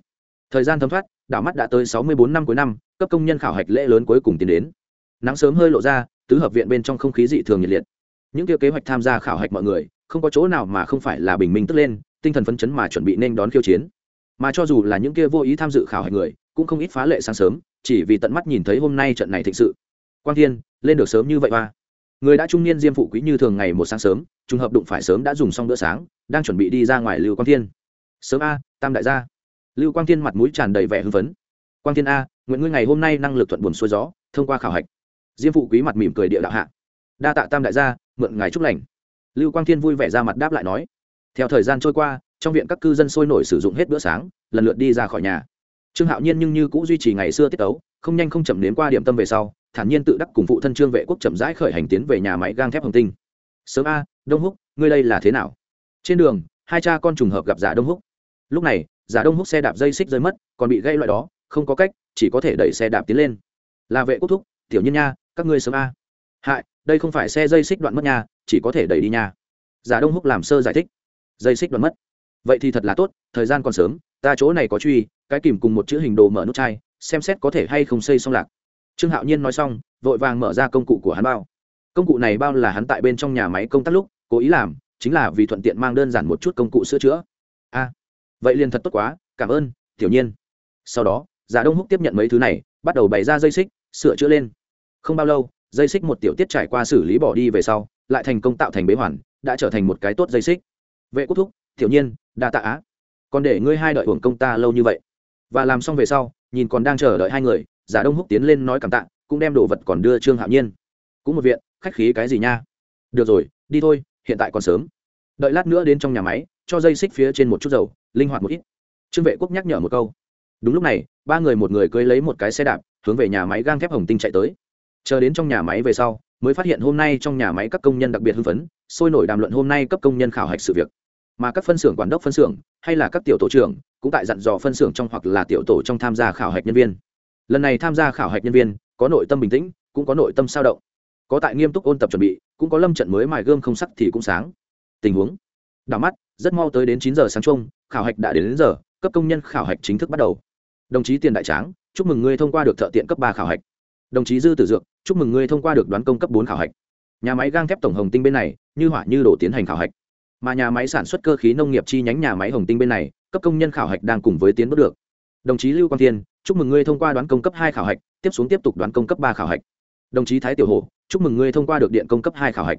Thời gian thấm thoát, đảo mắt đã tới sáu mươi bốn năm cuối năm, cấp công nhân khảo hạch lễ lớn cuối cùng tiến đến. Nắng sớm hơi lộ ra, tứ hợp viện bên trong không khí dị thường nhiệt liệt. Những kia kế hoạch tham gia khảo hạch mọi người, không có chỗ nào mà không phải là bình minh tức lên tinh thần phấn chấn mà chuẩn bị nên đón khiêu chiến. Mà cho dù là những kia vô ý tham dự khảo hạch người, cũng không ít phá lệ sáng sớm, chỉ vì tận mắt nhìn thấy hôm nay trận này thịnh sự. Quang thiên, lên được sớm như vậy ba người đã trung niên diêm phụ quý như thường ngày một sáng sớm, trùng hợp đụng phải sớm đã dùng xong bữa sáng, đang chuẩn bị đi ra ngoài lưu quang thiên. Sớm a, tam đại gia. Lưu quang thiên mặt mũi tràn đầy vẻ hưng phấn. Quang thiên a, nguyện ngươi ngày hôm nay năng lực thuận buồn xuôi gió, thông qua khảo hạch. Diêm phụ quý mặt mỉm cười địa đạo hạ. Đa tạ tam đại gia, mượn ngài chúc lành. Lưu quang thiên vui vẻ ra mặt đáp lại nói theo thời gian trôi qua, trong viện các cư dân sôi nổi sử dụng hết bữa sáng, lần lượt đi ra khỏi nhà. Trương hạo nhiên nhưng như cũng duy trì ngày xưa tiết tấu, không nhanh không chậm đến qua điểm tâm về sau, thản nhiên tự đắc cùng phụ thân trương vệ quốc chậm rãi khởi hành tiến về nhà máy gang thép hồng tinh. Sớm a, đông húc, ngươi đây là thế nào? Trên đường, hai cha con trùng hợp gặp giả đông húc. Lúc này, giả đông húc xe đạp dây xích rơi mất, còn bị gây loại đó, không có cách, chỉ có thể đẩy xe đạp tiến lên. Là vệ quốc thúc, tiểu nhân nha, các ngươi sớm a. Hại, đây không phải xe dây xích đoạn mất nha, chỉ có thể đẩy đi nha. Giả đông húc làm sơ giải thích dây xích đoạn mất. Vậy thì thật là tốt, thời gian còn sớm, ta chỗ này có truy, cái kìm cùng một chữ hình đồ mở nút chai, xem xét có thể hay không xây xong lạc. Trương hạo nhiên nói xong, vội vàng mở ra công cụ của hắn bao. Công cụ này bao là hắn tại bên trong nhà máy công tác lúc, cố ý làm, chính là vì thuận tiện mang đơn giản một chút công cụ sửa chữa. A, vậy liền thật tốt quá, cảm ơn, tiểu nhiên. Sau đó, giả đông húc tiếp nhận mấy thứ này, bắt đầu bày ra dây xích, sửa chữa lên. Không bao lâu, dây xích một tiểu tiết trải qua xử lý bỏ đi về sau, lại thành công tạo thành bế hoàn, đã trở thành một cái tốt dây xích vệ quốc thúc thiểu nhiên, đa tạ á. Còn để ngươi hai đợi hưởng công ta lâu như vậy. Và làm xong về sau, nhìn còn đang chờ đợi hai người, giả đông húc tiến lên nói cảm tạ, cũng đem đồ vật còn đưa trương hạo nhiên. Cũng một viện, khách khí cái gì nha? Được rồi, đi thôi, hiện tại còn sớm. Đợi lát nữa đến trong nhà máy, cho dây xích phía trên một chút dầu, linh hoạt một ít. Trương vệ quốc nhắc nhở một câu. Đúng lúc này, ba người một người cưới lấy một cái xe đạp, hướng về nhà máy gang thép hồng tinh chạy tới. Chờ đến trong nhà máy về sau, mới phát hiện hôm nay trong nhà máy các công nhân đặc biệt hưng phấn, sôi nổi đàm luận hôm nay cấp công nhân khảo hạch sự việc mà các phân xưởng quản đốc phân xưởng hay là các tiểu tổ trưởng cũng tại dặn dò phân xưởng trong hoặc là tiểu tổ trong tham gia khảo hạch nhân viên. Lần này tham gia khảo hạch nhân viên có nội tâm bình tĩnh cũng có nội tâm sao động. Có tại nghiêm túc ôn tập chuẩn bị cũng có lâm trận mới mài gươm không sắc thì cũng sáng. Tình huống. Đảo mắt rất mau tới đến chín giờ sáng chung khảo hạch đã đến, đến giờ cấp công nhân khảo hạch chính thức bắt đầu. Đồng chí tiền đại tráng chúc mừng ngươi thông qua được thợ tiện cấp ba khảo hạch. Đồng chí dư tử dược chúc mừng ngươi thông qua được đoán công cấp bốn khảo hạch. Nhà máy gang thép tổng hồng tinh bên này như hỏa như đổ tiến hành khảo hạch mà nhà máy sản xuất cơ khí nông nghiệp chi nhánh nhà máy hồng tinh bên này, cấp công nhân khảo hạch đang cùng với tiến bước được. Đồng chí lưu quang thiên, chúc mừng ngươi thông qua đoán công cấp hai khảo hạch, tiếp xuống tiếp tục đoán công cấp ba khảo hạch. Đồng chí thái tiểu hồ chúc mừng ngươi thông qua được điện công cấp hai khảo hạch.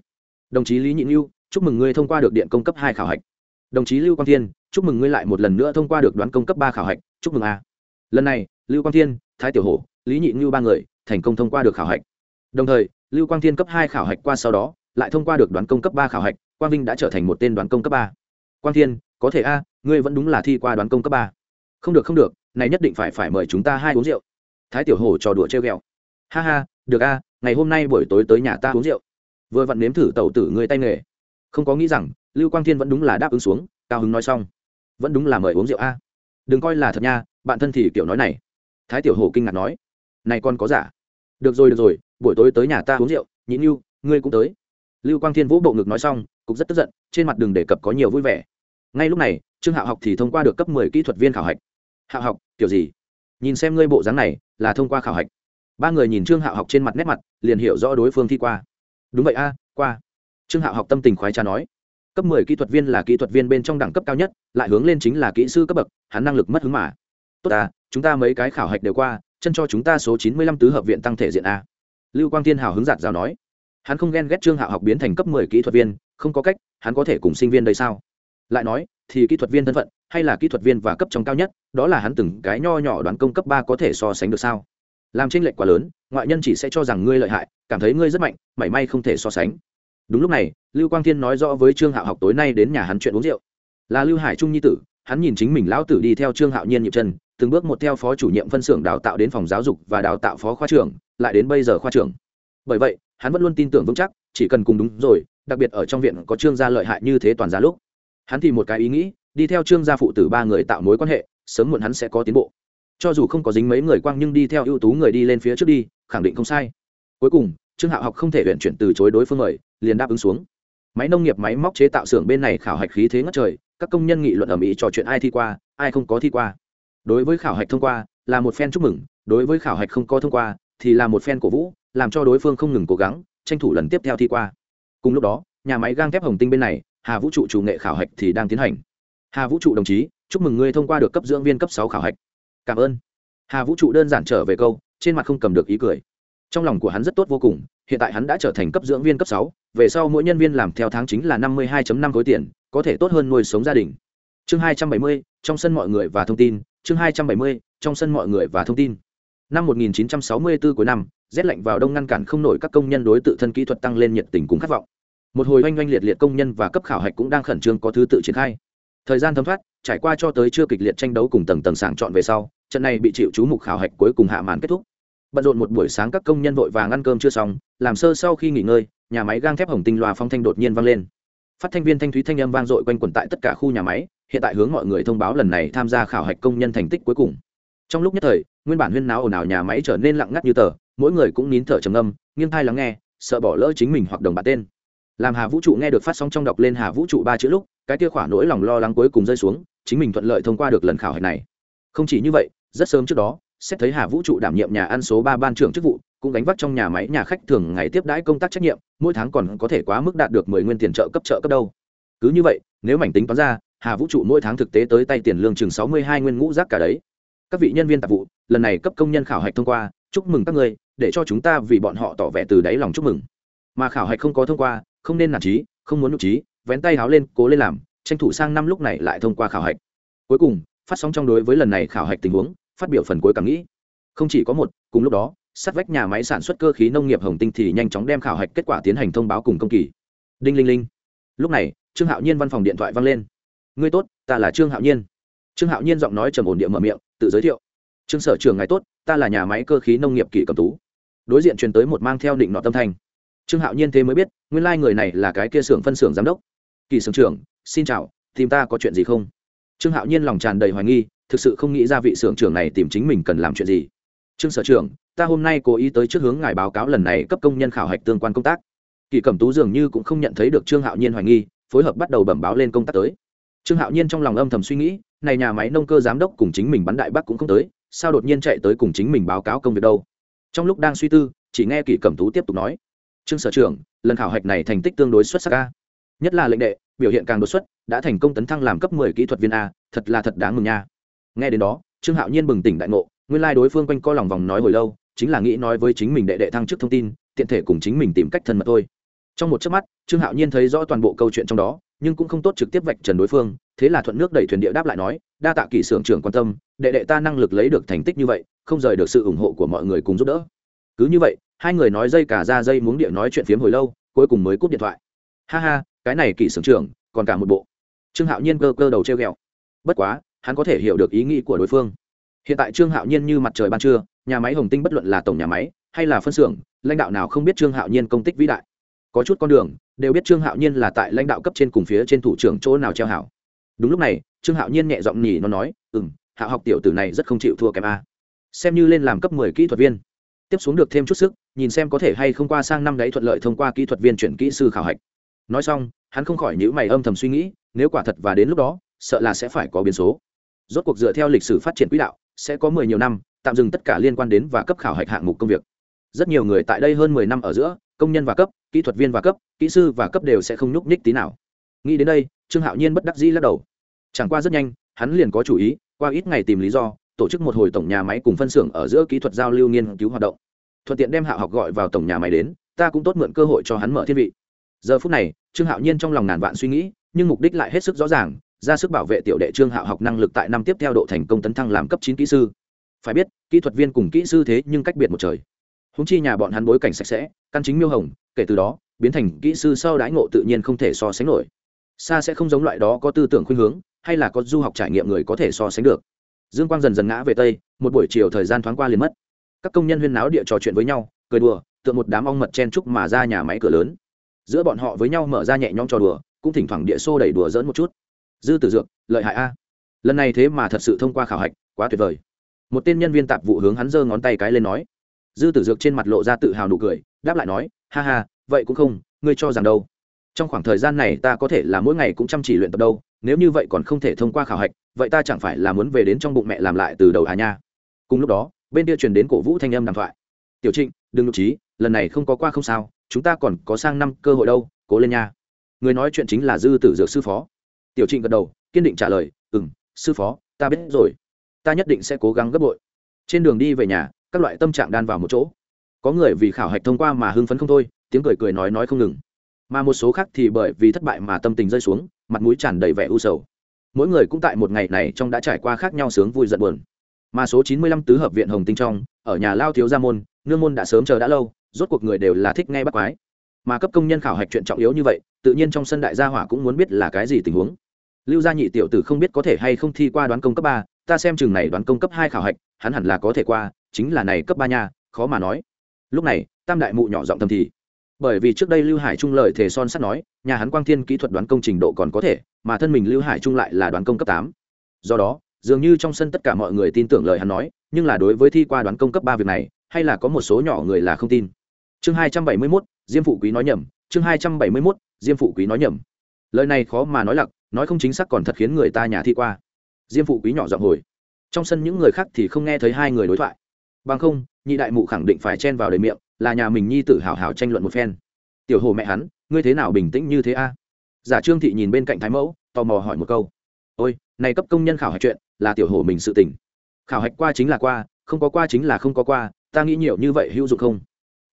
Đồng chí lý nhị lưu chúc mừng ngươi thông qua được điện công cấp hai khảo hạch. Đồng chí lưu quang thiên, chúc mừng ngươi lại một lần nữa thông qua được đoán công cấp ba khảo hạch, chúc mừng a. Lần này, lưu quang thiên, thái tiểu hổ, lý nhị như ba người, thành công thông qua được khảo hạch. Đồng thời, lưu quang thiên cấp hai khảo hạch qua sau đó, lại thông qua được đoán công cấp ba khảo hạch quang vinh đã trở thành một tên đoán công cấp ba. Quang thiên, có thể a, ngươi vẫn đúng là thi qua đoán công cấp ba. Không được không được, này nhất định phải phải mời chúng ta hai uống rượu. Thái tiểu hổ trò đùa treo ghẹo. Ha ha, được a, ngày hôm nay buổi tối tới nhà ta uống rượu. Vừa vặn nếm thử tẩu tử ngươi tay nghề. Không có nghĩ rằng, lưu quang thiên vẫn đúng là đáp ứng xuống, cao hứng nói xong. Vẫn đúng là mời uống rượu a. Đừng coi là thật nha, bạn thân thì kiểu nói này. Thái tiểu hổ kinh ngạc nói. Này con có giả. Được rồi được rồi, buổi tối tới nhà ta uống rượu nhịn như ngươi cũng tới lưu quang thiên vũ bộ ngực nói xong, cục rất tức giận, trên mặt đường đề cập có nhiều vui vẻ. Ngay lúc này, trương hạo học thì thông qua được cấp mười kỹ thuật viên khảo hạch. Hạo học, kiểu gì? Nhìn xem ngươi bộ dáng này, là thông qua khảo hạch. Ba người nhìn trương hạo học trên mặt nét mặt, liền hiểu rõ đối phương thi qua. Đúng vậy a, qua. Trương hạo học tâm tình khoái trá nói. Cấp mười kỹ thuật viên là kỹ thuật viên bên trong đẳng cấp cao nhất, lại hướng lên chính là kỹ sư cấp bậc, hắn năng lực mất hứng mà. Tốt à chúng ta mấy cái khảo hạch đều qua, chân cho chúng ta số chín mươi lăm tứ hợp viện tăng thể diện a. Lưu quang thiên hào hứng giạt rào nói hắn không ghen ghét trương hạo học biến thành cấp mười kỹ thuật viên, không có cách, hắn có thể cùng sinh viên đây sao? Lại nói, thì kỹ thuật viên thân phận, hay là kỹ thuật viên và cấp trong cao nhất, đó là hắn từng cái nho nhỏ đoán công cấp ba có thể so sánh được sao? Làm tranh lệch quá lớn, ngoại nhân chỉ sẽ cho rằng ngươi lợi hại, cảm thấy ngươi rất mạnh, mảy may không thể so sánh. Đúng lúc này, lưu quang thiên nói rõ với trương hạo học tối nay đến nhà hắn chuyện uống rượu. Là lưu hải trung nhi tử, hắn nhìn chính mình lão tử đi theo trương hạo nhiên nhịp chân, từng bước một theo phó chủ nhiệm phân xưởng đào tạo đến phòng giáo dục và đào tạo phó khoa trưởng, lại đến bây giờ khoa trưởng. Bởi vậy hắn vẫn luôn tin tưởng vững chắc, chỉ cần cùng đúng rồi, đặc biệt ở trong viện có trương gia lợi hại như thế toàn gia lúc. Hắn thì một cái ý nghĩ, đi theo trương gia phụ tử ba người tạo mối quan hệ, sớm muộn hắn sẽ có tiến bộ. Cho dù không có dính mấy người quang nhưng đi theo ưu tú người đi lên phía trước đi, khẳng định không sai. Cuối cùng, trương hạo học không thể huyện chuyển từ chối đối phương mời, liền đáp ứng xuống. Máy nông nghiệp, máy móc chế tạo xưởng bên này khảo hạch khí thế ngất trời, các công nhân nghị luận ở mỹ trò chuyện ai thi qua, ai không có thi qua. Đối với khảo hạch thông qua, là một phen chúc mừng, đối với khảo hạch không có thông qua, thì là một phen cổ vũ làm cho đối phương không ngừng cố gắng, tranh thủ lần tiếp theo thi qua. Cùng lúc đó, nhà máy gang thép hồng tinh bên này, hà vũ trụ chủ nghệ khảo hạch thì đang tiến hành. Hà vũ trụ đồng chí, chúc mừng ngươi thông qua được cấp dưỡng viên cấp sáu khảo hạch. Cảm ơn. Hà vũ trụ đơn giản trở về câu, trên mặt không cầm được ý cười. Trong lòng của hắn rất tốt vô cùng, hiện tại hắn đã trở thành cấp dưỡng viên cấp sáu, về sau mỗi nhân viên làm theo tháng chính là năm mươi hai năm khối tiền, có thể tốt hơn nuôi sống gia đình. Chương hai trăm bảy mươi, trong sân mọi người và thông tin, chương hai trăm bảy mươi, trong sân mọi người và thông tin. Năm 1964 cuối năm rét lạnh vào đông ngăn cản không nổi các công nhân đối tự thân kỹ thuật tăng lên nhiệt tình cùng khát vọng. Một hồi oanh oanh liệt liệt công nhân và cấp khảo hạch cũng đang khẩn trương có thứ tự triển khai. Thời gian thấm thoát, trải qua cho tới chưa kịch liệt tranh đấu cùng tầng tầng sàng chọn về sau, trận này bị chịu chú mục khảo hạch cuối cùng hạ màn kết thúc. Bận rộn một buổi sáng các công nhân vội vàng ăn cơm chưa xong, làm sơ sau khi nghỉ ngơi, nhà máy gang thép hồng tinh loa phong thanh đột nhiên vang lên. Phát thanh viên thanh thúy thanh âm vang dội quanh quẩn tại tất cả khu nhà máy, hiện tại hướng mọi người thông báo lần này tham gia khảo hạch công nhân thành tích cuối cùng. Trong lúc nhất thời, nguyên bản huyên náo ồn ào nhà máy trở nên lặng ngắt như tờ mỗi người cũng nín thở trầm âm nghiêng thai lắng nghe, sợ bỏ lỡ chính mình hoặc đồng bạn tên. Làm hà vũ trụ nghe được phát sóng trong đọc lên hà vũ trụ ba chữ lúc, cái kia khỏa nỗi lòng lo lắng cuối cùng rơi xuống, chính mình thuận lợi thông qua được lần khảo hạch này. Không chỉ như vậy, rất sớm trước đó, xét thấy hà vũ trụ đảm nhiệm nhà ăn số ba ban trưởng chức vụ, cũng đánh vác trong nhà máy nhà khách thường ngày tiếp đãi công tác trách nhiệm, mỗi tháng còn có thể quá mức đạt được mười nguyên tiền trợ cấp trợ cấp đâu. Cứ như vậy, nếu mảnh tính toán ra, hà vũ trụ mỗi tháng thực tế tới tay tiền lương chừng sáu mươi hai nguyên ngũ rác cả đấy. Các vị nhân viên tạp vụ, lần này cấp công nhân khảo hạch thông qua, chúc mừng các người để cho chúng ta vì bọn họ tỏ vẻ từ đáy lòng chúc mừng. Mà khảo hạch không có thông qua, không nên nản trí, không muốn nhục trí, vén tay háo lên, cố lên làm, tranh thủ sang năm lúc này lại thông qua khảo hạch. Cuối cùng, phát sóng trong đối với lần này khảo hạch tình huống, phát biểu phần cuối cảm nghĩ. Không chỉ có một, cùng lúc đó, sát vách nhà máy sản xuất cơ khí nông nghiệp hồng tinh thì nhanh chóng đem khảo hạch kết quả tiến hành thông báo cùng công kỳ. Đinh linh linh. Lúc này, trương hạo nhiên văn phòng điện thoại vang lên. Ngươi tốt, ta là trương hạo nhiên. Trương hạo nhiên giọng nói trầm ổn địa mở miệng, tự giới thiệu. Trương sở trường ngài tốt, ta là nhà máy cơ khí nông nghiệp kỷ cầm tú đối diện truyền tới một mang theo định nọ tâm thanh. Trương hạo nhiên thế mới biết, nguyên lai、like、người này là cái kia xưởng phân xưởng giám đốc. Kỳ xưởng trưởng, xin chào, tìm ta có chuyện gì không? Trương hạo nhiên lòng tràn đầy hoài nghi, thực sự không nghĩ ra vị xưởng trưởng này tìm chính mình cần làm chuyện gì. Trương sở trưởng, ta hôm nay cố ý tới trước hướng ngài báo cáo lần này cấp công nhân khảo hạch tương quan công tác. Kỳ cẩm tú dường như cũng không nhận thấy được trương hạo nhiên hoài nghi, phối hợp bắt đầu bẩm báo lên công tác tới. Trương hạo nhiên trong lòng âm thầm suy nghĩ, này nhà máy nông cơ giám đốc cùng chính mình bắn đại bắc cũng không tới, sao đột nhiên chạy tới cùng chính mình báo cáo công việc đâu? Trong lúc đang suy tư, chỉ nghe kỷ cẩm tú tiếp tục nói, trương sở trưởng, lần khảo hạch này thành tích tương đối xuất sắc a. Nhất là lệnh đệ, biểu hiện càng đột xuất, đã thành công tấn thăng làm cấp mười kỹ thuật viên a, thật là thật đáng mừng nha. Nghe đến đó, trương hạo nhiên bừng tỉnh đại ngộ, nguyên lai đối phương quanh co lòng vòng nói hồi lâu, chính là nghĩ nói với chính mình đệ đệ thăng chức thông tin, tiện thể cùng chính mình tìm cách thân mật thôi. Trong một chớp mắt, trương hạo nhiên thấy rõ toàn bộ câu chuyện trong đó, nhưng cũng không tốt trực tiếp vạch trần đối phương, thế là thuận nước đẩy thuyền địa đáp lại nói, đa tạ kỷ xưởng trưởng quan tâm, đệ đệ ta năng lực lấy được thành tích như vậy không rời được sự ủng hộ của mọi người cùng giúp đỡ. Cứ như vậy, hai người nói dây cả ra dây muốn điện nói chuyện phiếm hồi lâu, cuối cùng mới cúp điện thoại. Ha ha, cái này kỷ sưởng trưởng, còn cả một bộ. Trương hạo nhiên cơ cơ đầu treo ghẹo bất quá, hắn có thể hiểu được ý nghĩ của đối phương. Hiện tại trương hạo nhiên như mặt trời ban trưa, nhà máy hồng tinh bất luận là tổng nhà máy hay là phân xưởng, lãnh đạo nào không biết trương hạo nhiên công tích vĩ đại. Có chút con đường, đều biết trương hạo nhiên là tại lãnh đạo cấp trên cùng phía trên thủ trưởng chỗ nào treo hảo. Đúng lúc này, trương hạo nhiên nhẹ giọng nhỉ, nó nói ừ m hạ học tiểu tử này rất không chịu thua kém a xem như lên làm cấp mười kỹ thuật viên. Tiếp xuống được thêm chút sức, nhìn xem có thể hay không qua sang năm đấy thuận lợi thông qua kỹ thuật viên chuyển kỹ sư khảo hạch. Nói xong, hắn không khỏi nhữ mày âm thầm suy nghĩ, nếu quả thật và đến lúc đó, sợ là sẽ phải có biến số. Rốt cuộc dựa theo lịch sử phát triển quỹ đạo, sẽ có mười nhiều năm, tạm dừng tất cả liên quan đến và cấp khảo hạch hạng mục công việc. Rất nhiều người tại đây hơn mười năm ở giữa, công nhân và cấp, kỹ thuật viên và cấp, kỹ sư và cấp đều sẽ không nhúc nhích tí nào. Nghĩ đến đây, trương hạo nhiên bất đắc dĩ lắc đầu. Chẳng qua rất nhanh, hắn liền có chủ ý, qua ít ngày tìm lý do tổ chức một hồi tổng nhà máy cùng phân xưởng ở giữa kỹ thuật giao lưu nghiên cứu hoạt động. Thuận tiện đem hạo học gọi vào tổng nhà máy đến, ta cũng tốt mượn cơ hội cho hắn mở thiên vị. Giờ phút này, trương hạo nhiên trong lòng ngàn vạn suy nghĩ, nhưng mục đích lại hết sức rõ ràng, ra sức bảo vệ tiểu đệ trương hạo học năng lực tại năm tiếp theo độ thành công tấn thăng làm cấp chín kỹ sư. Phải biết, kỹ thuật viên cùng kỹ sư thế nhưng cách biệt một trời. Húng chi nhà bọn hắn bối cảnh sạch sẽ, căn chính miêu hồng, kể từ đó, biến thành kỹ sư sau đãi ngộ tự nhiên không thể so sánh nổi. Xa sẽ không giống loại đó có tư tưởng khuynh hướng, hay là có du học trải nghiệm người có thể so sánh được dương quang dần dần ngã về tây, một buổi chiều thời gian thoáng qua liền mất. Các công nhân huyên náo địa trò chuyện với nhau, cười đùa, tượng một đám ong mật chen trúc mà ra nhà máy cửa lớn. Giữa bọn họ với nhau mở ra nhẹ nhõm trò đùa, cũng thỉnh thoảng địa xô đẩy đùa dỡn một chút. Dư tử dược, lợi hại a. Lần này thế mà thật sự thông qua khảo hạch, quá tuyệt vời. Một tên nhân viên tạp vụ hướng hắn giơ ngón tay cái lên nói. Dư tử dược trên mặt lộ ra tự hào nụ cười, đáp lại nói, ha ha, vậy cũng không, ngươi cho rằng đâu. Trong khoảng thời gian này ta có thể là mỗi ngày cũng chăm chỉ luyện tập đâu, nếu như vậy còn không thể thông qua khảo hạch vậy ta chẳng phải là muốn về đến trong bụng mẹ làm lại từ đầu à nha. Cùng lúc đó, bên kia truyền đến cổ vũ thanh âm đàm thoại. Tiểu trịnh, đừng nhục trí, lần này không có qua không sao, chúng ta còn có sang năm cơ hội đâu, cố lên nha. Người nói chuyện chính là dư tử dược sư phó. Tiểu trịnh gật đầu, kiên định trả lời ừ m sư phó, ta biết rồi. Ta nhất định sẽ cố gắng gấp bội. Trên đường đi về nhà, các loại tâm trạng đan vào một chỗ. Có người vì khảo hạch thông qua mà hưng phấn không thôi, tiếng cười cười nói nói không ngừng. Mà một số khác thì bởi vì thất bại mà tâm tình rơi xuống, mặt mũi tràn đầy vẻ u sầu mỗi người cũng tại một ngày này trong đã trải qua khác nhau sướng vui giận buồn. Mà số chín mươi lăm tứ hợp viện hồng tinh trong, ở nhà lao thiếu gia môn, nương môn đã sớm chờ đã lâu, rốt cuộc người đều là thích nghe bắt quái. Mà cấp công nhân khảo hạch chuyện trọng yếu như vậy, tự nhiên trong sân đại gia hỏa cũng muốn biết là cái gì tình huống. Lưu gia nhị tiểu tử không biết có thể hay không thi qua đoán công cấp ba, ta xem chừng này đoán công cấp hai khảo hạch, hắn hẳn là có thể qua, chính là này cấp ba nha, khó mà nói. Lúc này, tam đại mụ nhỏ giọng thầm thì bởi vì trước đây lưu hải trung lợi thể son sắt nói, nhà hắn quang thiên kỹ thuật đoán công trình độ còn có thể, mà thân mình lưu hải trung lại là đoán công cấp tám. Do đó, dường như trong sân tất cả mọi người tin tưởng lời hắn nói, nhưng là đối với thi qua đoán công cấp ba việc này, hay là có một số nhỏ người là không tin. Chương hai trăm bảy mươi mốt, diêm phụ quý nói nhầm, chương hai trăm bảy mươi mốt, diêm phụ quý nói nhầm. Lời này khó mà nói lặc, nói không chính xác còn thật khiến người ta nhà thi qua. Diêm phụ quý nhỏ giọng hồi. Trong sân những người khác thì không nghe thấy hai người đối thoại. Bằng không, nhị đại mụ khẳng định phải chen vào đầy miệng là nhà mình nhi tử hào hào tranh luận một phen. Tiểu hồ mẹ hắn, ngươi thế nào bình tĩnh như thế a? Giả trương thị nhìn bên cạnh thái mẫu, tò mò hỏi một câu. Ôi, này cấp công nhân khảo hạch chuyện, là tiểu hồ mình sự tỉnh khảo hạch qua chính là qua, không có qua chính là không có qua, ta nghĩ nhiều như vậy hữu dụng không?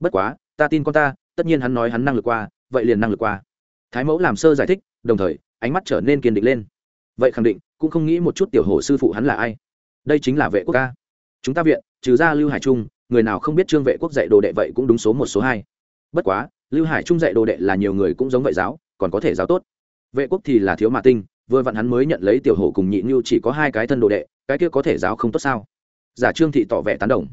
Bất quá, ta tin con ta, tất nhiên hắn nói hắn năng lực qua, vậy liền năng lực qua. Thái mẫu làm sơ giải thích, đồng thời, ánh mắt trở nên kiên định lên. Vậy khẳng định, cũng không nghĩ một chút tiểu hồ sư phụ hắn là ai. Đây chính là vệ quốc ca. Chúng ta viện, trừ ra lưu hải trung người nào không biết trương vệ quốc dạy đồ đệ vậy cũng đúng số một, số hai. Bất quá, lưu hải trung dạy đồ đệ là nhiều người cũng giống vậy giáo, còn có thể giáo tốt. Vệ quốc thì là thiếu mạ tinh, vừa vặn hắn mới nhận lấy tiểu hổ cùng nhị như chỉ có hai cái thân đồ đệ, cái kia có thể giáo không tốt sao? Giả trương thị tỏ vẻ tán đồng.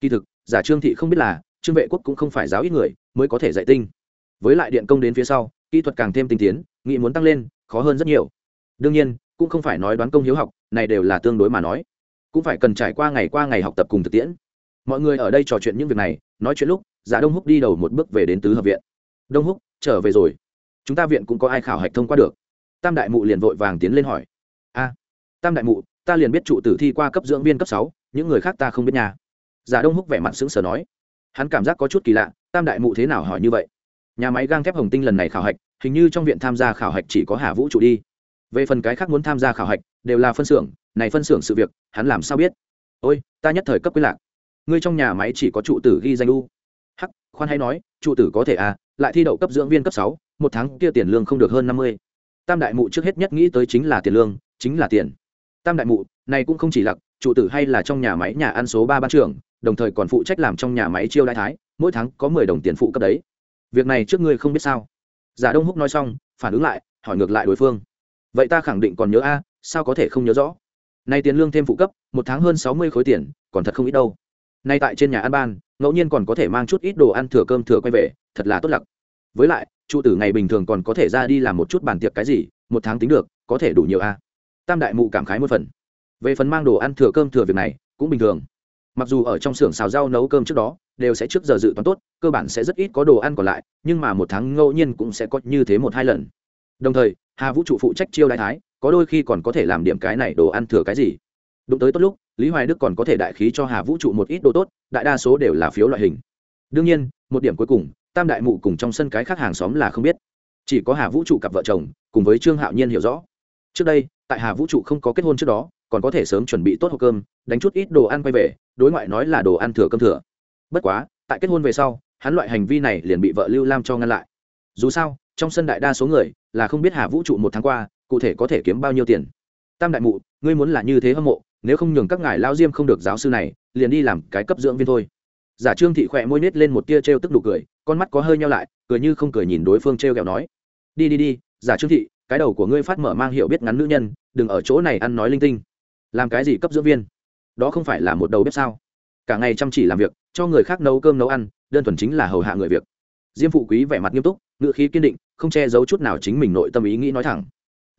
Kỳ thực, giả trương thị không biết là, trương vệ quốc cũng không phải giáo ít người, mới có thể dạy tinh. Với lại điện công đến phía sau, kỹ thuật càng thêm tinh tiến, nghị muốn tăng lên, khó hơn rất nhiều. Đương nhiên, cũng không phải nói đoán công hiếu học, này đều là tương đối mà nói. Cũng phải cần trải qua ngày qua ngày học tập cùng thực tiễn mọi người ở đây trò chuyện những việc này, nói chuyện lúc, giả đông húc đi đầu một bước về đến tứ hợp viện. Đông húc, trở về rồi. Chúng ta viện cũng có ai khảo hạch thông qua được? Tam đại mụ liền vội vàng tiến lên hỏi. A, tam đại mụ, ta liền biết trụ tử thi qua cấp dưỡng viên cấp sáu, những người khác ta không biết nhà giả đông húc vẻ mặt sững sờ nói. Hắn cảm giác có chút kỳ lạ, tam đại mụ thế nào hỏi như vậy? Nhà máy gang thép hồng tinh lần này khảo hạch, hình như trong viện tham gia khảo hạch chỉ có hà vũ trụ đi. Về phần cái khác muốn tham gia khảo hạch, đều là phân xưởng, này phân xưởng sự việc, hắn làm sao biết? Ôi, ta nhất thời cấp quy lạc ngươi trong nhà máy chỉ có trụ tử ghi danh u. Hắc, khoan hay nói, trụ tử có thể à lại thi đậu cấp dưỡng viên cấp sáu, một tháng kia tiền lương không được hơn năm mươi. Tam đại mụ trước hết nhất nghĩ tới chính là tiền lương, chính là tiền. Tam đại mụ, này cũng không chỉ lặc trụ tử hay là trong nhà máy nhà ăn số ba ban trưởng, đồng thời còn phụ trách làm trong nhà máy chiêu đại thái, mỗi tháng có mười đồng tiền phụ cấp đấy. Việc này trước ngươi không biết sao. Giả đông húc nói xong, phản ứng lại, hỏi ngược lại đối phương. Vậy ta khẳng định còn nhớ a, sao có thể không nhớ rõ? Nay tiền lương thêm phụ cấp, một tháng hơn sáu mươi khối tiền, còn thật không ít đâu nay tại trên nhà ăn ban, ngẫu nhiên còn có thể mang chút ít đồ ăn thừa cơm thừa quay về, thật là tốt lặc. Với lại, trụ tử ngày bình thường còn có thể ra đi làm một chút bàn tiệc cái gì, một tháng tính được, có thể đủ nhiều a. Tam đại mụ cảm khái một phần. Về phần mang đồ ăn thừa cơm thừa việc này, cũng bình thường. Mặc dù ở trong xưởng xào rau nấu cơm trước đó, đều sẽ trước giờ dự toán tốt, cơ bản sẽ rất ít có đồ ăn còn lại, nhưng mà một tháng ngẫu nhiên cũng sẽ có như thế một hai lần. Đồng thời, hà vũ trụ phụ trách chiêu đại thái, có đôi khi còn có thể làm điểm cái này đồ ăn thừa cái gì đụng tới tốt lúc, lý hoài đức còn có thể đại khí cho hà vũ trụ một ít đồ tốt, đại đa số đều là phiếu loại hình. Đương nhiên, một điểm cuối cùng, tam đại mụ cùng trong sân cái khác hàng xóm là không biết. Chỉ có hà vũ trụ cặp vợ chồng, cùng với trương hạo nhiên hiểu rõ. Trước đây, tại hà vũ trụ không có kết hôn trước đó, còn có thể sớm chuẩn bị tốt hộp cơm, đánh chút ít đồ ăn quay về, đối ngoại nói là đồ ăn thừa cơm thừa. Bất quá, tại kết hôn về sau, hắn loại hành vi này liền bị vợ lưu lam cho ngăn lại. Dù sao, trong sân đại đa số người là không biết hà vũ trụ một tháng qua, cụ thể có thể kiếm bao nhiêu tiền. Tam đại mụ, ngươi muốn là như thế hâm mộ nếu không nhường các ngài lao diêm không được giáo sư này, liền đi làm cái cấp dưỡng viên thôi. Giả trương thị khỏe môi nết lên một tia t r e o tức đủ cười, con mắt có hơi nhau lại, cười như không cười nhìn đối phương t r e o kẹo nói. Đi đi đi, giả trương thị, cái đầu của ngươi phát mở mang hiểu biết ngắn nữ nhân, đừng ở chỗ này ăn nói linh tinh. Làm cái gì cấp dưỡng viên? Đó không phải là một đầu bếp sao? Cả ngày chăm chỉ làm việc, cho người khác nấu cơm nấu ăn, đơn thuần chính là hầu hạ người việc. Diêm phụ quý vẻ mặt nghiêm túc ngự khí kiên định, không che giấu chút nào chính mình nội tâm ý nghĩ nói thẳng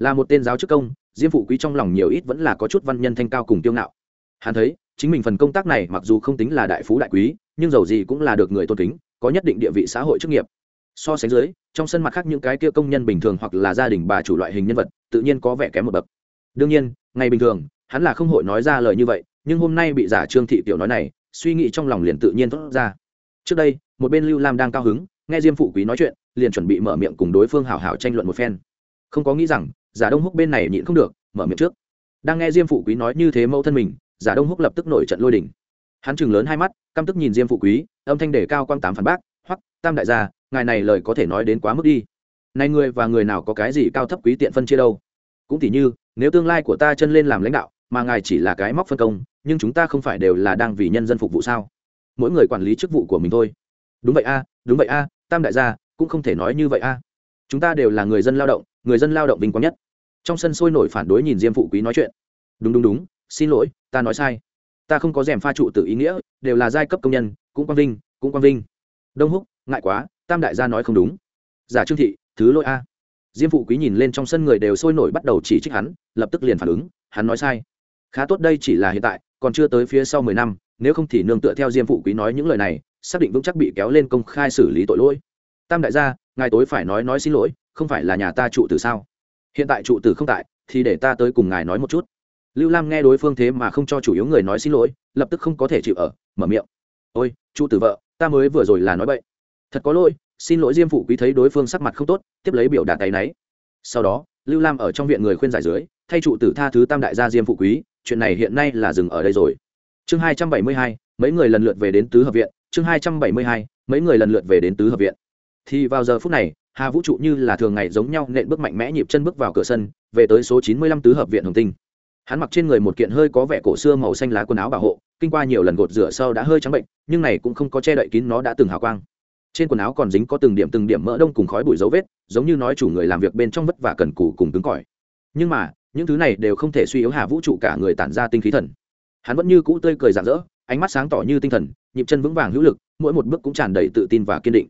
là một tên giáo chức công, diêm phụ quý trong lòng nhiều ít vẫn là có chút văn nhân thanh cao cùng tiêu ngạo. Hắn thấy, chính mình phần công tác này mặc dù không tính là đại phú đại quý, nhưng dầu gì cũng là được người tôn kính, có nhất định địa vị xã hội chức nghiệp. So sánh dưới, trong sân mặt khác những cái kia công nhân bình thường hoặc là gia đình bà chủ loại hình nhân vật, tự nhiên có vẻ kém một bậc. Đương nhiên, ngày bình thường, hắn là không hội nói ra lời như vậy, nhưng hôm nay bị giả trương thị tiểu nói này, suy nghĩ trong lòng liền tự nhiên thốt ra. Trước đây, một bên lưu lam đang cao hứng, nghe diêm phụ quý nói chuyện, liền chuẩn bị mở miệng cùng đối phương hào hào tranh luận một phen. Không có nghĩ rằng giả đông húc bên này nhịn không được, mở miệng trước. Đang nghe diêm phụ quý nói như thế mẫu thân mình, giả đông húc lập tức nổi trận lôi đình. hắn chừng lớn hai mắt, căm tức nhìn diêm phụ quý, âm thanh đề cao quang tám phản bác hoặc tam đại gia, ngài này lời có thể nói đến quá mức đi. Này người và người nào có cái gì cao thấp quý tiện phân chia đâu? Cũng tỉ như, nếu tương lai của ta chân lên làm lãnh đạo, mà ngài chỉ là cái móc phân công, nhưng chúng ta không phải đều là đang vì nhân dân phục vụ sao? Mỗi người quản lý chức vụ của mình thôi. Đúng vậy a, đúng vậy a, tam đại gia, cũng không thể nói như vậy a chúng ta đều là người dân lao động, người dân lao động vinh quang nhất. Trong sân sôi nổi phản đối nhìn diêm phụ quý nói chuyện. Đúng đúng đúng, xin lỗi, ta nói sai. Ta không có rèm pha trụ tự ý nghĩa, đều là giai cấp công nhân, cũng quang vinh, cũng quang vinh. Đông húc, ngại quá, tam đại gia nói không đúng. Giả trương thị, thứ lỗi a. Diêm phụ quý nhìn lên trong sân người đều sôi nổi bắt đầu chỉ trích hắn, lập tức liền phản ứng, hắn nói sai. Khá tốt đây chỉ là hiện tại, còn chưa tới phía sau mười năm, nếu không thì nương tựa theo diêm phụ quý nói những lời này, xác định vững chắc bị kéo lên công khai xử lý tội lỗi tam đại gia, ngài tối phải nói nói xin lỗi, không phải là nhà ta trụ tử sao? Hiện tại trụ tử không tại, thì để ta tới cùng ngài nói một chút. Lưu lam nghe đối phương thế mà không cho chủ yếu người nói xin lỗi, lập tức không có thể chịu ở, mở miệng. Ôi, trụ tử vợ, ta mới vừa rồi là nói bậy. thật có lỗi, xin lỗi diêm phụ quý thấy đối phương sắc mặt không tốt, tiếp lấy biểu đạt tay náy. Sau đó, lưu lam ở trong viện người khuyên giải dưới, thay trụ tử tha thứ tam đại gia diêm phụ quý, chuyện này hiện nay là dừng ở đây rồi. Chương hai trăm bảy mươi hai, mấy người lần lượt về đến tứ hợp viện, chương hai trăm bảy mươi hai, mấy người lần lượt về đến tứ hợp viện thì vào giờ phút này, hà vũ trụ như là thường ngày giống nhau nện bước mạnh mẽ nhịp chân bước vào cửa sân, về tới số chín mươi lăm tứ hợp viện hồng tinh. Hắn mặc trên người một kiện hơi có vẻ cổ xưa màu xanh lá quần áo bảo hộ, kinh qua nhiều lần gột rửa sau đã hơi trắng bệnh, nhưng này cũng không có che đậy kín nó đã từng hào quang. Trên quần áo còn dính có từng điểm từng điểm mỡ đông cùng khói bụi dấu vết, giống như nói chủ người làm việc bên trong vất vả cần cù cùng cứng cỏi. Nhưng mà, những thứ này đều không thể suy yếu hà vũ trụ cả người tản ra tinh khí thần. Hắn vẫn như cũ tươi cười rạng rỡ, ánh mắt sáng tỏ như tinh thần, nhịp chân vững vàng hữu lực, mỗi một bước cũng tràn đầy tự tin và kiên định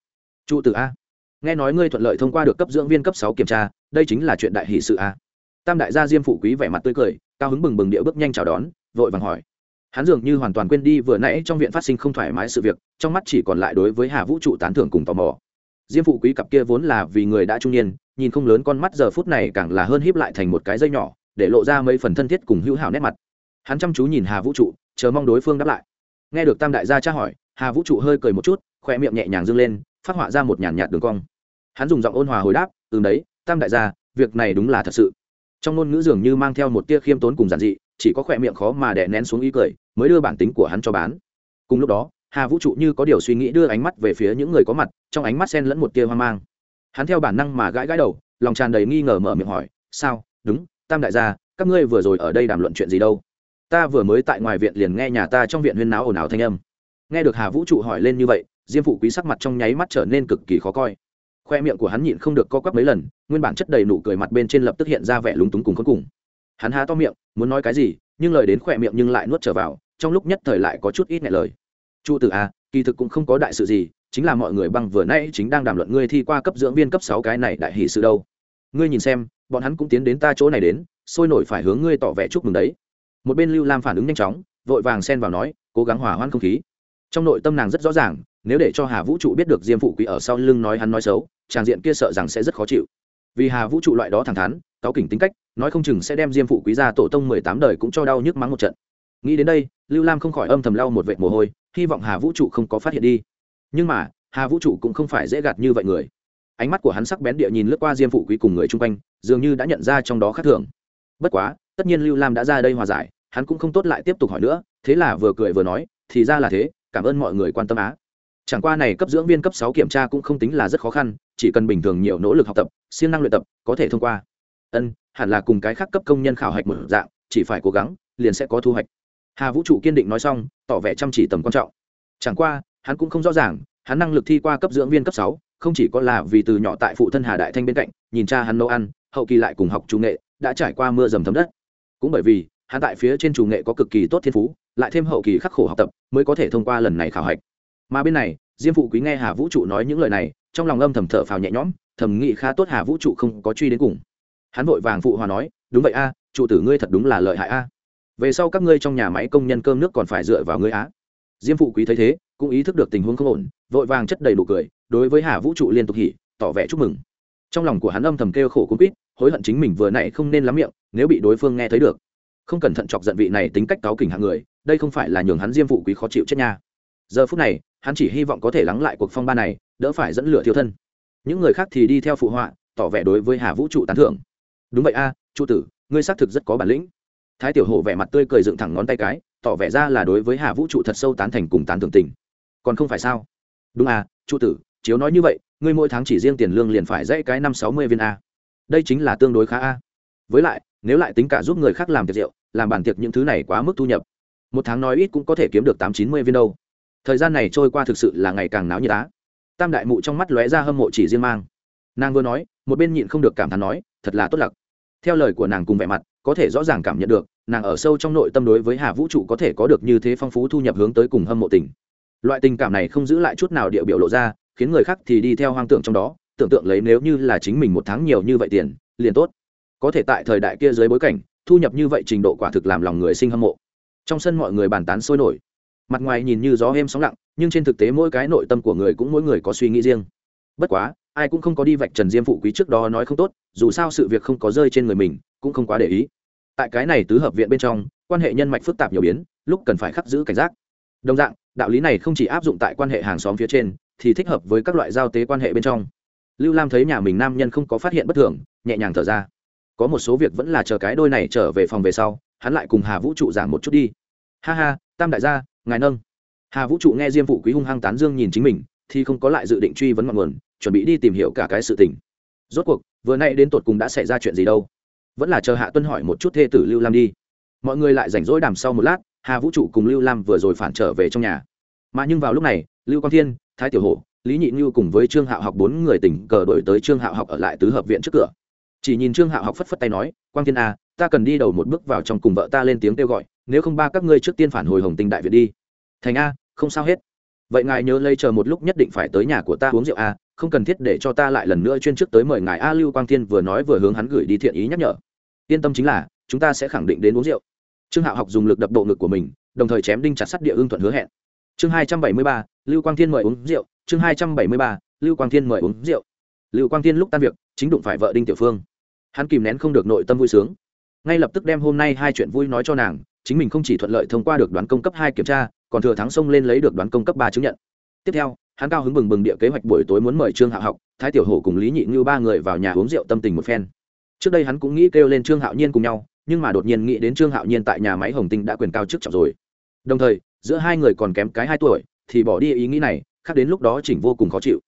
trụ tử a, nghe nói ngươi thuận lợi thông qua được cấp dưỡng viên cấp sáu kiểm tra, đây chính là chuyện đại hỷ sự a. Tam đại gia diêm phụ quý vẻ mặt tươi cười, cao hứng bừng bừng địa bước nhanh chào đón, vội vàng hỏi. Hắn dường như hoàn toàn quên đi vừa nãy trong viện phát sinh không thoải mái sự việc, trong mắt chỉ còn lại đối với hà vũ trụ tán thưởng cùng tò mò. Diêm phụ quý cặp kia vốn là vì người đã trung niên, nhìn không lớn con mắt giờ phút này càng là hơn híp lại thành một cái dây nhỏ, để lộ ra mấy phần thân thiết cùng hữu hảo nét mặt. Hắn chăm chú nhìn hà vũ trụ, chờ mong đối phương đáp lại. Nghe được tam đại gia tra hỏi, hà vũ trụ hơi cười một chút, khoe miệng nhẹ nhàng dâng lên phát họa ra một nhàn nhạt đường cong. Hắn dùng giọng ôn hòa hồi đáp ừ đấy, tam đại gia, việc này đúng là thật sự. Trong ngôn ngữ dường như mang theo một tia khiêm tốn cùng giản dị, chỉ có khỏe miệng khó mà đè nén xuống ý cười, mới đưa bản tính của hắn cho bán. Cùng lúc đó, hà vũ trụ như có điều suy nghĩ đưa ánh mắt về phía những người có mặt, trong ánh mắt sen lẫn một tia hoang mang. Hắn theo bản năng mà gãi gãi đầu, lòng tràn đầy nghi ngờ mở miệng hỏi, sao? Đúng, tam đại gia, các ngươi vừa rồi ở đây đàm luận chuyện gì đâu? Ta vừa mới tại ngoài viện liền nghe nhà ta trong viện huyên náo ồn ào thanh âm. Nghe được hà vũ trụ hỏi lên như vậy diêm phụ quý sắc mặt trong nháy mắt trở nên cực kỳ khó coi. Khoe miệng của hắn nhịn không được co quắp mấy lần, nguyên bản chất đầy nụ cười mặt bên trên lập tức hiện ra vẻ lúng túng cùng khốn cùng. Hắn há to miệng, muốn nói cái gì, nhưng lời đến khoe miệng nhưng lại nuốt trở vào, trong lúc nhất thời lại có chút ít ngại lời. Trụ tử a kỳ thực cũng không có đại sự gì, chính là mọi người băng vừa nay chính đang đàm luận ngươi thi qua cấp dưỡng viên cấp sáu cái này đại hỷ sự đâu. Ngươi nhìn xem, bọn hắn cũng tiến đến ta chỗ này đến, sôi nổi phải hướng ngươi tỏ vẻ chúc mừng đấy. Một bên lưu lam phản ứng nhanh chóng, vội vàng xen vào nói, cố gắng hòa hoãn không khí. Trong nội tâm nàng rất rõ ràng nếu để cho hà vũ trụ biết được diêm phụ quý ở sau lưng nói hắn nói xấu tràng diện kia sợ rằng sẽ rất khó chịu. Vì hà vũ trụ loại đó thẳng thắn cáo kỉnh tính cách, nói không chừng sẽ đem diêm phụ quý ra tổ tông mười tám đời cũng cho đau nhức mắng một trận. Nghĩ đến đây, lưu lam không khỏi âm thầm lau một vệt mồ hôi, hy vọng hà vũ trụ không có phát hiện đi. Nhưng mà, hà vũ trụ cũng không phải dễ gạt như vậy người. Ánh mắt của hắn sắc bén địa nhìn lướt qua diêm phụ quý cùng người chung quanh, dường như đã nhận ra trong đó khác thường. Bất quá, tất nhiên lưu lam đã ra đây hòa giải, hắn cũng không tốt lại tiếp tục hỏi nữa, thế là vừa cười vừa nói, thì ra là thế, cảm ơn mọi người quan tâm á chẳng qua này cấp dưỡng viên cấp sáu kiểm tra cũng không tính là rất khó khăn, chỉ cần bình thường nhiều nỗ lực học tập, siêng năng luyện tập, có thể thông qua. Ân, hẳn là cùng cái khác cấp công nhân khảo hạch một dạng, chỉ phải cố gắng, liền sẽ có thu hoạch. Hà vũ trụ kiên định nói xong, tỏ vẻ chăm chỉ tầm quan trọng. Chẳng qua, hắn cũng không rõ ràng, hắn năng lực thi qua cấp dưỡng viên cấp sáu, không chỉ có là vì từ nhỏ tại phụ thân hà đại thanh bên cạnh, nhìn cha hắn nấu ăn, hậu kỳ lại cùng học trung nghệ, đã trải qua mưa dầm thấm đất. Cũng bởi vì, hắn tại phía trên chủ nghệ có cực kỳ tốt thiên phú, lại thêm hậu kỳ khắc khổ học tập, mới có thể thông qua lần này khảo hạch mà bên này, diêm phụ quý nghe hà vũ trụ nói những lời này, trong lòng âm thầm thở phào nhẹ nhõm, thầm nghĩ khá tốt hà vũ trụ không có truy đến cùng. Hắn vội vàng phụ hòa nói, đúng vậy a trụ tử ngươi thật đúng là lợi hại a. Về sau các ngươi trong nhà máy công nhân cơm nước còn phải dựa vào ngươi á. Diêm phụ quý thấy thế, cũng ý thức được tình huống không ổn, vội vàng chất đầy đủ cười, đối với hà vũ trụ liên tục hỉ, tỏ vẻ chúc mừng. Trong lòng của hắn âm thầm kêu khổ cũng biết hối hận chính mình vừa nãy không nên lắm miệng, nếu bị đối phương nghe thấy được. Không cẩn thận chọc giận vị này tính cách cáo kỉnh hạng người, đây không phải là nhường hắn diêm phụ quý khó chịu chết nha giờ phút này hắn chỉ hy vọng có thể lắng lại cuộc phong ba này đỡ phải dẫn lửa thiêu thân. Những người khác thì đi theo phụ họa tỏ vẻ đối với hà vũ trụ tán thưởng. Đúng vậy a à, trụ tử ngươi xác thực rất có bản lĩnh. Thái tiểu hổ vẻ mặt tươi cười dựng thẳng ngón tay cái tỏ vẻ ra là đối với hà vũ trụ thật sâu tán thành cùng tán thưởng tình. Còn không phải sao? Đúng à trụ tử chiếu nói như vậy ngươi mỗi tháng chỉ riêng tiền lương liền phải dãy cái năm sáu mươi viên a. Đây chính là tương đối khá a. Với lại nếu lại tính cả giúp người khác làm tiệc rượu làm bàn tiệc những thứ này quá mức thu nhập một tháng nói ít cũng có thể kiếm được tám chín mươi viên đâu thời gian này trôi qua thực sự là ngày càng náo như đá tam đại mụ trong mắt lóe ra hâm mộ chỉ riêng mang. Nàng vừa nói, một bên nhịn không được cảm thán nói, thật là tốt lặc. Theo lời của nàng cùng vẻ mặt, có thể rõ ràng cảm nhận được, nàng ở sâu trong nội tâm đối với hà vũ trụ có thể có được như thế phong phú thu nhập hướng tới cùng hâm mộ tình. Loại tình cảm này không giữ lại chút nào địa biểu lộ ra, khiến người khác thì đi theo hoang tưởng trong đó, tưởng tượng lấy nếu như là chính mình một tháng nhiều như vậy tiền, liền tốt. Có thể tại thời đại kia dưới bối cảnh, thu nhập như vậy trình độ quả thực làm lòng người sinh hâm mộ. Trong sân mọi người bàn tán sôi nổi mặt ngoài nhìn như gió êm sóng lặng, nhưng trên thực tế mỗi cái nội tâm của người cũng mỗi người có suy nghĩ riêng. Bất quá, ai cũng không có đi vạch trần diêm phụ quý trước đó nói không tốt, dù sao sự việc không có rơi trên người mình, cũng không quá để ý. Tại cái này tứ hợp viện bên trong, quan hệ nhân mạch phức tạp nhiều biến, lúc cần phải khắc giữ cảnh giác. Đồng dạng, đạo lý này không chỉ áp dụng tại quan hệ hàng xóm phía trên, thì thích hợp với các loại giao tế quan hệ bên trong. Lưu lam thấy nhà mình nam nhân không có phát hiện bất thường, nhẹ nhàng thở ra. Có một số việc vẫn là chờ cái đôi này trở về phòng về sau, hắn lại cùng hà vũ trụ giảng một chút đi. Ha ha, tam đại gia ngài nâng. Hà vũ trụ nghe diêm phụ quý hung hăng tán dương nhìn chính mình thì không có lại dự định truy vấn ngọn nguồn chuẩn bị đi tìm hiểu cả cái sự tình. Rốt cuộc vừa nay đến tột cùng đã xảy ra chuyện gì đâu? Vẫn là chờ hạ tuân hỏi một chút thê tử lưu lam đi. Mọi người lại rảnh rỗi đàm sau một lát hà vũ trụ cùng lưu lam vừa rồi phản trở về trong nhà. Mà nhưng vào lúc này lưu quang thiên thái tiểu hổ lý nhị như cùng với trương hạo học bốn người tỉnh cờ đổi tới trương hạo học ở lại tứ hợp viện trước cửa. Chỉ nhìn trương hạo học phất phất tay nói quang thiên a à, ta cần đi đầu một bước vào trong cùng vợ ta lên tiếng kêu gọi nếu không ba các ngươi trước tiên phản hồi hồng tinh đại viện đi. Thành a, không sao hết. Vậy ngài nhớ lấy chờ một lúc nhất định phải tới nhà của ta uống rượu a, không cần thiết để cho ta lại lần nữa chuyên trước tới mời ngài a lưu quang thiên vừa nói vừa hướng hắn gửi đi thiện ý nhắc nhở. Yên tâm chính là, chúng ta sẽ khẳng định đến uống rượu. Trương hạo học dùng lực đập bộ ngực của mình, đồng thời chém đinh chặt sắt địa ương thuận hứa hẹn. Chương hai trăm bảy mươi ba, lưu quang thiên mời uống rượu. Chương hai trăm bảy mươi ba, lưu quang thiên mời uống rượu. Lưu quang thiên lúc tan việc, chính đụng phải vợ đinh tiểu phương. Hắn kìm nén không được nội tâm vui sướng. Ngay lập tức đem hôm nay hai chuyện vui nói cho nàng chính mình không chỉ thuận lợi thông qua được đoán công cấp hai kiểm tra, còn thừa thắng sông lên lấy được đoán công cấp ba chứng nhận. Tiếp theo, hắn cao hứng bừng bừng địa kế hoạch buổi tối muốn mời trương hạo học, thái tiểu hổ cùng lý nhị như ba người vào nhà uống rượu tâm tình một phen. Trước đây hắn cũng nghĩ kêu lên trương hạo nhiên cùng nhau, nhưng mà đột nhiên nghĩ đến trương hạo nhiên tại nhà máy hồng tinh đã quyền cao chức trọng rồi. Đồng thời, giữa hai người còn kém cái hai tuổi, thì bỏ đi ý nghĩ này, khác đến lúc đó chỉnh vô cùng khó chịu.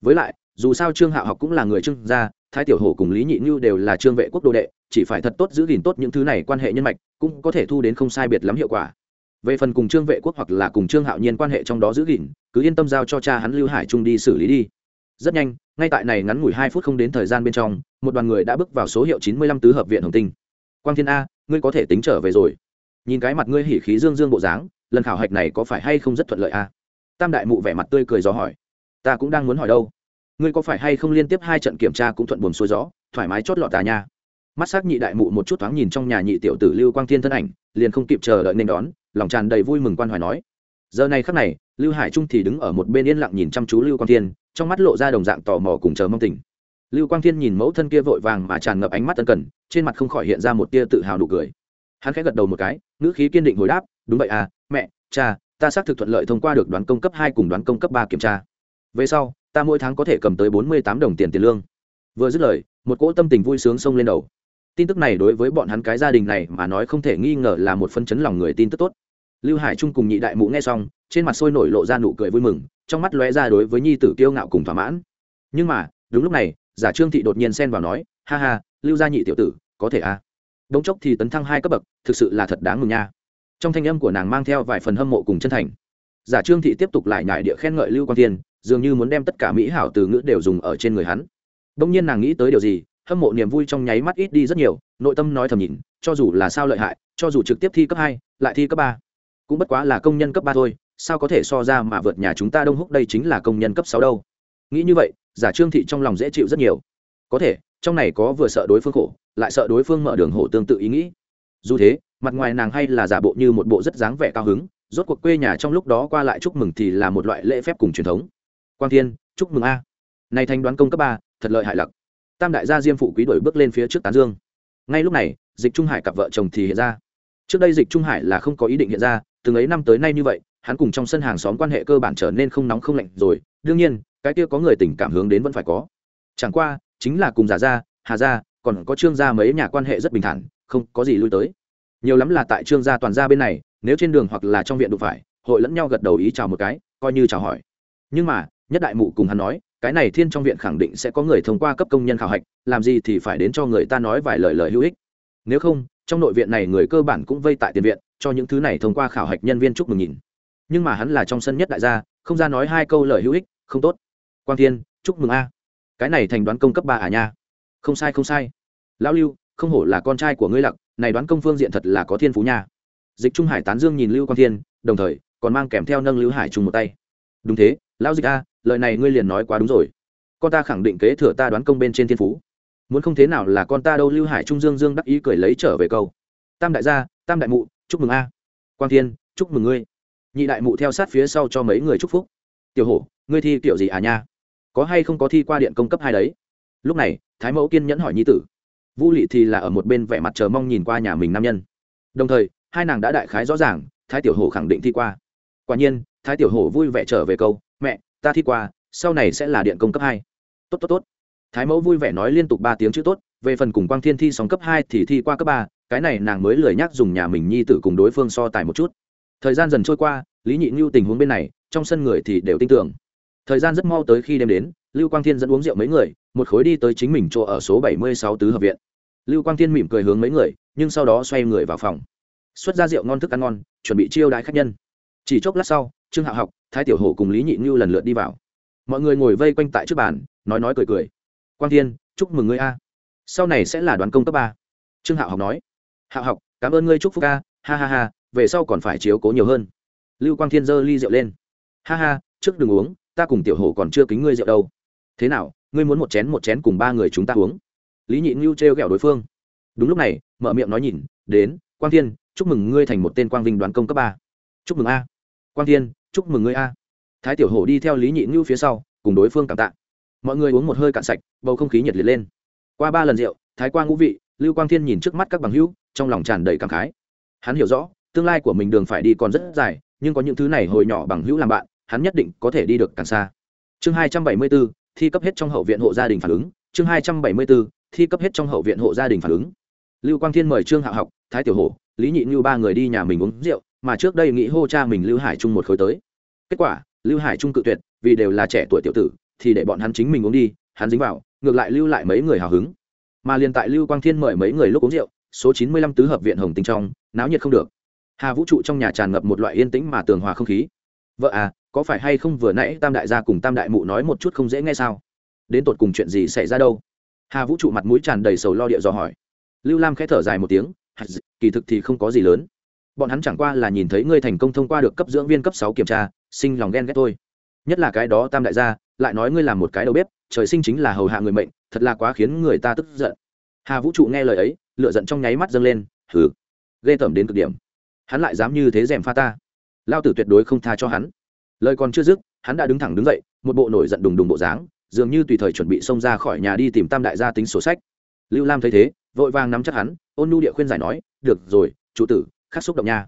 Với lại, dù sao trương hạo học cũng là người trương gia, thái tiểu hổ cùng lý nhị như đều là trương vệ quốc đô đệ chỉ phải thật tốt giữ gìn tốt những thứ này quan hệ nhân mạch, cũng có thể thu đến không sai biệt lắm hiệu quả. Về phần cùng trương vệ quốc hoặc là cùng trương hạo nhiên quan hệ trong đó giữ gìn, cứ yên tâm giao cho cha hắn lưu hải trung đi xử lý đi. Rất nhanh, ngay tại này ngắn ngủi hai phút không đến thời gian bên trong, một đoàn người đã bước vào số hiệu chín mươi lăm tứ hợp viện hồng tinh. Quang thiên a, ngươi có thể tính trở về rồi. Nhìn cái mặt ngươi hỉ khí dương dương bộ dáng, lần khảo hạch này có phải hay không rất thuận lợi a? Tam đại mụ vẻ mặt tươi cười gió hỏi. Ta cũng đang muốn hỏi đâu. Ngươi có phải hay không liên tiếp hai trận kiểm tra cũng thuận buồm xuôi gió, thoải mái chót lọt tà nha mắt s á c nhị đại mụ một chút thoáng nhìn trong nhà nhị tiểu tử lưu quang thiên thân ảnh, liền không kịp chờ đợi nên đón, lòng tràn đầy vui mừng quan hoài nói. Giờ này khắc này, lưu hải trung thì đứng ở một bên yên lặng nhìn chăm chú lưu quang thiên, trong mắt lộ ra đồng dạng tò mò cùng chờ mong tình. Lưu quang thiên nhìn mẫu thân kia vội vàng mà tràn ngập ánh mắt ân cần, trên mặt không khỏi hiện ra một tia tự hào nụ cười. Hắn khẽ gật đầu một cái, ngữ khí kiên định hồi đáp, đúng vậy à mẹ, cha, ta xác thực thuận lợi thông qua được đoán công cấp hai cùng đoán công cấp ba kiểm tra. Về sau, ta mỗi tháng có thể cầm tới bốn mươi tám đồng tiền tiền lương. Vừa dứt lời, một cỗ tâm tình vui sướng xông lên đầu tin tức này đối với bọn hắn cái gia đình này mà nói không thể nghi ngờ là một phân chấn lòng người tin tức tốt. Lưu hải trung cùng nhị đại mụ nghe xong trên mặt sôi nổi lộ ra nụ cười vui mừng trong mắt lóe ra đối với nhi tử kiêu ngạo cùng thỏa mãn. Nhưng mà đúng lúc này giả trương thị đột nhiên xen vào nói ha ha lưu gia nhị tiểu tử có thể à? Đống chốc thì tấn thăng hai cấp bậc thực sự là thật đáng mừng nha. Trong thanh âm của nàng mang theo vài phần hâm mộ cùng chân thành. Giả trương thị tiếp tục lại nhải địa khen ngợi lưu quang Thiên, dường như muốn đem tất cả mỹ hảo từ ngữ đều dùng ở trên người hắn. Đông nhiên nàng nghĩ tới điều gì hâm mộ niềm vui trong nháy mắt ít đi rất nhiều, nội tâm nói thầm nhìn, cho dù là sao lợi hại, cho dù trực tiếp thi cấp hai, lại thi cấp ba. Cũng bất quá là công nhân cấp ba thôi, sao có thể so ra mà vượt nhà chúng ta đông húc đây chính là công nhân cấp sáu đâu. Nghĩ như vậy, giả trương thị trong lòng dễ chịu rất nhiều. Có thể, trong này có vừa sợ đối phương khổ, lại sợ đối phương mở đường hổ tương tự ý nghĩ. Dù thế, mặt ngoài nàng hay là giả bộ như một bộ rất dáng vẻ cao hứng, rốt cuộc quê nhà trong lúc đó qua lại chúc mừng thì là một loại lễ phép cùng truyền thống. Quang thiên, chúc mừng a. Này thanh đoán công cấp ba, thật lợi hại lặc tam đại gia diêm phụ quý đổi bước lên phía trước tán dương. Ngay lúc này, dịch trung hải cặp vợ chồng thì hiện ra. Trước đây dịch trung hải là không có ý định hiện ra, từng ấy năm tới nay như vậy, hắn cùng trong sân hàng xóm quan hệ cơ bản trở nên không nóng không lạnh rồi. Đương nhiên, cái kia có người tình cảm hướng đến vẫn phải có. Chẳng qua, chính là cùng giả gia, hà gia, còn có trương gia mấy nhà quan hệ rất bình thản, không có gì lui tới. Nhiều lắm là tại trương gia toàn gia bên này, nếu trên đường hoặc là trong viện đụng phải, hội lẫn nhau gật đầu ý chào một cái, coi như chào hỏi. Nhưng mà, nhất đại mụ cùng hắn nói cái này thiên trong viện khẳng định sẽ có người thông qua cấp công nhân khảo hạch, làm gì thì phải đến cho người ta nói vài lời lời hữu ích. Nếu không, trong nội viện này người cơ bản cũng vây tại tiền viện, cho những thứ này thông qua khảo hạch nhân viên chúc mừng nhìn. Nhưng mà hắn là trong sân nhất đại gia, không ra nói hai câu lời hữu ích, không tốt. Quang thiên, chúc mừng a. Cái này thành đoán công cấp ba à nha. Không sai không sai. Lão lưu, không hổ là con trai của ngươi lặc, này đoán công phương diện thật là có thiên phú nha. Dịch trung hải tán dương nhìn lưu quang thiên, đồng thời còn mang kèm theo nâng lưu hải trùng một tay. Đúng thế, lão dịch a lời này ngươi liền nói quá đúng rồi. Con ta khẳng định kế thừa ta đoán công bên trên thiên phú. Muốn không thế nào là con ta đâu, lưu hải trung dương dương đắc ý cười lấy trở về câu. Tam đại gia, tam đại mụ, chúc mừng a. Quang thiên, chúc mừng ngươi. Nhị đại mụ theo sát phía sau cho mấy người chúc phúc. Tiểu hổ, ngươi thi kiểu gì à nha? Có hay không có thi qua điện công cấp hai đấy? Lúc này, thái mẫu kiên nhẫn hỏi nhi tử. Vũ lị thì là ở một bên vẻ mặt chờ mong nhìn qua nhà mình nam nhân. Đồng thời, hai nàng đã đại khái rõ ràng, thái tiểu hổ khẳng định thi qua. Quả nhiên, thái tiểu hổ vui vẻ trở về câu, mẹ ta thi qua, sau này sẽ là điện công cấp hai. Tốt tốt tốt. Thái mẫu vui vẻ nói liên tục ba tiếng chữ tốt, về phần cùng quang thiên thi sóng cấp hai thì thi qua cấp ba, cái này nàng mới lười nhắc dùng nhà mình nhi tử cùng đối phương so tài một chút. Thời gian dần trôi qua, lý nhị ngưu tình huống bên này, trong sân người thì đều tin tưởng. Thời gian rất mau tới khi đêm đến, lưu quang thiên dẫn uống rượu mấy người, một khối đi tới chính mình chỗ ở số bảy mươi sáu tứ hợp viện. Lưu quang thiên mỉm cười hướng mấy người, nhưng sau đó xoay người vào phòng. Xuất ra rượu ngon thức ăn ngon, chuẩn bị chiêu đãi khách nhân. Chỉ chốc lát sau, trương hạ học thái tiểu hổ cùng lý nhị như lần lượt đi vào. Mọi người ngồi vây quanh tại trước bàn, nói nói cười cười. Quang thiên, chúc mừng ngươi a. Sau này sẽ là đoàn công cấp ba. Trương hạo học nói. Hạo học, cảm ơn ngươi chúc phúc a. ha ha ha, về sau còn phải chiếu cố nhiều hơn. Lưu quang thiên giơ ly rượu lên. Ha ha, trước đừng uống, ta cùng tiểu hổ còn chưa kính ngươi rượu đâu. Thế nào, ngươi muốn một chén một chén cùng ba người chúng ta uống? Lý nhị ngưu trêu ghẹo đối phương. Đúng lúc này, mở miệng nói nhìn, đến, quang thiên, chúc mừng ngươi thành một tên quang vinh đoàn công cấp ba. Chúc mừng a. Quang thiên chúc mừng ngươi a. Thái tiểu hổ đi theo lý nhị ngưu phía sau cùng đối phương cảm tạ. Mọi người uống một hơi cạn sạch bầu không khí nhiệt liệt lên. Qua ba lần rượu thái quang ngũ vị lưu quang thiên nhìn trước mắt các bằng hữu trong lòng tràn đầy cảm khái. Hắn hiểu rõ tương lai của mình đường phải đi còn rất dài nhưng có những thứ này hồi nhỏ bằng hữu làm bạn hắn nhất định có thể đi được càng xa. Chương hai trăm bảy mươi 274, thi cấp hết trong hậu viện hộ gia đình phản ứng. Chương hai trăm bảy mươi 274, thi cấp hết trong hậu viện hộ gia đình phản ứng. Lưu quang thiên mời trương hạ học thái tiểu hổ lý nhị như ba người đi nhà mình uống rượu mà trước đây nghĩ hô cha mình lưu hải trung một khối tới. Kết quả, lưu hải trung cự tuyệt, vì đều là trẻ tuổi tiểu tử, thì để bọn hắn chính mình uống đi, hắn dính vào, ngược lại lưu lại mấy người hào hứng. Mà liền tại lưu quang thiên mời mấy người lúc uống rượu, số chín mươi lăm tứ hợp viện hồng tinh trong, náo nhiệt không được. Hà vũ trụ trong nhà tràn ngập một loại yên tĩnh mà tường hòa không khí. Vợ à có phải hay không vừa nãy tam đại gia cùng tam đại mụ nói một chút không dễ nghe sao? Đến tột cùng chuyện gì xảy ra đâu? Hà vũ trụ mặt mũi tràn đầy sầu lo địa dò hỏi. Lưu lam khẽ thở dài một tiếng, kỳ thực thì không có gì lớn bọn hắn chẳng qua là nhìn thấy ngươi thành công thông qua được cấp dưỡng viên cấp sáu kiểm tra sinh lòng ghen ghét thôi. Nhất là cái đó tam đại gia lại nói ngươi làm một cái đầu bếp trời sinh chính là hầu hạ người mệnh thật là quá khiến người ta tức giận. Hà vũ trụ nghe lời ấy lựa giận trong nháy mắt dâng lên hừ, ghê tởm đến cực điểm. Hắn lại dám như thế rèm pha ta. Lao tử tuyệt đối không tha cho hắn. Lời còn chưa dứt hắn đã đứng thẳng đứng dậy một bộ nổi giận đùng đùng bộ dáng dường như tùy thời chuẩn bị xông ra khỏi nhà đi tìm tam đại gia tính sổ sách. Lưu lam thấy thế vội vàng nắm chắc hắn ôn nhu địa khuyên giải nói được rồi chủ tử khắc xúc động nha.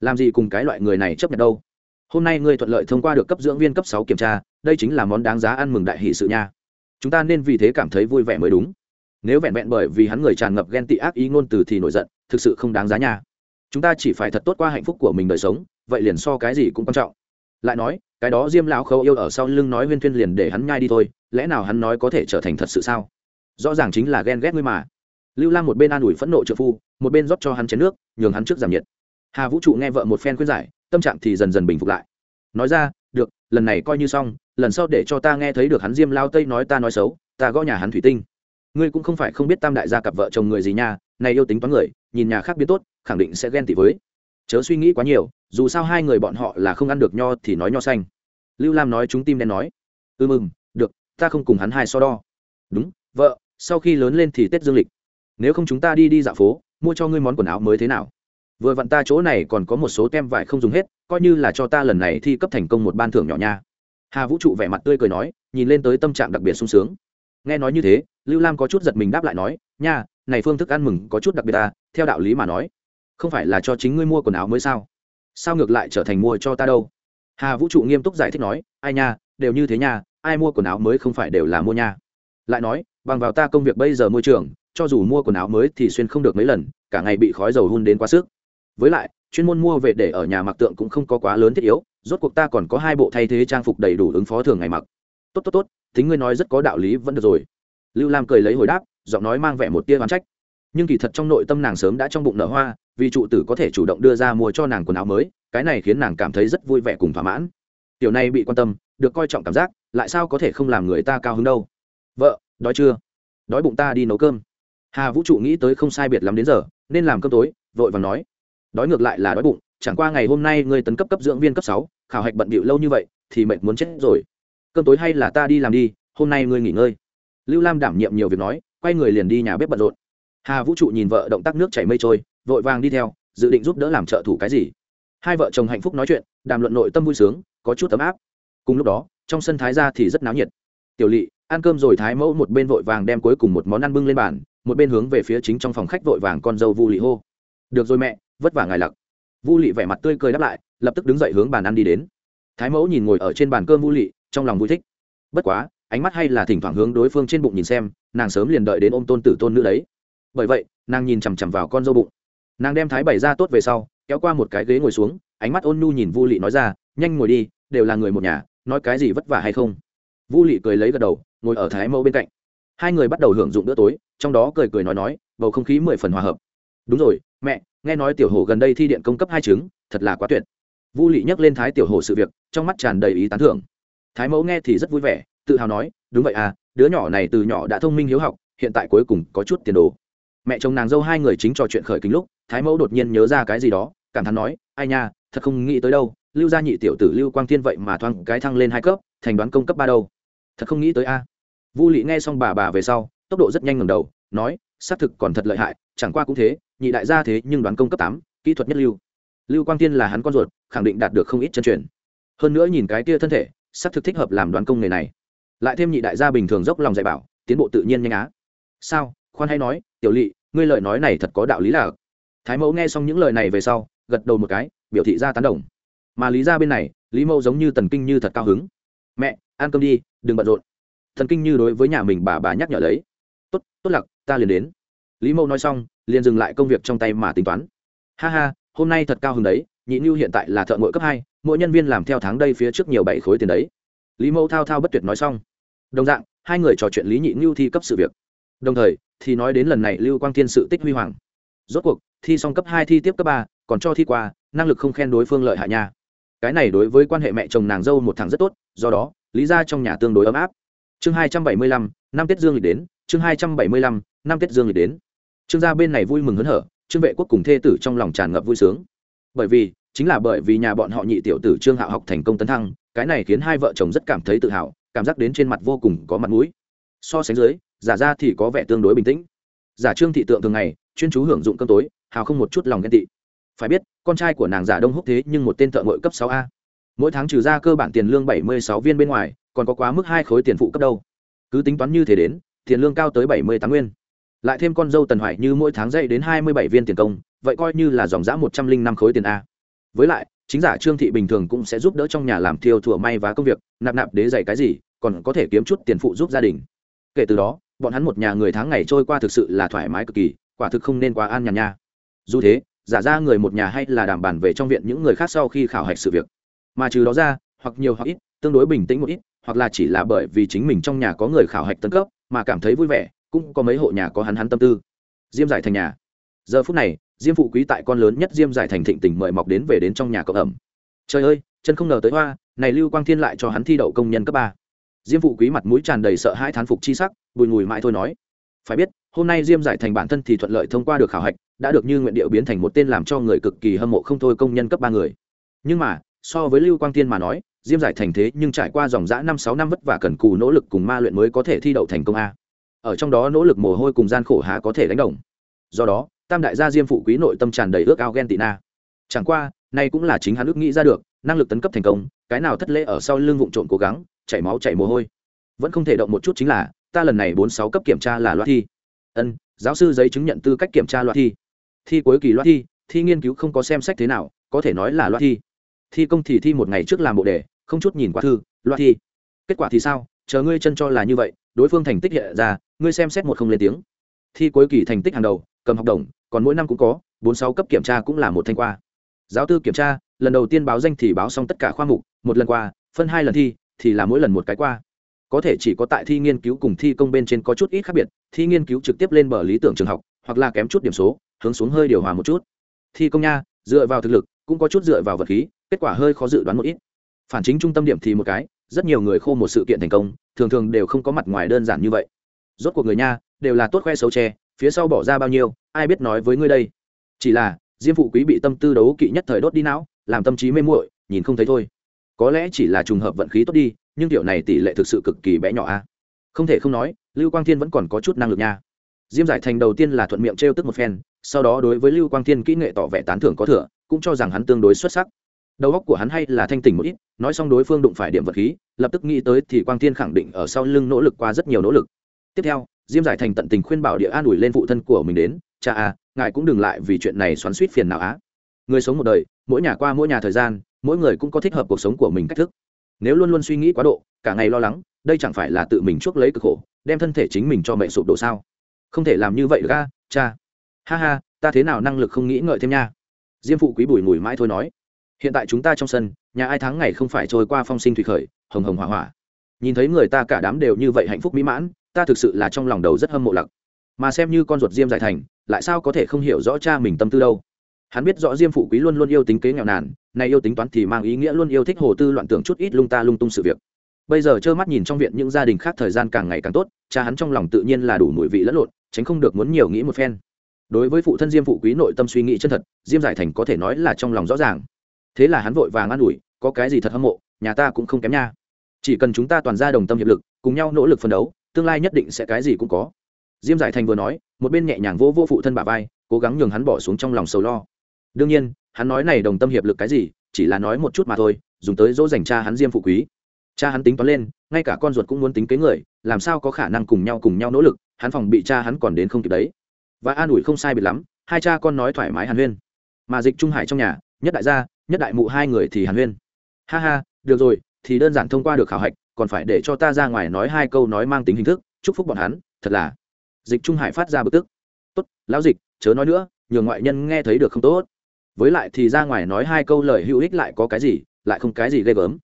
Làm gì cùng cái loại người này chấp nhận đâu? Hôm nay ngươi thuận lợi thông qua được cấp dưỡng viên cấp sáu kiểm tra, đây chính là món đáng giá ăn mừng đại hỷ sự nha. Chúng ta nên vì thế cảm thấy vui vẻ mới đúng. Nếu vẹn vẹn bởi vì hắn người tràn ngập ghen tị ác ý ngôn từ thì nổi giận, thực sự không đáng giá nha. Chúng ta chỉ phải thật tốt qua hạnh phúc của mình đời sống, vậy liền so cái gì cũng quan trọng. Lại nói, cái đó diêm lão khâu yêu ở sau lưng nói huyên thuyên liền để hắn nhai đi thôi, lẽ nào hắn nói có thể trở thành thật sự sao? Rõ ràng chính là ghen ghét ngươi mà. Lưu lam một bên an ủi phẫn nộ trợ phu một bên rót cho hắn chén nước, nhường hắn trước giảm nhiệt. Hà vũ trụ nghe vợ một phen khuyên giải, tâm trạng thì dần dần bình phục lại. Nói ra, được, lần này coi như xong, lần sau để cho ta nghe thấy được hắn diêm lao tây nói ta nói xấu, ta gõ nhà hắn thủy tinh. Ngươi cũng không phải không biết tam đại gia cặp vợ chồng người gì nha, này yêu tính toán người, nhìn nhà khác biến tốt, khẳng định sẽ ghen tị với. Chớ suy nghĩ quá nhiều, dù sao hai người bọn họ là không ăn được nho thì nói nho xanh. Lưu lam nói chúng tim đen nói ư ừ mừng được, ta không cùng hắn hai so đo. Đúng, vợ, sau khi lớn lên thì tết dương lịch. Nếu không chúng ta đi đi dạo phố mua cho ngươi món quần áo mới thế nào? Vừa vặn ta chỗ này còn có một số tem vải không dùng hết, coi như là cho ta lần này thi cấp thành công một ban thưởng nhỏ nha. Hà vũ trụ vẻ mặt tươi cười nói, nhìn lên tới tâm trạng đặc biệt sung sướng. Nghe nói như thế, lưu lam có chút giật mình đáp lại nói, nha, này phương thức ăn mừng có chút đặc biệt ta theo đạo lý mà nói, không phải là cho chính ngươi mua quần áo mới sao? Sao ngược lại trở thành mua cho ta đâu? Hà vũ trụ nghiêm túc giải thích nói, ai nha, đều như thế nha, ai mua quần áo mới không phải đều là mua nha. Lại nói, bằng vào ta công việc bây giờ môi trường cho dù mua quần áo mới thì xuyên không được mấy lần, cả ngày bị khói dầu hun đến quá sức. Với lại, chuyên môn mua về để ở nhà mặc tượng cũng không có quá lớn thiết yếu, rốt cuộc ta còn có hai bộ thay thế trang phục đầy đủ ứng phó thường ngày mặc. Tốt tốt tốt tính ngươi nói rất có đạo lý, vẫn được rồi. Lưu lam cười lấy hồi đáp, giọng nói mang vẻ một tia oán trách. Nhưng kỳ thật trong nội tâm nàng sớm đã trong bụng nở hoa, vì trụ tử có thể chủ động đưa ra mua cho nàng quần áo mới, cái này khiến nàng cảm thấy rất vui vẻ cùng thỏa mãn. Tiểu này bị quan tâm, được coi trọng cảm giác, lại sao có thể không làm người ta cao hứng đâu? Vợ, đói chưa? Đói bụng ta đi nấu cơm hà vũ trụ nghĩ tới không sai biệt lắm đến giờ, nên làm cơm tối, vội vàng nói. Đói ngược lại là đói bụng, chẳng qua ngày hôm nay ngươi tấn cấp cấp dưỡng viên cấp sáu, khảo hạch bận bịu lâu như vậy, thì mệt muốn chết rồi. Cơm tối hay là ta đi làm đi, hôm nay ngươi nghỉ ngơi. Lưu lam đảm nhiệm nhiều việc nói, quay người liền đi nhà bếp bận rộn. Hà vũ trụ nhìn vợ động tác nước chảy mây trôi, vội vàng đi theo, dự định giúp đỡ làm trợ thủ cái gì. Hai vợ chồng hạnh phúc nói chuyện, đàm luận nội tâm vui sướng, có chút ấm áp. Cùng lúc đó, trong sân thái ra thì rất náo nhiệt. Tiểu lỵ ăn cơm rồi thái mẫu một bên vội vàng đem cuối cùng một món ăn bưng lên bàn, một bên hướng về phía chính trong phòng khách vội vàng con dâu vu lị hô. Được rồi mẹ, vất vả ngài lặc. Vu lị vẻ mặt tươi cười đáp lại, lập tức đứng dậy hướng bàn ăn đi đến. Thái mẫu nhìn ngồi ở trên bàn cơm vu lị, trong lòng vui thích. Bất quá, ánh mắt hay là thỉnh thoảng hướng đối phương trên bụng nhìn xem, nàng sớm liền đợi đến ôm tôn tử tôn nữ đấy. Bởi vậy, nàng nhìn chằm chằm vào con dâu bụng. Nàng đem thái bày ra tốt về sau, kéo qua một cái ghế ngồi xuống, ánh mắt ôn nhu nhìn vu lị nói ra, nhanh ngồi đi, đều là người một nhà, nói cái gì vất vả hay không? Vu lị cười lấy gật đầu ngồi ở thái mẫu bên cạnh. Hai người bắt đầu hưởng dụng bữa tối, trong đó cười cười nói nói, bầu không khí mười phần hòa hợp. Đúng rồi, mẹ, nghe nói tiểu hồ gần đây thi điện công cấp hai chứng, thật là quá tuyệt. Vu lị nhắc lên thái tiểu hồ sự việc, trong mắt tràn đầy ý tán thưởng. Thái mẫu nghe thì rất vui vẻ, tự hào nói, đúng vậy à đứa nhỏ này từ nhỏ đã thông minh hiếu học, hiện tại cuối cùng có chút tiền đồ. Mẹ chồng nàng dâu hai người chính trò chuyện khởi kính lúc, thái mẫu đột nhiên nhớ ra cái gì đó, cảm thán nói, ai nha, thật không nghĩ tới đâu, lưu gia nhị tiểu tử lưu quang thiên vậy mà thoáng cái thăng lên hai cấp, thành đoán công cấp ba đâu thật không nghĩ tới a. Vu lị nghe xong bà bà về sau, tốc độ rất nhanh ngầm đầu, nói, xác thực còn thật lợi hại, chẳng qua cũng thế, nhị đại gia thế nhưng đoán công cấp tám, kỹ thuật nhất lưu. Lưu quang tiên là hắn con ruột, khẳng định đạt được không ít chân truyền. Hơn nữa nhìn cái kia thân thể, xác thực thích hợp làm đoán công nghề này. Lại thêm nhị đại gia bình thường dốc lòng dạy bảo, tiến bộ tự nhiên nhanh á. Sao? Khoan hay nói, tiểu lỵ ngươi lời nói này thật có đạo lý là thái mẫu nghe xong những lời này về sau, gật đầu một cái, biểu thị ra tán đồng. Mà lý ra bên này, lý mẫu giống như tần kinh như thật cao hứng. Mẹ, ăn cơm đi đừng bận rộn. Thần kinh như đối với nhà mình bà bà nhắc nhở lấy. Tốt tốt lặc, ta liền đến. Lý mẫu nói xong, liền dừng lại công việc trong tay mà tính toán. Ha ha, hôm nay thật cao hứng đấy, nhị như hiện tại là thợ ngội cấp hai, mỗi nhân viên làm theo tháng đây phía trước nhiều bảy khối tiền đấy. Lý mẫu thao thao bất tuyệt nói xong. Đồng dạng, hai người trò chuyện lý nhị như thi cấp sự việc. Đồng thời, thì nói đến lần này lưu quang thiên sự tích huy hoàng. Rốt cuộc, thi xong cấp hai, thi tiếp cấp ba, còn cho thi qua, năng lực không khen đối phương lợi hại nha. Cái này đối với quan hệ mẹ chồng nàng dâu một thằng rất tốt, do đó lý ra trong nhà tương đối ấm áp. Chương hai trăm bảy mươi lăm, năm tết dương lịch đến, chương hai trăm bảy mươi lăm, năm tết dương lịch đến. Trương gia bên này vui mừng hớn hở, trương vệ quốc cùng thê tử trong lòng tràn ngập vui sướng. Bởi vì, chính là bởi vì nhà bọn họ nhị tiểu tử trương hạo học thành công tấn thăng, cái này khiến hai vợ chồng rất cảm thấy tự hào, cảm giác đến trên mặt vô cùng có mặt mũi. So sánh dưới, giả ra thì có vẻ tương đối bình tĩnh. Giả trương thị tượng thường ngày, chuyên chú hưởng dụng cơm tối, hào không một chút lòng ghen tị. Phải biết, con trai của nàng giả đông húc thế nhưng một tên thợ ngội cấp sáu a mỗi tháng trừ ra cơ bản tiền lương bảy mươi sáu viên bên ngoài, còn có quá mức hai khối tiền phụ cấp đâu. Cứ tính toán như thế đến, tiền lương cao tới bảy mươi tám nguyên. Lại thêm con dâu tần hoài như mỗi tháng dạy đến hai mươi bảy viên tiền công, vậy coi như là dòng giã một trăm linh năm khối tiền a. Với lại, chính giả trương thị bình thường cũng sẽ giúp đỡ trong nhà làm thiêu thủa may và công việc, nạp nạp đế dạy cái gì, còn có thể kiếm chút tiền phụ giúp gia đình. Kể từ đó, bọn hắn một nhà người tháng ngày trôi qua thực sự là thoải mái cực kỳ, quả thực không nên quá an nhàn nha. Dù thế, giả ra người một nhà hay là đảm bàn về trong viện những người khác sau khi khảo hạch sự việc mà trừ đó ra, hoặc nhiều hoặc ít, tương đối bình tĩnh một ít, hoặc là chỉ là bởi vì chính mình trong nhà có người khảo hạch tân cấp, mà cảm thấy vui vẻ, cũng có mấy hộ nhà có hắn hắn tâm tư. Diêm giải thành nhà. Giờ phút này, diêm phụ quý tại con lớn nhất diêm giải thành thịnh tỉnh mời mọc đến về đến trong nhà cộng ẩm. Trời ơi, chân không ngờ tới hoa, này lưu quang thiên lại cho hắn thi đậu công nhân cấp ba. Diêm phụ quý mặt mũi tràn đầy sợ hãi thán phục chi sắc, bùi ngùi mãi thôi nói. Phải biết, hôm nay diêm giải thành bản thân thì thuận lợi thông qua được khảo hạch, đã được như nguyện điệu biến thành một tên làm cho người cực kỳ hâm mộ không thôi công nhân cấp ba người. Nhưng mà so với lưu quang tiên mà nói, diêm giải thành thế nhưng trải qua dòng dã năm sáu năm vất vả cần cù nỗ lực cùng ma luyện mới có thể thi đậu thành công a. Ở trong đó nỗ lực mồ hôi cùng gian khổ há có thể đánh đồng. Do đó, tam đại gia diêm phụ quý nội tâm tràn đầy ước ao ghen tị na. Chẳng qua, nay cũng là chính hắn ước nghĩ ra được, năng lực tấn cấp thành công, cái nào thất lễ ở sau lưng vụn trộn cố gắng, chảy máu chảy mồ hôi. Vẫn không thể động một chút chính là, ta lần này bốn sáu cấp kiểm tra là loạt thi. Ân, giáo sư giấy chứng nhận tư cách kiểm tra loạt thi. Thi cuối kỳ loạt thi thi nghiên cứu không có xem sách thế nào, có thể nói là loạt thi thi công thì thi một ngày trước làm bộ đề, không chút nhìn qua thư loại thi. Kết quả thì sao? Chờ ngươi chân cho là như vậy, đối phương thành tích hiện ra, ngươi xem xét một không lên tiếng. Thi cuối kỳ thành tích hàng đầu, cầm học đồng, còn mỗi năm cũng có, bốn sáu cấp kiểm tra cũng là một thanh qua. Giáo tư kiểm tra, lần đầu tiên báo danh thì báo xong tất cả khoa mục, một lần qua, phân hai lần thi, thì là mỗi lần một cái qua. Có thể chỉ có tại thi nghiên cứu cùng thi công bên trên có chút ít khác biệt, thi nghiên cứu trực tiếp lên bờ lý tưởng trường học, hoặc là kém chút điểm số, hướng xuống hơi điều hòa một chút. Thi công nha, dựa vào thực lực cũng có chút dựa vào vật khí, kết quả hơi khó dự đoán một ít. Phản chính trung tâm điểm thì một cái, rất nhiều người khô một sự kiện thành công, thường thường đều không có mặt ngoài đơn giản như vậy. Rốt cuộc người nha, đều là tốt khoe xấu tre phía sau bỏ ra bao nhiêu, ai biết nói với ngươi đây. Chỉ là, diêm phụ quý bị tâm tư đấu kỵ nhất thời đốt đi não, làm tâm trí mê muội, nhìn không thấy thôi. Có lẽ chỉ là trùng hợp vận khí tốt đi, nhưng kiểu này tỷ lệ thực sự cực kỳ bé nhỏ a. Không thể không nói, lưu quang thiên vẫn còn có chút năng lực nha. Diêm giải thành đầu tiên là thuận miệng t tức một phen, sau đó đối với lưu quang thiên kỹ nghệ tỏ vẻ tán thưởng có thừa cũng cho rằng hắn tương đối xuất sắc. Đầu óc của hắn hay là thanh tỉnh một ít, nói xong đối phương đụng phải điểm vật khí, lập tức nghĩ tới thì quang thiên khẳng định ở sau lưng nỗ lực qua rất nhiều nỗ lực. Tiếp theo, diêm giải thành tận tình khuyên bảo địa an ủi lên phụ thân của mình đến, cha à ngài cũng đừng lại vì chuyện này xoắn suýt phiền nào á. Người sống một đời, mỗi nhà qua mỗi nhà thời gian, mỗi người cũng có thích hợp cuộc sống của mình cách thức. Nếu luôn luôn suy nghĩ quá độ, cả ngày lo lắng, đây chẳng phải là tự mình chuốc lấy cực khổ, đem thân thể chính mình cho mẹ sụp đổ sao? Không thể làm như vậy được ca cha. Ha ha, ta thế nào năng lực không nghĩ ngợi thêm nha diêm phụ quý bùi mùi mãi thôi nói, hiện tại chúng ta trong sân, nhà ai tháng ngày không phải trôi qua phong sinh thủy khởi, hồng hồng hỏa hỏa. Nhìn thấy người ta cả đám đều như vậy hạnh phúc mỹ mãn, ta thực sự là trong lòng đầu rất hâm mộ lặc. Mà xem như con ruột diêm giải thành, lại sao có thể không hiểu rõ cha mình tâm tư đâu? Hắn biết rõ diêm phụ quý luôn luôn yêu tính kế nghèo nàn này yêu tính toán thì mang ý nghĩa luôn yêu thích hồ tư loạn tưởng chút ít lung ta lung tung sự việc. Bây giờ trơ mắt nhìn trong viện những gia đình khác thời gian càng ngày càng tốt, cha hắn trong lòng tự nhiên là đủ mùi vị lẫn lộn, tránh không được muốn nhiều nghĩ một phen đối với phụ thân diêm phụ quý nội tâm suy nghĩ chân thật, diêm giải thành có thể nói là trong lòng rõ ràng. Thế là hắn vội vàng an ủi, có cái gì thật hâm mộ, nhà ta cũng không kém nha. Chỉ cần chúng ta toàn ra đồng tâm hiệp lực, cùng nhau nỗ lực phấn đấu, tương lai nhất định sẽ cái gì cũng có. Diêm giải thành vừa nói, một bên nhẹ nhàng vô vô phụ thân bà vai, cố gắng nhường hắn bỏ xuống trong lòng sầu lo. Đương nhiên, hắn nói này đồng tâm hiệp lực cái gì, chỉ là nói một chút mà thôi, dùng tới dỗ dành cha hắn diêm phụ quý. Cha hắn tính toán lên, ngay cả con ruột cũng muốn tính kế người, làm sao có khả năng cùng nhau cùng nhau nỗ lực, hắn phòng bị cha hắn còn đến không kịp đấy và an ủi không sai biệt lắm, hai cha con nói thoải mái hàn huyên. Mà dịch trung hải trong nhà, nhất đại gia, nhất đại mụ hai người thì hàn huyên. Ha ha, được rồi, thì đơn giản thông qua được khảo hạch, còn phải để cho ta ra ngoài nói hai câu nói mang tính hình thức, chúc phúc bọn hắn, thật là. Dịch trung hải phát ra bực tức. Tốt, lão dịch, chớ nói nữa, nhường ngoại nhân nghe thấy được không tốt. Với lại thì ra ngoài nói hai câu lời hữu ích lại có cái gì, lại không cái gì ghê gớm.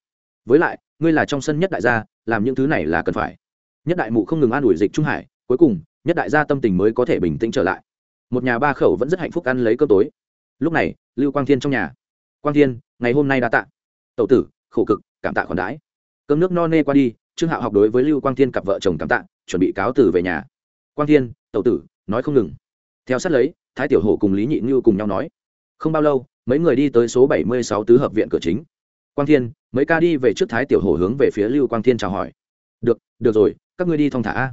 Với lại, ngươi là trong sân nhất đại gia, làm những thứ này là cần phải. Nhất đại mụ không ngừng an ủi dịch trung hải, cuối cùng nhất đại gia tâm tình mới có thể bình tĩnh trở lại. Một nhà ba khẩu vẫn rất hạnh phúc ăn lấy cơm tối. Lúc này, lưu quang thiên trong nhà. Quang thiên, ngày hôm nay đã tạ. Tậu tử, khổ cực, cảm tạ khoản đãi. Cơm nước no nê qua đi, trương hạo học đối với lưu quang thiên cặp vợ chồng cảm tạ, chuẩn bị cáo tử về nhà. Quang thiên tậu tử, nói không ngừng. Theo sát lấy, thái tiểu hổ cùng lý nhị như cùng nhau nói. Không bao lâu, mấy người đi tới số bảy mươi sáu tứ hợp viện cửa chính. Quang thiên, mấy ca đi về trước thái tiểu hổ hướng về phía lưu quang thiên chào hỏi. Được được rồi, các ngươi đi thong thả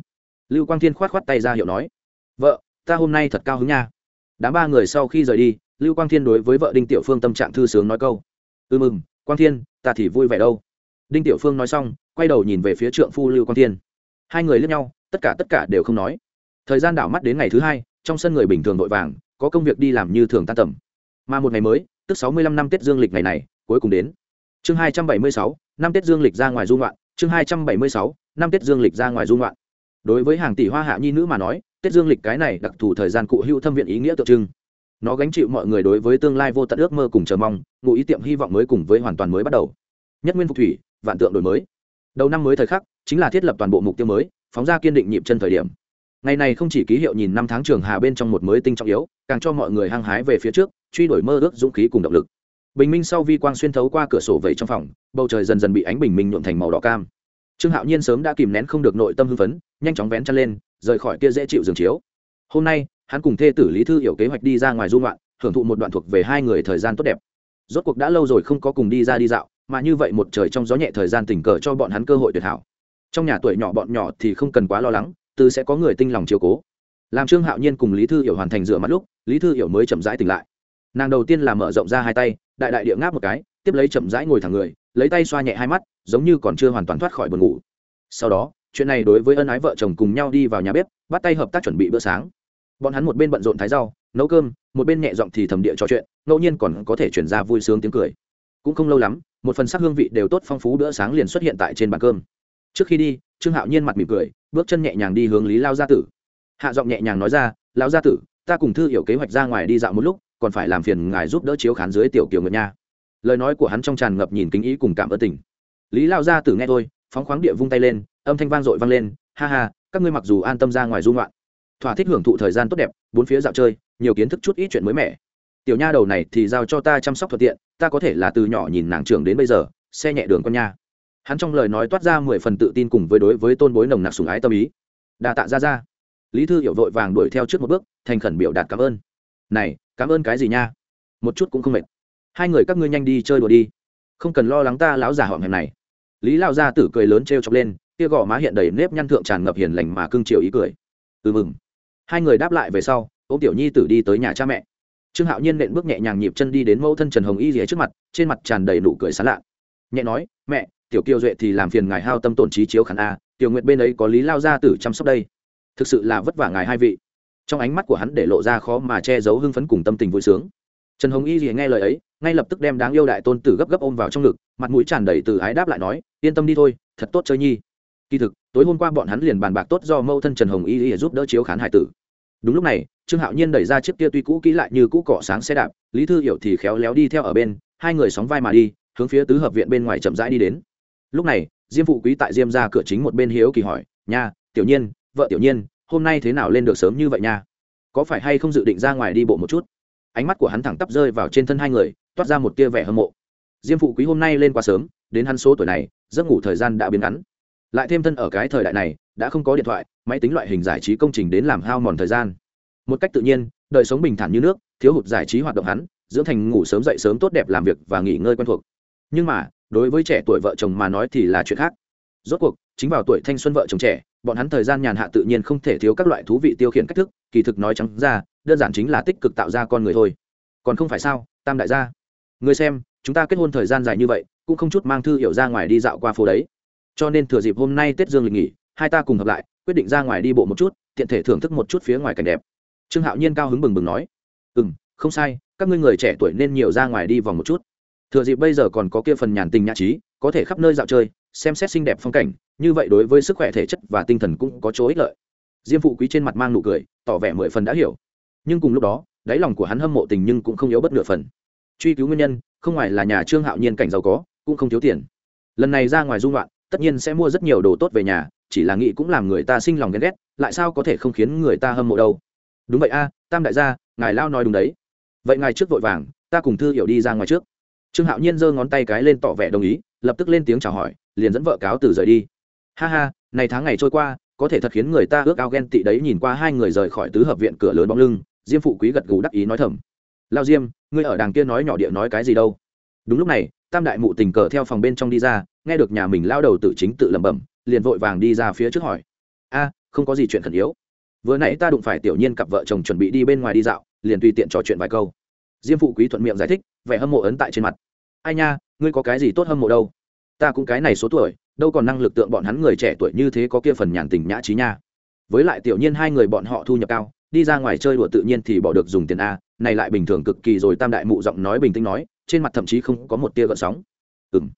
lưu quang thiên khoát khoát tay ra hiệu nói, vợ, ta hôm nay thật cao hứng nha. Đám ba người sau khi rời đi, lưu quang thiên đối với vợ đinh tiểu phương tâm trạng thư sướng nói câu ừ mừng, quang thiên, ta thì vui vẻ đâu. Đinh tiểu phương nói xong, quay đầu nhìn về phía trượng phu lưu quang thiên. Hai người lướt nhau, tất cả tất cả đều không nói. Thời gian đảo mắt đến ngày thứ hai, trong sân người bình thường vội vàng, có công việc đi làm như thường tan tầm. Mà một ngày mới, tức sáu mươi lăm năm tết dương lịch ngày này, cuối cùng đến. Chương hai trăm bảy mươi sáu, năm tết dương lịch ra ngoài du ngoạn, chương hai trăm bảy mươi sáu, năm tết dương lịch ra ngoài du ngoạn đối với hàng tỷ hoa hạ nhi nữ mà nói, tết dương lịch cái này đặc thù thời gian cụ hữu thâm viện ý nghĩa tượng trưng. Nó gánh chịu mọi người đối với tương lai vô tận ước mơ cùng chờ mong, ngụ ý tiệm hy vọng mới cùng với hoàn toàn mới bắt đầu. Nhất nguyên phục thủy, vạn tượng đổi mới. Đầu năm mới thời khắc, chính là thiết lập toàn bộ mục tiêu mới, phóng ra kiên định nhịp chân thời điểm. Ngày này không chỉ ký hiệu nhìn năm tháng trường hà bên trong một mới tinh trọng yếu, càng cho mọi người hăng hái về phía trước, truy đuổi mơ ước, dũng khí cùng động lực. Bình minh sau vi quang xuyên thấu qua cửa sổ vẩy trong phòng, bầu trời dần dần bị ánh bình minh nhuộm thành màu đỏ cam trương hạo nhiên sớm đã kìm nén không được nội tâm hưng phấn, nhanh chóng vén chân lên, rời khỏi kia dễ chịu giường chiếu. Hôm nay, hắn cùng thê tử lý thư hiểu kế hoạch đi ra ngoài du ngoạn hưởng thụ một đoạn thuộc về hai người thời gian tốt đẹp. Rốt cuộc đã lâu rồi không có cùng đi ra đi dạo, mà như vậy một trời trong gió nhẹ thời gian tình cờ cho bọn hắn cơ hội tuyệt hảo. Trong nhà tuổi nhỏ bọn nhỏ thì không cần quá lo lắng, từ sẽ có người tinh lòng chiều cố. Làm trương hạo nhiên cùng lý thư hiểu hoàn thành rửa mắt lúc, lý thư hiểu mới chậm rãi tỉnh lại. Nàng đầu tiên là mở rộng ra hai tay, đại đại địa ngáp một cái, tiếp lấy chậm rãi ngồi thẳng người, lấy tay xoa nhẹ hai mắt giống như còn chưa hoàn toàn thoát khỏi buồn ngủ. Sau đó, chuyện này đối với ân ái vợ chồng cùng nhau đi vào nhà bếp, bắt tay hợp tác chuẩn bị bữa sáng. Bọn hắn một bên bận rộn thái rau, nấu cơm, một bên nhẹ giọng thì thầm địa trò chuyện, ngẫu nhiên còn có thể chuyển ra vui sướng tiếng cười. Cũng không lâu lắm, một phần sắc hương vị đều tốt phong phú bữa sáng liền xuất hiện tại trên bàn cơm. Trước khi đi, trương hạo nhiên mặt mỉm cười, bước chân nhẹ nhàng đi hướng lý lao gia tử. Hạ giọng nhẹ nhàng nói ra, lão gia tử, ta cùng thư hiểu kế hoạch ra ngoài đi dạo một lúc, còn phải làm phiền ngài giúp đỡ chiếu khán dưới tiểu kiều ngựa nha. Lời nói của hắn trong tràn ngập nhìn kính ý cùng cảm ơn tình lý lao gia tử nghe tôi phóng khoáng địa vung tay lên, âm thanh vang dội vang lên, ha ha, các ngươi mặc dù an tâm ra ngoài dung loạn thỏa thích hưởng thụ thời gian tốt đẹp, bốn phía dạo chơi, nhiều kiến thức chút ít chuyện mới mẻ. Tiểu nha đầu này thì giao cho ta chăm sóc thuận tiện, ta có thể là từ nhỏ nhìn nàng trưởng đến bây giờ, xe nhẹ đường con nha. Hắn trong lời nói toát ra mười phần tự tin cùng với đối với tôn bối nồng nặc sùng ái tâm ý. Đà tạ ra ra lý thư hiểu vội vàng đuổi theo trước một bước, thành khẩn biểu đạt cảm ơn. Này, cảm ơn cái gì nha? Một chút cũng không mệt. Hai người các ngươi nhanh đi chơi đùa đi. Không cần lo lắng ta láo giả họng hẹp này lý lao gia tử cười lớn t r e o chọc lên kia gò má hiện đầy nếp nhăn thượng tràn ngập hiền lành mà cưng chiều ý cười. Ừ mừng. Hai người đáp lại về sau, ô tiểu nhi tử đi tới nhà cha mẹ. Trương hạo nhiên nện bước nhẹ nhàng nhịp chân đi đến mẫu thân trần hồng y rỉa trước mặt, trên mặt tràn đầy nụ cười sán lạ. Nhẹ nói, mẹ, tiểu kiều duệ thì làm phiền ngài hao tâm tổn trí chiếu khán a, tiểu nguyệt bên ấy có lý lao gia tử chăm sóc đây. Thực sự là vất vả ngài hai vị. Trong ánh mắt của hắn để lộ ra khó mà che giấu hưng phấn cùng tâm tình vui sướng. Trần hồng y rỉa nghe lời ấy ngay lập tức đem đáng yêu đại tôn tử gấp gấp ôm vào trong ngực, mặt mũi tràn đầy từ ái đáp lại nói, yên tâm đi thôi, thật tốt chơi nhi. Kỳ thực, tối hôm qua bọn hắn liền bàn bạc tốt do mâu thân trần hồng y y giúp đỡ chiếu khán hải tử. Đúng lúc này, trương hạo nhiên đẩy ra chiếc kia tuy cũ kỹ lại như cũ cỏ sáng xe đạp, lý thư hiểu thì khéo léo đi theo ở bên, hai người sóng vai mà đi, hướng phía tứ hợp viện bên ngoài chậm rãi đi đến. Lúc này, diêm phụ quý tại diêm ra cửa chính một bên hiếu kỳ hỏi, nha, tiểu nhiên, vợ tiểu nhiên, hôm nay thế nào lên được sớm như vậy nha? Có phải hay không dự định ra ngoài đi bộ một chút? Ánh mắt của hắn thẳng tắp rơi vào trên thân hai người toát ra một tia vẻ hâm mộ. Diêm phụ quý hôm nay lên quá sớm, đến hắn số tuổi này, giấc ngủ thời gian đã biến ngắn. Lại thêm thân ở cái thời đại này, đã không có điện thoại, máy tính loại hình giải trí công trình đến làm hao mòn thời gian. Một cách tự nhiên, đời sống bình thản như nước, thiếu hụt giải trí hoạt động hắn, dưỡng thành ngủ sớm dậy sớm tốt đẹp làm việc và nghỉ ngơi quen thuộc. Nhưng mà, đối với trẻ tuổi vợ chồng mà nói thì là chuyện khác. Rốt cuộc, chính vào tuổi thanh xuân vợ chồng trẻ, bọn hắn thời gian nhàn hạ tự nhiên không thể thiếu các loại thú vị tiêu khiển cách thức, kỳ thực nói trắng ra, đơn giản chính là tích cực tạo ra con người thôi. Còn không phải sao, tam đại gia? Người xem, chúng ta kết hôn thời gian dài như vậy, cũng không chút mang thư hiểu ra ngoài đi dạo qua phố đấy. Cho nên thừa dịp hôm nay tết dương lịch nghỉ, hai ta cùng hợp lại, quyết định ra ngoài đi bộ một chút, tiện thể thưởng thức một chút phía ngoài cảnh đẹp. Trương hạo nhiên cao hứng bừng bừng nói ừ m không sai, các ngươi người trẻ tuổi nên nhiều ra ngoài đi vòng một chút. Thừa dịp bây giờ còn có kia phần nhàn tình nhã trí, có thể khắp nơi dạo chơi, xem xét xinh đẹp phong cảnh, như vậy đối với sức khỏe thể chất và tinh thần cũng có chỗ ích lợi. Diêm phụ quý trên mặt mang nụ cười, tỏ vẻ mười phần đã hiểu. Nhưng cùng lúc đó, đáy lòng của hắn hâm mộ tình nhưng cũng không yếu bất nửa phần truy cứu nguyên nhân, không ngoài là nhà trương hạo nhiên cảnh giàu có, cũng không thiếu tiền. Lần này ra ngoài dung loạn tất nhiên sẽ mua rất nhiều đồ tốt về nhà, chỉ là nghĩ cũng làm người ta sinh lòng ghen ghét, lại sao có thể không khiến người ta hâm mộ đâu. Đúng vậy a, tam đại gia, ngài lao nói đúng đấy. Vậy ngài trước vội vàng, ta cùng thư hiểu đi ra ngoài trước. Trương hạo nhiên giơ ngón tay cái lên tỏ vẻ đồng ý, lập tức lên tiếng chào hỏi, liền dẫn vợ cáo từ rời đi. Ha ha, này tháng ngày trôi qua, có thể thật khiến người ta ước ao ghen tị đấy nhìn qua hai người rời khỏi tứ hợp viện cửa lớn bóng lưng, diêm phụ quý gật gù đắc ý nói thầm lao diêm, ngươi ở đàng kia nói nhỏ địa nói cái gì đâu? Đúng lúc này, tam đại mụ tình cờ theo phòng bên trong đi ra, nghe được nhà mình lao đầu tự chính tự lẩm bẩm, liền vội vàng đi ra phía trước hỏi. A, không có gì chuyện khẩn yếu. Vừa nãy ta đụng phải tiểu nhiên cặp vợ chồng chuẩn bị đi bên ngoài đi dạo, liền tùy tiện trò chuyện vài câu. Diêm phụ quý thuận miệng giải thích, vẻ hâm mộ ấn tại trên mặt. Ai nha, ngươi có cái gì tốt hâm mộ đâu? Ta cũng cái này số tuổi, đâu còn năng lực tượng bọn hắn người trẻ tuổi như thế có kia phần nhàn tình nhã trí nha. Với lại tiểu nhiên hai người bọn họ thu nhập cao đi ra ngoài chơi đùa tự nhiên thì bỏ được dùng tiền a, này lại bình thường cực kỳ rồi, tam đại mụ giọng nói bình tĩnh nói, trên mặt thậm chí không có một tia gợn sóng. Ừ m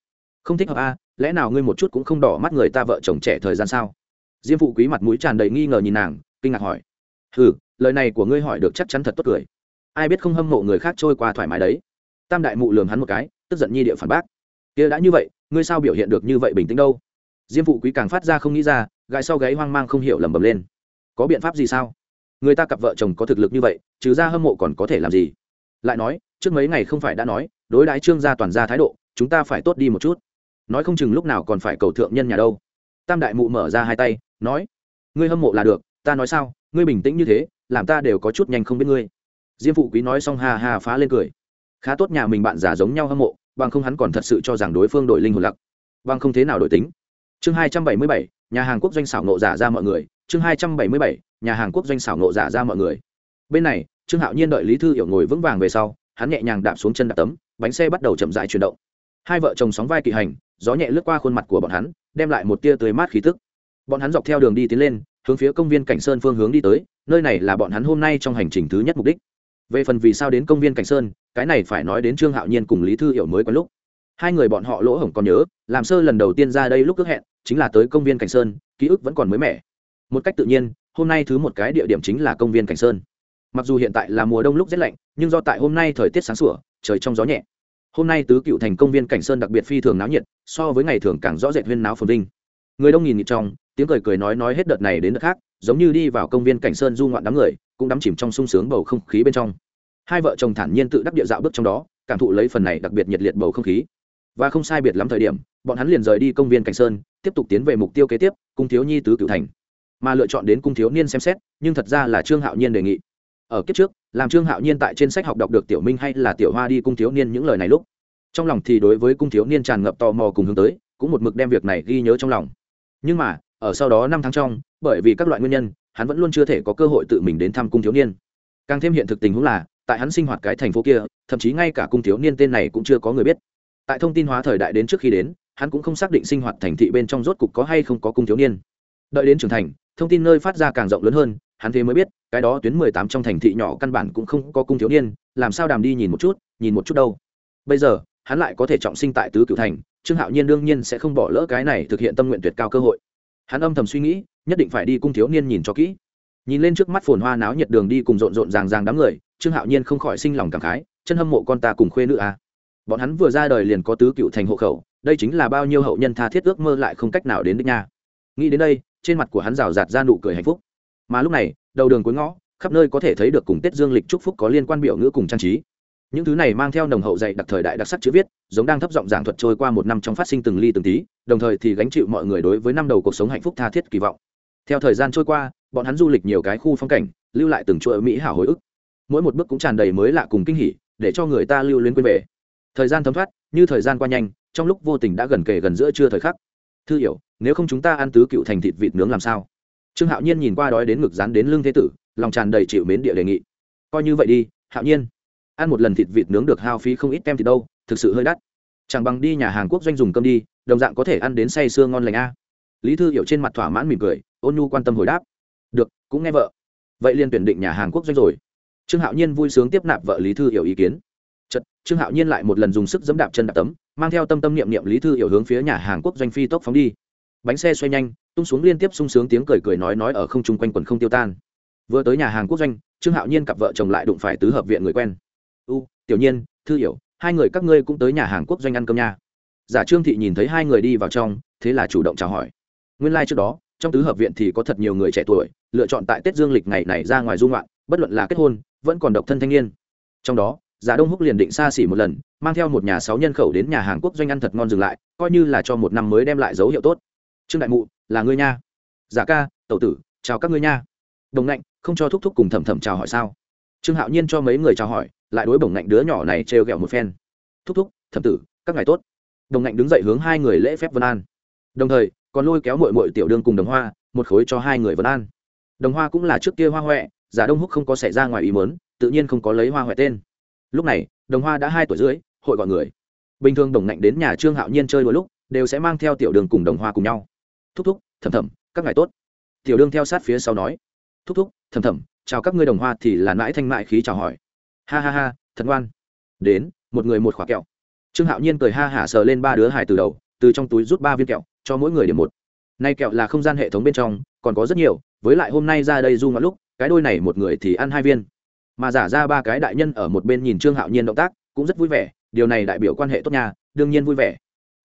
không thích hợp a, lẽ nào ngươi một chút cũng không đỏ mắt người ta vợ chồng trẻ thời gian sao? Diêm phụ quý mặt mũi tràn đầy nghi ngờ nhìn nàng, kinh ngạc hỏi. Ừ lời này của ngươi hỏi được chắc chắn thật tốt cười. Ai biết không hâm mộ người khác trôi qua thoải mái đấy. Tam đại mụ lường hắn một cái, tức giận nhi địa phản bác. Kia đã như vậy, ngươi sao biểu hiện được như vậy bình tĩnh đâu? Diêm phụ quý càng phát ra không nghĩ ra, gãi sau gáy hoang mang không hiểu lẩm bẩm lên. Có biện pháp gì sao? Người ta cặp vợ chồng có thực lực như vậy, trừ ra hâm mộ còn có thể làm gì? Lại nói, trước mấy ngày không phải đã nói, đối đãi trương gia toàn gia thái độ, chúng ta phải tốt đi một chút. Nói không chừng lúc nào còn phải cầu thượng nhân nhà đâu. Tam đại mụ mở ra hai tay, nói, ngươi hâm mộ là được, ta nói sao, ngươi bình tĩnh như thế, làm ta đều có chút nhanh không biết ngươi. Diêm phụ quý nói xong hà hà phá lên cười. Khá tốt nhà mình bạn già giống nhau hâm mộ, bằng không hắn còn thật sự cho rằng đối phương đổi linh hồn lặc. Bằng không thế nào đổi tính. Chương hai trăm bảy mươi bảy, nhà hàng quốc doanh xảo nộ giả ra mọi người. Chương hai trăm bảy mươi bảy nhà hàng quốc doanh xảo nộ giả ra mọi người. Bên này, trương hạo nhiên đợi lý thư hiểu ngồi vững vàng về sau, hắn nhẹ nhàng đạp xuống chân đạp tấm, bánh xe bắt đầu chậm dại chuyển động. Hai vợ chồng sóng vai kỵ hành, gió nhẹ lướt qua khuôn mặt của bọn hắn, đem lại một tia tươi mát khí tức. Bọn hắn dọc theo đường đi tiến lên, hướng phía công viên cảnh sơn phương hướng đi tới, nơi này là bọn hắn hôm nay trong hành trình thứ nhất mục đích. Về phần vì sao đến công viên cảnh sơn, cái này phải nói đến trương hạo nhiên cùng lý thư hiểu mới có lúc. Hai người bọn họ lỗ hổng còn nhớ, làm sơ lần đầu tiên ra đây lúc ước hẹn, chính là tới công viên cảnh sơn, ký ức vẫn còn mới mẻ. Một cách tự nhiên hôm nay thứ một cái địa điểm chính là công viên cảnh sơn. Mặc dù hiện tại là mùa đông lúc rét lạnh, nhưng do tại hôm nay thời tiết sáng sủa, trời trong gió nhẹ. Hôm nay tứ cựu thành công viên cảnh sơn đặc biệt phi thường náo nhiệt, so với ngày thường càng rõ rệt huyên náo phồn vinh. Người đông nghìn nghịt trong, tiếng cười cười nói nói hết đợt này đến đợt khác, giống như đi vào công viên cảnh sơn du ngoạn đám người, cũng đắm chìm trong sung sướng bầu không khí bên trong. Hai vợ chồng thản nhiên tự đắc địa dạo bước trong đó, cảm thụ lấy phần này đặc biệt nhiệt liệt bầu không khí. Và không sai biệt lắm thời điểm, bọn hắn liền rời đi công viên cảnh sơn, tiếp tục tiến về mục tiêu kế tiếp, cung thiếu nhi tứ cửu thành mà lựa chọn đến cung thiếu niên xem xét, nhưng thật ra là trương hạo nhiên đề nghị. Ở kiếp trước, làm trương hạo nhiên tại trên sách học đọc được tiểu minh hay là tiểu hoa đi cung thiếu niên những lời này lúc, trong lòng thì đối với cung thiếu niên tràn ngập tò mò cùng hướng tới, cũng một mực đem việc này ghi nhớ trong lòng. Nhưng mà, ở sau đó năm tháng trong, bởi vì các loại nguyên nhân, hắn vẫn luôn chưa thể có cơ hội tự mình đến thăm cung thiếu niên. Càng thêm hiện thực tình huống là, tại hắn sinh hoạt cái thành phố kia, thậm chí ngay cả cung thiếu niên tên này cũng chưa có người biết. Tại thông tin hóa thời đại đến trước khi đến, hắn cũng không xác định sinh hoạt thành thị bên trong rốt cục có hay không có cung thiếu niên. Đợi đến trưởng thành thông tin nơi phát ra càng rộng lớn hơn, hắn thế mới biết, cái đó tuyến mười tám trong thành thị nhỏ căn bản cũng không có cung thiếu niên, làm sao đàm đi nhìn một chút, nhìn một chút đâu. Bây giờ, hắn lại có thể trọng sinh tại tứ cửu thành, trương hạo nhiên đương nhiên sẽ không bỏ lỡ cái này thực hiện tâm nguyện tuyệt cao cơ hội. Hắn âm thầm suy nghĩ, nhất định phải đi cung thiếu niên nhìn cho kỹ. Nhìn lên trước mắt phồn hoa náo nhiệt đường đi cùng rộn rộn ràng ràng đám người, trương hạo nhiên không khỏi sinh lòng cảm khái, chân hâm mộ con ta cùng khuê nữ à. bọn hắn vừa ra đời liền có tứ cựu thành hộ khẩu, đây chính là bao nhiêu hậu nhân tha thiết ước mơ lại không cách nào đến đích nha. Nghĩ đến đây trên mặt của hắn rào rạt ra nụ cười hạnh phúc. Mà lúc này, đầu đường cuối ngõ, khắp nơi có thể thấy được cùng tết dương lịch chúc phúc có liên quan biểu ngữ cùng trang trí. Những thứ này mang theo nồng hậu dạy đặc thời đại đặc sắc chữ viết, giống đang thấp giọng giảng thuật trôi qua một năm trong phát sinh từng ly từng tí, đồng thời thì gánh chịu mọi người đối với năm đầu cuộc sống hạnh phúc tha thiết kỳ vọng. Theo thời gian trôi qua, bọn hắn du lịch nhiều cái khu phong cảnh, lưu lại từng chuỗi mỹ hảo hồi ức. Mỗi một bước cũng tràn đầy mới lạ cùng kinh hỉ, để cho người ta lưu luyến quên về. Thời gian thấm thoát, như thời gian qua nhanh, trong lúc vô tình đã gần kề gần giữa trưa thời khắc thư hiểu, nếu không chúng ta ăn tứ cựu thành thịt vịt nướng làm sao? Trương hạo nhiên nhìn qua đói đến ngực rán đến lưng thế tử, lòng tràn đầy chịu mến địa đề nghị. Coi như vậy đi, hạo nhiên. Ăn một lần thịt vịt nướng được hao phí không ít kem thịt đâu, thực sự hơi đắt. Chẳng bằng đi nhà hàng quốc doanh dùng cơm đi, đồng dạng có thể ăn đến say sưa ngon lành a. Lý thư hiểu trên mặt thỏa mãn mỉm cười, ôn nhu quan tâm hồi đáp. Được, cũng nghe vợ. Vậy liền tuyển định nhà hàng quốc doanh rồi. Trương hạo nhiên vui sướng tiếp nạp vợ lý thư hiểu ý kiến chật trương hạo nhiên lại một lần dùng sức dẫm đạp chân đạp tấm, mang theo tâm tâm niệm niệm lý thư hiểu hướng phía nhà hàng quốc doanh phi tốc phóng đi. Bánh xe xoay nhanh, tung xuống liên tiếp sung sướng tiếng cười cười nói nói ở không chung quanh quần không tiêu tan. Vừa tới nhà hàng quốc doanh, trương hạo nhiên cặp vợ chồng lại đụng phải tứ hợp viện người quen. U, tiểu nhiên, thư hiểu, hai người các ngươi cũng tới nhà hàng quốc doanh ăn cơm nha. Giả trương thị nhìn thấy hai người đi vào trong, thế là chủ động chào hỏi. Nguyên lai、like、trước đó, trong tứ hợp viện thì có thật nhiều người trẻ tuổi, lựa chọn tại tết dương lịch ngày này ra ngoài du loạn bất luận là kết hôn, vẫn còn độc thân thanh niên. Trong đó giả đông húc liền định xa xỉ một lần, mang theo một nhà sáu nhân khẩu đến nhà hàng quốc doanh ăn thật ngon dừng lại, coi như là cho một năm mới đem lại dấu hiệu tốt. Trương đại mụ, là ngươi nha. Giả ca, tẩu tử, chào các ngươi nha. Đồng ngạnh không cho thúc thúc cùng thầm thầm chào hỏi sao? Trương hạo nhiên cho mấy người chào hỏi, lại đối bổng ngạnh đứa nhỏ này trêu ghẹo một phen. Thúc thúc, thẩm tử, các ngài tốt. Đồng ngạnh đứng dậy hướng hai người lễ phép vân an. Đồng thời, còn lôi kéo mội mội tiểu đương cùng đồng hoa, một khối cho hai người vân an. Đồng hoa cũng là trước kia hoa huệ giả đông húc không có xảy ra ngoài ý mớn tự nhiên không có lấy hoa huệ tên lúc này, đồng hoa đã hai tuổi rưỡi, hội gọi người. Bình thường đồng ngạnh đến nhà trương hạo nhiên chơi đôi lúc, đều sẽ mang theo tiểu đường cùng đồng hoa cùng nhau. Thúc thúc, thầm thầm, các ngài tốt. Tiểu đương theo sát phía sau nói. Thúc thúc, thầm thầm, chào các ngươi đồng hoa thì là mãi thanh mại khí chào hỏi. Ha ha ha, thật ngoan. Đến, một người một khỏa kẹo. Trương hạo nhiên cười ha hả sờ lên ba đứa hải từ đầu, từ trong túi rút ba viên kẹo, cho mỗi người điểm một. Nay kẹo là không gian hệ thống bên trong, còn có rất nhiều, với lại hôm nay ra đây du ngoạn lúc, cái đôi này một người thì ăn hai viên mà giả ra ba cái đại nhân ở một bên nhìn trương hạo nhiên động tác, cũng rất vui vẻ, điều này đại biểu quan hệ tốt nhà đương nhiên vui vẻ.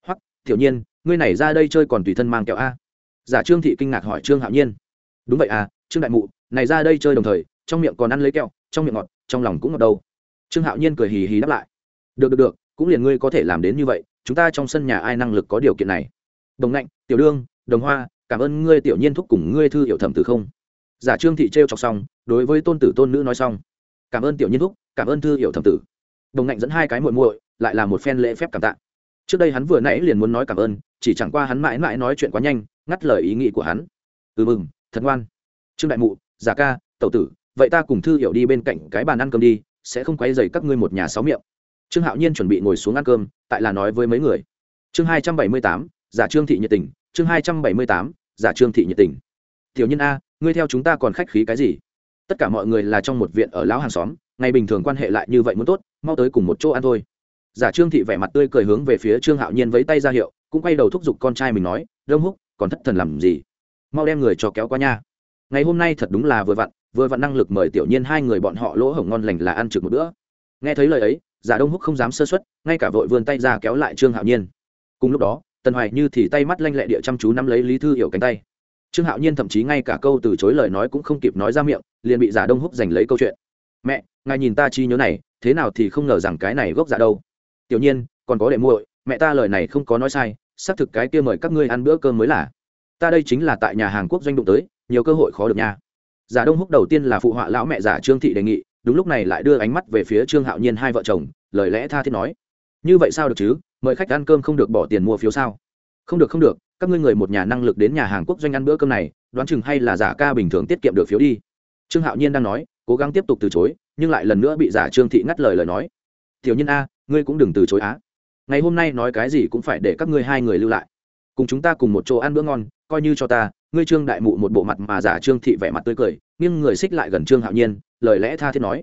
Hoặc thiểu nhiên, ngươi này ra đây chơi còn tùy thân mang kẹo a. Giả trương thị kinh ngạc hỏi trương hạo nhiên. Đúng vậy à trương đại mụ, này ra đây chơi đồng thời, trong miệng còn ăn lấy kẹo, trong miệng ngọt, trong lòng cũng ngọt đâu. Trương hạo nhiên cười hì hì đáp lại. Được được được, cũng liền ngươi có thể làm đến như vậy, chúng ta trong sân nhà ai năng lực có điều kiện này? Đồng ngạnh, tiểu đương, đồng hoa, cảm ơn ngươi, tiểu nhiên thúc cùng ngươi thư hiểu thẩm từ không. Giả trương thị trêu chọc xong, đối với tôn tử tôn nữ nói xong cảm ơn tiểu nhiên thúc, cảm ơn thư hiểu thẩm tử. Đồng ngạnh dẫn hai cái muội muội, lại là một phen lễ phép cảm tạ. Trước đây hắn vừa nãy liền muốn nói cảm ơn, chỉ chẳng qua hắn mãi mãi nói chuyện quá nhanh, ngắt lời ý nghĩ của hắn. Ừ mừng, thật ngoan. Trương đại mụ, giả ca, tẩu tử, vậy ta cùng thư hiểu đi bên cạnh cái bàn ăn cơm đi, sẽ không quấy dày các ngươi một nhà sáu miệng. Trương hạo nhiên chuẩn bị ngồi xuống ăn cơm, tại là nói với mấy người. Chương hai trăm bảy mươi tám, giả trương thị nhiệt tình, chương hai trăm bảy mươi tám, giả trương thị nhiệt tình. Tiểu nhân a, ngươi theo chúng ta còn khách khí cái gì? Tất cả mọi người là trong một viện ở lão hàng xóm, ngày bình thường quan hệ lại như vậy muốn tốt, mau tới cùng một chỗ ăn thôi. Giả trương thị vẻ mặt tươi cười hướng về phía trương hạo nhiên với tay ra hiệu, cũng quay đầu thúc giục con trai mình nói đông húc, còn thất thần làm gì? Mau đem người cho kéo qua nha. Ngày hôm nay thật đúng là vừa vặn vừa vặn năng lực mời tiểu nhiên hai người bọn họ lỗ hổng ngon lành là ăn trực một bữa. Nghe thấy lời ấy, giả đông húc không dám sơ xuất ngay cả vội vươn tay ra kéo lại trương hạo nhiên. Cùng lúc đó, tần hoài như thì tay mắt lanh lẹ địa chăm chú nắm lấy lý thư hiểu cánh tay. Trương hạo nhiên thậm chí ngay cả câu từ chối lời nói cũng không kịp nói ra miệng liền bị giả đông húc giành lấy câu chuyện. Mẹ, ngài nhìn ta chi nhớ này, thế nào thì không ngờ rằng cái này gốc giả đâu. Tiểu nhiên, còn có đệ muội, mẹ ta lời này không có nói sai, xác thực cái kia mời các ngươi ăn bữa cơm mới là. Ta đây chính là tại nhà hàng quốc doanh đụng tới, nhiều cơ hội khó được nha. Giả đông húc đầu tiên là phụ họa lão mẹ giả trương thị đề nghị, đúng lúc này lại đưa ánh mắt về phía trương hạo nhiên hai vợ chồng, lời lẽ tha thiết nói. Như vậy sao được chứ, mời khách ăn cơm không được bỏ tiền mua phiếu sao? Không được không được, các ngươi người một nhà năng lực đến nhà hàng quốc doanh ăn bữa cơm này, đoán chừng hay là giả ca bình thường tiết kiệm được phiếu đi trương hạo nhiên đang nói, cố gắng tiếp tục từ chối, nhưng lại lần nữa bị giả trương thị ngắt lời lời nói. Tiểu nhân a, ngươi cũng đừng từ chối á. Ngày hôm nay nói cái gì cũng phải để các ngươi hai người lưu lại. Cùng chúng ta cùng một chỗ ăn bữa ngon, coi như cho ta, ngươi trương đại mụ một bộ mặt mà giả trương thị vẻ mặt tươi cười nhưng người xích lại gần trương hạo nhiên, lời lẽ tha thiết nói.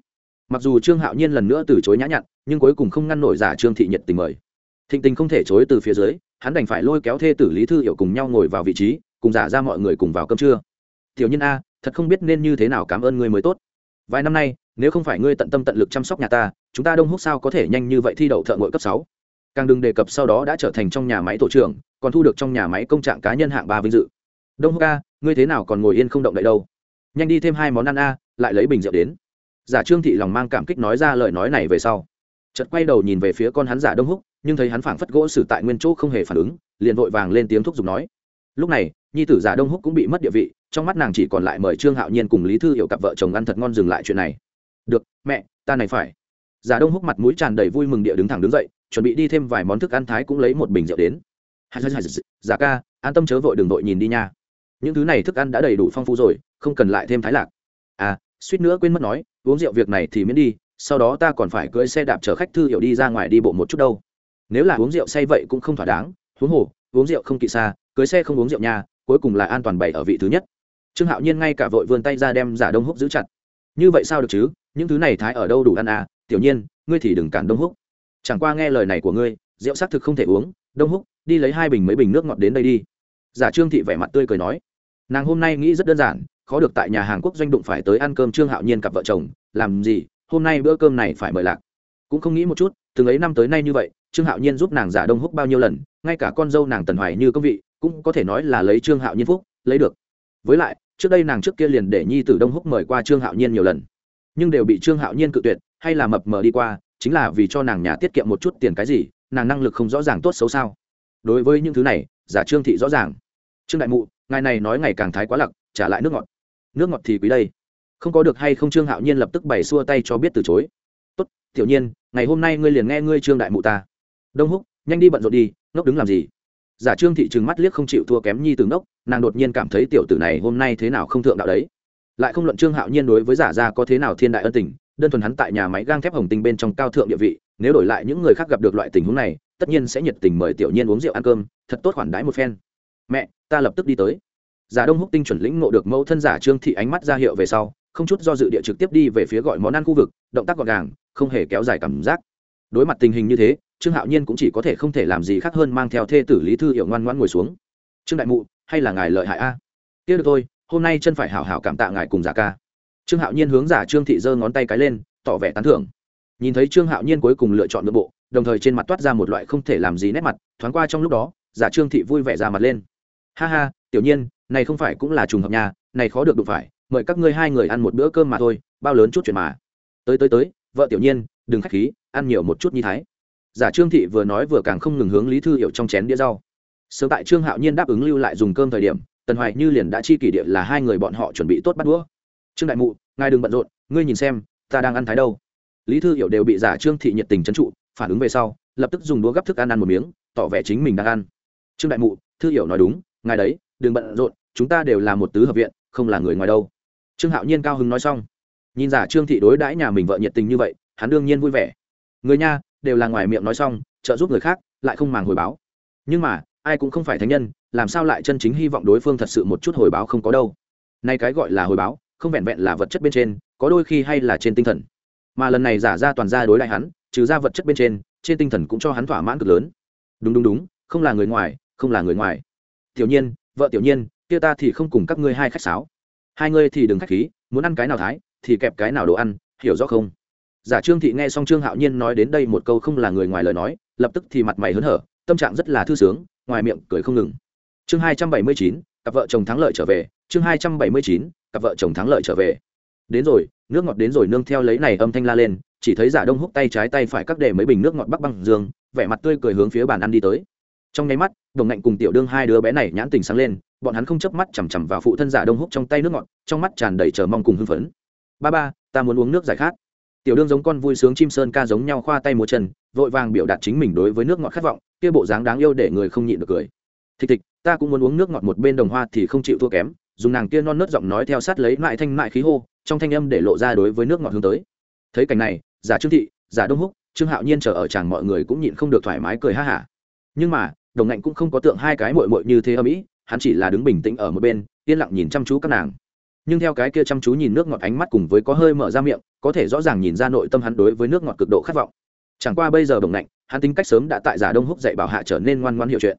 Mặc dù trương hạo nhiên lần nữa từ chối nhã nhặn, nhưng cuối cùng không ngăn nổi giả trương thị nhiệt tình mời. Thịnh tình không thể chối từ phía dưới, hắn đành phải lôi kéo thê tử lý thư hiểu cùng nhau ngồi vào vị trí, cùng giả ra mọi người cùng vào cơm trưa. Tiểu nhân a thật không biết nên như thế nào cảm ơn ngươi mới tốt. Vài năm nay, nếu không phải ngươi tận tâm tận lực chăm sóc nhà ta, chúng ta đông húc sao có thể nhanh như vậy thi đậu thợ ngội cấp sáu? Càng đừng đề cập sau đó đã trở thành trong nhà máy tổ trưởng, còn thu được trong nhà máy công trạng cá nhân hạng ba vinh dự. Đông húc a, ngươi thế nào còn ngồi yên không động đậy đâu? Nhanh đi thêm hai món ăn a, lại lấy bình rượu đến. Giả trương thị lòng mang cảm kích nói ra lời nói này về sau. Chợt quay đầu nhìn về phía con hắn giả đông húc, nhưng thấy hắn phảng phất gỗ xử tại nguyên chỗ không hề phản ứng, liền vội vàng lên tiếng thúc giục nói. Lúc này, nhi tử giả đông húc cũng bị mất địa vị trong mắt nàng chỉ còn lại mời trương hạo nhiên cùng lý thư hiểu cặp vợ chồng ăn thật ngon dừng lại chuyện này. Được, mẹ, ta này phải. Giả đông húc mặt mũi tràn đầy vui mừng địa đứng thẳng đứng dậy, chuẩn bị đi thêm vài món thức ăn thái cũng lấy một bình rượu đến. Giả ca, an tâm chớ vội, đừng vội nhìn đi nha. Những thứ này thức ăn đã đầy đủ phong phú rồi, không cần lại thêm thái lạc. À suýt nữa quên mất nói, uống rượu việc này thì miễn đi, sau đó ta còn phải cưỡi xe đạp chở khách thư hiểu đi ra ngoài đi bộ một chút đâu. Nếu là uống rượu say vậy cũng không thỏa đáng, huống hồ, uống rượu không kỵ xa cưới xe không uống rượu nha, cuối cùng là an toàn bày ở vị thứ nhất trương hạo nhiên ngay cả vội vươn tay ra đem giả đông húc giữ chặt. Như vậy sao được chứ? Những thứ này thái ở đâu đủ ăn à? Tiểu nhiên, ngươi thì đừng cản đông húc. Chẳng qua nghe lời này của ngươi, rượu xác thực không thể uống. Đông húc, đi lấy hai bình mấy bình nước ngọt đến đây đi. Giả trương thị vẻ mặt tươi cười nói. Nàng hôm nay nghĩ rất đơn giản, khó được tại nhà hàng quốc doanh đụng phải tới ăn cơm trương hạo nhiên cặp vợ chồng. Làm gì? Hôm nay bữa cơm này phải mời lạc. Cũng không nghĩ một chút, từng ấy năm tới nay như vậy, trương hạo nhiên giúp nàng giả đông húc bao nhiêu lần, ngay cả con dâu nàng tần hoài như công vị, cũng có thể nói là lấy trương hạo nhiên phúc, lấy được. Với lại trước đây nàng trước kia liền để nhi tử đông húc mời qua trương hạo nhiên nhiều lần nhưng đều bị trương hạo nhiên cự tuyệt hay là mập mờ đi qua chính là vì cho nàng nhà tiết kiệm một chút tiền cái gì nàng năng lực không rõ ràng tốt xấu sao đối với những thứ này giả trương thị rõ ràng trương đại mụ ngài này nói ngày càng thái quá lặc trả lại nước ngọt nước ngọt thì quý đây không có được hay không trương hạo nhiên lập tức bày xua tay cho biết từ chối tốt tiểu nhiên ngày hôm nay ngươi liền nghe ngươi trương đại mụ ta đông húc nhanh đi bận rộn đi ngốc đứng làm gì giả trương thị trừng mắt liếc không chịu thua kém nhi từ ngốc, nàng đột nhiên cảm thấy tiểu tử này hôm nay thế nào không thượng đạo đấy. Lại không luận trương hạo nhiên đối với giả gia có thế nào thiên đại ân tình, đơn thuần hắn tại nhà máy gang thép hồng tinh bên trong cao thượng địa vị, nếu đổi lại những người khác gặp được loại tình huống này, tất nhiên sẽ nhiệt tình mời tiểu nhiên uống rượu ăn cơm, thật tốt khoản đãi một phen. Mẹ, ta lập tức đi tới. Giả đông húc tinh chuẩn lĩnh ngộ được mẫu thân giả trương thị ánh mắt ra hiệu về sau, không chút do dự địa trực tiếp đi về phía gọi món ăn khu vực, động tác gọn gàng, không hề kéo dài cảm giác. Đối mặt tình hình như thế trương hạo nhiên cũng chỉ có thể không thể làm gì khác hơn mang theo thê tử lý thư hiểu ngoan ngoan ngồi xuống. Trương đại mụ, hay là ngài lợi hại a? Tiếc được thôi, hôm nay chân phải hảo hảo cảm tạ ngài cùng giả ca. Trương hạo nhiên hướng giả trương thị giơ ngón tay cái lên, tỏ vẻ tán thưởng. Nhìn thấy trương hạo nhiên cuối cùng lựa chọn nội bộ, đồng thời trên mặt toát ra một loại không thể làm gì nét mặt, thoáng qua trong lúc đó, giả trương thị vui vẻ ra mặt lên. Ha ha, tiểu nhiên, này không phải cũng là trùng hợp nhà này khó được đụng phải, mời các ngươi hai người ăn một bữa cơm mà thôi, bao lớn chút chuyện mà. Tới tới tới, vợ tiểu nhiên, đừng khách khí, ăn nhiều một chút như thái giả trương thị vừa nói vừa càng không ngừng hướng lý thư hiệu trong chén đĩa rau. Sớm tại trương hạo nhiên đáp ứng lưu lại dùng cơm thời điểm, tần hoài như liền đã chi kỷ địa là hai người bọn họ chuẩn bị tốt bắt đũa. Trương đại mụ, ngài đừng bận rộn, ngươi nhìn xem, ta đang ăn thái đâu. Lý thư hiểu đều bị giả trương thị nhiệt tình trấn trụ, phản ứng về sau, lập tức dùng đũa gắp thức ăn ăn một miếng, tỏ vẻ chính mình đang ăn. Trương đại mụ, thư hiểu nói đúng, ngài đấy, đừng bận rộn, chúng ta đều là một tứ hợp viện, không là người ngoài đâu. Trương hạo nhiên cao hứng nói xong. Nhìn giả trương thị đối đãi nhà mình vợ nhiệt tình như vậy, hắn đương nhiên vui vẻ. Người nha đều là ngoài miệng nói xong, trợ giúp người khác, lại không màng hồi báo. Nhưng mà, ai cũng không phải thánh nhân, làm sao lại chân chính hy vọng đối phương thật sự một chút hồi báo không có đâu? Nay cái gọi là hồi báo, không vẹn vẹn là vật chất bên trên, có đôi khi hay là trên tinh thần. Mà lần này giả ra toàn ra đối lại hắn, trừ ra vật chất bên trên trên tinh thần cũng cho hắn thỏa mãn cực lớn. Đúng đúng đúng, không là người ngoài, không là người ngoài. Tiểu nhiên, vợ tiểu nhiên, kia ta thì không cùng các ngươi hai khách sáo. Hai ngươi thì đừng khách khí, muốn ăn cái nào thái, thì kẹp cái nào đồ ăn, hiểu rõ không? Giả trương thị nghe xong trương hạo nhiên nói đến đây một câu không là người ngoài lời nói, lập tức thì mặt mày hớn hở, tâm trạng rất là thư sướng, ngoài miệng cười không ngừng. Chương hai trăm bảy mươi chín, cặp vợ chồng thắng lợi trở về, chương hai trăm bảy mươi chín, cặp vợ chồng thắng lợi trở về. Đến rồi, nước ngọt đến rồi nương theo lấy này âm thanh la lên, chỉ thấy giả đông húc tay trái tay phải các để mấy bình nước ngọt bắc băng dương, vẻ mặt tươi cười hướng phía bàn ăn đi tới. Trong nháy mắt, đồng ngạnh cùng tiểu đương hai đứa bé này nhãn tình sáng lên, bọn hắn không chớp mắt chằm chằm vào phụ thân giả đông húc trong tay nước ngọt, trong mắt tràn đầy chờ mong cùng hưng phấn. Ba ba, ta muốn uống nước giải khát tiểu đương giống con vui sướng chim sơn ca giống nhau khoa tay múa chân, vội vàng biểu đạt chính mình đối với nước ngọt khát vọng, kia bộ dáng đáng yêu để người không nhịn được cười. Thịch thịch, ta cũng muốn uống nước ngọt một bên đồng hoa thì không chịu thua kém, dùng nàng kia non nớt giọng nói theo sát lấy mại thanh mại khí hô, trong thanh âm để lộ ra đối với nước ngọt hướng tới. Thấy cảnh này, giả trương thị, giả đông húc, trương hạo nhiên chờ ở chàng mọi người cũng nhịn không được thoải mái cười ha hả. Nhưng mà, đồng ngạnh cũng không có tượng hai cái mội mội như thế âm ỉ hắn chỉ là đứng bình tĩnh ở một bên, yên lặng nhìn chăm chú các nàng nhưng theo cái kia chăm chú nhìn nước ngọt ánh mắt cùng với có hơi mở ra miệng, có thể rõ ràng nhìn ra nội tâm hắn đối với nước ngọt cực độ khát vọng. Chẳng qua bây giờ đồng lạnh, hắn tính cách sớm đã tại giả đông húc dạy bảo hạ trở nên ngoan ngoan hiểu chuyện.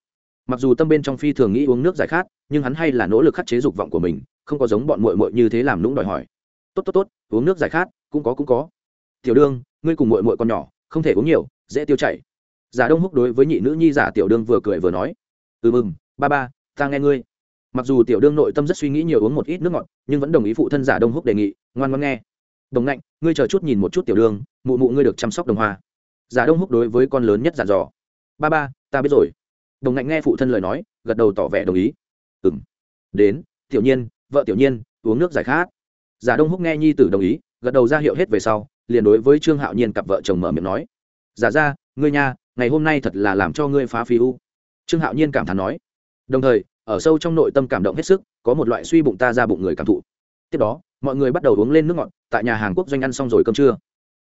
Mặc dù tâm bên trong phi thường nghĩ uống nước giải khát, nhưng hắn hay là nỗ lực khắc chế dục vọng của mình, không có giống bọn muội muội như thế làm lũng đòi hỏi. Tốt tốt tốt, uống nước giải khát, cũng có cũng có. Tiểu đương, ngươi cùng mội mội con nhỏ, không thể uống nhiều, dễ tiêu chảy. Giả đông húc đối với nhị nữ nhi giả tiểu đương vừa cười vừa nói. Ừ mừng ba ba, ta nghe ngươi mặc dù tiểu đương nội tâm rất suy nghĩ nhiều uống một ít nước ngọt, nhưng vẫn đồng ý phụ thân giả đông húc đề nghị, ngoan ngoan nghe. Đồng ngạnh ngươi chờ chút nhìn một chút tiểu đương, mụ mụ ngươi được chăm sóc đồng hoa. Giả đông húc đối với con lớn nhất dặn dò. Ba ba, ta biết rồi. Đồng ngạnh nghe phụ thân lời nói, gật đầu tỏ vẻ đồng ý. Ừ m đến, tiểu nhiên, vợ tiểu nhiên, uống nước giải khát. Giả đông húc nghe nhi tử đồng ý, gật đầu ra hiệu hết về sau, liền đối với trương hạo nhiên cặp vợ chồng mở miệng nói. Giả ra, ngươi nha, ngày hôm nay thật là làm cho ngươi phá phi u. Trương hạo nhiên cảm thán nói. Đồng thời ở sâu trong nội tâm cảm động hết sức, có một loại suy bụng ta ra bụng người cảm thụ. Tiếp đó, mọi người bắt đầu uống lên nước ngọt, tại nhà hàng quốc doanh ăn xong rồi cơm trưa.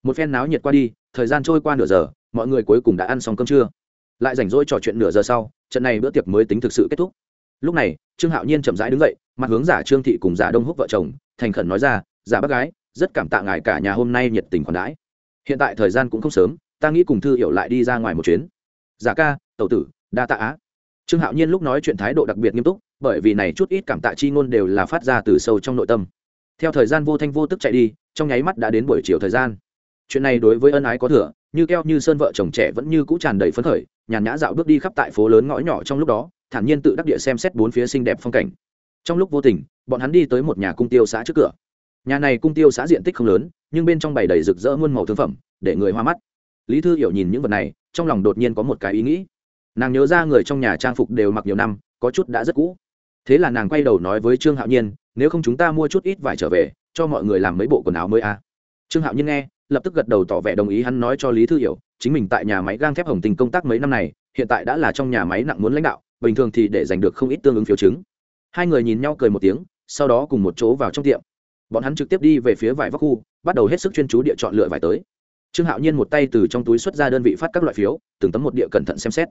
Một phen náo nhiệt qua đi, thời gian trôi qua nửa giờ, mọi người cuối cùng đã ăn xong cơm trưa. Lại rảnh rỗi trò chuyện nửa giờ sau, trận này bữa tiệc mới tính thực sự kết thúc. Lúc này, trương hạo nhiên chậm rãi đứng dậy, mặt hướng giả trương thị cùng giả đông húc vợ chồng, thành khẩn nói ra, giả bác gái, rất cảm tạ ngài cả nhà hôm nay nhiệt tình khoản đãi. Hiện tại thời gian cũng không sớm, ta nghĩ cùng thư hiểu lại đi ra ngoài một chuyến. Giả ca, tẩu tử, đa tạ á trương hạo nhiên lúc nói chuyện thái độ đặc biệt nghiêm túc, bởi vì này chút ít cảm tạ chi ngôn đều là phát ra từ sâu trong nội tâm. Theo thời gian vô thanh vô tức chạy đi, trong nháy mắt đã đến buổi chiều thời gian. Chuyện này đối với ân ái có thừa, như keo như sơn vợ chồng trẻ vẫn như cũ tràn đầy phấn khởi, nhàn nhã dạo bước đi khắp tại phố lớn ngõ nhỏ trong lúc đó, thản nhiên tự đắc địa xem xét bốn phía xinh đẹp phong cảnh. Trong lúc vô tình, bọn hắn đi tới một nhà cung tiêu xã trước cửa. Nhà này cung tiêu xã diện tích không lớn, nhưng bên trong bày đầy rực rỡ muôn màu thương phẩm, để người hoa mắt. Lý thư hiểu nhìn những vật này, trong lòng đột nhiên có một cái ý nghĩ nàng nhớ ra người trong nhà trang phục đều mặc nhiều năm, có chút đã rất cũ. Thế là nàng quay đầu nói với trương hạo nhiên, nếu không chúng ta mua chút ít vải trở về, cho mọi người làm mấy bộ quần áo mới à. trương hạo nhiên nghe, lập tức gật đầu tỏ vẻ đồng ý, hắn nói cho lý thư hiểu, chính mình tại nhà máy gang thép hồng tình công tác mấy năm này, hiện tại đã là trong nhà máy nặng muốn lãnh đạo, bình thường thì để giành được không ít tương ứng phiếu chứng. Hai người nhìn nhau cười một tiếng, sau đó cùng một chỗ vào trong tiệm. Bọn hắn trực tiếp đi về phía vải vóc khu, bắt đầu hết sức chuyên chú địa chọn lựa vải tới. Trương hạo nhiên một tay từ trong túi xuất ra đơn vị phát các loại phiếu, từng tấm một địa cẩn thận xem xét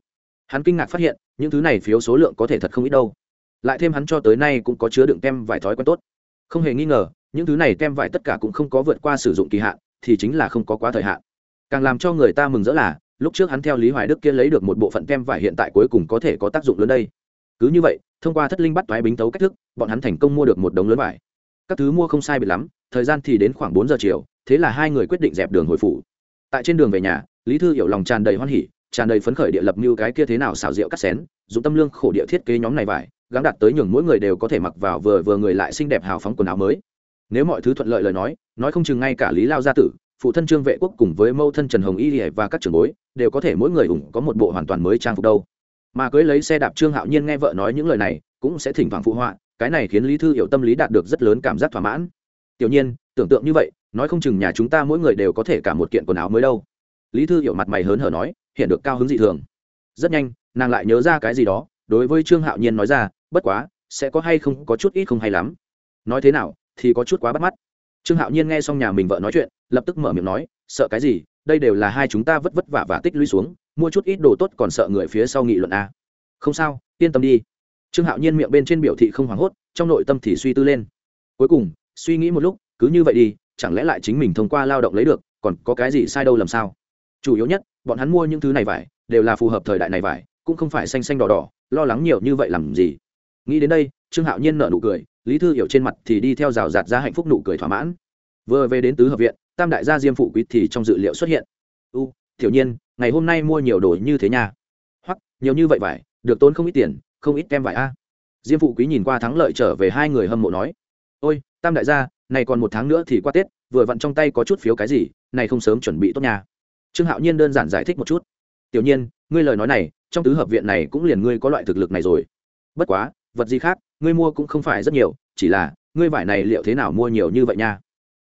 hắn kinh ngạc phát hiện, những thứ này phiếu số lượng có thể thật không ít đâu. Lại thêm hắn cho tới nay cũng có chứa đựng tem vải thói quen tốt. Không hề nghi ngờ, những thứ này tem vải tất cả cũng không có vượt qua sử dụng kỳ hạn, thì chính là không có quá thời hạn. Càng làm cho người ta mừng rỡ là, lúc trước hắn theo lý hoài đức kia lấy được một bộ phận tem vải hiện tại cuối cùng có thể có tác dụng lớn đây. Cứ như vậy, thông qua thất linh bắt toái bính tấu cách thức, bọn hắn thành công mua được một đống lớn vải. Các thứ mua không sai bị lắm, thời gian thì đến khoảng bốn giờ chiều, thế là hai người quyết định dẹp đường hồi phủ. Tại trên đường về nhà, lý thư hiểu lòng tràn đầy hoan hỉ tràn đầy phấn khởi địa lập như cái kia thế nào xào rượu cắt xén, dùng tâm lương khổ địa thiết kế nhóm này vải gắn đặt tới nhường mỗi người đều có thể mặc vào vừa vừa người lại xinh đẹp hào phóng quần áo mới. Nếu mọi thứ thuận lợi lời nói nói không chừng ngay cả lý lao gia tử, phụ thân trương vệ quốc cùng với mâu thân trần hồng y và các trưởng bối, đều có thể mỗi người ủng có một bộ hoàn toàn mới trang phục đâu. Mà cưới lấy xe đạp trương hạo nhiên nghe vợ nói những lời này, cũng sẽ thỉnh thoảng phụ họa, cái này khiến lý thư hiểu tâm lý đạt được rất lớn cảm giác thỏa mãn. Tiểu nhiên, tưởng tượng như vậy, nói không chừng nhà chúng ta mỗi người đều có thể cả một kiện quần áo mới đâu lý thư hiểu mặt mày hớn hở nói, hiện được cao hứng dị thường. Rất nhanh, nàng lại nhớ ra cái gì đó, đối với trương hạo nhiên nói ra, bất quá, sẽ có hay không có chút ít không hay lắm. Nói thế nào, thì có chút quá bắt mắt. Trương hạo nhiên nghe xong nhà mình vợ nói chuyện, lập tức mở miệng nói, sợ cái gì, đây đều là hai chúng ta vất vất vả và tích lũy xuống, mua chút ít đồ tốt còn sợ người phía sau nghị luận a à. không sao, yên tâm đi. Trương hạo nhiên miệng bên trên biểu thị không hoảng hốt, trong nội tâm thì suy tư lên. Cuối cùng, suy nghĩ một lúc, cứ như vậy đi, chẳng lẽ lại chính mình thông qua lao động lấy được, còn có cái gì sai đâu làm sao? Chủ yếu nhất, bọn hắn mua những thứ này vải, đều là phù hợp thời đại này vải, cũng không phải xanh xanh đỏ đỏ, lo lắng nhiều như vậy làm gì. Nghĩ đến đây, trương hạo nhiên nở nụ cười, lý thư hiểu trên mặt thì đi theo rào rạt ra hạnh phúc nụ cười thỏa mãn. Vừa về đến tứ hợp viện, tam đại gia diêm phụ quý thì trong dự liệu xuất hiện. U thiểu nhiên, ngày hôm nay mua nhiều đồ như thế nha. Hoặc nhiều như vậy vải, được tốn không ít tiền, không ít kem vải a. Diêm phụ quý nhìn qua thắng lợi trở về hai người hâm mộ nói. Ôi, tam đại gia, này còn một tháng nữa thì qua tết, vừa vặn trong tay có chút phiếu cái gì, này không sớm chuẩn bị tốt nha trương hạo nhiên đơn giản giải thích một chút. Tiểu nhiên, ngươi lời nói này, trong tứ hợp viện này cũng liền ngươi có loại thực lực này rồi. Bất quá, vật gì khác, ngươi mua cũng không phải rất nhiều, chỉ là, ngươi vải này liệu thế nào mua nhiều như vậy nha?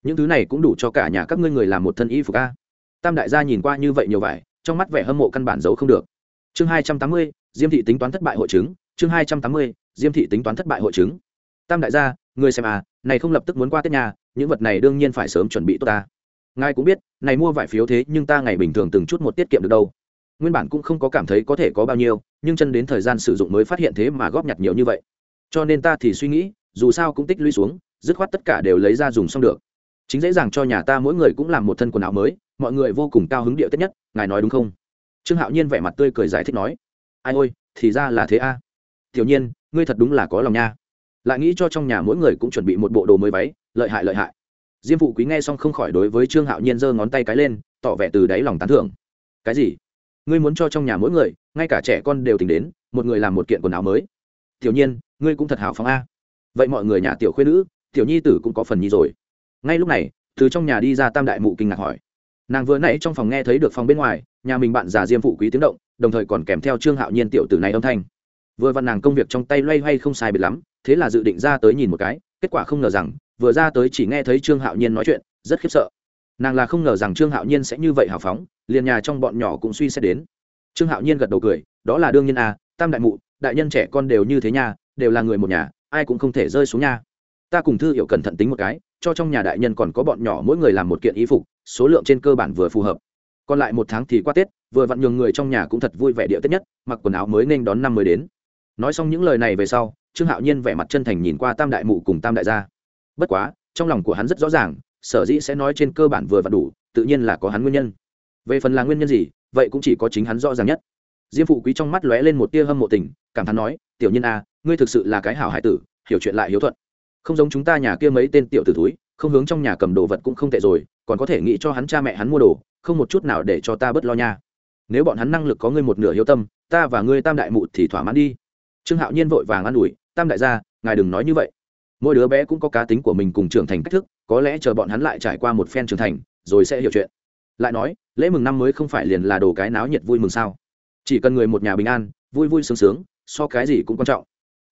Những thứ này cũng đủ cho cả nhà các ngươi người làm một thân y phục a. Tam đại gia nhìn qua như vậy nhiều vải, trong mắt vẻ hâm mộ căn bản giấu không được. Chương hai trăm tám mươi, diêm thị tính toán thất bại hội chứng. Chương hai trăm tám mươi, diêm thị tính toán thất bại hội chứng. Tam đại gia, ngươi xem à này không lập tức muốn qua tết nhà, những vật này đương nhiên phải sớm chuẩn bị tốt ta ngài cũng biết, này mua vải phiếu thế nhưng ta ngày bình thường từng chút một tiết kiệm được đâu. Nguyên bản cũng không có cảm thấy có thể có bao nhiêu, nhưng chân đến thời gian sử dụng mới phát hiện thế mà góp nhặt nhiều như vậy. Cho nên ta thì suy nghĩ, dù sao cũng tích lũy xuống, dứt khoát tất cả đều lấy ra dùng xong được. Chính dễ dàng cho nhà ta mỗi người cũng làm một thân quần áo mới, mọi người vô cùng cao hứng điệu tết nhất, ngài nói đúng không? Trương hạo nhiên vẻ mặt tươi cười giải thích nói. Ai ôi, thì ra là thế a. À. tiểu nhiên, ngươi thật đúng là có lòng nha. Lại nghĩ cho trong nhà mỗi người cũng chuẩn bị một bộ đồ mới váy, lợi hại lợi hại diêm phụ quý nghe xong không khỏi đối với trương hạo nhiên giơ ngón tay cái lên, tỏ vẻ từ đáy lòng tán thưởng. Cái gì? Ngươi muốn cho trong nhà mỗi người, ngay cả trẻ con đều tính đến, một người làm một kiện quần áo mới? Tiểu nhiên, ngươi cũng thật hào phóng a. Vậy mọi người nhà tiểu khuyên nữ, tiểu nhi tử cũng có phần nhi rồi. Ngay lúc này, từ trong nhà đi ra tam đại mụ kinh ngạc hỏi. Nàng vừa nãy trong phòng nghe thấy được phòng bên ngoài, nhà mình bạn già diêm phụ quý tiếng động, đồng thời còn kèm theo trương hạo nhiên tiểu tử này âm thanh. Vừa văn nàng công việc trong tay loay hoay không sai biệt lắm, thế là dự định ra tới nhìn một cái, kết quả không ngờ rằng vừa ra tới chỉ nghe thấy trương hạo nhiên nói chuyện, rất khiếp sợ. Nàng là không ngờ rằng trương hạo nhiên sẽ như vậy hào phóng, liền nhà trong bọn nhỏ cũng suy xét đến. Trương hạo nhiên gật đầu cười, đó là đương nhiên à tam đại mụ, đại nhân trẻ con đều như thế nhà đều là người một nhà, ai cũng không thể rơi xuống nhà ta cùng thư hiểu cẩn thận tính một cái, cho trong nhà đại nhân còn có bọn nhỏ mỗi người làm một kiện y phục, số lượng trên cơ bản vừa phù hợp. Còn lại một tháng thì qua tết, vừa vặn nhường người trong nhà cũng thật vui vẻ địa tết nhất, mặc quần áo mới nên đón năm mới đến. Nói xong những lời này về sau, trương hạo nhiên vẻ mặt chân thành nhìn qua tam đại mụ cùng tam đại gia bất quá, trong lòng của hắn rất rõ ràng, sở dĩ sẽ nói trên cơ bản vừa và đủ, tự nhiên là có hắn nguyên nhân. Về phần là nguyên nhân gì, vậy cũng chỉ có chính hắn rõ ràng nhất. Diêm phụ quý trong mắt lóe lên một tia hâm mộ tình, cảm thán nói, tiểu nhân a, ngươi thực sự là cái hảo hải tử, hiểu chuyện lại hiếu thuận. Không giống chúng ta nhà kia mấy tên tiểu tử túi không hướng trong nhà cầm đồ vật cũng không tệ rồi, còn có thể nghĩ cho hắn cha mẹ hắn mua đồ, không một chút nào để cho ta bớt lo nha. Nếu bọn hắn năng lực có ngươi một nửa hiếu tâm, ta và ngươi tam đại mụ thì thỏa mãn đi. Trương hạo nhiên vội vàng an ủi, tam đại gia, ngài đừng nói như vậy mỗi đứa bé cũng có cá tính của mình cùng trưởng thành cách thức, có lẽ chờ bọn hắn lại trải qua một phen trưởng thành, rồi sẽ hiểu chuyện. Lại nói, lễ mừng năm mới không phải liền là đồ cái náo nhiệt vui mừng sao? Chỉ cần người một nhà bình an, vui vui sướng sướng, so cái gì cũng quan trọng.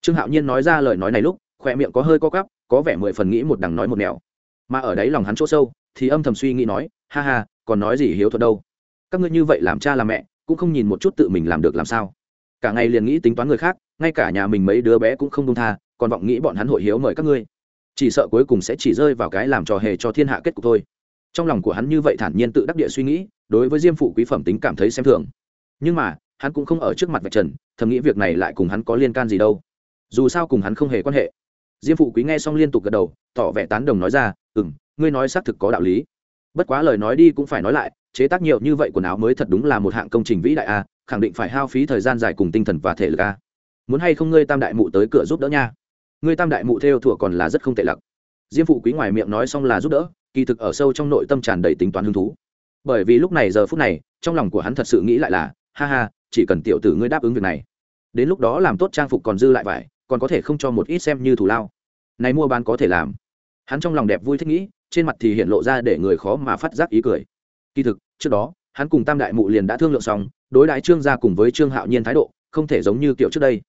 Trương hạo nhiên nói ra lời nói này lúc, khoe miệng có hơi co cắp có vẻ mười phần nghĩ một đằng nói một nẻo. Mà ở đấy lòng hắn chỗ sâu, thì âm thầm suy nghĩ nói, ha ha, còn nói gì hiếu thuật đâu? Các ngươi như vậy làm cha làm mẹ, cũng không nhìn một chút tự mình làm được làm sao. Cả ngày liền nghĩ tính toán người khác, ngay cả nhà mình mấy đứa bé cũng không đông tha còn vọng nghĩ bọn hắn hội hiếu mời các ngươi. Chỉ sợ cuối cùng sẽ chỉ rơi vào cái làm trò hề cho thiên hạ kết cục thôi. Trong lòng của hắn như vậy thản nhiên tự đắc địa suy nghĩ, đối với diêm phụ quý phẩm tính cảm thấy xem thường. Nhưng mà, hắn cũng không ở trước mặt vạch trần, thầm nghĩ việc này lại cùng hắn có liên can gì đâu. Dù sao cùng hắn không hề quan hệ. Diêm phụ quý nghe xong liên tục gật đầu, tỏ vẻ tán đồng nói ra ừ m ngươi nói xác thực có đạo lý. Bất quá lời nói đi cũng phải nói lại, chế tác nhiều như vậy quần áo mới thật đúng là một hạng công trình vĩ đại a, khẳng định phải hao phí thời gian dài cùng tinh thần và thể lực a. Muốn hay không ngươi tam đại mụ tới cửa giúp đỡ nha ngươi tam đại mụ theo thủa còn là rất không tệ lặc. Diêm phụ quý ngoài miệng nói xong là giúp đỡ, kỳ thực ở sâu trong nội tâm tràn đầy tính toán hứng thú. Bởi vì lúc này giờ phút này, trong lòng của hắn thật sự nghĩ lại là, ha ha, chỉ cần tiểu tử ngươi đáp ứng việc này. Đến lúc đó làm tốt trang phục còn dư lại vải, còn có thể không cho một ít xem như thù lao. Này mua bán có thể làm. Hắn trong lòng đẹp vui thích nghĩ, trên mặt thì hiện lộ ra để người khó mà phát giác ý cười. Kỳ thực, trước đó, hắn cùng tam đại mụ liền đã thương lượng xong, đối đãi trương gia cùng với trương hạo nhiên thái độ, không thể giống như kiểu trước đây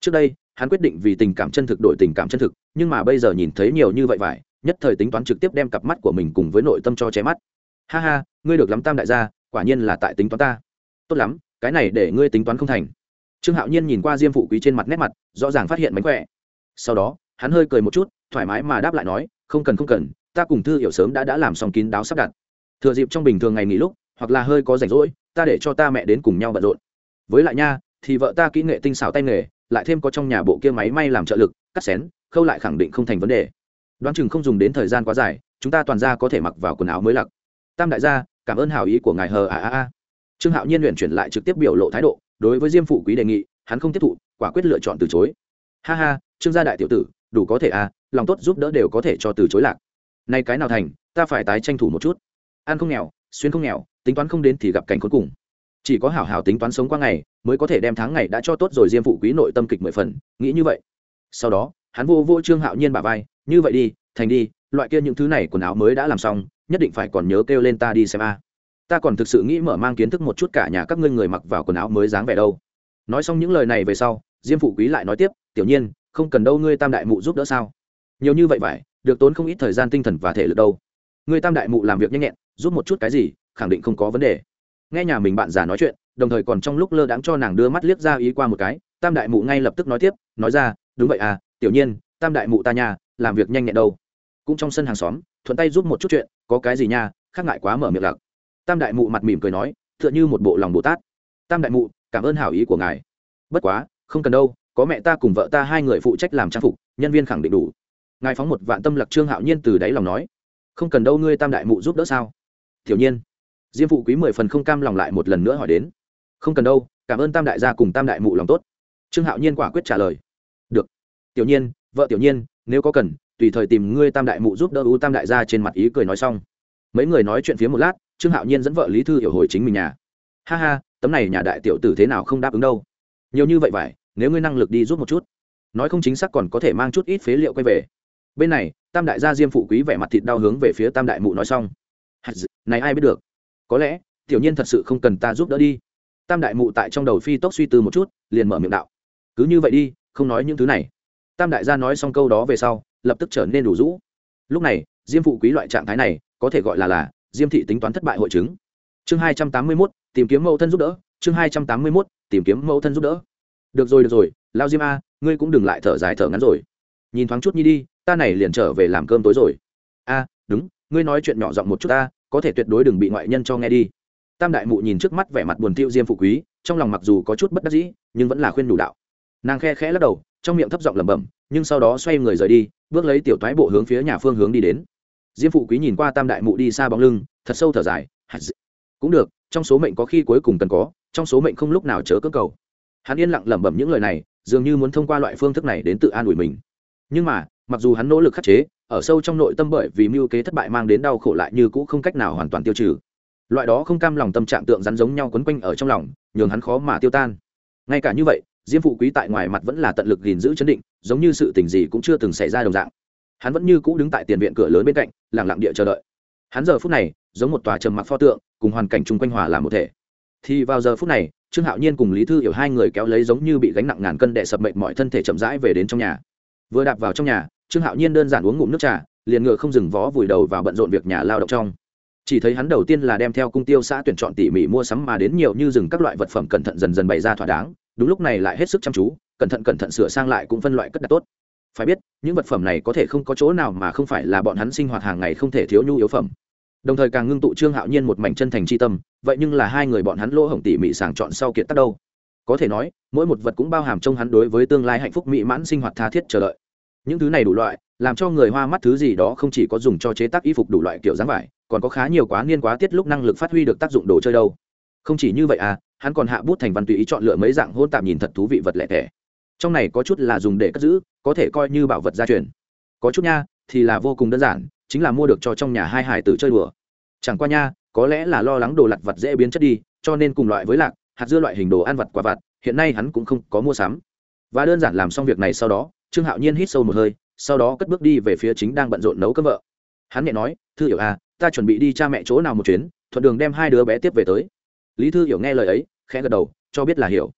trước đây, hắn quyết định vì tình cảm chân thực đổi tình cảm chân thực, nhưng mà bây giờ nhìn thấy nhiều như vậy vải, nhất thời tính toán trực tiếp đem cặp mắt của mình cùng với nội tâm cho che mắt. Ha ha, ngươi được lắm tam đại gia, quả nhiên là tại tính toán ta. Tốt lắm, cái này để ngươi tính toán không thành. Trương hạo nhiên nhìn qua diêm phụ quý trên mặt nét mặt, rõ ràng phát hiện mánh khỏe. Sau đó, hắn hơi cười một chút, thoải mái mà đáp lại nói, không cần không cần, ta cùng thư hiểu sớm đã đã làm xong kín đáo sắp đặt. Thừa dịp trong bình thường ngày nghỉ lúc, hoặc là hơi có rảnh rỗi, ta để cho ta mẹ đến cùng nhau bận rộn. Với lại nha, thì vợ ta kỹ nghệ tinh xảo tay nghề lại thêm có trong nhà bộ kia máy may làm trợ lực, cắt xén, khâu lại khẳng định không thành vấn đề. Đoán chừng không dùng đến thời gian quá dài, chúng ta toàn ra có thể mặc vào quần áo mới lặc. Tam đại gia, cảm ơn hào ý của ngài hờ a a a. Trương hạo nhiên luyện chuyển lại trực tiếp biểu lộ thái độ, đối với diêm phụ quý đề nghị, hắn không tiếp thụ, quả quyết lựa chọn từ chối. Ha ha, trương gia đại tiểu tử, đủ có thể à lòng tốt giúp đỡ đều có thể cho từ chối lạc. Nay cái nào thành, ta phải tái tranh thủ một chút. Ăn không nghèo, xuyên không nghèo, tính toán không đến thì gặp cảnh cuối cùng chỉ có hảo hảo tính toán sống qua ngày, mới có thể đem tháng ngày đã cho tốt rồi diêm phụ quý nội tâm kịch mười phần, nghĩ như vậy. Sau đó, hắn vô vô trương hạo nhiên bà vai, như vậy đi, thành đi, loại kia những thứ này quần áo mới đã làm xong, nhất định phải còn nhớ kêu lên ta đi xem a. Ta còn thực sự nghĩ mở mang kiến thức một chút cả nhà các ngươi người mặc vào quần áo mới dáng vẻ đâu. Nói xong những lời này về sau, diêm phụ quý lại nói tiếp, tiểu nhiên, không cần đâu ngươi tam đại mụ giúp đỡ sao? Nhiều như vậy vậy được tốn không ít thời gian tinh thần và thể lực đâu. Ngươi tam đại mụ làm việc nhanh nhẹn, giúp một chút cái gì, khẳng định không có vấn đề nghe nhà mình bạn già nói chuyện, đồng thời còn trong lúc lơ đãng cho nàng đưa mắt liếc ra ý qua một cái, tam đại mụ ngay lập tức nói tiếp, nói ra, đúng vậy à tiểu nhiên, tam đại mụ ta nhà làm việc nhanh nhẹn đâu. Cũng trong sân hàng xóm, thuận tay giúp một chút chuyện, có cái gì nha, khác ngại quá mở miệng lặc. Tam đại mụ mặt mỉm cười nói t h ư ợ n h ư một bộ lòng bồ tát. Tam đại mụ, cảm ơn hảo ý của ngài. Bất quá, không cần đâu, có mẹ ta cùng vợ ta hai người phụ trách làm trang phục, nhân viên khẳng định đủ. Ngài phóng một vạn tâm lặc trương hạo nhiên từ đáy lòng nói, không cần đâu ngươi tam đại mụ giúp đỡ sao? Tiểu nhiên diêm phụ quý mười phần không cam lòng lại một lần nữa hỏi đến. Không cần đâu, cảm ơn tam đại gia cùng tam đại mụ lòng tốt. Trương hạo nhiên quả quyết trả lời. Được. Tiểu nhiên, vợ tiểu nhiên, nếu có cần, tùy thời tìm ngươi tam đại mụ giúp đỡ u tam đại gia trên mặt ý cười nói xong. Mấy người nói chuyện phía một lát, trương hạo nhiên dẫn vợ lý thư hiểu hồi chính mình nhà. Ha ha, tấm này nhà đại tiểu tử thế nào không đáp ứng đâu. Nhiều như vậy vậy nếu ngươi năng lực đi giúp một chút. Nói không chính xác còn có thể mang chút ít phế liệu quay về. Bên này, tam đại gia diêm phụ quý vẻ mặt thịt đau hướng về phía tam đại mụ nói xong. Này ai biết được? Có lẽ tiểu nhiên thật sự không cần ta giúp đỡ đi. Tam đại mụ tại trong đầu phi tốc suy tư một chút, liền mở miệng đạo. Cứ như vậy đi, không nói những thứ này. Tam đại gia nói xong câu đó về sau, lập tức trở nên đủ rũ. Lúc này, diêm phụ quý loại trạng thái này, có thể gọi là là, diêm thị tính toán thất bại hội chứng. Chương hai trăm tám mươi mốt, tìm kiếm mẫu thân giúp đỡ. Chương hai trăm tám mươi mốt, tìm kiếm mẫu thân giúp đỡ. Được rồi được rồi, lao diêm a, ngươi cũng đừng lại thở dài thở ngắn rồi. Nhìn thoáng chút nhi đi, ta này liền trở về làm cơm tối rồi. A, đúng, ngươi nói chuyện nhỏ giọng một chút ta có thể tuyệt đối đừng bị ngoại nhân cho nghe đi. Tam đại mụ nhìn trước mắt vẻ mặt buồn tiêu diêm phụ quý, trong lòng mặc dù có chút bất đắc dĩ, nhưng vẫn là khuyên đủ đạo. Nàng khe khẽ lắc đầu, trong miệng thấp giọng lẩm bẩm, nhưng sau đó xoay người rời đi, bước lấy tiểu thoái bộ hướng phía nhà phương hướng đi đến. Diêm phụ quý nhìn qua tam đại mụ đi xa bóng lưng, thật sâu thở dài cũng được, trong số mệnh có khi cuối cùng cần có, trong số mệnh không lúc nào chớ cơ cầu. Hắn yên lặng lẩm bẩm những lời này, dường như muốn thông qua loại phương thức này đến tự an ủi mình. Nhưng mà, mặc dù hắn nỗ lực khắc chế ở sâu trong nội tâm bởi vì mưu kế thất bại mang đến đau khổ lại như cũ không cách nào hoàn toàn tiêu trừ. Loại đó không cam lòng tâm trạng tượng rắn giống nhau quấn quanh ở trong lòng, nhường hắn khó mà tiêu tan. Ngay cả như vậy, diêm phụ quý tại ngoài mặt vẫn là tận lực gìn giữ chấn định, giống như sự tình gì cũng chưa từng xảy ra đồng dạng. Hắn vẫn như cũ đứng tại tiền viện cửa lớn bên cạnh lẳng lặng địa chờ đợi. Hắn giờ phút này, giống một tòa trầm mặc pho tượng, cùng hoàn cảnh chung quanh hòa làm một thể. Thì vào giờ phút này, trương hạo nhiên cùng lý thư hiểu hai người kéo lấy giống như bị gánh nặng ngàn cân đệ sập mệnh mọi thân thể chậm rãi về đến trong nhà. Vừa đạp vào trong nhà trương hạo nhiên đơn giản uống ngụm nước trà, liền ngựa không dừng vó vùi đầu vào bận rộn việc nhà lao động trong. Chỉ thấy hắn đầu tiên là đem theo cung tiêu xã tuyển chọn tỉ mỉ mua sắm mà đến nhiều như rừng các loại vật phẩm cẩn thận dần dần bày ra thỏa đáng, đúng lúc này lại hết sức chăm chú, cẩn thận cẩn thận sửa sang lại cũng phân loại cất đặt tốt. Phải biết, những vật phẩm này có thể không có chỗ nào mà không phải là bọn hắn sinh hoạt hàng ngày không thể thiếu nhu yếu phẩm. Đồng thời càng ngưng tụ trương hạo nhiên một mảnh chân thành c h i tâm, vậy nhưng là hai người bọn hắn lỗ hổng tỉ mỉ sàng chọn sau kiệt tắt đâu? Có thể nói, mỗi một vật cũng bao hàm trong hắn đối với tương lai hạnh phúc mỹ mãn sinh hoạt tha thiết chờ đợi những thứ này đủ loại, làm cho người hoa mắt thứ gì đó không chỉ có dùng cho chế tác y phục đủ loại kiểu dáng vải, còn có khá nhiều quá niên quá tiết lúc năng lực phát huy được tác dụng đồ chơi đâu. Không chỉ như vậy à hắn còn hạ bút thành văn tùy ý chọn lựa mấy dạng hôn tạm nhìn thật thú vị vật lẻ tẻ. Trong này có chút là dùng để cất giữ, có thể coi như bảo vật gia truyền. Có chút nha, thì là vô cùng đơn giản, chính là mua được cho trong nhà hai hải tử chơi đùa. Chẳng qua nha, có lẽ là lo lắng đồ lặt vặt dễ biến chất đi, cho nên cùng loại với lạc, hạt dưa loại hình đồ ăn vặt quả vặt, hiện nay hắn cũng không có mua sắm. Và đơn giản làm xong việc này sau đó trương hạo nhiên hít sâu một hơi, sau đó cất bước đi về phía chính đang bận rộn nấu cơm vợ. Hắn nhẹ nói, thư hiểu à ta chuẩn bị đi cha mẹ chỗ nào một chuyến, thuận đường đem hai đứa bé tiếp về tới. Lý thư hiểu nghe lời ấy, khẽ gật đầu, cho biết là hiểu.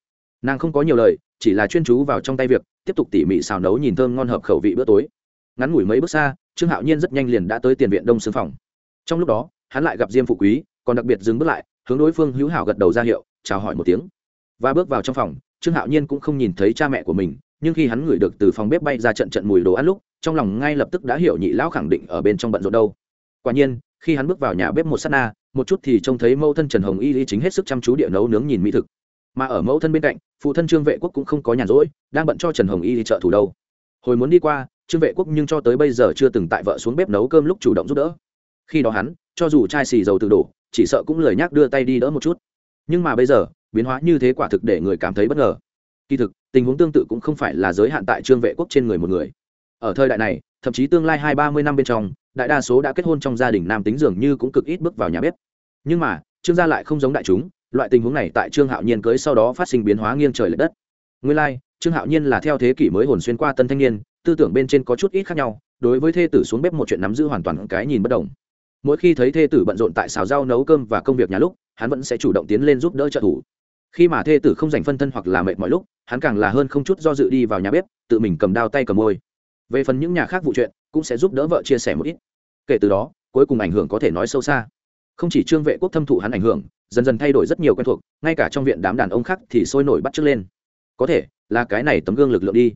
Nàng không có nhiều lời, chỉ là chuyên chú vào trong tay việc, tiếp tục tỉ mỉ xào nấu nhìn thơm ngon hợp khẩu vị bữa tối. Ngắn ngủi mấy bước xa, trương hạo nhiên rất nhanh liền đã tới tiền viện đông xương phòng. Trong lúc đó, hắn lại gặp diêm phụ quý, còn đặc biệt dừng bước lại, hướng đối phương hữu hảo gật đầu ra hiệu, chào hỏi một tiếng. Và bước vào trong phòng, trương hạo nhiên cũng không nhìn thấy cha mẹ của mình nhưng khi hắn ngửi được từ phòng bếp bay ra trận trận mùi đồ ăn lúc, trong lòng ngay lập tức đã hiểu nhị lão khẳng định ở bên trong bận rộn đâu. Quả nhiên, khi hắn bước vào nhà bếp một s á t na, một chút thì trông thấy mẫu thân trần hồng y lý chính hết sức chăm chú địa nấu nướng nhìn mỹ thực. Mà ở mẫu thân bên cạnh, phụ thân trương vệ quốc cũng không có nhàn rỗi, đang bận cho trần hồng y đi chợ thủ đâu. Hồi muốn đi qua, trương vệ quốc nhưng cho tới bây giờ chưa từng tại vợ xuống bếp nấu cơm lúc chủ động giúp đỡ. Khi đó hắn, cho dù chai xì dầu từ đổ, chỉ sợ cũng lười nhác đưa tay đi đỡ một chút. Nhưng mà bây giờ, biến hóa như thế quả thực để người cảm thấy bất ngờ. Kỳ thực tình huống tương tự cũng không phải là giới hạn tại trương vệ quốc trên người một người. Ở thời đại này thậm chí tương lai hai ba mươi năm bên trong đại đa số đã kết hôn trong gia đình nam tính dường như cũng cực ít bước vào nhà bếp. Nhưng mà trương gia lại không giống đại chúng loại tình huống này tại trương hạo nhiên cưới sau đó phát sinh biến hóa nghiêng trời l ệ đất. Nguyên lai、like, trương hạo nhiên là theo thế kỷ mới hồn xuyên qua tân thanh niên tư tưởng bên trên có chút ít khác nhau đối với thê tử xuống bếp một chuyện nắm giữ hoàn toàn cái nhìn bất đồng. Mỗi khi thấy thê tử bận rộn tại xào rau nấu cơm và công việc nhà lúc hắn vẫn sẽ chủ động tiến lên giúp đỡ trợ thủ khi mà thê tử không dành phân thân hoặc là mệt mọi lúc, hắn càng là hơn không chút do dự đi vào nhà bếp, tự mình cầm đao tay cầm môi. Về phần những nhà khác vụ chuyện, cũng sẽ giúp đỡ vợ chia sẻ một ít. Kể từ đó, cuối cùng ảnh hưởng có thể nói sâu xa. Không chỉ trương vệ quốc thâm thụ hắn ảnh hưởng, dần dần thay đổi rất nhiều quen thuộc, ngay cả trong viện đám đàn ông khác thì sôi nổi bắt chước lên. Có thể, là cái này tấm gương lực lượng đi.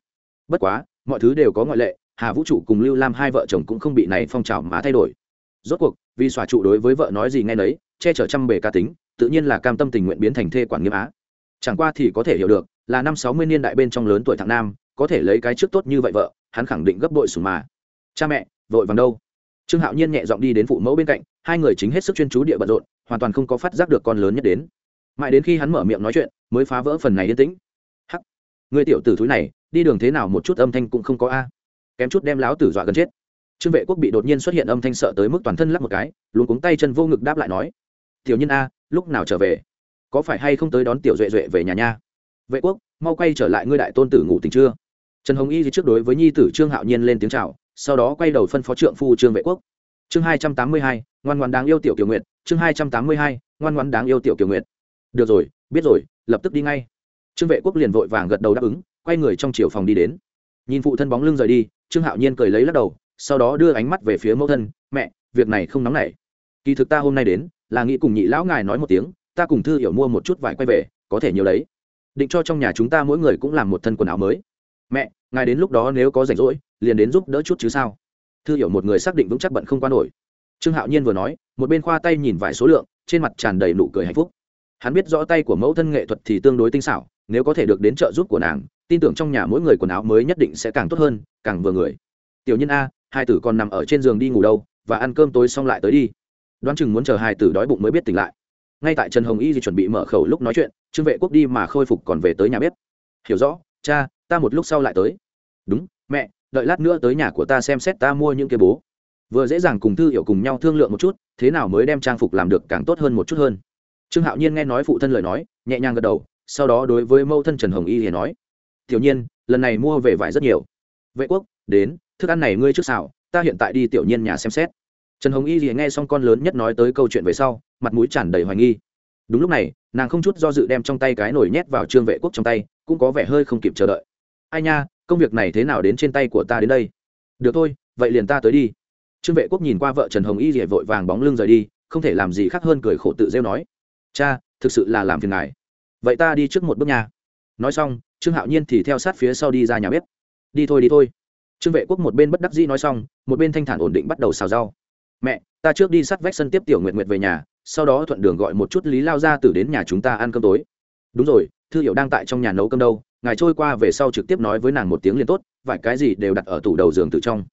Bất quá, mọi thứ đều có ngoại lệ, hà vũ trụ cùng lưu lam hai vợ chồng cũng không bị này phong trào mà thay đổi. Rốt cuộc, vì xòa trụ đối với vợ nói gì nghe nấy, che chở trăm bề ca tính tự nhiên là cam tâm tình nguyện biến thành thê quản nghiêm á. Chẳng qua thì có thể hiểu được, là năm sáu mươi niên đại bên trong lớn tuổi thằng nam, có thể lấy cái trước tốt như vậy vợ, hắn khẳng định gấp bội sùng mà. Cha mẹ, vội vàng đâu? Trương hạo nhiên nhẹ giọng đi đến phụ mẫu bên cạnh, hai người chính hết sức chuyên chú địa bận rộn, hoàn toàn không có phát giác được con lớn nhất đến. Mãi đến khi hắn mở miệng nói chuyện, mới phá vỡ phần này yên tĩnh. Hắc, người tiểu tử thúi này, đi đường thế nào một chút âm thanh cũng không có a. Kém chút đem láo tử dọa gần chết. Trương vệ quốc bị đột nhiên xuất hiện âm thanh sợ tới mức toàn thân lắp một cái luôn cuống tay chân vô ngực đáp lại nói tiểu nhân a, lúc nào trở về? Có phải hay không tới đón tiểu duệ duệ về nhà nha? Vệ quốc, mau quay trở lại ngươi đại tôn tử ngủ tình chưa? Trần hồng y thì trước đối với nhi tử trương hạo nhiên lên tiếng chào, sau đó quay đầu phân phó trượng phu trương vệ quốc. Chương hai trăm tám mươi hai, ngoan ngoan đáng yêu tiểu kiều nguyệt. Chương hai trăm tám mươi hai, ngoan ngoan đáng yêu tiểu kiều nguyệt. Được rồi, biết rồi, lập tức đi ngay. Trương vệ quốc liền vội vàng gật đầu đáp ứng, quay người trong chiều phòng đi đến. Nhìn phụ thân bóng lưng rời đi, trương hạo nhiên cười lấy lắc đầu, sau đó đưa ánh mắt về phía mẫu thân, mẹ, việc này không nóng nảy. Kỳ thực ta hôm nay đến là nghĩ cùng nhị lão ngài nói một tiếng, ta cùng thư hiểu mua một chút vải quay về, có thể nhiều đấy. Định cho trong nhà chúng ta mỗi người cũng làm một thân quần áo mới. Mẹ, ngài đến lúc đó nếu có rảnh rỗi, liền đến giúp đỡ chút chứ sao? Thư hiểu một người xác định vững chắc bận không qua nổi. Trương hạo nhiên vừa nói, một bên khoa tay nhìn vải số lượng, trên mặt tràn đầy nụ cười hạnh phúc. Hắn biết rõ tay của mẫu thân nghệ thuật thì tương đối tinh xảo, nếu có thể được đến trợ giúp của nàng, tin tưởng trong nhà mỗi người quần áo mới nhất định sẽ càng tốt hơn, càng vừa người. Tiểu nhân a, hai tử còn nằm ở trên giường đi ngủ đâu, và ăn cơm tối xong lại tới đi đoán chừng muốn chờ hai tử đói bụng mới biết tỉnh lại. Ngay tại trần hồng y thì chuẩn bị mở khẩu lúc nói chuyện, trương vệ quốc đi mà khôi phục còn về tới nhà bếp. Hiểu rõ, cha, ta một lúc sau lại tới. Đúng, mẹ, đợi lát nữa tới nhà của ta xem xét ta mua những cái bố. Vừa dễ dàng cùng thư hiểu cùng nhau thương lượng một chút, thế nào mới đem trang phục làm được càng tốt hơn một chút hơn. Trương hạo nhiên nghe nói phụ thân lời nói, nhẹ nhàng gật đầu, sau đó đối với mẫu thân trần hồng y thì nói, tiểu nhiên, lần này mua về vải rất nhiều. Vệ quốc, đến, thức ăn này ngươi trước xào, ta hiện tại đi tiểu nhiên nhà xem xét trần hồng y thì nghe xong con lớn nhất nói tới câu chuyện về sau, mặt mũi tràn đầy hoài nghi. Đúng lúc này, nàng không chút do dự đem trong tay cái nổi nhét vào trương vệ quốc trong tay, cũng có vẻ hơi không kịp chờ đợi. Ai nha, công việc này thế nào đến trên tay của ta đến đây? Được thôi, vậy liền ta tới đi. Trương vệ quốc nhìn qua vợ trần hồng y thì vội vàng bóng lưng rời đi, không thể làm gì khác hơn cười khổ tự rêu nói. Cha, thực sự là làm phiền ngài. Vậy ta đi trước một bước nhà nói xong, trương hạo nhiên thì theo sát phía sau đi ra nhà bếp. Đi thôi đi thôi. Trương vệ quốc một bên bất đắc dĩ nói xong, một bên thanh thản ổn định bắt đầu xào rau mẹ, ta trước đi sắt vách sân tiếp tiểu nguyện nguyệt về nhà, sau đó thuận đường gọi một chút lý lao ra từ đến nhà chúng ta ăn cơm tối. Đúng rồi, thư hiệu đang tại trong nhà nấu cơm đâu, ngài trôi qua về sau trực tiếp nói với nàng một tiếng liền tốt, vài cái gì đều đặt ở tủ đầu giường tự trong.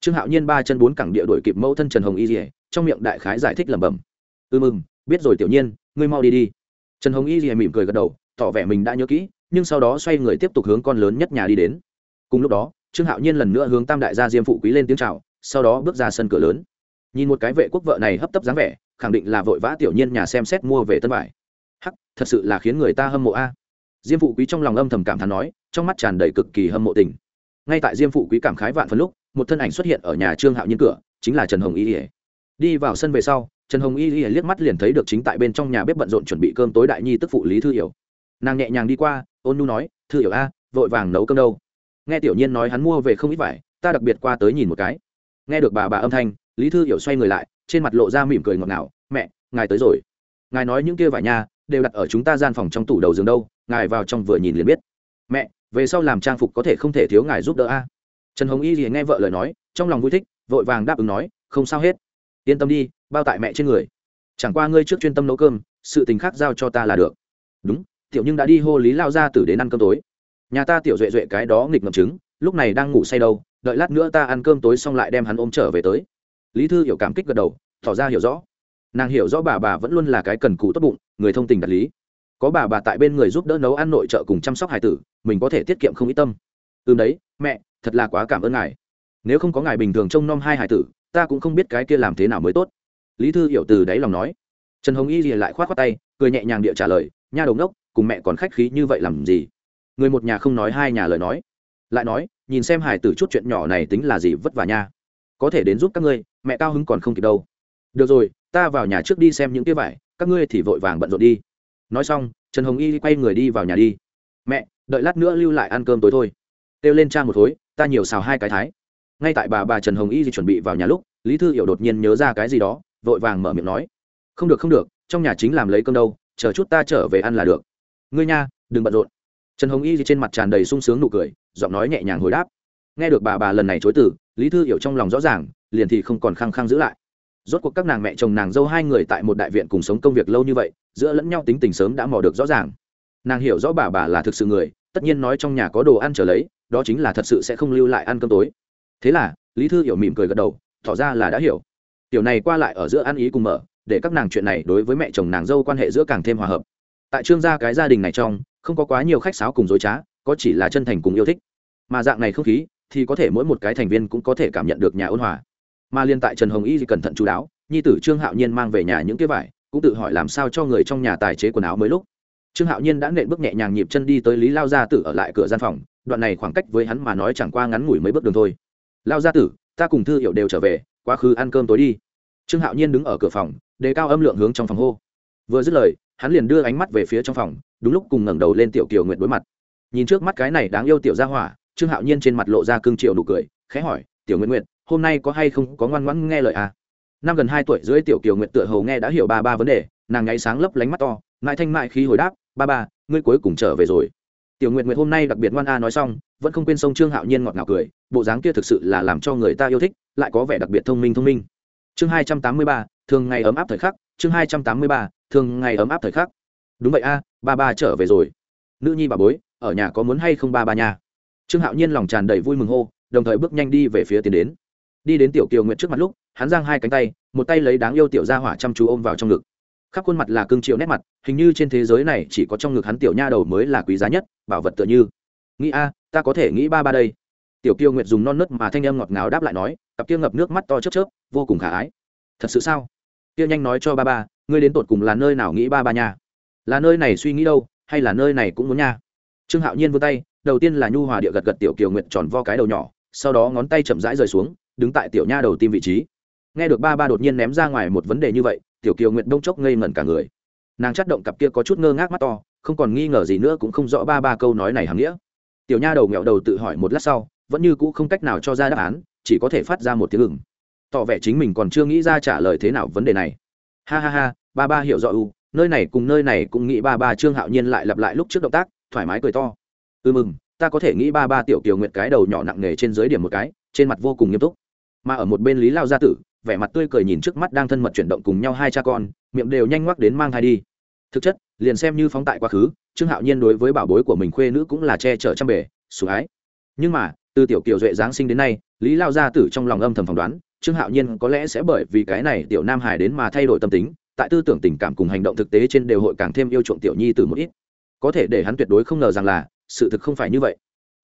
Trương hạo nhiên ba chân bốn cẳng địa đổi kịp mẫu thân trần hồng y dỉa trong miệng đại khái giải thích lẩm bẩm. Ư mừng, biết rồi tiểu nhiên, ngươi mau đi đi. Trần hồng y dỉa mỉm cười gật đầu, tỏ vẻ mình đã nhớ kỹ, nhưng sau đó xoay người tiếp tục hướng con lớn nhất nhà đi đến. Cùng lúc đó, trương hạo nhiên lần nữa hướng tam đại gia diêm phụ quý lên tiếng c h à o sau đó bước ra sân cửa lớn nhìn một cái vệ quốc vợ này hấp tấp dáng vẻ, khẳng định là vội vã tiểu nhiên nhà xem xét mua về tân vải hắc, thật sự là khiến người ta hâm mộ a. Diêm phụ quý trong lòng âm thầm cảm thán nói, trong mắt tràn đầy cực kỳ hâm mộ tình. Ngay tại diêm phụ quý cảm khái vạn phần lúc, một thân ảnh xuất hiện ở nhà trương hạo nhiên cửa, chính là trần hồng y ỉa đi vào sân về sau, trần hồng y ỉa liếc mắt liền thấy được chính tại bên trong nhà bếp bận rộn chuẩn bị cơm tối đại nhi tức phụ lý thư hiểu. Nàng nhẹ nhàng đi qua, ôn nu nói, thư hiểu a, vội vàng nấu cơm đâu? Nghe tiểu nhiên nói hắn mua về không ít vải, ta đặc biệt qua tới nhìn một cái. Nghe được bà bà âm thanh lý thư hiểu xoay người lại, trên mặt lộ ra mỉm cười ngọt ngào, mẹ, ngài tới rồi. Ngài nói những kia vải nha đều đặt ở chúng ta gian phòng trong tủ đầu giường đâu, ngài vào trong vừa nhìn liền biết. Mẹ, về sau làm trang phục có thể không thể thiếu ngài giúp đỡ a. Trần hồng y thì nghe vợ lời nói, trong lòng vui thích, vội vàng đáp ứng nói, không sao hết. Yên tâm đi, bao tại mẹ trên người. Chẳng qua ngươi trước chuyên tâm nấu cơm, sự tình khác giao cho ta là được. Đúng, tiểu nhưng đã đi hô lý lao ra tử đến ăn cơm tối. Nhà ta tiểu duệ duệ cái đó nghịch ngậm chứng lúc này đang ngủ say đâu, đợi lát nữa ta ăn cơm tối xong lại đem hắn ôm trở về tới lý thư hiểu cảm kích gật đầu, tỏ ra hiểu rõ. Nàng hiểu rõ bà bà vẫn luôn là cái cần cù tốt bụng, người thông tình đạt lý. Có bà bà tại bên người giúp đỡ nấu ăn nội trợ cùng chăm sóc hải tử, mình có thể tiết kiệm không ít tâm. Ừ đấy, mẹ, thật là quá cảm ơn ngài. Nếu không có ngài bình thường trông nom hai hải tử, ta cũng không biết cái kia làm thế nào mới tốt. Lý thư hiểu từ đáy lòng nói. Trần hồng y thì lại k h o á t khoác tay, cười nhẹ nhàng địa trả lời, nha đầu đốc cùng mẹ còn khách khí như vậy làm gì? Người một nhà không nói hai nhà lời nói. Lại nói, nhìn xem hải tử chút chuyện nhỏ này tính là gì vất vả nha có thể đến giúp các ngươi, mẹ cao hứng còn không kịp đâu. Được rồi, ta vào nhà trước đi xem những cái vải, các ngươi thì vội vàng bận rộn đi. Nói xong, trần hồng y quay người đi vào nhà đi. Mẹ, đợi lát nữa lưu lại ăn cơm tối thôi. Kêu lên cha một khối, ta nhiều xào hai cái thái. Ngay tại bà bà trần hồng y chuẩn bị vào nhà lúc, lý thư hiểu đột nhiên nhớ ra cái gì đó, vội vàng mở miệng nói. Không được không được, trong nhà chính làm lấy cơm đâu, chờ chút ta trở về ăn là được. Ngươi nha, đừng bận rộn. Trần hồng y trên mặt tràn đầy sung sướng nụ cười, giọng nói nhẹ nhàng hồi đáp nghe được bà bà lần này chối từ, lý thư hiểu trong lòng rõ ràng, liền thì không còn khăng khăng giữ lại. Rốt cuộc các nàng mẹ chồng nàng dâu hai người tại một đại viện cùng sống công việc lâu như vậy, giữa lẫn nhau tính tình sớm đã mò được rõ ràng. Nàng hiểu rõ bà bà là thực sự người, tất nhiên nói trong nhà có đồ ăn trở lấy, đó chính là thật sự sẽ không lưu lại ăn cơm tối. Thế là, lý thư hiểu mỉm cười gật đầu, tỏ ra là đã hiểu. Tiểu này qua lại ở giữa ăn ý cùng mở, để các nàng chuyện này đối với mẹ chồng nàng dâu quan hệ giữa càng thêm hòa hợp. Tại trương gia cái gia đình này trong, không có quá nhiều khách sáo cùng dối trá, có chỉ là chân thành cùng yêu thích. Mà dạng này không khí thì có thể mỗi một cái thành viên cũng có thể cảm nhận được nhà ôn hòa. Mà liên tại trần hồng y cẩn thận chú đáo, nhi tử trương hạo nhiên mang về nhà những cái vải, cũng tự hỏi làm sao cho người trong nhà tài chế quần áo mới lúc. Trương hạo nhiên đã nện bước nhẹ nhàng nhịp chân đi tới lý lao gia tử ở lại cửa gian phòng, đoạn này khoảng cách với hắn mà nói chẳng qua ngắn ngủi mấy bước đường thôi. Lao gia tử, ta cùng thư hiểu đều trở về, quá khứ ăn cơm tối đi. Trương hạo nhiên đứng ở cửa phòng, đề cao âm lượng hướng trong phòng hô. Vừa dứt lời, hắn liền đưa ánh mắt về phía trong phòng, đúng lúc cùng ngẩng đầu lên tiểu kiều nguyện đối mặt. Nhìn trước mắt cái này đáng yêu tiểu gia hỏa trương hạo nhiên trên mặt lộ ra cương triệu nụ cười, khẽ hỏi, tiểu nguyện nguyện hôm nay có hay không có ngoan ngoãn nghe lời à? Năm gần hai tuổi dưới tiểu kiều nguyện tựa hầu nghe đã hiểu ba ba vấn đề, nàng ngáy sáng lấp lánh mắt to ngại thanh mại khi hồi đáp, ba ba, ngươi cuối cùng trở về rồi. Tiểu nguyện nguyện hôm nay đặc biệt ngoan a nói xong, vẫn không quên sông trương hạo nhiên ngọt ngào cười, bộ dáng kia thực sự là làm cho người ta yêu thích, lại có vẻ đặc biệt thông minh thông minh. Chương hai trăm tám mươi ba, thường ngày ấm áp thời khắc, chương hai trăm tám mươi ba, thường ngày ấm áp thời khắc. Đúng vậy a, ba ba trở về rồi. Nữ nhi bà bối, ở nhà có muốn hay không ba ba nhà trương hạo nhiên lòng tràn đầy vui mừng hô, đồng thời bước nhanh đi về phía tiến đến. Đi đến tiểu kiều nguyện trước mặt lúc, hắn giang hai cánh tay, một tay lấy đáng yêu tiểu gia hỏa chăm chú ôm vào trong ngực. Khắp khuôn mặt là cương triệu nét mặt, hình như trên thế giới này chỉ có trong ngực hắn tiểu nha đầu mới là quý giá nhất, bảo vật tựa như. Nghĩ a, ta có thể nghĩ ba ba đây. Tiểu kiều nguyệt dùng non nớt mà thanh em ngọt ngào đáp lại nói, cặp kia ngập nước mắt to chớp chớp, vô cùng khả ái. Thật sự sao? Kia nhanh nói cho ba ba, ngươi đến tột cùng là nơi nào nghĩ ba ba nha? Là nơi này suy nghĩ đâu, hay là nơi này cũng muốn nha? Trương hạo nhiên vươn tay đầu tiên là nhu hòa địa gật gật tiểu kiều nguyệt tròn vo cái đầu nhỏ, sau đó ngón tay chậm rãi rời xuống, đứng tại tiểu nha đầu tim vị trí. Nghe được ba ba đột nhiên ném ra ngoài một vấn đề như vậy, tiểu kiều nguyệt đông chốc ngây ngẩn cả người. Nàng chắt động cặp kia có chút ngơ ngác mắt to, không còn nghi ngờ gì nữa cũng không rõ ba ba câu nói này hàm nghĩa. Tiểu nha đầu nghẹo đầu tự hỏi một lát sau, vẫn như cũ không cách nào cho ra đáp án, chỉ có thể phát ra một tiếng ngừng tỏ vẻ chính mình còn chưa nghĩ ra trả lời thế nào vấn đề này. Ha ha ha, ba ba hiểu rõ u nơi này cùng nơi này cũng nghĩ ba ba trương hạo nhiên lại lặp lại lúc trước động tác, thoải mái cười to ừ mừng, ta có thể nghĩ ba ba tiểu kiều nguyệt cái đầu nhỏ nặng nề trên dưới điểm một cái, trên mặt vô cùng nghiêm túc. Mà ở một bên lý lao gia tử, vẻ mặt tươi cười nhìn trước mắt đang thân mật chuyển động cùng nhau hai cha con, miệng đều nhanh ngoắc đến mang thai đi. Thực chất, liền xem như phóng tại quá khứ, trương hạo nhiên đối với bảo bối của mình khuê nữ cũng là che chở trăm bể sủng ái. Nhưng mà, từ tiểu kiều duệ giáng sinh đến nay, lý lao gia tử trong lòng âm thầm phỏng đoán, trương hạo nhiên có lẽ sẽ bởi vì cái này tiểu nam hải đến mà thay đổi tâm tính, tại tư tưởng tình cảm cùng hành động thực tế trên đều hội càng thêm yêu chuộng tiểu nhi từ một ít. Có thể để hắn tuyệt đối không ngờ rằng là sự thực không phải như vậy.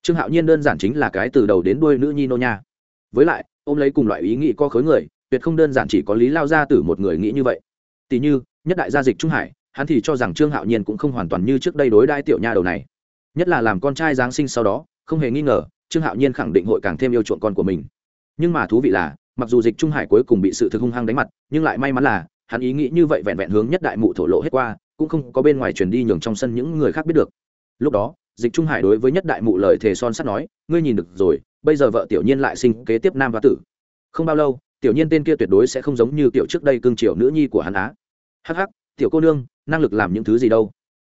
Trương hạo nhiên đơn giản chính là cái từ đầu đến đuôi nữ nhi nô nha. Với lại, ôm lấy cùng loại ý nghĩ co khối người, tuyệt không đơn giản chỉ có lý lao gia tử một người nghĩ như vậy. Tỷ như, nhất đại gia dịch trung hải, hắn thì cho rằng trương hạo nhiên cũng không hoàn toàn như trước đây đối đai tiểu nha đầu này. Nhất là làm con trai giáng sinh sau đó, không hề nghi ngờ, trương hạo nhiên khẳng định hội càng thêm yêu chuộng con của mình. Nhưng mà thú vị là, mặc dù dịch trung hải cuối cùng bị sự thực hung hăng đánh mặt, nhưng lại may mắn là, hắn ý nghĩ như vậy vẹn vẹn hướng nhất đại mụ thổ lộ hết qua, cũng không có bên ngoài truyền đi nhường trong sân những người khác biết được. Lúc đó dịch trung hải đối với nhất đại mụ lời thề son sắt nói, ngươi nhìn được rồi, bây giờ vợ tiểu nhiên lại sinh kế tiếp nam và tử. Không bao lâu, tiểu nhiên tên kia tuyệt đối sẽ không giống như tiểu trước đây cương triều nữ nhi của hắn á. Hh tiểu cô nương, năng lực làm những thứ gì đâu?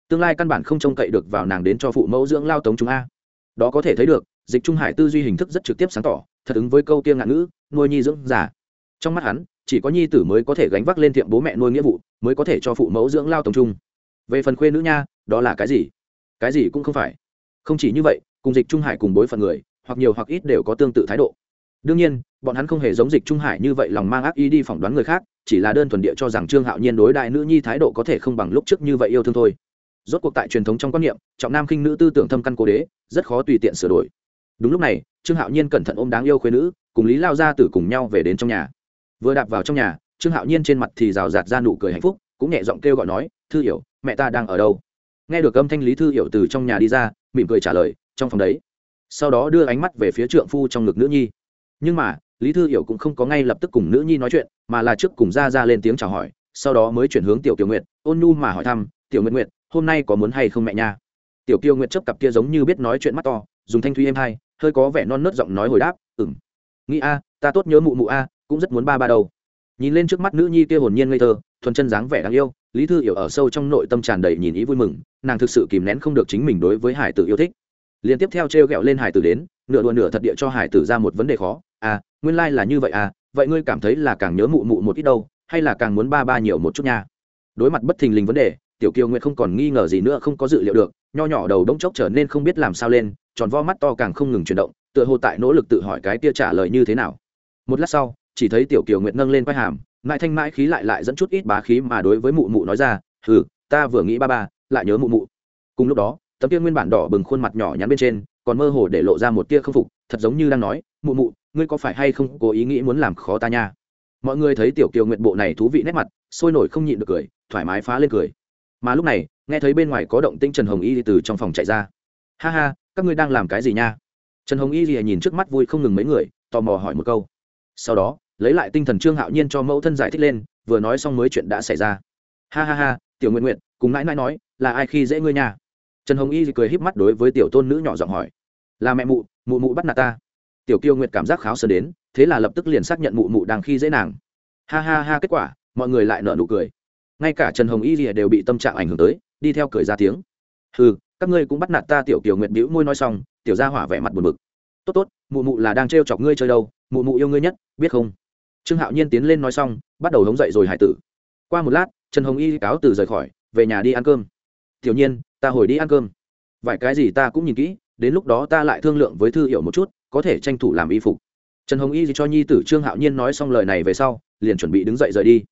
Tương lai căn bản không trông cậy được vào nàng đến cho phụ mẫu dưỡng lao tống chúng a. Đó có thể thấy được, dịch trung hải tư duy hình thức rất trực tiếp sáng tỏ, thật ứng với câu kia ngạn ngữ, nuôi nhi dưỡng giả trong mắt hắn, chỉ có nhi tử mới có thể gánh vác lên tiệm bố mẹ nuôi nghĩa vụ, mới có thể cho phụ mẫu dưỡng lao tống trung về phần khuê nữ nha, đó là cái gì? Cái gì cũng không phải. Không chỉ như vậy, cùng dịch trung hải cùng bối phận người, hoặc nhiều hoặc ít đều có tương tự thái độ. Đương nhiên, bọn hắn không hề giống dịch trung hải như vậy lòng mang ác ý đi phỏng đoán người khác, chỉ là đơn thuần địa cho rằng trương hạo nhiên đối đại nữ nhi thái độ có thể không bằng lúc trước như vậy yêu thương thôi. Rốt cuộc tại truyền thống trong quan niệm, trọng nam khinh nữ tư tưởng thâm căn cố đế, rất khó tùy tiện sửa đổi. Đúng lúc này, trương hạo nhiên cẩn thận ôm đáng yêu khuyên nữ, cùng lý lao ra tử cùng nhau về đến trong nhà. Vừa đạp vào trong nhà, trương hạo nhiên trên mặt thì rào rạt ra nụ cười hạnh phúc, cũng nhẹ giọng kêu gọi nói, thư hiểu, mẹ ta đang ở đâu? Nghe được âm thanh lý thư hiểu từ trong nhà đi ra, mỉm cười trả lời, trong phòng đấy. Sau đó đưa ánh mắt về phía trượng phu trong ngực nữ nhi. Nhưng mà, lý thư hiểu cũng không có ngay lập tức cùng nữ nhi nói chuyện, mà là trước cùng ra ra lên tiếng chào hỏi, sau đó mới chuyển hướng tiểu kiều nguyệt, ôn nhu mà hỏi thăm, tiểu nguyệt nguyệt, hôm nay có muốn hay không mẹ nha? Tiểu kiều nguyệt chấp cặp kia giống như biết nói chuyện mắt to, dùng thanh thuy êm hai, hơi có vẻ non nớt giọng nói hồi đáp ừng nghĩ a, ta tốt nhớ mụ mụ a, cũng rất muốn ba ba đâu. Nhìn lên trước mắt nữ nhi kia hồn nhiên ngây thơ, thuần chân dáng vẻ đáng yêu lý thư hiểu ở sâu trong nội tâm tràn đầy nhìn ý vui mừng, nàng thực sự kìm nén không được chính mình đối với hải tử yêu thích. Liên tiếp theo t r e o g ẹ o lên hải tử đến, nửa đùa nửa thật địa cho hải tử ra một vấn đề khó. À nguyên lai、like、là như vậy à vậy ngươi cảm thấy là càng nhớ mụ mụ một ít đâu, hay là càng muốn ba ba nhiều một chút nha? Đối mặt bất thình lình vấn đề, tiểu kiều nguyệt không còn nghi ngờ gì nữa, không có dự liệu được, nho nhỏ đầu đông chốc trở nên không biết làm sao lên, tròn vo mắt to càng không ngừng chuyển động, tựa hồ tại nỗ lực tự hỏi cái tia trả lời như thế nào. Một lát sau, chỉ thấy tiểu kiều nguyệt nâng lên quai hàm mãi thanh mãi khí lại lại dẫn chút ít bá khí mà đối với mụ mụ nói ra hừ, ta vừa nghĩ ba ba lại nhớ mụ mụ. Cùng lúc đó tấm kia nguyên bản đỏ bừng khuôn mặt nhỏ nhắn bên trên còn mơ hồ để lộ ra một tia không phục thật giống như đang nói mụ mụ ngươi có phải hay không cố ý nghĩ muốn làm khó ta nha? Mọi người thấy tiểu kiều nguyện bộ này thú vị nét mặt sôi nổi không nhịn được cười thoải mái phá lên cười. Mà lúc này nghe thấy bên ngoài có động tinh trần hồng y từ trong phòng chạy ra. Ha ha các ngươi đang làm cái gì nha? Trần hồng y nhìn trước mắt vui không ngừng mấy người tò mò hỏi một câu. Sau đó lấy lại tinh thần trương hạo nhiên cho mẫu thân giải thích lên, vừa nói xong mới chuyện đã xảy ra. Ha ha ha, tiểu nguyện nguyện cùng nãi nãi nói, là ai khi dễ ngươi nha? Trần hồng y cười híp mắt đối với tiểu tôn nữ nhỏ giọng hỏi. Là mẹ mụ mụ mụ bắt nạt ta. Tiểu kiêu nguyệt cảm giác kháo sờ đến, thế là lập tức liền xác nhận mụ mụ đang khi dễ nàng. Ha ha ha, kết quả, mọi người lại nợ nụ cười. Ngay cả trần hồng y rìa đều bị tâm trạng ảnh hưởng tới, đi theo cười ra tiếng. Ừ các ngươi cũng bắt nạt ta, tiểu kiều nguyệt bĩu môi nói xong, tiểu ra hỏa vẻ mặt buồn bực. Tốt tốt, mụ mụ là đang trêu chọc ngươi chơi đâu, mụ mụ yêu ngươi nhất, biết không? Trương hạo nhiên tiến lên nói xong, bắt đầu hống dậy rồi hải tử. Qua một lát, trần hồng y cáo từ rời khỏi, về nhà đi ăn cơm. Tiểu nhiên, ta hồi đi ăn cơm. Vài cái gì ta cũng nhìn kỹ, đến lúc đó ta lại thương lượng với thư hiểu một chút, có thể tranh thủ làm y phục. Trần hồng y cho nhi tử trương hạo nhiên nói xong lời này về sau, liền chuẩn bị đứng dậy rời đi.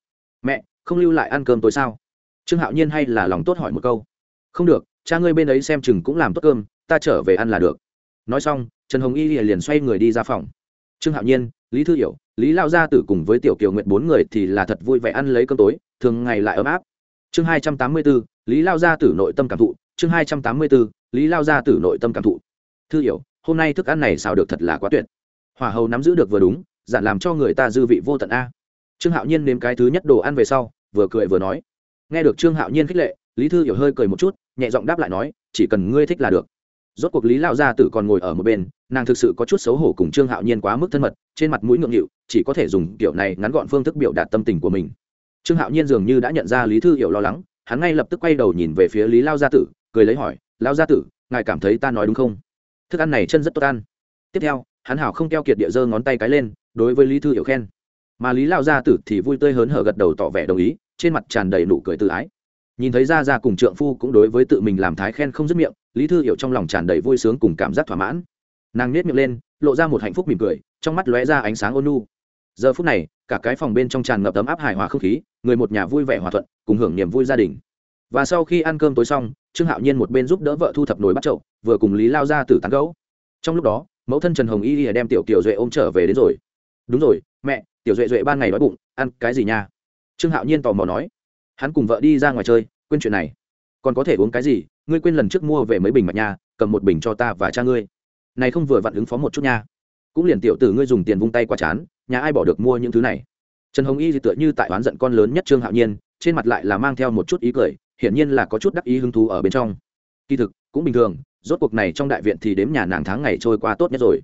Mẹ, không lưu lại ăn cơm tối sao? Trương hạo nhiên hay là lòng tốt hỏi một câu. Không được, cha ngươi bên ấy xem chừng cũng làm tốt cơm, ta trở về ăn là được. Nói xong, trần hồng y liền xoay người đi ra phòng. Trương hạo nhiên lý thư hiểu, lý lao gia tử cùng với tiểu kiều nguyện bốn người thì là thật vui vẻ ăn lấy cơm tối, thường ngày lại ấm áp. Chương hai trăm tám mươi bốn lý lao gia tử nội tâm cảm thụ. Chương hai trăm tám mươi bốn lý lao gia tử nội tâm cảm thụ. Thư hiểu, hôm nay thức ăn này xào được thật là quá tuyệt. Hỏa hầu nắm giữ được vừa đúng giản làm cho người ta dư vị vô tận a. Trương hạo nhiên nếm cái thứ nhất đồ ăn về sau, vừa cười vừa nói. Nghe được trương hạo nhiên khích lệ, lý thư hiểu hơi cười một chút, nhẹ giọng đáp lại nói, chỉ cần ngươi thích là được rốt cuộc lý lao gia tử còn ngồi ở một bên, nàng thực sự có chút xấu hổ cùng trương hạo nhiên quá mức thân mật, trên mặt mũi ngượng nghịu, chỉ có thể dùng kiểu này ngắn gọn phương thức biểu đạt tâm tình của mình. Trương hạo nhiên dường như đã nhận ra lý thư hiểu lo lắng, hắn ngay lập tức quay đầu nhìn về phía lý lao gia tử, cười lấy hỏi lao gia tử, ngài cảm thấy ta nói đúng không? Thức ăn này chân rất tốt ăn. Tiếp theo, hắn hảo không keo kiệt địa giơ ngón tay cái lên, đối với lý thư hiểu khen. Mà lý lao gia tử thì vui tươi hớn hở gật đầu tỏ vẻ đồng ý, trên mặt tràn đầy nụ cười tự ái nhìn thấy gia gia cùng trượng phu cũng đối với tự mình làm thái khen không dứt miệng, lý thư hiểu trong lòng tràn đầy vui sướng cùng cảm giác thỏa mãn. Nàng nết miệng lên, lộ ra một hạnh phúc mỉm cười, trong mắt lóe ra ánh sáng ôn nu giờ phút này, cả cái phòng bên trong tràn ngập ấm áp hài hòa không khí, người một nhà vui vẻ hòa thuận, cùng hưởng niềm vui gia đình. Và sau khi ăn cơm tối xong, trương hạo nhiên một bên giúp đỡ vợ thu thập nồi bắt chậu, vừa cùng lý lao ra từ tán gấu trong lúc đó, mẫu thân trần hồng y đem tiểu tiểu duệ ôm trở về đến rồi. Đúng rồi, mẹ, tiểu duệ duệ ban ngày đói bụng, ăn cái gì nha? Trương hạo nhiên tò mò nói hắn cùng vợ đi ra ngoài chơi, quên chuyện này. Còn có thể uống cái gì? Ngươi quên lần trước mua về mấy bình mạch nha, cầm một bình cho ta và cha ngươi. Này không vừa vặn ứng phó một chút nha. Cũng liền tiểu tử ngươi dùng tiền vung tay qua chán, nhà ai bỏ được mua những thứ này? Trần hồng y thì tựa như tại oán giận con lớn nhất trương hạo nhiên, trên mặt lại là mang theo một chút ý cười, hiển nhiên là có chút đắc ý hứng thú ở bên trong. Kỳ thực, cũng bình thường, rốt cuộc này trong đại viện thì đếm nhà nàng tháng ngày trôi qua tốt nhất rồi.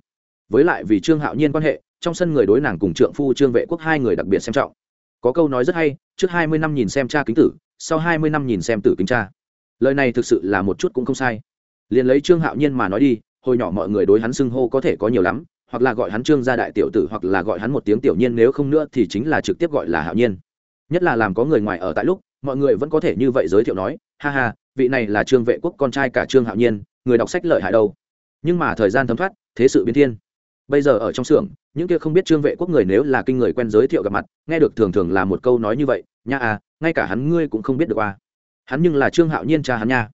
Với lại vì trương hạo nhiên quan hệ, trong sân người đối nàng cùng trượng phu trương vệ quốc hai người đặc biệt xem trọng có câu nói rất hay, trước hai mươi năm nhìn xem cha kính tử, sau hai mươi năm nhìn xem tử kính cha. Lời này thực sự là một chút cũng không sai. Liền lấy trương hạo nhiên mà nói đi, hồi nhỏ mọi người đối hắn xưng hô có thể có nhiều lắm, hoặc là gọi hắn trương gia đại tiểu tử, hoặc là gọi hắn một tiếng tiểu nhiên, nếu không nữa thì chính là trực tiếp gọi là hạo nhiên. Nhất là làm có người ngoài ở tại lúc, mọi người vẫn có thể như vậy giới thiệu nói, ha ha, vị này là trương vệ quốc con trai cả trương hạo nhiên, người đọc sách lợi hại đâu. Nhưng mà thời gian thấm thoát, thế sự biến thiên bây giờ ở trong xưởng, những kia không biết trương vệ quốc người nếu là kinh người quen giới thiệu gặp mặt, nghe được thường thường là một câu nói như vậy, nha à ngay cả hắn ngươi cũng không biết được à? hắn nhưng là trương hạo nhiên cha hắn nha.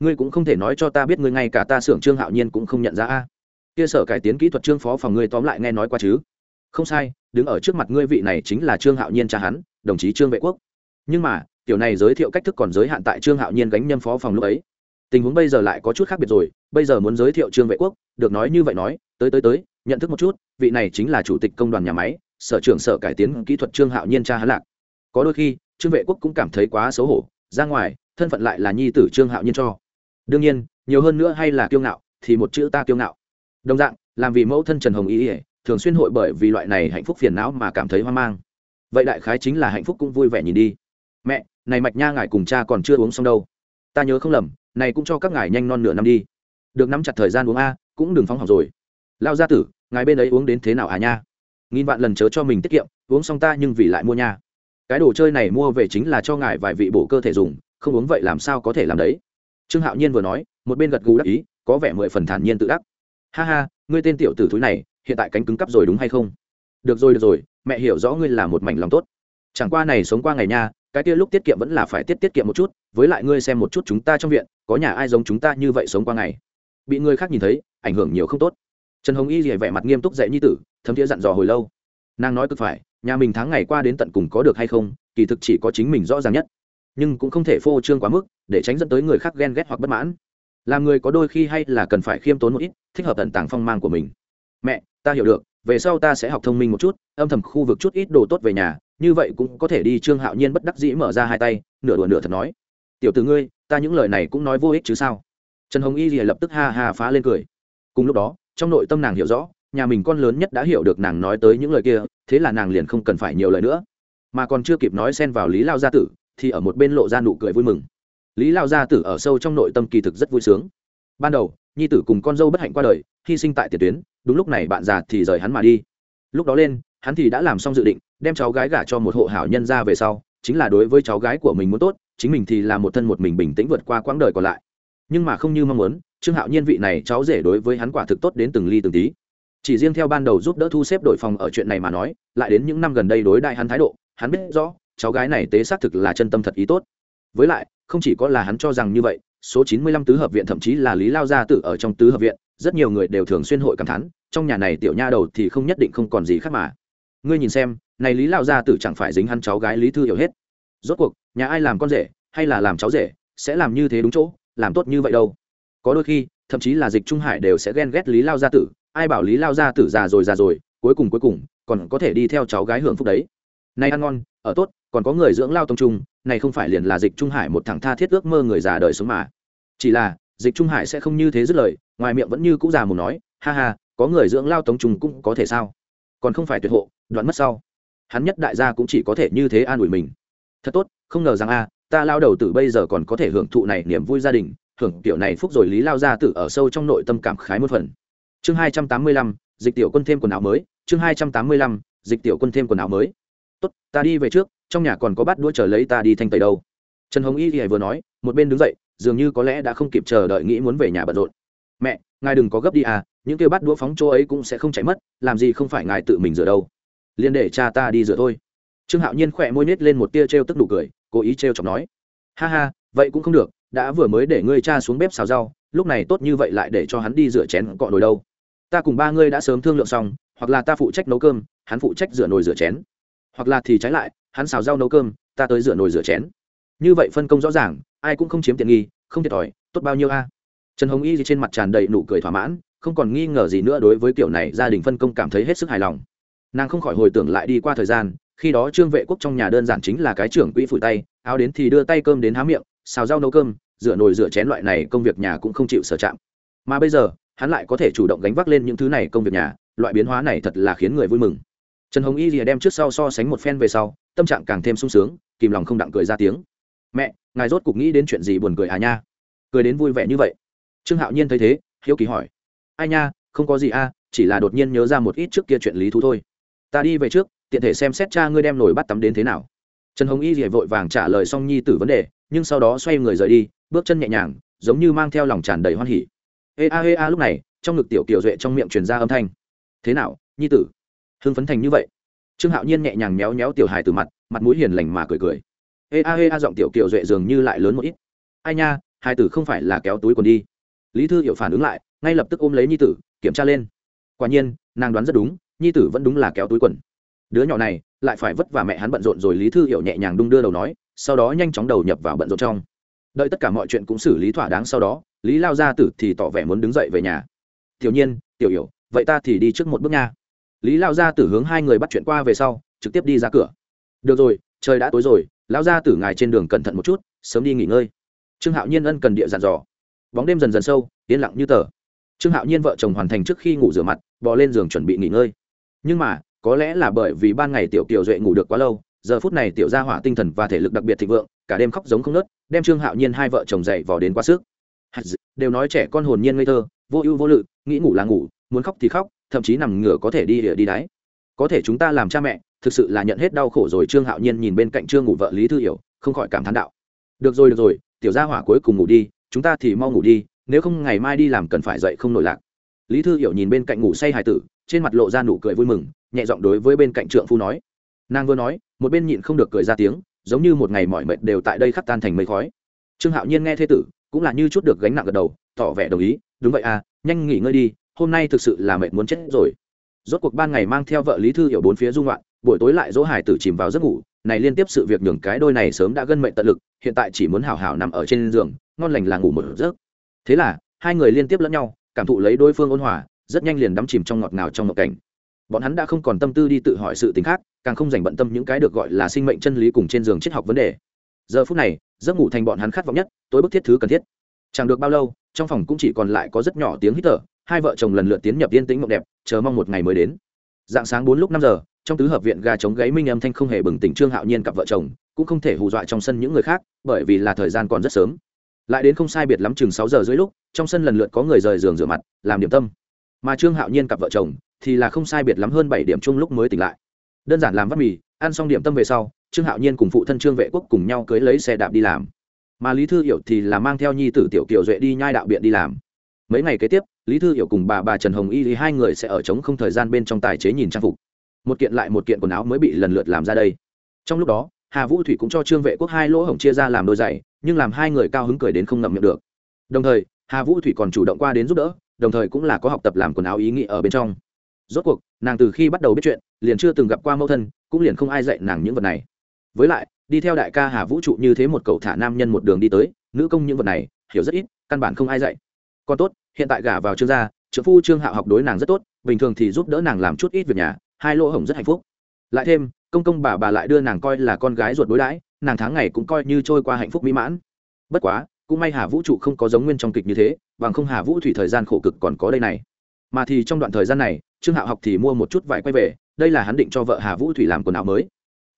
Ngươi cũng không thể nói cho ta biết ngươi ngay cả ta xưởng trương hạo nhiên cũng không nhận ra a kia sở cải tiến kỹ thuật trương phó phòng ngươi tóm lại nghe nói qua chứ? Không sai, đứng ở trước mặt ngươi vị này chính là trương hạo nhiên cha hắn, đồng chí trương vệ quốc. Nhưng mà, tiểu này giới thiệu cách thức còn giới hạn tại trương hạo nhiên gánh nhâm phó phòng lúc ấy. Tình huống bây giờ lại có chút khác biệt rồi, bây giờ muốn giới thiệu trương vệ quốc, được nói như vậy nói tới tới tới, nhận thức một chút, vị này chính là chủ tịch công đoàn nhà máy, sở trưởng sở cải tiến kỹ thuật trương hạo nhiên cha hắn lạc. Có đôi khi, trương vệ quốc cũng cảm thấy quá xấu hổ, ra ngoài, thân phận lại là nhi tử trương hạo nhiên cho. Đương nhiên, nhiều hơn nữa hay là kiêu ngạo, thì một chữ ta kiêu ngạo. Đồng dạng, làm vì mẫu thân trần hồng ý ỉa thường xuyên hội bởi vì loại này hạnh phúc phiền não mà cảm thấy hoang mang. Vậy đại khái chính là hạnh phúc cũng vui vẻ nhìn đi. Mẹ, này mạch nha ngài cùng cha còn chưa uống xong đâu. Ta nhớ không lầm, này cũng cho các ngài nhanh non nửa năm đi. Được nắm chặt thời gian uống a, cũng đừng phóng học rồi lao gia tử, ngài bên ấy uống đến thế nào à nha? Nghìn vạn lần chớ cho mình tiết kiệm, uống xong ta nhưng vì lại mua nha. Cái đồ chơi này mua về chính là cho ngài vài vị bổ cơ thể dùng, không uống vậy làm sao có thể làm đấy? Trương hạo nhiên vừa nói, một bên gật gù đắc ý, có vẻ mười phần thản nhiên tự đắc. Ha ha, ngươi tên tiểu tử thúi này, hiện tại cánh cứng cắp rồi đúng hay không? Được rồi được rồi, mẹ hiểu rõ ngươi là một mảnh lòng tốt. Chẳng qua này sống qua ngày nha, cái kia lúc tiết kiệm vẫn là phải tiết tiết kiệm một chút, với lại ngươi xem một chút chúng ta trong viện, có nhà ai giống chúng ta như vậy sống qua ngày? Bị người khác nhìn thấy, ảnh hưởng nhiều không tốt trần hồng y rỉa vẻ mặt nghiêm túc dạy nhi tử, thấm thiế dặn dò hồi lâu. Nàng nói cực phải, nhà mình tháng ngày qua đến tận cùng có được hay không, kỳ thực chỉ có chính mình rõ ràng nhất. Nhưng cũng không thể phô trương quá mức, để tránh dẫn tới người khác ghen ghét hoặc bất mãn. Làm người có đôi khi hay là cần phải khiêm tốn một ít, thích hợp tận tàng phong mang của mình. Mẹ, ta hiểu được, về sau ta sẽ học thông minh một chút, âm thầm khu vực chút ít đồ tốt về nhà, như vậy cũng có thể đi trương hạo nhiên bất đắc dĩ mở ra hai tay, nửa đùa nửa thật nói. Tiểu từ ngươi, ta những lời này cũng nói vô ích chứ sao? Trần hồng y thì lập tức ha ha phá lên cười. Cùng lúc đó trong nội tâm nàng hiểu rõ, nhà mình con lớn nhất đã hiểu được nàng nói tới những lời kia, thế là nàng liền không cần phải nhiều lời nữa. Mà còn chưa kịp nói xen vào lý lao gia tử, thì ở một bên lộ ra nụ cười vui mừng. Lý lao gia tử ở sâu trong nội tâm kỳ thực rất vui sướng. Ban đầu, nhi tử cùng con dâu bất hạnh qua đời, hy sinh tại tiền tuyến, đúng lúc này bạn già thì rời hắn mà đi. Lúc đó lên, hắn thì đã làm xong dự định, đem cháu gái gả cho một hộ hảo nhân ra về sau, chính là đối với cháu gái của mình muốn tốt, chính mình thì là một thân một mình bình tĩnh vượt qua quãng đời còn lại. Nhưng mà không như mong muốn trương hạo nhiên vị này cháu rể đối với hắn quả thực tốt đến từng ly từng tí. Chỉ riêng theo ban đầu giúp đỡ thu xếp đội phòng ở chuyện này mà nói, lại đến những năm gần đây đối đại hắn thái độ, hắn biết rõ, cháu gái này tế xác thực là chân tâm thật ý tốt. Với lại, không chỉ có là hắn cho rằng như vậy, số chín mươi lăm tứ hợp viện thậm chí là lý lao gia tử ở trong tứ hợp viện, rất nhiều người đều thường xuyên hội cảm thán, trong nhà này tiểu nha đầu thì không nhất định không còn gì khác mà. Ngươi nhìn xem, này lý lao gia tử chẳng phải dính hắn cháu gái lý thư hiểu hết. Rốt cuộc, nhà ai làm con rể, hay là làm cháu rể, sẽ làm như thế đúng chỗ, làm tốt như vậy đâu? Có đôi khi, thậm chí là dịch trung hải đều sẽ ghen ghét lý lao gia tử, ai bảo lý lao gia tử già rồi già rồi, cuối cùng cuối cùng, còn có thể đi theo cháu gái hưởng phúc đấy. Nay ăn ngon, ở tốt, còn có người dưỡng lao tông trung, này không phải liền là dịch trung hải một thằng tha thiết ước mơ người già đời sống mà. Chỉ là, dịch trung hải sẽ không như thế dứt lời, ngoài miệng vẫn như cũ già mù nói, ha ha, có người dưỡng lao tống trung cũng có thể sao? Còn không phải tuyệt hộ, đoạn mất sau. Hắn nhất đại gia cũng chỉ có thể như thế an ủi mình. Thật tốt, không ngờ rằng a, ta lao đầu từ bây giờ còn có thể hưởng thụ này niềm vui gia đình hưởng kiểu này phúc rồi lý lao gia tử ở sâu trong nội tâm cảm khái một phần. Chương hai trăm tám mươi lăm, dịch tiểu quân thêm quần áo mới. Chương hai trăm tám mươi lăm, dịch tiểu quân thêm quần áo mới. Tốt, ta đi về trước, trong nhà còn có bát đũa chờ lấy ta đi thanh tẩy đâu. Trần hồng y thì vừa nói, một bên đứng dậy, dường như có lẽ đã không kịp chờ đợi nghĩ muốn về nhà bận rộn. Mẹ, ngài đừng có gấp đi à những kêu bát đũa phóng chỗ ấy cũng sẽ không chạy mất, làm gì không phải ngài tự mình rửa đâu. Liền để cha ta đi rửa thôi. Trương hạo nhiên khỏe môi nết lên một tia t r e o tức đủ cười, cố ý t r e o chọc nói. Ha ha, vậy cũng không được đã vừa mới để ngươi cha xuống bếp xào rau, lúc này tốt như vậy lại để cho hắn đi rửa chén cọ nồi đâu. Ta cùng ba ngươi đã sớm thương lượng xong, hoặc là ta phụ trách nấu cơm, hắn phụ trách rửa nồi rửa chén. Hoặc là thì trái lại, hắn xào rau nấu cơm, ta tới rửa nồi rửa chén. Như vậy phân công rõ ràng, ai cũng không chiếm tiện nghi, không thiệt thòi, tốt bao nhiêu a? Trần hồng y trên mặt tràn đầy nụ cười thỏa mãn, không còn nghi ngờ gì nữa đối với kiểu này, gia đình phân công cảm thấy hết sức hài lòng. Nàng không khỏi hồi tưởng lại đi qua thời gian, khi đó trương vệ quốc trong nhà đơn giản chính là cái trưởng quỹ phủi tay, áo đến thì đưa tay cơm đến há miệng xào rau nấu cơm, rửa nồi rửa chén loại này công việc nhà cũng không chịu sở chạm. Mà bây giờ, hắn lại có thể chủ động gánh vác lên những thứ này công việc nhà, loại biến hóa này thật là khiến người vui mừng. Trần hồng y lìa đem trước sau so sánh một phen về sau, tâm trạng càng thêm sung sướng, kìm lòng không đặng cười ra tiếng. Mẹ, ngài rốt cục nghĩ đến chuyện gì buồn cười à nha? Cười đến vui vẻ như vậy. Trương hạo nhiên thấy thế, hiếu kỳ hỏi. Ai nha, không có gì a, chỉ là đột nhiên nhớ ra một ít trước kia chuyện lý thú thôi. Ta đi về trước, tiện thể xem xét cha ngươi đem nổi bắt tắm đến thế nào. Trần hồng y rỉa vội vàng trả lời xong nhi tử vấn đề nhưng sau đó xoay người rời đi, bước chân nhẹ nhàng, giống như mang theo lòng tràn đầy hoan hỉ. Ê, a ê, a, lúc này, trong ngực tiểu kiều duệ trong miệng truyền ra âm thanh. Thế nào, nhi tử? Hưng phấn thành như vậy. Trương hạo nhiên nhẹ nhàng méo méo tiểu hài từ mặt mặt mũi hiền lành mà cười cười. Ê, a ê, a, giọng tiểu kiều duệ dường như lại lớn một ít. Ai nha, hài tử không phải là kéo túi quần đi. Lý thư hiểu phản ứng lại, ngay lập tức ôm lấy nhi tử, kiểm tra lên. Quả nhiên, nàng đoán rất đúng, nhi tử vẫn đúng là kéo túi quần. Đứa nhỏ này, lại phải vất vả mẹ hắn bận rộn rồi, lý thư hiểu nhẹ nhàng đung đưa đầu nói sau đó nhanh chóng đầu nhập vào bận rộn trong. Đợi tất cả mọi chuyện cũng xử lý thỏa đáng sau đó, lý lao gia tử thì tỏ vẻ muốn đứng dậy về nhà. Tiểu nhiên, tiểu hiểu, vậy ta thì đi trước một bước nha. Lý lao gia tử hướng hai người bắt chuyện qua về sau, trực tiếp đi ra cửa. Được rồi, trời đã tối rồi, lao gia tử ngài trên đường cẩn thận một chút, sớm đi nghỉ ngơi. Trương hạo nhiên ân cần địa dàn dò. Bóng đêm dần dần sâu, yên lặng như tờ. Trương hạo nhiên vợ chồng hoàn thành trước khi ngủ rửa mặt, bò lên giường chuẩn bị nghỉ ngơi. Nhưng mà, có lẽ là bởi vì ban ngày tiểu kiều duệ ngủ được quá lâu giờ phút này tiểu gia hỏa tinh thần và thể lực đặc biệt thịnh vượng, cả đêm khóc giống không nớt đem trương hạo nhiên hai vợ chồng dậy vò đến quá sức. Đều nói trẻ con hồn nhiên ngây thơ, vô ưu vô lự, nghĩ ngủ là ngủ, muốn khóc thì khóc, thậm chí nằm ngửa có thể đi địa đi đáy có thể chúng ta làm cha mẹ, thực sự là nhận hết đau khổ rồi, trương hạo nhiên nhìn bên cạnh trương ngủ vợ lý thư hiểu, không khỏi cảm thán đạo. Được rồi được rồi, tiểu gia hỏa cuối cùng ngủ đi, chúng ta thì mau ngủ đi, nếu không ngày mai đi làm cần phải dậy không nổi lạc. Lý thư hiểu nhìn bên cạnh ngủ say hài tử, trên mặt lộ ra nụ cười vui mừng, nhẹ giọng đối với bên cạnh trượng phu nói. Nàng vừa nói một bên nhịn không được cười ra tiếng, giống như một ngày mọi mệt đều tại đây khắc tan thành mây khói. Trương hạo nhiên nghe thê tử, cũng là như chút được gánh nặng gật đầu, tỏ vẻ đồng ý, đúng vậy à nhanh nghỉ ngơi đi, hôm nay thực sự là mệt muốn chết rồi. Rốt cuộc ban ngày mang theo vợ lý thư hiểu bốn phía dung loạn buổi tối lại dỗ hải tử chìm vào giấc ngủ, này liên tiếp sự việc nhường cái đôi này sớm đã gân mệnh tận lực, hiện tại chỉ muốn hào hào nằm ở trên giường, ngon lành là ngủ một giấc. Thế là, hai người liên tiếp lẫn nhau, cảm thụ lấy đối phương ôn hòa, rất nhanh liền đắm chìm trong ngọt ngào trong ngọc cảnh bọn hắn đã không còn tâm tư đi tự hỏi sự t khác, càng không dành bận tâm những cái được gọi là sinh mệnh chân lý cùng trên giường triết học vấn đề. Giờ phút này, giấc ngủ thành bọn hắn khát vọng nhất, tối bức thiết thứ cần thiết. Chẳng được bao lâu, trong phòng cũng chỉ còn lại có rất nhỏ tiếng hít thở, hai vợ chồng lần lượt tiến nhập yên tĩnh mộng đẹp, chờ mong một ngày mới đến. Dạng sáng bốn lúc năm giờ, trong tứ hợp viện gà chống gáy minh âm thanh không hề bừng tỉnh trương hạo nhiên cặp vợ chồng, cũng không thể hù dọa trong sân những người khác, bởi vì là thời gian còn rất sớm. Lại đến không sai biệt lắm chừng sáu giờ dưới lúc, trong sân lần lượt có người rời giường rửa mặt, làm điểm tâm. Mà trương hạo nhiên cặp vợ chồng thì là không sai biệt lắm hơn bảy điểm chung lúc mới tỉnh lại. Đơn giản làm vắt mì, ăn xong điểm tâm về sau, trương hạo nhiên cùng phụ thân trương vệ quốc cùng nhau cưới lấy xe đạp đi làm. Mà lý thư hiểu thì là mang theo nhi tử tiểu kiều duệ đi nhai đạo biện đi làm. Mấy ngày kế tiếp, lý thư hiểu cùng bà bà trần hồng y thì hai người sẽ ở trống không thời gian bên trong tài chế nhìn trang phục. Một kiện lại một kiện quần áo mới bị lần lượt làm ra đây. Trong lúc đó, hà vũ thủy cũng cho trương vệ quốc hai lỗ hổng chia ra làm đôi giày, nhưng làm hai người cao hứng cười đến không ngậm miệng được. Đồng thời, hà vũ thủy còn chủ động qua đến giúp đỡ, đồng thời cũng là có học tập làm quần áo ý nghĩ ở bên trong rốt cuộc, nàng từ khi bắt đầu biết chuyện, liền chưa từng gặp qua mẫu thân, cũng liền không ai dạy nàng những vật này. Với lại, đi theo đại ca hà vũ trụ như thế một cậu thả nam nhân một đường đi tới, nữ công những vật này, hiểu rất ít, căn bản không ai dạy. Còn tốt, hiện tại gả vào trương gia trợ phu trương hạo học đối nàng rất tốt, bình thường thì giúp đỡ nàng làm chút ít việc nhà, hai lỗ hổng rất hạnh phúc. Lại thêm, công công bà bà lại đưa nàng coi là con gái ruột đối đãi, nàng tháng ngày cũng coi như trôi qua hạnh phúc mỹ mãn. Bất quá, cũng may hà vũ trụ không có giống nguyên trong kịch như thế, bằng không hà vũ thủy thời gian khổ cực còn có đây này. Mà thì trong đoạn thời gian này trương hạo học thì mua một chút vải quay về, đây là hắn định cho vợ hà vũ thủy làm quần áo mới.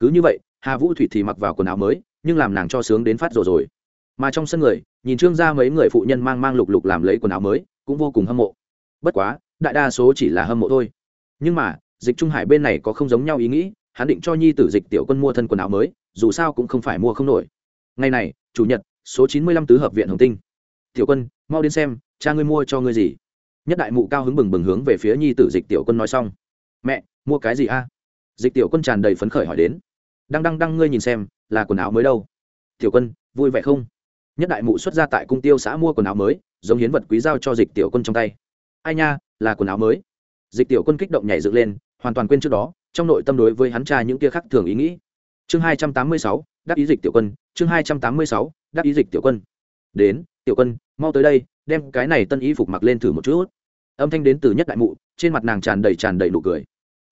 Cứ như vậy, hà vũ thủy thì mặc vào quần áo mới, nhưng làm nàng cho sướng đến phát rồi rồi. Mà trong sân người, nhìn trương ra mấy người phụ nhân mang mang lục lục làm lấy quần áo mới, cũng vô cùng hâm mộ. Bất quá, đại đa số chỉ là hâm mộ thôi. Nhưng mà, dịch trung hải bên này có không giống nhau ý nghĩ, hắn định cho nhi tử dịch tiểu quân mua thân quần áo mới, dù sao cũng không phải mua không nổi. Ngày này, chủ nhật, số chín mươi lăm tứ hợp viện hồng tinh. Tiểu quân, mau đến xem, cha ngươi mua cho ngươi gì? Nhất đại mụ cao hứng bừng bừng hướng về phía nhi tử dịch tiểu quân nói xong. Mẹ, mua cái gì a? Dịch tiểu quân tràn đầy phấn khởi hỏi đến. Đăng đăng đăng, ngươi nhìn xem, là quần áo mới đâu? Tiểu quân, vui vẻ không? Nhất đại mụ xuất ra tại cung tiêu xã mua quần áo mới, giống hiến vật quý giao cho dịch tiểu quân trong tay. Ai nha, là quần áo mới. Dịch tiểu quân kích động nhảy dựng lên, hoàn toàn quên trước đó, trong nội tâm đối với hắn cha những kia khác thường ý nghĩ. Chương hai trăm tám mươi sáu đáp ý dịch tiểu quân, chương hai trăm tám mươi sáu đáp ý dịch tiểu quân. Đến, tiểu quân, mau tới đây đem cái này tân y phục mặc lên thử một chút. Âm thanh đến từ nhất đại mụ, trên mặt nàng tràn đầy tràn đầy nụ cười.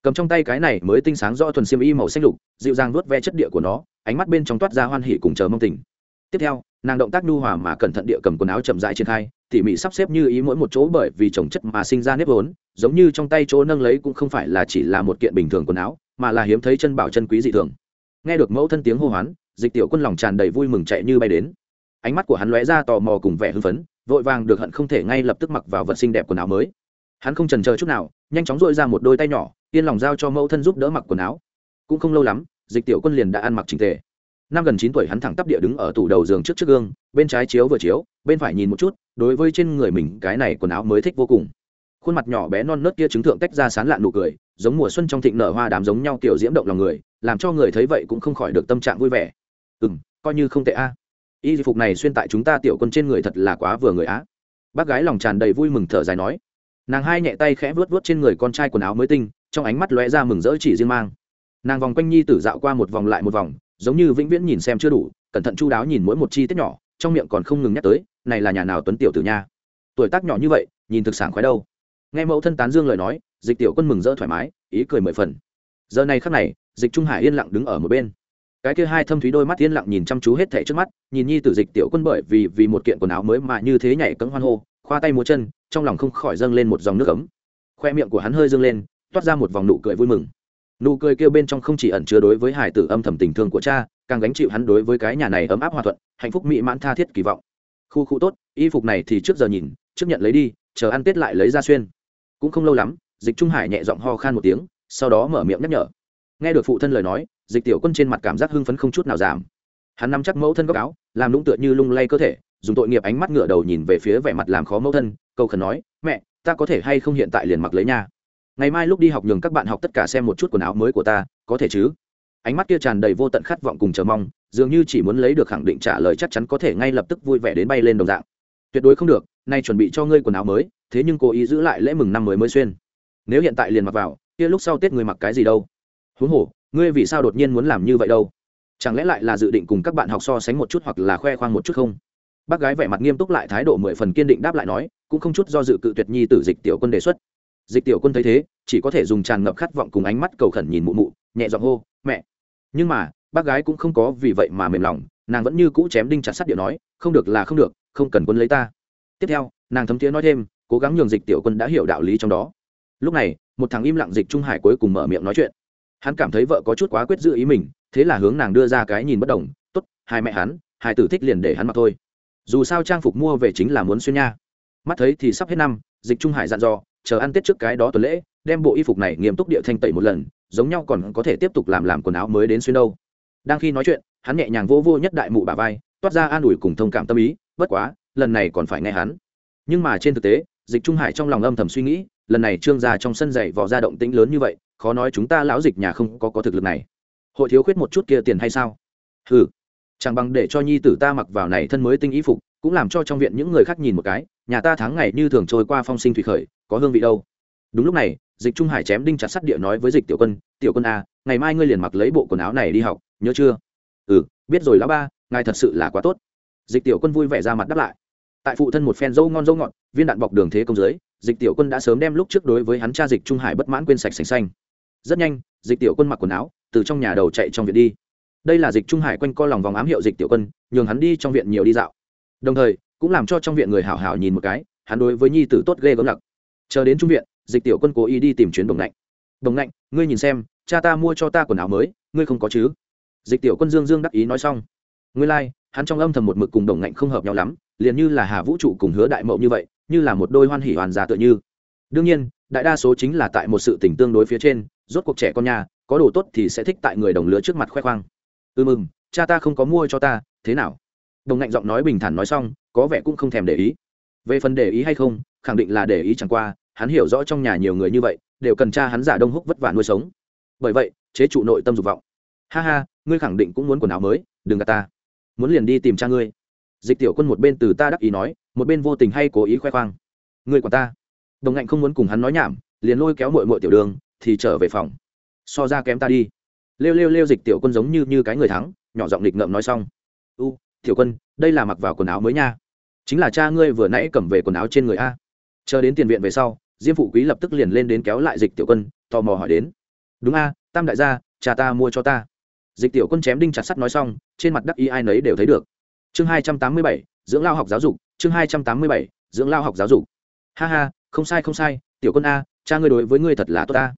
Cầm trong tay cái này mới tinh sáng do thuần xiêm y màu xanh lục, dịu dàng vuốt ve chất địa của nó, ánh mắt bên trong toát ra hoan hỉ cùng chờ mong tình. Tiếp theo, nàng động tác nhu hòa mà cẩn thận địa cầm quần áo chậm rãi triển khai, tỉ mỉ sắp xếp như ý mỗi một chỗ bởi vì trồng chất mà sinh ra nếp vốn, giống như trong tay chỗ nâng lấy cũng không phải là chỉ là một kiện bình thường quần áo, mà là hiếm thấy chân bảo chân quý dị thường. Nghe được mẫu thân tiếng hô hoán, dịch tiểu quân lòng tràn đầy vui mừng chạy như bay đến. Ánh mắt của hắn lóe ra tò mò cùng vẻ hưng phấn vội vàng được hận không thể ngay lập tức mặc vào vật xinh đẹp quần áo mới. Hắn không trần chờ chút nào, nhanh chóng dội ra một đôi tay nhỏ, yên lòng giao cho mẫu thân giúp đỡ mặc quần áo. Cũng không lâu lắm, dịch tiểu quân liền đã ăn mặc trình tề. Năm gần chín tuổi hắn thẳng tắp địa đứng ở tủ đầu giường trước trước gương, bên trái chiếu vừa chiếu, bên phải nhìn một chút, đối với trên người mình cái này quần áo mới thích vô cùng. Khuôn mặt nhỏ bé non nớt kia chứng thượng tách ra sán lạn nụ cười, giống mùa xuân trong thịnh nở hoa đám giống nhau kiểu diễm động lòng người, làm cho người thấy vậy cũng không khỏi được tâm trạng vui vẻ. Ừ m coi như không tệ a y phục này xuyên tại chúng ta tiểu quân trên người thật là quá vừa người á. Bác gái lòng tràn đầy vui mừng thở dài nói. Nàng hai nhẹ tay khẽ vuốt vuốt trên người con trai quần áo mới tinh, trong ánh mắt lóe ra mừng rỡ chỉ riêng mang. Nàng vòng quanh nhi tử dạo qua một vòng lại một vòng, giống như vĩnh viễn nhìn xem chưa đủ, cẩn thận chu đáo nhìn mỗi một chi tiết nhỏ, trong miệng còn không ngừng nhắc tới, này là nhà nào tuấn tiểu tử nha? Tuổi tác nhỏ như vậy, nhìn thực sản khoái đâu. Nghe mẫu thân tán dương lời nói, dịch tiểu quân mừng rỡ thoải mái, ý cười mười phần. Giờ này khắc này, dịch trung hải yên lặng đứng ở một bên cái kia hai thâm thúy đôi mắt yên lặng nhìn chăm chú hết thảy trước mắt, nhìn nhi tử dịch tiểu quân bởi vì vì một kiện quần áo mới mà như thế nhảy cẫng hoan hô, khoa tay múa chân, trong lòng không khỏi dâng lên một dòng nước ấm. Khoe miệng của hắn hơi dâng lên, toát ra một vòng nụ cười vui mừng. Nụ cười kêu bên trong không chỉ ẩn chứa đối với hải tử âm thầm tình thương của cha, càng gánh chịu hắn đối với cái nhà này ấm áp hòa thuận, hạnh phúc mỹ mãn tha thiết kỳ vọng. Khu khu tốt, y phục này thì trước giờ nhìn, trước nhận lấy đi, chờ ăn tết lại lấy ra xuyên. Cũng không lâu lắm, dịch trung hải nhẹ giọng ho khan một tiếng, sau đó mở miệng nhắc nhở. Nghe được phụ thân lời nói dịch tiểu quân trên mặt cảm giác hưng phấn không chút nào giảm. Hắn nắm chắc mẫu thân góc áo, làm lũng tựa như lung lay cơ thể, dùng tội nghiệp ánh mắt ngửa đầu nhìn về phía vẻ mặt làm khó mẫu thân câu khẩn nói, mẹ, ta có thể hay không hiện tại liền mặc lấy nha? Ngày mai lúc đi học nhường các bạn học tất cả xem một chút quần áo mới của ta, có thể chứ? Ánh mắt kia tràn đầy vô tận khát vọng cùng chờ mong, dường như chỉ muốn lấy được khẳng định trả lời chắc chắn có thể ngay lập tức vui vẻ đến bay lên đồng dạng. Tuyệt đối không được, nay chuẩn bị cho ngươi quần áo mới, thế nhưng cố ý giữ lại lễ mừng năm mới mới xuyên. Nếu hiện tại liền mặc vào, kia lúc sau tết người mặc cái gì đâu? Huống hồ ngươi vì sao đột nhiên muốn làm như vậy đâu? Chẳng lẽ lại là dự định cùng các bạn học so sánh một chút hoặc là khoe khoang một chút không? Bác gái vẻ mặt nghiêm túc lại thái độ mười phần kiên định đáp lại nói, cũng không chút do dự cự tuyệt nhi tử dịch tiểu quân đề xuất. Dịch tiểu quân thấy thế, chỉ có thể dùng tràn ngập khát vọng cùng ánh mắt cầu khẩn nhìn mụ mụ, nhẹ giọng hô, mẹ! Nhưng mà, bác gái cũng không có vì vậy mà mềm lòng, nàng vẫn như cũ chém đinh chặt sắt điệu nói, không được là không được, không cần quân lấy ta. Tiếp theo, nàng thấm thiế nói thêm, cố gắng nhường dịch tiểu quân đã hiểu đạo lý trong đó. Lúc này, một thằng im lặng dịch trung hải cuối cùng mở miệng nói chuyện hắn cảm thấy vợ có chút quá quyết giữ ý mình, thế là hướng nàng đưa ra cái nhìn bất đồng t ố t hai mẹ hắn, hai tử thích liền để hắn mặc thôi. Dù sao trang phục mua về chính là muốn xuyên nha. Mắt thấy thì sắp hết năm, dịch trung hải dặn dò, chờ ăn tết trước cái đó tuần lễ, đem bộ y phục này nghiêm túc địa thanh tẩy một lần, giống nhau còn có thể tiếp tục làm làm quần áo mới đến xuyên đâu. Đang khi nói chuyện, hắn nhẹ nhàng vô vô nhất đại mụ bà vai, toát ra an ủi cùng thông cảm tâm ý, bất quá, lần này còn phải nghe hắn. Nhưng mà trên thực tế, dịch trung hải trong lòng âm thầm suy nghĩ lần này trương gia trong sân dậy vò ra động tĩnh lớn như vậy khó nói chúng ta lão dịch nhà không có có thực lực này. Hội thiếu khuyết một chút kia tiền hay sao? Ừ chẳng bằng để cho nhi tử ta mặc vào này thân mới tinh ý phục cũng làm cho trong viện những người khác nhìn một cái nhà ta tháng ngày như thường trôi qua phong sinh thủy khởi có hương vị đâu. Đúng lúc này dịch trung hải chém đinh chặt sắt địa nói với dịch tiểu quân tiểu quân a à, ngày mai ngươi liền mặc lấy bộ quần áo này đi học nhớ chưa? Ừ biết rồi lão ba ngài thật sự là quá tốt. Dịch tiểu quân vui vẻ ra mặt đáp lại. Tại phụ thân một phen dâu ngon dâu ngọt viên đạn bọc đường thế công dưới dịch tiểu quân đã sớm đem lúc trước đối với hắn cha dịch trung hải bất mãn quên sạch sành xanh. Rất nhanh dịch tiểu quân mặc quần áo từ trong nhà đầu chạy trong viện đi. Đây là dịch trung hải quanh co lòng vòng ám hiệu dịch tiểu quân nhường hắn đi trong viện nhiều đi dạo. Đồng thời cũng làm cho trong viện người hảo hảo nhìn một cái hắn đối với nhi tử tốt ghê gớm lặc. Chờ đến trung viện dịch tiểu quân cố ý đi tìm chuyến đồng lạnh. Đồng lạnh ngươi nhìn xem cha ta mua cho ta quần áo mới ngươi không có chứ? Dịch tiểu quân dương dương đắc ý nói xong. Ngươi lai、like, hắn trong âm thầm một mực cùng đồng lạnh không hợp nhau lắm liền như là hà vũ trụ cùng hứa đại mậu như vậy như là một đôi hoan hỉ hoàn giả tựa như. Đương nhiên, đại đa số chính là tại một sự tình tương đối phía trên, rốt cuộc trẻ con nhà, có đồ tốt thì sẽ thích tại người đồng lứa trước mặt khoe khoang. Ừ mừng, cha ta không có mua cho ta, thế nào? Đồng ngạnh giọng nói bình thản nói xong, có vẻ cũng không thèm để ý. Về phần để ý hay không, khẳng định là để ý chẳng qua, hắn hiểu rõ trong nhà nhiều người như vậy, đều cần cha hắn giả đông húc vất vả nuôi sống. Bởi vậy, chế trụ nội tâm dục vọng. Ha ha, ngươi khẳng định cũng muốn quần áo mới, đừng gạt ta. Muốn liền đi tìm cha ngươi. Dịch tiểu quân một bên từ ta đắc ý nói một bên vô tình hay cố ý khoe khoang. Người của ta. Đồng ngạnh không muốn cùng hắn nói nhảm, liền lôi kéo mội mội tiểu đường, thì trở về phòng. So ra kém ta đi. Lêu lêu lêu dịch tiểu quân giống như như cái người thắng, nhỏ giọng lịch ngậm nói xong. U, tiểu quân, đây là mặc vào quần áo mới nha. Chính là cha ngươi vừa nãy cầm về quần áo trên người a. Chờ đến tiền viện về sau, diêm phụ quý lập tức liền lên đến kéo lại dịch tiểu quân, tò mò hỏi đến. Đúng a, tam đại gia, cha ta mua cho ta. Dịch tiểu quân chém đinh chặt sắt nói xong, trên mặt đắc y ai nấy đều thấy được. Chương hai trăm tám mươi bảy dưỡng lao học giáo dục, chương hai trăm tám mươi bảy, dưỡng lao học giáo dục. Ha ha, không sai không sai, tiểu quân a, cha ngươi đối với ngươi thật là tốt ta.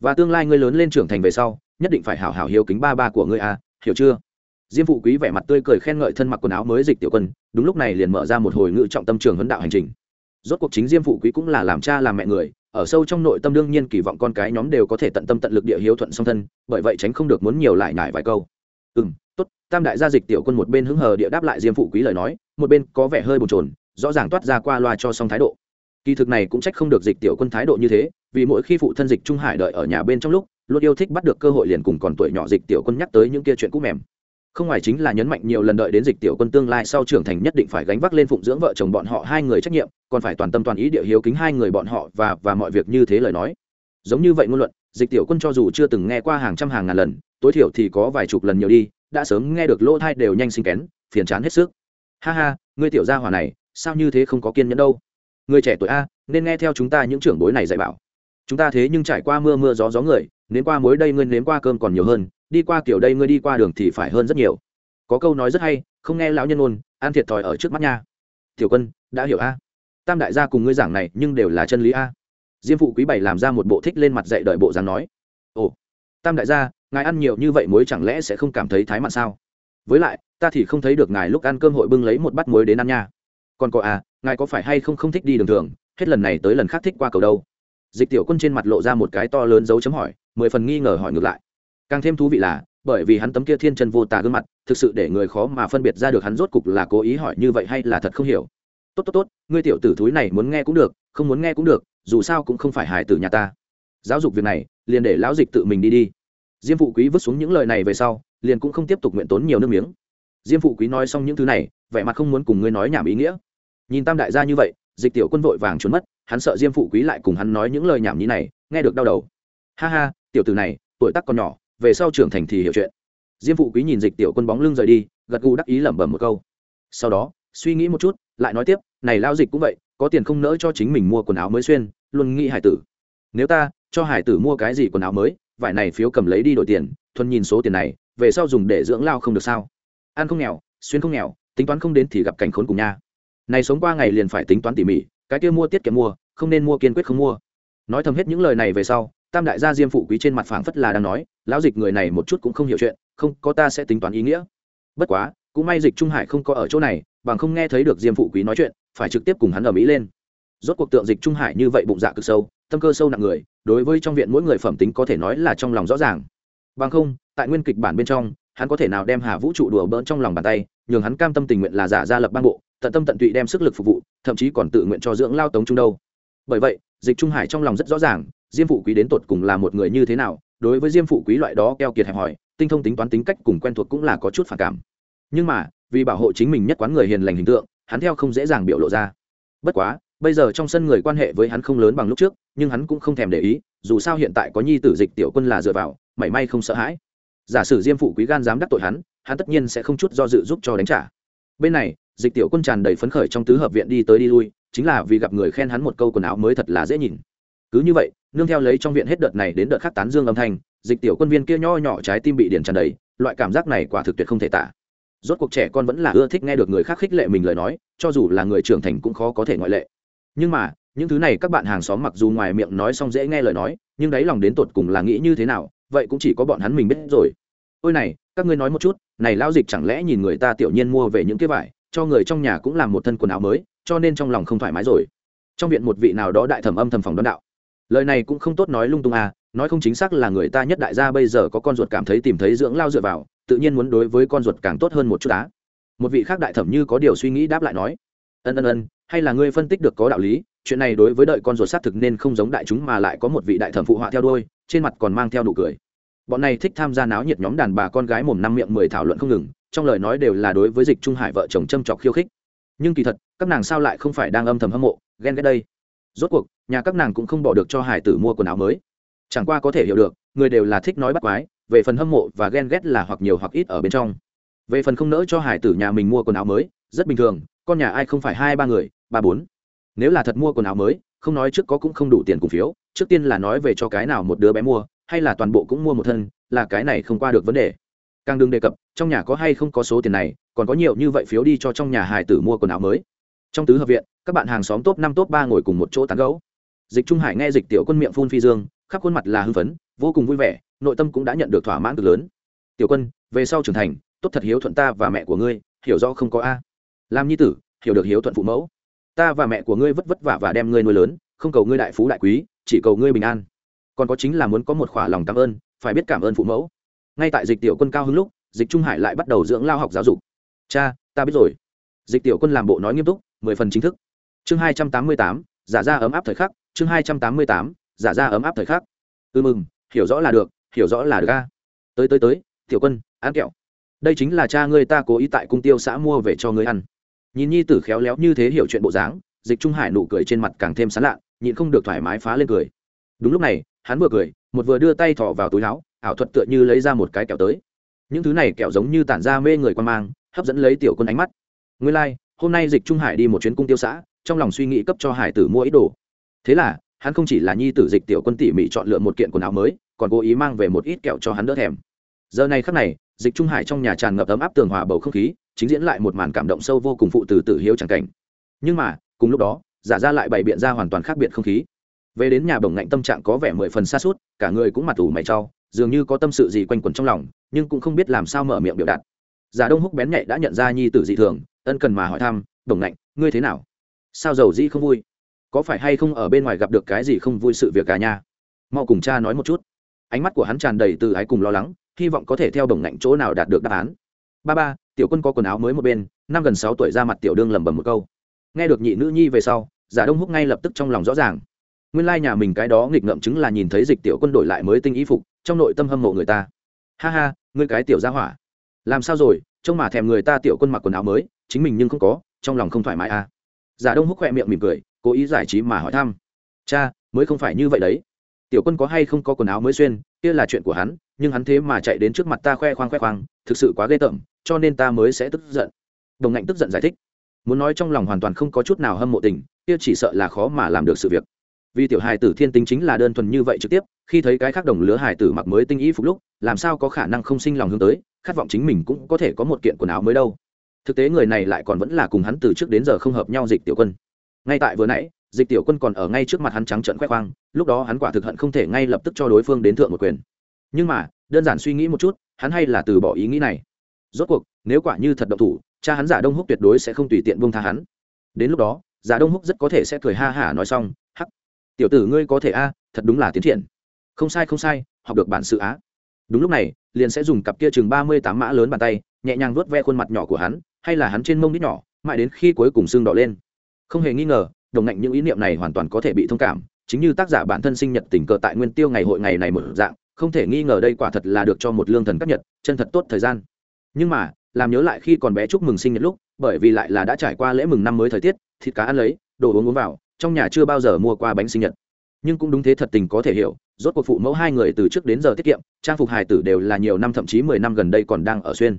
Và tương lai ngươi lớn lên trưởng thành về sau, nhất định phải hảo hảo hiếu kính ba ba của ngươi a, hiểu chưa? Diêm phụ quý vẻ mặt tươi cười khen ngợi thân mặc quần áo mới dịch tiểu quân, đúng lúc này liền mở ra một hồi ngự trọng tâm trường huấn đạo hành trình. Rốt cuộc chính diêm phụ quý cũng là làm cha làm mẹ người, ở sâu trong nội tâm đương nhiên kỳ vọng con cái nhóm đều có thể tận tâm tận lực địa hiếu thuận song thân, bởi vậy tránh không được muốn nhiều lại nhải vài câu. Ừ m tốt, tam đại gia dịch tiểu quân một bên hứng hờ địa đáp lại diêm phụ quý lời nói một bên có vẻ hơi bồn chồn, rõ ràng toát ra qua loa cho xong thái độ. Kỳ thực này cũng trách không được dịch tiểu quân thái độ như thế, vì mỗi khi phụ thân dịch trung hải đợi ở nhà bên trong lúc, luôn yêu thích bắt được cơ hội liền cùng còn tuổi nhỏ dịch tiểu quân nhắc tới những kia chuyện cũ mềm. Không ngoài chính là nhấn mạnh nhiều lần đợi đến dịch tiểu quân tương lai sau trưởng thành nhất định phải gánh vác lên phụng dưỡng vợ chồng bọn họ hai người trách nhiệm, còn phải toàn tâm toàn ý địa hiếu kính hai người bọn họ và và mọi việc như thế lời nói. Giống như vậy ngôn luận, dịch tiểu quân cho dù chưa từng nghe qua hàng trăm hàng ngàn lần, tối thiểu thì có vài chục lần nhiều đi, đã sớm nghe được lỗ thai đều nhanh sinh kén, phiền chán hết sức ha ha, ngươi tiểu gia hỏa này, sao như thế không có kiên nhẫn đâu? Người trẻ tuổi a, nên nghe theo chúng ta những trưởng bối này dạy bảo. Chúng ta thế nhưng trải qua mưa mưa gió gió người, nếm qua mối đây ngươi nếm qua cơm còn nhiều hơn, đi qua kiểu đây ngươi đi qua đường thì phải hơn rất nhiều. Có câu nói rất hay, không nghe lão nhân ôn, ăn thiệt thòi ở trước mắt nha. Tiểu quân, đã hiểu a. Tam đại gia cùng ngươi giảng này nhưng đều là chân lý a. Diêm phụ quý bảy làm ra một bộ thích lên mặt dạy đợi bộ dáng nói. Ồ, tam đại gia, ngài ăn nhiều như vậy muối chẳng lẽ sẽ không cảm thấy thái mặn sao? Với lại, ta thì không thấy được ngài lúc ăn cơm hội bưng lấy một bát muối đến ăn nha. Còn có à ngài có phải hay không không thích đi đường thường, hết lần này tới lần khác thích qua cầu đâu? Dịch tiểu quân trên mặt lộ ra một cái to lớn dấu chấm hỏi, mười phần nghi ngờ hỏi ngược lại. Càng thêm thú vị là, bởi vì hắn tấm kia thiên chân vô tà gương mặt, thực sự để người khó mà phân biệt ra được hắn rốt cục là cố ý hỏi như vậy hay là thật không hiểu. Tốt tốt tốt, ngươi tiểu tử thúi này muốn nghe cũng được, không muốn nghe cũng được, dù sao cũng không phải hài tử nhà ta. Giáo dục việc này, liền để lão dịch tự mình đi đi. Diêm phụ quý vứt xuống những lời này về sau liền cũng không tiếp tục nguyện tốn nhiều nước miếng. Diêm phụ quý nói xong những thứ này, vẻ mặt không muốn cùng ngươi nói nhảm ý nghĩa. Nhìn tam đại gia như vậy, dịch tiểu quân vội vàng trốn mất, hắn sợ diêm phụ quý lại cùng hắn nói những lời nhảm nhí này, nghe được đau đầu. Ha ha, tiểu tử này, tuổi tác còn nhỏ, về sau trưởng thành thì hiểu chuyện. Diêm phụ quý nhìn dịch tiểu quân bóng lưng rời đi, gật gù đắc ý lẩm bẩm một câu. Sau đó, suy nghĩ một chút, lại nói tiếp, này lao dịch cũng vậy, có tiền không nỡ cho chính mình mua quần áo mới xuyên, luôn nghĩ hải tử. Nếu ta cho hải tử mua cái gì quần áo mới, vải này phiếu cầm lấy đi đổi tiền, thuần nhìn số tiền này về sau dùng để dưỡng lao không được sao? Ăn không nghèo, xuyên không nghèo, tính toán không đến thì gặp cảnh khốn cùng nha. Này sống qua ngày liền phải tính toán tỉ mỉ, cái kia mua tiết kiệm mua, không nên mua kiên quyết không mua. Nói thầm hết những lời này về sau, tam đại gia diêm phụ quý trên mặt phảng phất là đang nói, lão dịch người này một chút cũng không hiểu chuyện, không, có ta sẽ tính toán ý nghĩa. Bất quá, cũng may dịch trung hải không có ở chỗ này, bằng không nghe thấy được diêm phụ quý nói chuyện, phải trực tiếp cùng hắn ở mỹ lên. Rốt cuộc tượng dịch trung hải như vậy bụng dạ cực sâu, tâm cơ sâu nặng người, đối với trong viện mỗi người phẩm tính có thể nói là trong lòng rõ ràng bằng không, tại nguyên kịch bản bên trong, hắn có thể nào đem hà vũ trụ đùa bỡn trong lòng bàn tay, nhường hắn cam tâm tình nguyện là giả ra lập bang bộ, tận tâm tận tụy đem sức lực phục vụ, thậm chí còn tự nguyện cho dưỡng lao tống trung đâu. Bởi vậy, dịch trung hải trong lòng rất rõ ràng, diêm phụ quý đến tột cùng là một người như thế nào, đối với diêm phụ quý loại đó keo kiệt hẹp hòi, tinh thông tính toán tính cách cùng quen thuộc cũng là có chút phản cảm. Nhưng mà, vì bảo hộ chính mình nhất quán người hiền lành hình tượng, hắn theo không dễ dàng biểu lộ ra. Bất quá, bây giờ trong sân người quan hệ với hắn không lớn bằng lúc trước, nhưng hắn cũng không thèm để ý, dù sao hiện tại có nhi tử dịch tiểu quân là dựa vào mảy may không sợ hãi. Giả sử diêm phụ quý gan dám đắc tội hắn hắn tất nhiên sẽ không chút do dự giúp cho đánh trả. Bên này, dịch tiểu quân tràn đầy phấn khởi trong tứ hợp viện đi tới đi lui, chính là vì gặp người khen hắn một câu quần áo mới thật là dễ nhìn. Cứ như vậy, nương theo lấy trong viện hết đợt này đến đợt khác tán dương âm thanh, dịch tiểu quân viên kia nho nhỏ trái tim bị điển tràn đầy, loại cảm giác này quả thực tuyệt không thể tả. Rốt cuộc trẻ con vẫn là ưa thích nghe được người khác khích lệ mình lời nói, cho dù là người trưởng thành cũng khó có thể ngoại lệ. Nhưng mà, những thứ này các bạn hàng xóm mặc dù ngoài miệng nói xong dễ nghe lời nói, nhưng đáy lòng đến tột cùng là nghĩ như thế nào vậy cũng chỉ có bọn hắn mình biết rồi. Ôi này, các ngươi nói một chút, này lao dịch chẳng lẽ nhìn người ta tiểu nhiên mua về những cái vải, cho người trong nhà cũng làm một thân quần áo mới, cho nên trong lòng không thoải mái rồi. Trong viện một vị nào đó đại thẩm âm thầm phòng đón đạo. Lời này cũng không tốt nói lung tung à nói không chính xác là người ta nhất đại gia bây giờ có con ruột cảm thấy tìm thấy dưỡng lao dựa vào, tự nhiên muốn đối với con ruột càng tốt hơn một chút á. Một vị khác đại thẩm như có điều suy nghĩ đáp lại nói, ân ân ân, hay là ngươi phân tích được có đạo lý chuyện này đối với đợi con ruột xác thực nên không giống đại chúng mà lại có một vị đại thẩm phụ họa theo đôi trên mặt còn mang theo nụ cười. Bọn này thích tham gia náo nhiệt nhóm đàn bà con gái mồm năm miệng mười thảo luận không ngừng, trong lời nói đều là đối với dịch trung hải vợ chồng châm trọc khiêu khích. Nhưng kỳ thật, các nàng sao lại không phải đang âm thầm hâm mộ, ghen ghét đây? Rốt cuộc, nhà các nàng cũng không bỏ được cho hải tử mua quần áo mới. Chẳng qua có thể hiểu được, người đều là thích nói bắt quái, về phần hâm mộ và ghen ghét là hoặc nhiều hoặc ít ở bên trong. Về phần không nỡ cho hải tử nhà mình mua quần áo mới, rất bình thường, con nhà ai không phải hai ba người, ba bốn nếu là thật mua quần áo mới, không nói trước có cũng không đủ tiền cùng phiếu, trước tiên là nói về cho cái nào một đứa bé mua, hay là toàn bộ cũng mua một thân, là cái này không qua được vấn đề. Càng đừng đề cập, trong nhà có hay không có số tiền này, còn có nhiều như vậy phiếu đi cho trong nhà hải tử mua quần áo mới. Trong tứ hợp viện, các bạn hàng xóm top năm, top ba ngồi cùng một chỗ tán gấu dịch trung hải nghe dịch tiểu quân miệng phun phi dương, khắp khuôn mặt là hưng phấn, vô cùng vui vẻ, nội tâm cũng đã nhận được thỏa mãn cực lớn. Tiểu quân, về sau trưởng thành, tốt thật hiếu thuận ta và mẹ của ngươi, hiểu rõ không có a? Làm nhi tử, hiểu được hiếu thuận phụ mẫu ta và mẹ của ngươi vất vất vả và đem ngươi nuôi lớn, không cầu ngươi đại phú đại quý, chỉ cầu ngươi bình an. Còn có chính là muốn có một khỏa lòng cảm ơn, phải biết cảm ơn phụ mẫu. Ngay tại dịch tiểu quân cao hứng lúc, dịch trung hải lại bắt đầu dưỡng lao học giáo dục. Cha, ta biết rồi. Dịch tiểu quân làm bộ nói nghiêm túc, mười phần chính thức. Chương hai trăm tám mươi tám, giả ra ấm áp thời khắc, chương hai trăm tám mươi tám, giả ra ấm áp thời khắc. Ư ừ mừng, hiểu rõ là được, hiểu rõ là được ca tới tới tới, tiểu quân, ăn kẹo. Đây chính là cha ngươi ta cố ý tại cung tiêu xã mua về cho ngươi ăn nhìn nhi tử khéo léo như thế hiểu chuyện bộ dáng dịch trung hải nụ cười trên mặt càng thêm sán lạ nhịn không được thoải mái phá lên cười. Đúng lúc này hắn vừa cười một vừa đưa tay thỏ vào túi áo ảo thuật tựa như lấy ra một cái kẹo tới. Những thứ này kẹo giống như tản ra mê người quan mang hấp dẫn lấy tiểu quân ánh mắt. Nguyên lai、like, hôm nay dịch trung hải đi một chuyến cung tiêu xã trong lòng suy nghĩ cấp cho hải tử mua ít đồ. Thế là hắn không chỉ là nhi tử dịch tiểu quân tỉ mỉ chọn lựa một kiện quần áo mới còn cố ý mang về một ít kẹo cho hắn đỡ thèm. Giờ này khắc này dịch trung hải trong nhà tràn ngập ấm áp tường hòa bầu không khí chính diễn lại một màn cảm động sâu vô cùng phụ từ tử hiếu chẳng cảnh. Nhưng mà, cùng lúc đó, giả ra lại bày biện ra hoàn toàn khác biệt không khí. Về đến nhà bồng ngạnh tâm trạng có vẻ mười phần xa suốt, cả người cũng mặt ủ mày trau dường như có tâm sự gì quanh quẩn trong lòng, nhưng cũng không biết làm sao mở miệng biểu đạt. Giả đông húc bén nhạy đã nhận ra nhi tử dị thường, ân cần mà hỏi thăm bồng ngạnh, ngươi thế nào? Sao giàu dĩ không vui? Có phải hay không ở bên ngoài gặp được cái gì không vui sự việc cả nhà? Mau cùng cha nói một chút. Ánh mắt của hắn tràn đầy từ ái cùng lo lắng, hy vọng có thể theo bồng ngạnh chỗ nào đạt được đáp án. Ba ba tiểu quân có quần áo mới một bên, năm gần sáu tuổi ra mặt tiểu đương lẩm bẩm một câu. Nghe được nhị nữ nhi về sau, giả đông húc ngay lập tức trong lòng rõ ràng. Nguyên lai nhà mình cái đó nghịch ngợm chứng là nhìn thấy dịch tiểu quân đổi lại mới tinh y phục, trong nội tâm hâm mộ người ta. Ha ha, ngươi cái tiểu gia hỏa. Làm sao rồi, trông mà thèm người ta tiểu quân mặc quần áo mới, chính mình nhưng không có, trong lòng không thoải mái à? Giả đông húc khỏe miệng mỉm cười, cố ý giải trí mà hỏi thăm. Cha, mới không phải như vậy đấy tiểu quân có hay không có quần áo mới xuyên, kia là chuyện của hắn, nhưng hắn thế mà chạy đến trước mặt ta khoe khoang khoe khoang, thực sự quá ghê tởm, cho nên ta mới sẽ tức giận. Đồng ngạnh tức giận giải thích. Muốn nói trong lòng hoàn toàn không có chút nào hâm mộ tình, kia chỉ sợ là khó mà làm được sự việc. Vì tiểu hài tử thiên tính chính là đơn thuần như vậy trực tiếp, khi thấy cái khác đồng lứa hài tử mặc mới tinh ý phục lúc, làm sao có khả năng không sinh lòng hướng tới, khát vọng chính mình cũng có thể có một kiện quần áo mới đâu. Thực tế người này lại còn vẫn là cùng hắn từ trước đến giờ không hợp nhau dịch tiểu quân. Ngay tại vừa nãy dịch tiểu quân còn ở ngay trước mặt hắn trắng trận khoe khoang, lúc đó hắn quả thực hận không thể ngay lập tức cho đối phương đến thượng một quyền. Nhưng mà, đơn giản suy nghĩ một chút, hắn hay là từ bỏ ý nghĩ này. Rốt cuộc, nếu quả như thật độc thủ, cha hắn giả đông húc tuyệt đối sẽ không tùy tiện buông tha hắn. Đến lúc đó, giả đông húc rất có thể sẽ cười ha hả nói xong, hắc, tiểu tử ngươi có thể a, thật đúng là tiến triển. Không sai không sai, học được bản sự á. Đúng lúc này, liền sẽ dùng cặp kia chừng ba mươi tám mã lớn bàn tay, nhẹ nhàng vuốt ve khuôn mặt nhỏ của hắn, hay là hắn trên mông đít nhỏ, mãi đến khi cuối cùng xương đỏ lên. Không hề nghi ngờ đồng ngạnh những ý niệm này hoàn toàn có thể bị thông cảm, chính như tác giả bản thân sinh nhật tình cờ tại nguyên tiêu ngày hội ngày này mở dạng, không thể nghi ngờ đây quả thật là được cho một lương thần cấp nhật, chân thật tốt thời gian. Nhưng mà, làm nhớ lại khi còn bé chúc mừng sinh nhật lúc, bởi vì lại là đã trải qua lễ mừng năm mới thời tiết, thịt cá ăn lấy, đồ uống uống vào, trong nhà chưa bao giờ mua qua bánh sinh nhật. Nhưng cũng đúng thế thật tình có thể hiểu, rốt cuộc phụ mẫu hai người từ trước đến giờ tiết kiệm, trang phục hài tử đều là nhiều năm thậm chí mười năm gần đây còn đang ở xuyên.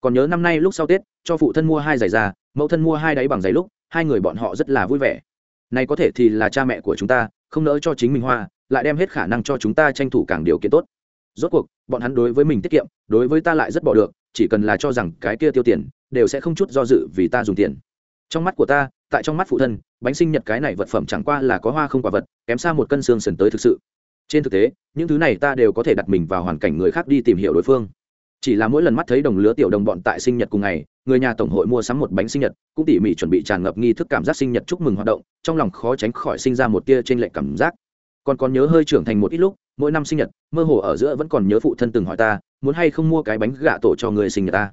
Còn nhớ năm nay lúc sau tết, cho phụ thân mua hai giày da, mẫu thân mua hai đáy bằng giày lúc, hai người bọn họ rất là vui vẻ này có thể thì là cha mẹ của chúng ta, không nỡ cho chính mình hoa, lại đem hết khả năng cho chúng ta tranh thủ càng điều kiện tốt. Rốt cuộc, bọn hắn đối với mình tiết kiệm, đối với ta lại rất bỏ được, chỉ cần là cho rằng cái kia tiêu tiền, đều sẽ không chút do dự vì ta dùng tiền. Trong mắt của ta, tại trong mắt phụ thân, bánh sinh nhật cái này vật phẩm chẳng qua là có hoa không quả vật, kém xa một cân xương sần tới thực sự. Trên thực tế, những thứ này ta đều có thể đặt mình vào hoàn cảnh người khác đi tìm hiểu đối phương chỉ là mỗi lần mắt thấy đồng lứa tiểu đồng bọn tại sinh nhật cùng ngày, người nhà tổng hội mua sắm một bánh sinh nhật, cũng tỉ mỉ chuẩn bị tràn ngập nghi thức cảm giác sinh nhật chúc mừng hoạt động, trong lòng khó tránh khỏi sinh ra một tia trên lệ cảm giác. Còn còn nhớ hơi trưởng thành một ít lúc, mỗi năm sinh nhật, mơ hồ ở giữa vẫn còn nhớ phụ thân từng hỏi ta, muốn hay không mua cái bánh gạ tổ cho người sinh nhật ta?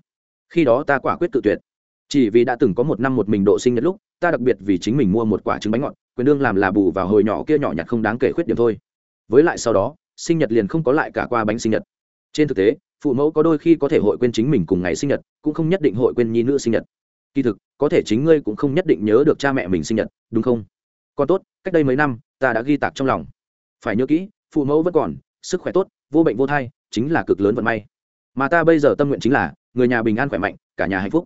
Khi đó ta quả quyết tự tuyệt. Chỉ vì đã từng có một năm một mình độ sinh nhật lúc, ta đặc biệt vì chính mình mua một quả trứng bánh ngọt, quyền đương làm là bù vào hồi nhỏ kia nhỏ nhặt không đáng kể khuyết điểm thôi. Với lại sau đó, sinh nhật liền không có lại cả qua bánh sinh nhật. Trên thực tế phụ mẫu có đôi khi có thể hội quên chính mình cùng ngày sinh nhật, cũng không nhất định hội quên nhi nữ sinh nhật. Kỳ thực, có thể chính ngươi cũng không nhất định nhớ được cha mẹ mình sinh nhật, đúng không? Còn tốt, cách đây mấy năm, ta đã ghi tạc trong lòng. Phải nhớ kỹ, phụ mẫu vẫn còn, sức khỏe tốt, vô bệnh vô thai, chính là cực lớn vận may. Mà ta bây giờ tâm nguyện chính là, người nhà bình an khỏe mạnh, cả nhà hạnh phúc.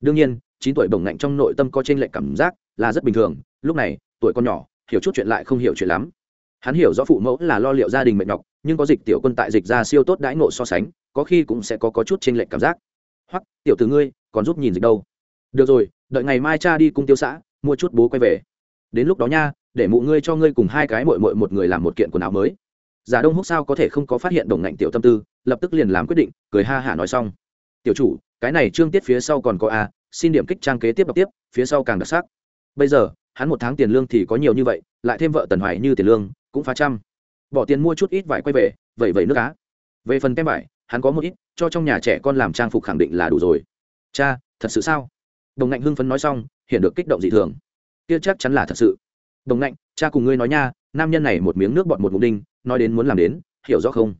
Đương nhiên, chín tuổi bổng ngạnh trong nội tâm có t r ê n lệch cảm giác là rất bình thường, lúc này, tuổi con nhỏ, hiểu chút chuyện lại không hiểu chuyện lắm. Hắn hiểu rõ phụ mẫu là lo liệu gia đình mệt nhọc, nhưng có dịch tiểu quân tại dịch ra siêu tốt đãi ngộ so sánh có khi cũng sẽ có, có chút t lệch cảm giác. Hoặc tiểu từ ngươi còn giúp nhìn dịch đâu? Được rồi đợi ngày mai cha đi cung tiêu xã mua chút bố quay về. Đến lúc đó nha để mụ ngươi cho ngươi cùng hai cái mội mội một người làm một kiện quần áo mới. Giả đông húc sao có thể không có phát hiện đồng ngạnh tiểu tâm tư lập tức liền làm quyết định cười ha hả nói xong. Tiểu chủ cái này trương tiết phía sau còn có a xin điểm kích trang kế tiếp đọc tiếp phía sau càng đặc sắc. Bây giờ hắn một tháng tiền lương thì có nhiều như vậy lại thêm vợ tần hoài như tiền lương cũng phá trăm. Bỏ tiền mua chút ít vải quay về vậy vậy nước cá về phần kem vải hắn có một ít, cho trong nhà trẻ con làm trang phục khẳng định là đủ rồi. Cha, thật sự sao? Đồng ngạnh hưng phấn nói xong, hiện được kích động dị thường. Kia chắc chắn là thật sự. Đồng ngạnh, cha cùng ngươi nói nha, nam nhân này một miếng nước bọt một ngụm đinh, nói đến muốn làm đến, hiểu rõ không?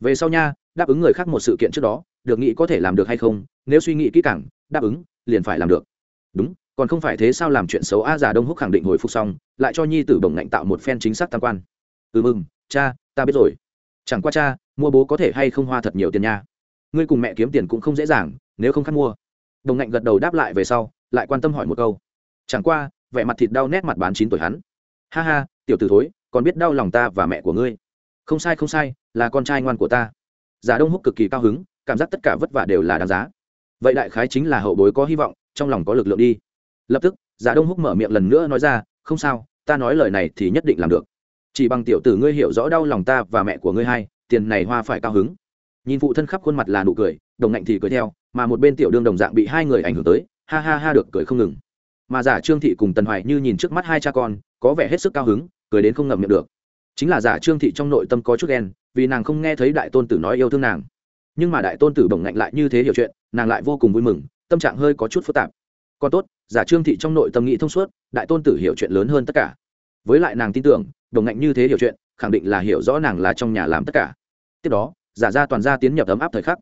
Về sau nha, đáp ứng người khác một sự kiện trước đó, được nghĩ có thể làm được hay không, nếu suy nghĩ kỹ càng, đáp ứng, liền phải làm được. Đúng, còn không phải thế sao làm chuyện xấu a già đông húc khẳng định hồi phục xong, lại cho nhi tử đồng ngạnh tạo một phen chính xác tam quan. Ừ mừng, cha, ta biết rồi. Chẳng qua cha mua bố có thể hay không hoa thật nhiều tiền nha. Ngươi cùng mẹ kiếm tiền cũng không dễ dàng, nếu không khát mua. Đồng ngạnh gật đầu đáp lại về sau, lại quan tâm hỏi một câu. Chẳng qua, vẻ mặt thịt đau nét mặt bán chín tuổi hắn. Ha ha, tiểu t ử thối, còn biết đau lòng ta và mẹ của ngươi. Không sai không sai, là con trai ngoan của ta. Giả đông húc cực kỳ cao hứng, cảm giác tất cả vất vả đều là đáng giá. Vậy đại khái chính là hậu bối có hy vọng, trong lòng có lực lượng đi. Lập tức, giả đông húc mở miệng lần nữa nói ra, không sao, ta nói lời này thì nhất định làm được. Chỉ bằng tiểu tử ngươi hiểu rõ đau lòng ta và mẹ của ngươi hay tiền này hoa phải cao hứng. Nhìn phụ thân khắp khuôn mặt là nụ cười, đồng ngạnh thì cười theo, mà một bên tiểu đương đồng dạng bị hai người ảnh hưởng tới, ha ha ha được cười không ngừng. Mà giả trương thị cùng tần hoài như nhìn trước mắt hai cha con, có vẻ hết sức cao hứng, cười đến không ngậm miệng được. Chính là giả trương thị trong nội tâm có chút ghen, vì nàng không nghe thấy đại tôn tử nói yêu thương nàng. Nhưng mà đại tôn tử bổng ngạnh lại như thế hiểu chuyện, nàng lại vô cùng vui mừng, tâm trạng hơi có chút phức tạp. Còn tốt, giả trương thị trong nội tâm nghĩ thông suốt, đại tôn tử hiểu chuyện lớn hơn tất cả. Với lại nàng tin tưởng đồng ngạnh như thế hiểu chuyện khẳng định là hiểu rõ nàng là trong nhà làm tất cả. Tiếp đó, giả ra toàn ra tiến nhập ấm áp thời khắc.